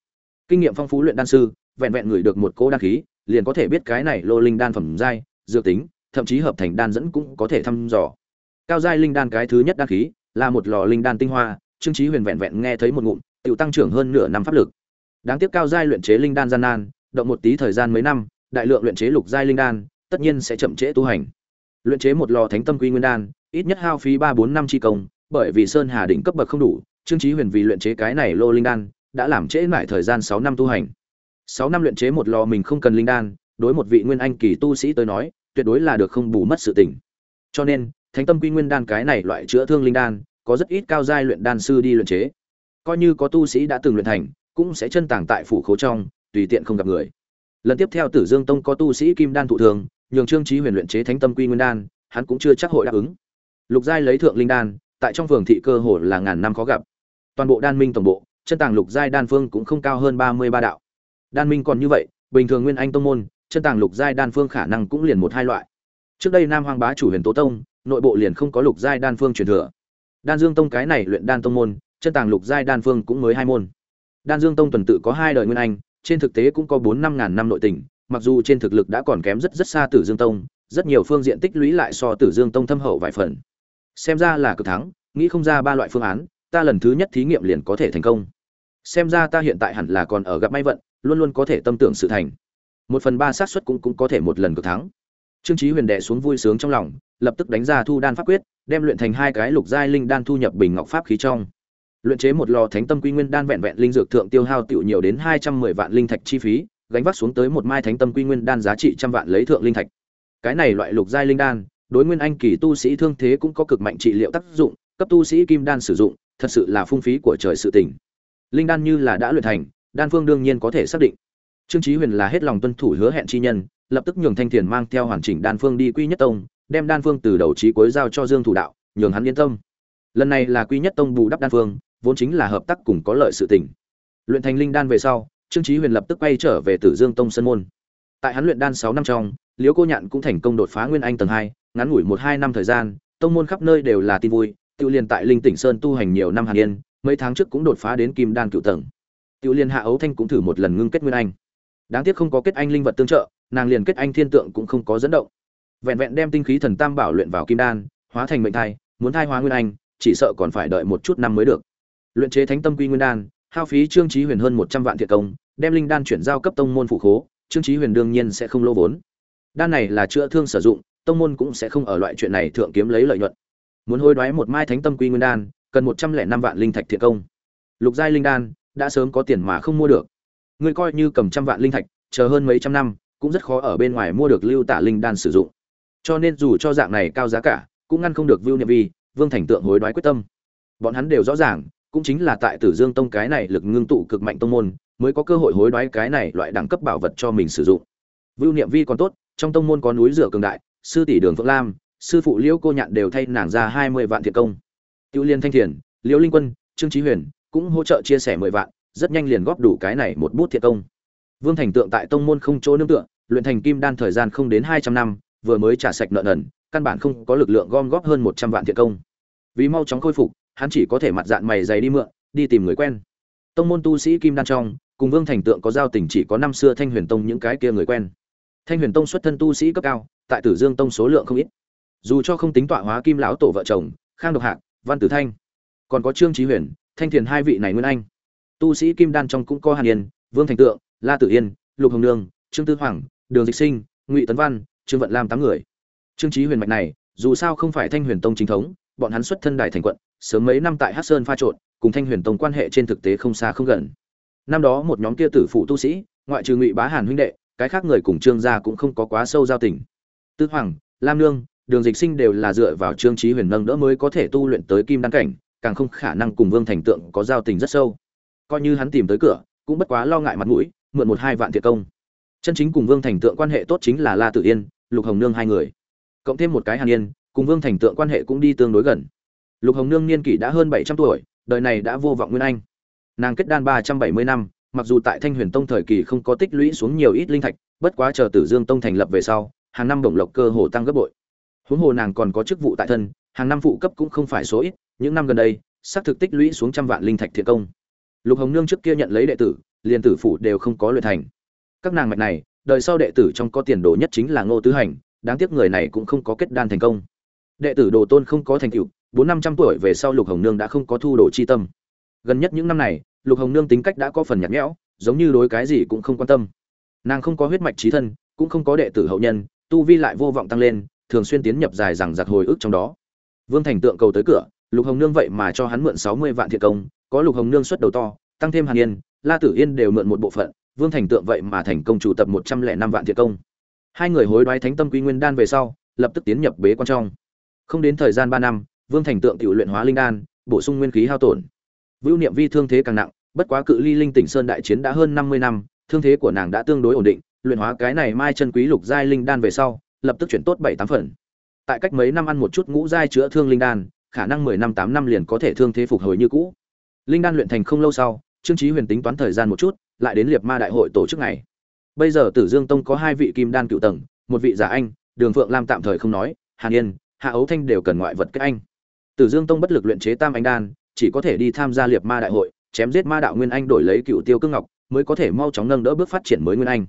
Kinh nghiệm phong phú luyện đan sư, vẹn vẹn ngửi được một cỗ đan khí, liền có thể biết cái này lô linh đan phẩm giai dược tính, thậm chí hợp thành đan dẫn cũng có thể thăm dò. Cao giai linh đan cái thứ nhất đan khí, là một lò linh đan tinh hoa, trương trí huyền vẹn vẹn nghe thấy một ngụm tự tăng trưởng hơn nửa năm pháp lực. Đáng tiếc cao giai luyện chế linh đan gian nan, động một tí thời gian mấy năm, đại lượng luyện chế lục giai linh đan, tất nhiên sẽ chậm trễ tu hành. Luyện chế một lò thánh tâm quy nguyên đan, ít nhất hao phí ba bốn năm chi công, bởi vì sơn hà đỉnh cấp bậc không đủ, trương trí huyền vì luyện chế cái này lô linh đan, đã làm trễ lại thời gian sáu năm tu hành. Sáu năm luyện chế một lò mình không cần linh đan đối một vị nguyên anh kỳ tu sĩ tới nói, tuyệt đối là được không bù mất sự tình. cho nên, thánh tâm quy nguyên đan cái này loại chữa thương linh đan, có rất ít cao giai luyện đan sư đi luyện chế. Coi như có tu sĩ đã từng luyện thành, cũng sẽ chân tàng tại phủ khố trong, tùy tiện không gặp người. Lần tiếp theo tử dương tông có tu sĩ kim đan thụ thường nhường trương trí huyền luyện chế thánh tâm quy nguyên đan, hắn cũng chưa chắc hội đáp ứng. Lục giai lấy thượng linh đan, tại trong phường thị cơ hồ là ngàn năm khó gặp. Toàn bộ đan minh tổng bộ, chân tàng lục giai đan phương cũng không cao hơn ba mươi ba đạo. Đan minh còn như vậy, bình thường nguyên anh tông môn chân tàng lục giai đan phương khả năng cũng liền một hai loại. Trước đây nam hoang bá chủ huyền tố tông, nội bộ liền không có lục giai đan phương truyền thừa. Đan dương tông cái này luyện đan tông môn, chân tàng lục giai đan phương cũng mới hai môn. Đan dương tông tuần tự có hai đời nguyên anh, trên thực tế cũng có bốn năm ngàn năm nội tình, mặc dù trên thực lực đã còn kém rất rất xa tử dương tông, rất nhiều phương diện tích lũy lại so tử dương tông thâm hậu vài phần. Xem ra là cực thắng, nghĩ không ra ba loại phương án, ta lần thứ nhất thí nghiệm liền có thể thành công. Xem ra ta hiện tại hẳn là còn ở gặp may vận, luôn luôn có thể tâm tưởng sự thành một phần ba xác suất cũng cũng có thể một lần cực thắng. Trương Chí huyền đệ xuống vui sướng trong lòng, lập tức đánh ra thu đan pháp quyết, đem luyện thành hai cái lục giai linh đan thu nhập bình ngọc pháp khí trong. Luyện chế một lò thánh tâm quy nguyên đan vẹn vẹn linh dược thượng tiêu hao tiểu nhiều đến hai trăm mười vạn linh thạch chi phí, gánh vác xuống tới một mai thánh tâm quy nguyên đan giá trị trăm vạn lấy thượng linh thạch. Cái này loại lục giai linh đan, đối nguyên anh kỳ tu sĩ thương thế cũng có cực mạnh trị liệu tác dụng, cấp tu sĩ kim đan sử dụng, thật sự là phung phí của trời sự tình. Linh đan như là đã luyện thành, đan phương đương nhiên có thể xác định trương chí huyền là hết lòng tuân thủ hứa hẹn chi nhân, lập tức nhường thanh thiền mang theo hoàn chỉnh đan phương đi quy nhất tông, đem đan phương từ đầu chí cuối giao cho dương thủ đạo, nhường hắn yên tâm. Lần này là quy nhất tông bù đắp đan phương, vốn chính là hợp tác cùng có lợi sự tình. Luyện thành linh đan về sau, trương chí huyền lập tức quay trở về tử dương tông sân môn. Tại hắn luyện đan sáu năm trong, liễu cô nhạn cũng thành công đột phá nguyên anh tầng hai, ngắn ngủi một hai năm thời gian, tông môn khắp nơi đều là tin vui tiêu liên tại linh tỉnh sơn tu hành nhiều năm hàn yên, mấy tháng trước cũng đột phá đến kim đan cựu tầng. Tiêu liên hạ ấu thanh cũng thử một lần ngưng kết nguyên anh đáng tiếc không có kết anh linh vật tương trợ, nàng liền kết anh thiên tượng cũng không có dẫn động. Vẹn vẹn đem tinh khí thần tam bảo luyện vào kim đan, hóa thành mệnh thai, muốn thai hóa nguyên anh, chỉ sợ còn phải đợi một chút năm mới được. Luyện chế thánh tâm quy nguyên đan, hao phí trương trí huyền hơn một trăm vạn thiệt công, đem linh đan chuyển giao cấp tông môn phụ khố, trương trí huyền đương nhiên sẽ không lỗ vốn. Đan này là chữa thương sử dụng, tông môn cũng sẽ không ở loại chuyện này thượng kiếm lấy lợi nhuận. Muốn hối đoái một mai thánh tâm quy nguyên đan, cần một trăm lẻ năm vạn linh thạch thiệt công. Lục giai linh đan, đã sớm có tiền mà không mua được ngươi coi như cầm trăm vạn linh thạch, chờ hơn mấy trăm năm, cũng rất khó ở bên ngoài mua được lưu tả linh đan sử dụng. Cho nên dù cho dạng này cao giá cả, cũng ngăn không được vưu niệm vi, vương thành tượng hối đoái quyết tâm. Bọn hắn đều rõ ràng, cũng chính là tại tử dương tông cái này lực ngưng tụ cực mạnh tông môn, mới có cơ hội hối đoái cái này loại đẳng cấp bảo vật cho mình sử dụng. Vưu niệm vi còn tốt, trong tông môn có núi rửa cường đại, sư tỷ đường phượng lam, sư phụ liễu cô nhạn đều thay nàng ra hai mươi vạn thiệt công. Tiêu liên thanh thiền, liễu linh quân, trương trí huyền cũng hỗ trợ chia sẻ mười vạn rất nhanh liền góp đủ cái này một bút thiệt công. Vương thành tượng tại tông môn không chỗ nương tựa, luyện thành kim đan thời gian không đến hai trăm năm, vừa mới trả sạch nợ nần, căn bản không có lực lượng gom góp hơn một trăm vạn thiệt công. Vì mau chóng khôi phục, hắn chỉ có thể mặt dạng mày dày đi mượn, đi tìm người quen. Tông môn tu sĩ kim đan trong, cùng vương thành tượng có giao tình chỉ có năm xưa thanh huyền tông những cái kia người quen. Thanh huyền tông xuất thân tu sĩ cấp cao, tại tử dương tông số lượng không ít. Dù cho không tính tọa hóa kim lão tổ vợ chồng, khang độc hạc, văn tử thanh, còn có trương Chí huyền, thanh thiền hai vị này nguyên anh tu sĩ kim đan trong cũng có hàn yên, vương thành tượng, la tử yên, lục hồng nương, trương tư hoàng, đường dịch sinh, ngụy tấn văn, trương vận lam tám người. Trương trí huyền mạch này, dù sao không phải thanh huyền tông chính thống, bọn hắn xuất thân đài thành quận, sớm mấy năm tại hát sơn pha trộn, cùng thanh huyền tông quan hệ trên thực tế không xa không gần. Năm đó một nhóm kia tử phụ tu sĩ, ngoại trừ ngụy bá hàn huynh đệ, cái khác người cùng trương gia cũng không có quá sâu giao tình. Tư hoàng, lam nương, đường dịch sinh đều là dựa vào trương trí huyền nâng đỡ mới có thể tu luyện tới kim đăng cảnh, càng không khả năng cùng vương thành tượng có giao tình rất sâu coi như hắn tìm tới cửa, cũng bất quá lo ngại mặt mũi, mượn một hai vạn thiệt công. Chân chính cùng vương thành tượng quan hệ tốt chính là la tử yên, lục hồng nương hai người. Cộng thêm một cái hàn yên, cùng vương thành tượng quan hệ cũng đi tương đối gần. Lục hồng nương niên kỷ đã hơn bảy trăm tuổi, đời này đã vô vọng nguyên anh. Nàng kết đan ba trăm bảy mươi năm, mặc dù tại thanh huyền tông thời kỳ không có tích lũy xuống nhiều ít linh thạch, bất quá chờ tử dương tông thành lập về sau, hàng năm bổng lộc cơ hồ tăng gấp bội. Huống hồ nàng còn có chức vụ tại thân, hàng năm phụ cấp cũng không phải số ít, những năm gần đây, xác thực tích lũy xuống trăm vạn linh thạch thiện công lục hồng nương trước kia nhận lấy đệ tử, liền tử phụ đều không có luyện thành. Các nàng mạch này, đời sau đệ tử trong có tiền đồ nhất chính là ngô tứ hành, đáng tiếc người này cũng không có kết đan thành công. Đệ tử đồ tôn không có thành tựu, bốn năm trăm tuổi về sau lục hồng nương đã không có thu đồ chi tâm. Gần nhất những năm này, lục hồng nương tính cách đã có phần nhạt nhẽo, giống như đối cái gì cũng không quan tâm. Nàng không có huyết mạch trí thân, cũng không có đệ tử hậu nhân, tu vi lại vô vọng tăng lên, thường xuyên tiến nhập dài rằng giặc hồi ức trong đó. Vương thành tượng cầu tới cửa, lục hồng nương vậy mà cho hắn mượn sáu mươi vạn thiệt công có lục hồng nương xuất đầu to, tăng thêm hàn yên, la tử yên đều mượn một bộ phận, vương thành tượng vậy mà thành công chủ tập một trăm lẻ năm vạn thiệt công. Hai người hối đoái thánh tâm quy nguyên đan về sau, lập tức tiến nhập bế quan trong. Không đến thời gian ba năm, vương thành tượng tự luyện hóa linh đan, bổ sung nguyên khí hao tổn. Vưu niệm vi thương thế càng nặng, bất quá cự ly linh tỉnh sơn đại chiến đã hơn năm mươi năm, thương thế của nàng đã tương đối ổn định, luyện hóa cái này mai chân quý lục giai linh đan về sau, lập tức chuyển tốt bảy tám phần. Tại cách mấy năm ăn một chút ngũ giai chữa thương linh đan, khả năng mười năm tám năm liền có thể thương thế phục hồi như cũ linh đan luyện thành không lâu sau, trương chí huyền tính toán thời gian một chút, lại đến liệt ma đại hội tổ chức ngày. Bây giờ tử dương tông có hai vị kim đan cựu tầng, một vị giả anh, đường phượng lam tạm thời không nói, hàn yên, hạ ấu thanh đều cần ngoại vật kết anh. Tử dương tông bất lực luyện chế tam anh đan, chỉ có thể đi tham gia liệt ma đại hội, chém giết ma đạo nguyên anh đổi lấy cựu tiêu cương ngọc, mới có thể mau chóng nâng đỡ bước phát triển mới nguyên anh.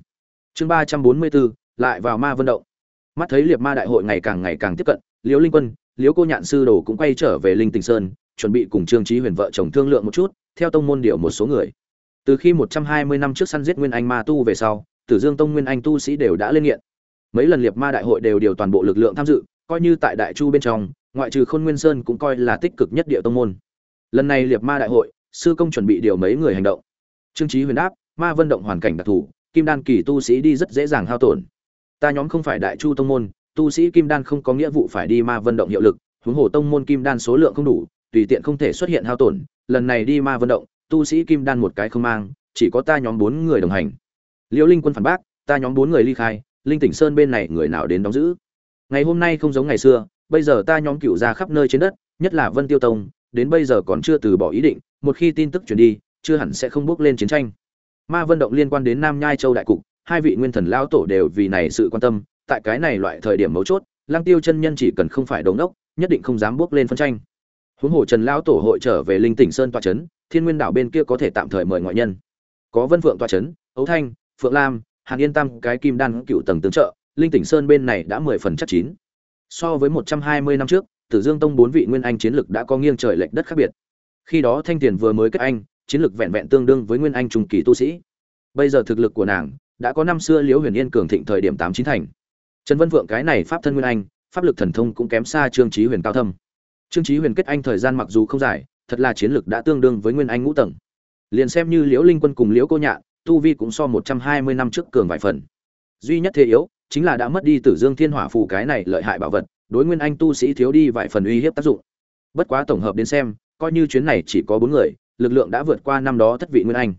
Chương ba trăm bốn mươi bốn, lại vào ma vân động. Mắt thấy liệt ma đại hội ngày càng ngày càng tiếp cận, liễu linh quân, liễu cô nhạn sư đồ cũng quay trở về linh tình sơn chuẩn bị cùng trương trí huyền vợ chồng thương lượng một chút, theo tông môn điều một số người. Từ khi một trăm hai mươi năm trước săn giết nguyên anh ma tu về sau, tử dương tông nguyên anh tu sĩ đều đã lên nghiện. Mấy lần liệt ma đại hội đều điều toàn bộ lực lượng tham dự, coi như tại đại chu bên trong, ngoại trừ khôn nguyên sơn cũng coi là tích cực nhất địa tông môn. Lần này liệt ma đại hội, sư công chuẩn bị điều mấy người hành động. Trương trí huyền đáp, ma vân động hoàn cảnh đặc thù, kim đan kỳ tu sĩ đi rất dễ dàng hao tổn. Ta nhóm không phải đại chu tông môn, tu sĩ kim đan không có nghĩa vụ phải đi ma vân động hiệu lực, huống hồ tông môn kim đan số lượng không đủ tùy tiện không thể xuất hiện hao tổn, lần này đi ma vân động, tu sĩ kim đan một cái không mang, chỉ có ta nhóm bốn người đồng hành. Liễu linh quân phản bác, ta nhóm bốn người ly khai, linh tỉnh sơn bên này người nào đến đóng giữ? Ngày hôm nay không giống ngày xưa, bây giờ ta nhóm cựu ra khắp nơi trên đất, nhất là vân tiêu tông, đến bây giờ còn chưa từ bỏ ý định, một khi tin tức truyền đi, chưa hẳn sẽ không bước lên chiến tranh. Ma vân động liên quan đến nam nhai châu đại cục, hai vị nguyên thần lão tổ đều vì này sự quan tâm, tại cái này loại thời điểm mấu chốt lang tiêu chân nhân chỉ cần không phải đống nốc nhất định không dám bước lên phân tranh huống hồ trần lão tổ hội trở về linh tỉnh sơn Toa trấn thiên nguyên đảo bên kia có thể tạm thời mời ngoại nhân. Có vân phượng Toa trấn ấu thanh, phượng lam, hàn yên tam, cái kim đan cựu tầng tướng trợ, linh tỉnh sơn bên này đã mười phần chắc chín. So với một trăm hai mươi năm trước, tử dương tông bốn vị nguyên anh chiến lực đã có nghiêng trời lệch đất khác biệt. Khi đó thanh tiền vừa mới kết anh, chiến lực vẹn vẹn tương đương với nguyên anh trung kỳ tu sĩ. Bây giờ thực lực của nàng đã có năm xưa liễu huyền yên cường thịnh thời điểm tám chín thành. Trần vân vượng cái này pháp thân nguyên anh, pháp lực thần thông cũng kém xa trương trí huyền cao thâm trương Chí huyền kết anh thời gian mặc dù không dài, thật là chiến lực đã tương đương với nguyên anh ngũ tầng. Liền xem như liễu linh quân cùng liễu cô nhạn, tu vi cũng so một trăm hai mươi năm trước cường vài phần. Duy nhất thế yếu, chính là đã mất đi tử dương thiên hỏa phù cái này lợi hại bảo vật, đối nguyên anh tu sĩ thiếu đi vài phần uy hiếp tác dụng. Bất quá tổng hợp đến xem, coi như chuyến này chỉ có bốn người, lực lượng đã vượt qua năm đó thất vị nguyên anh.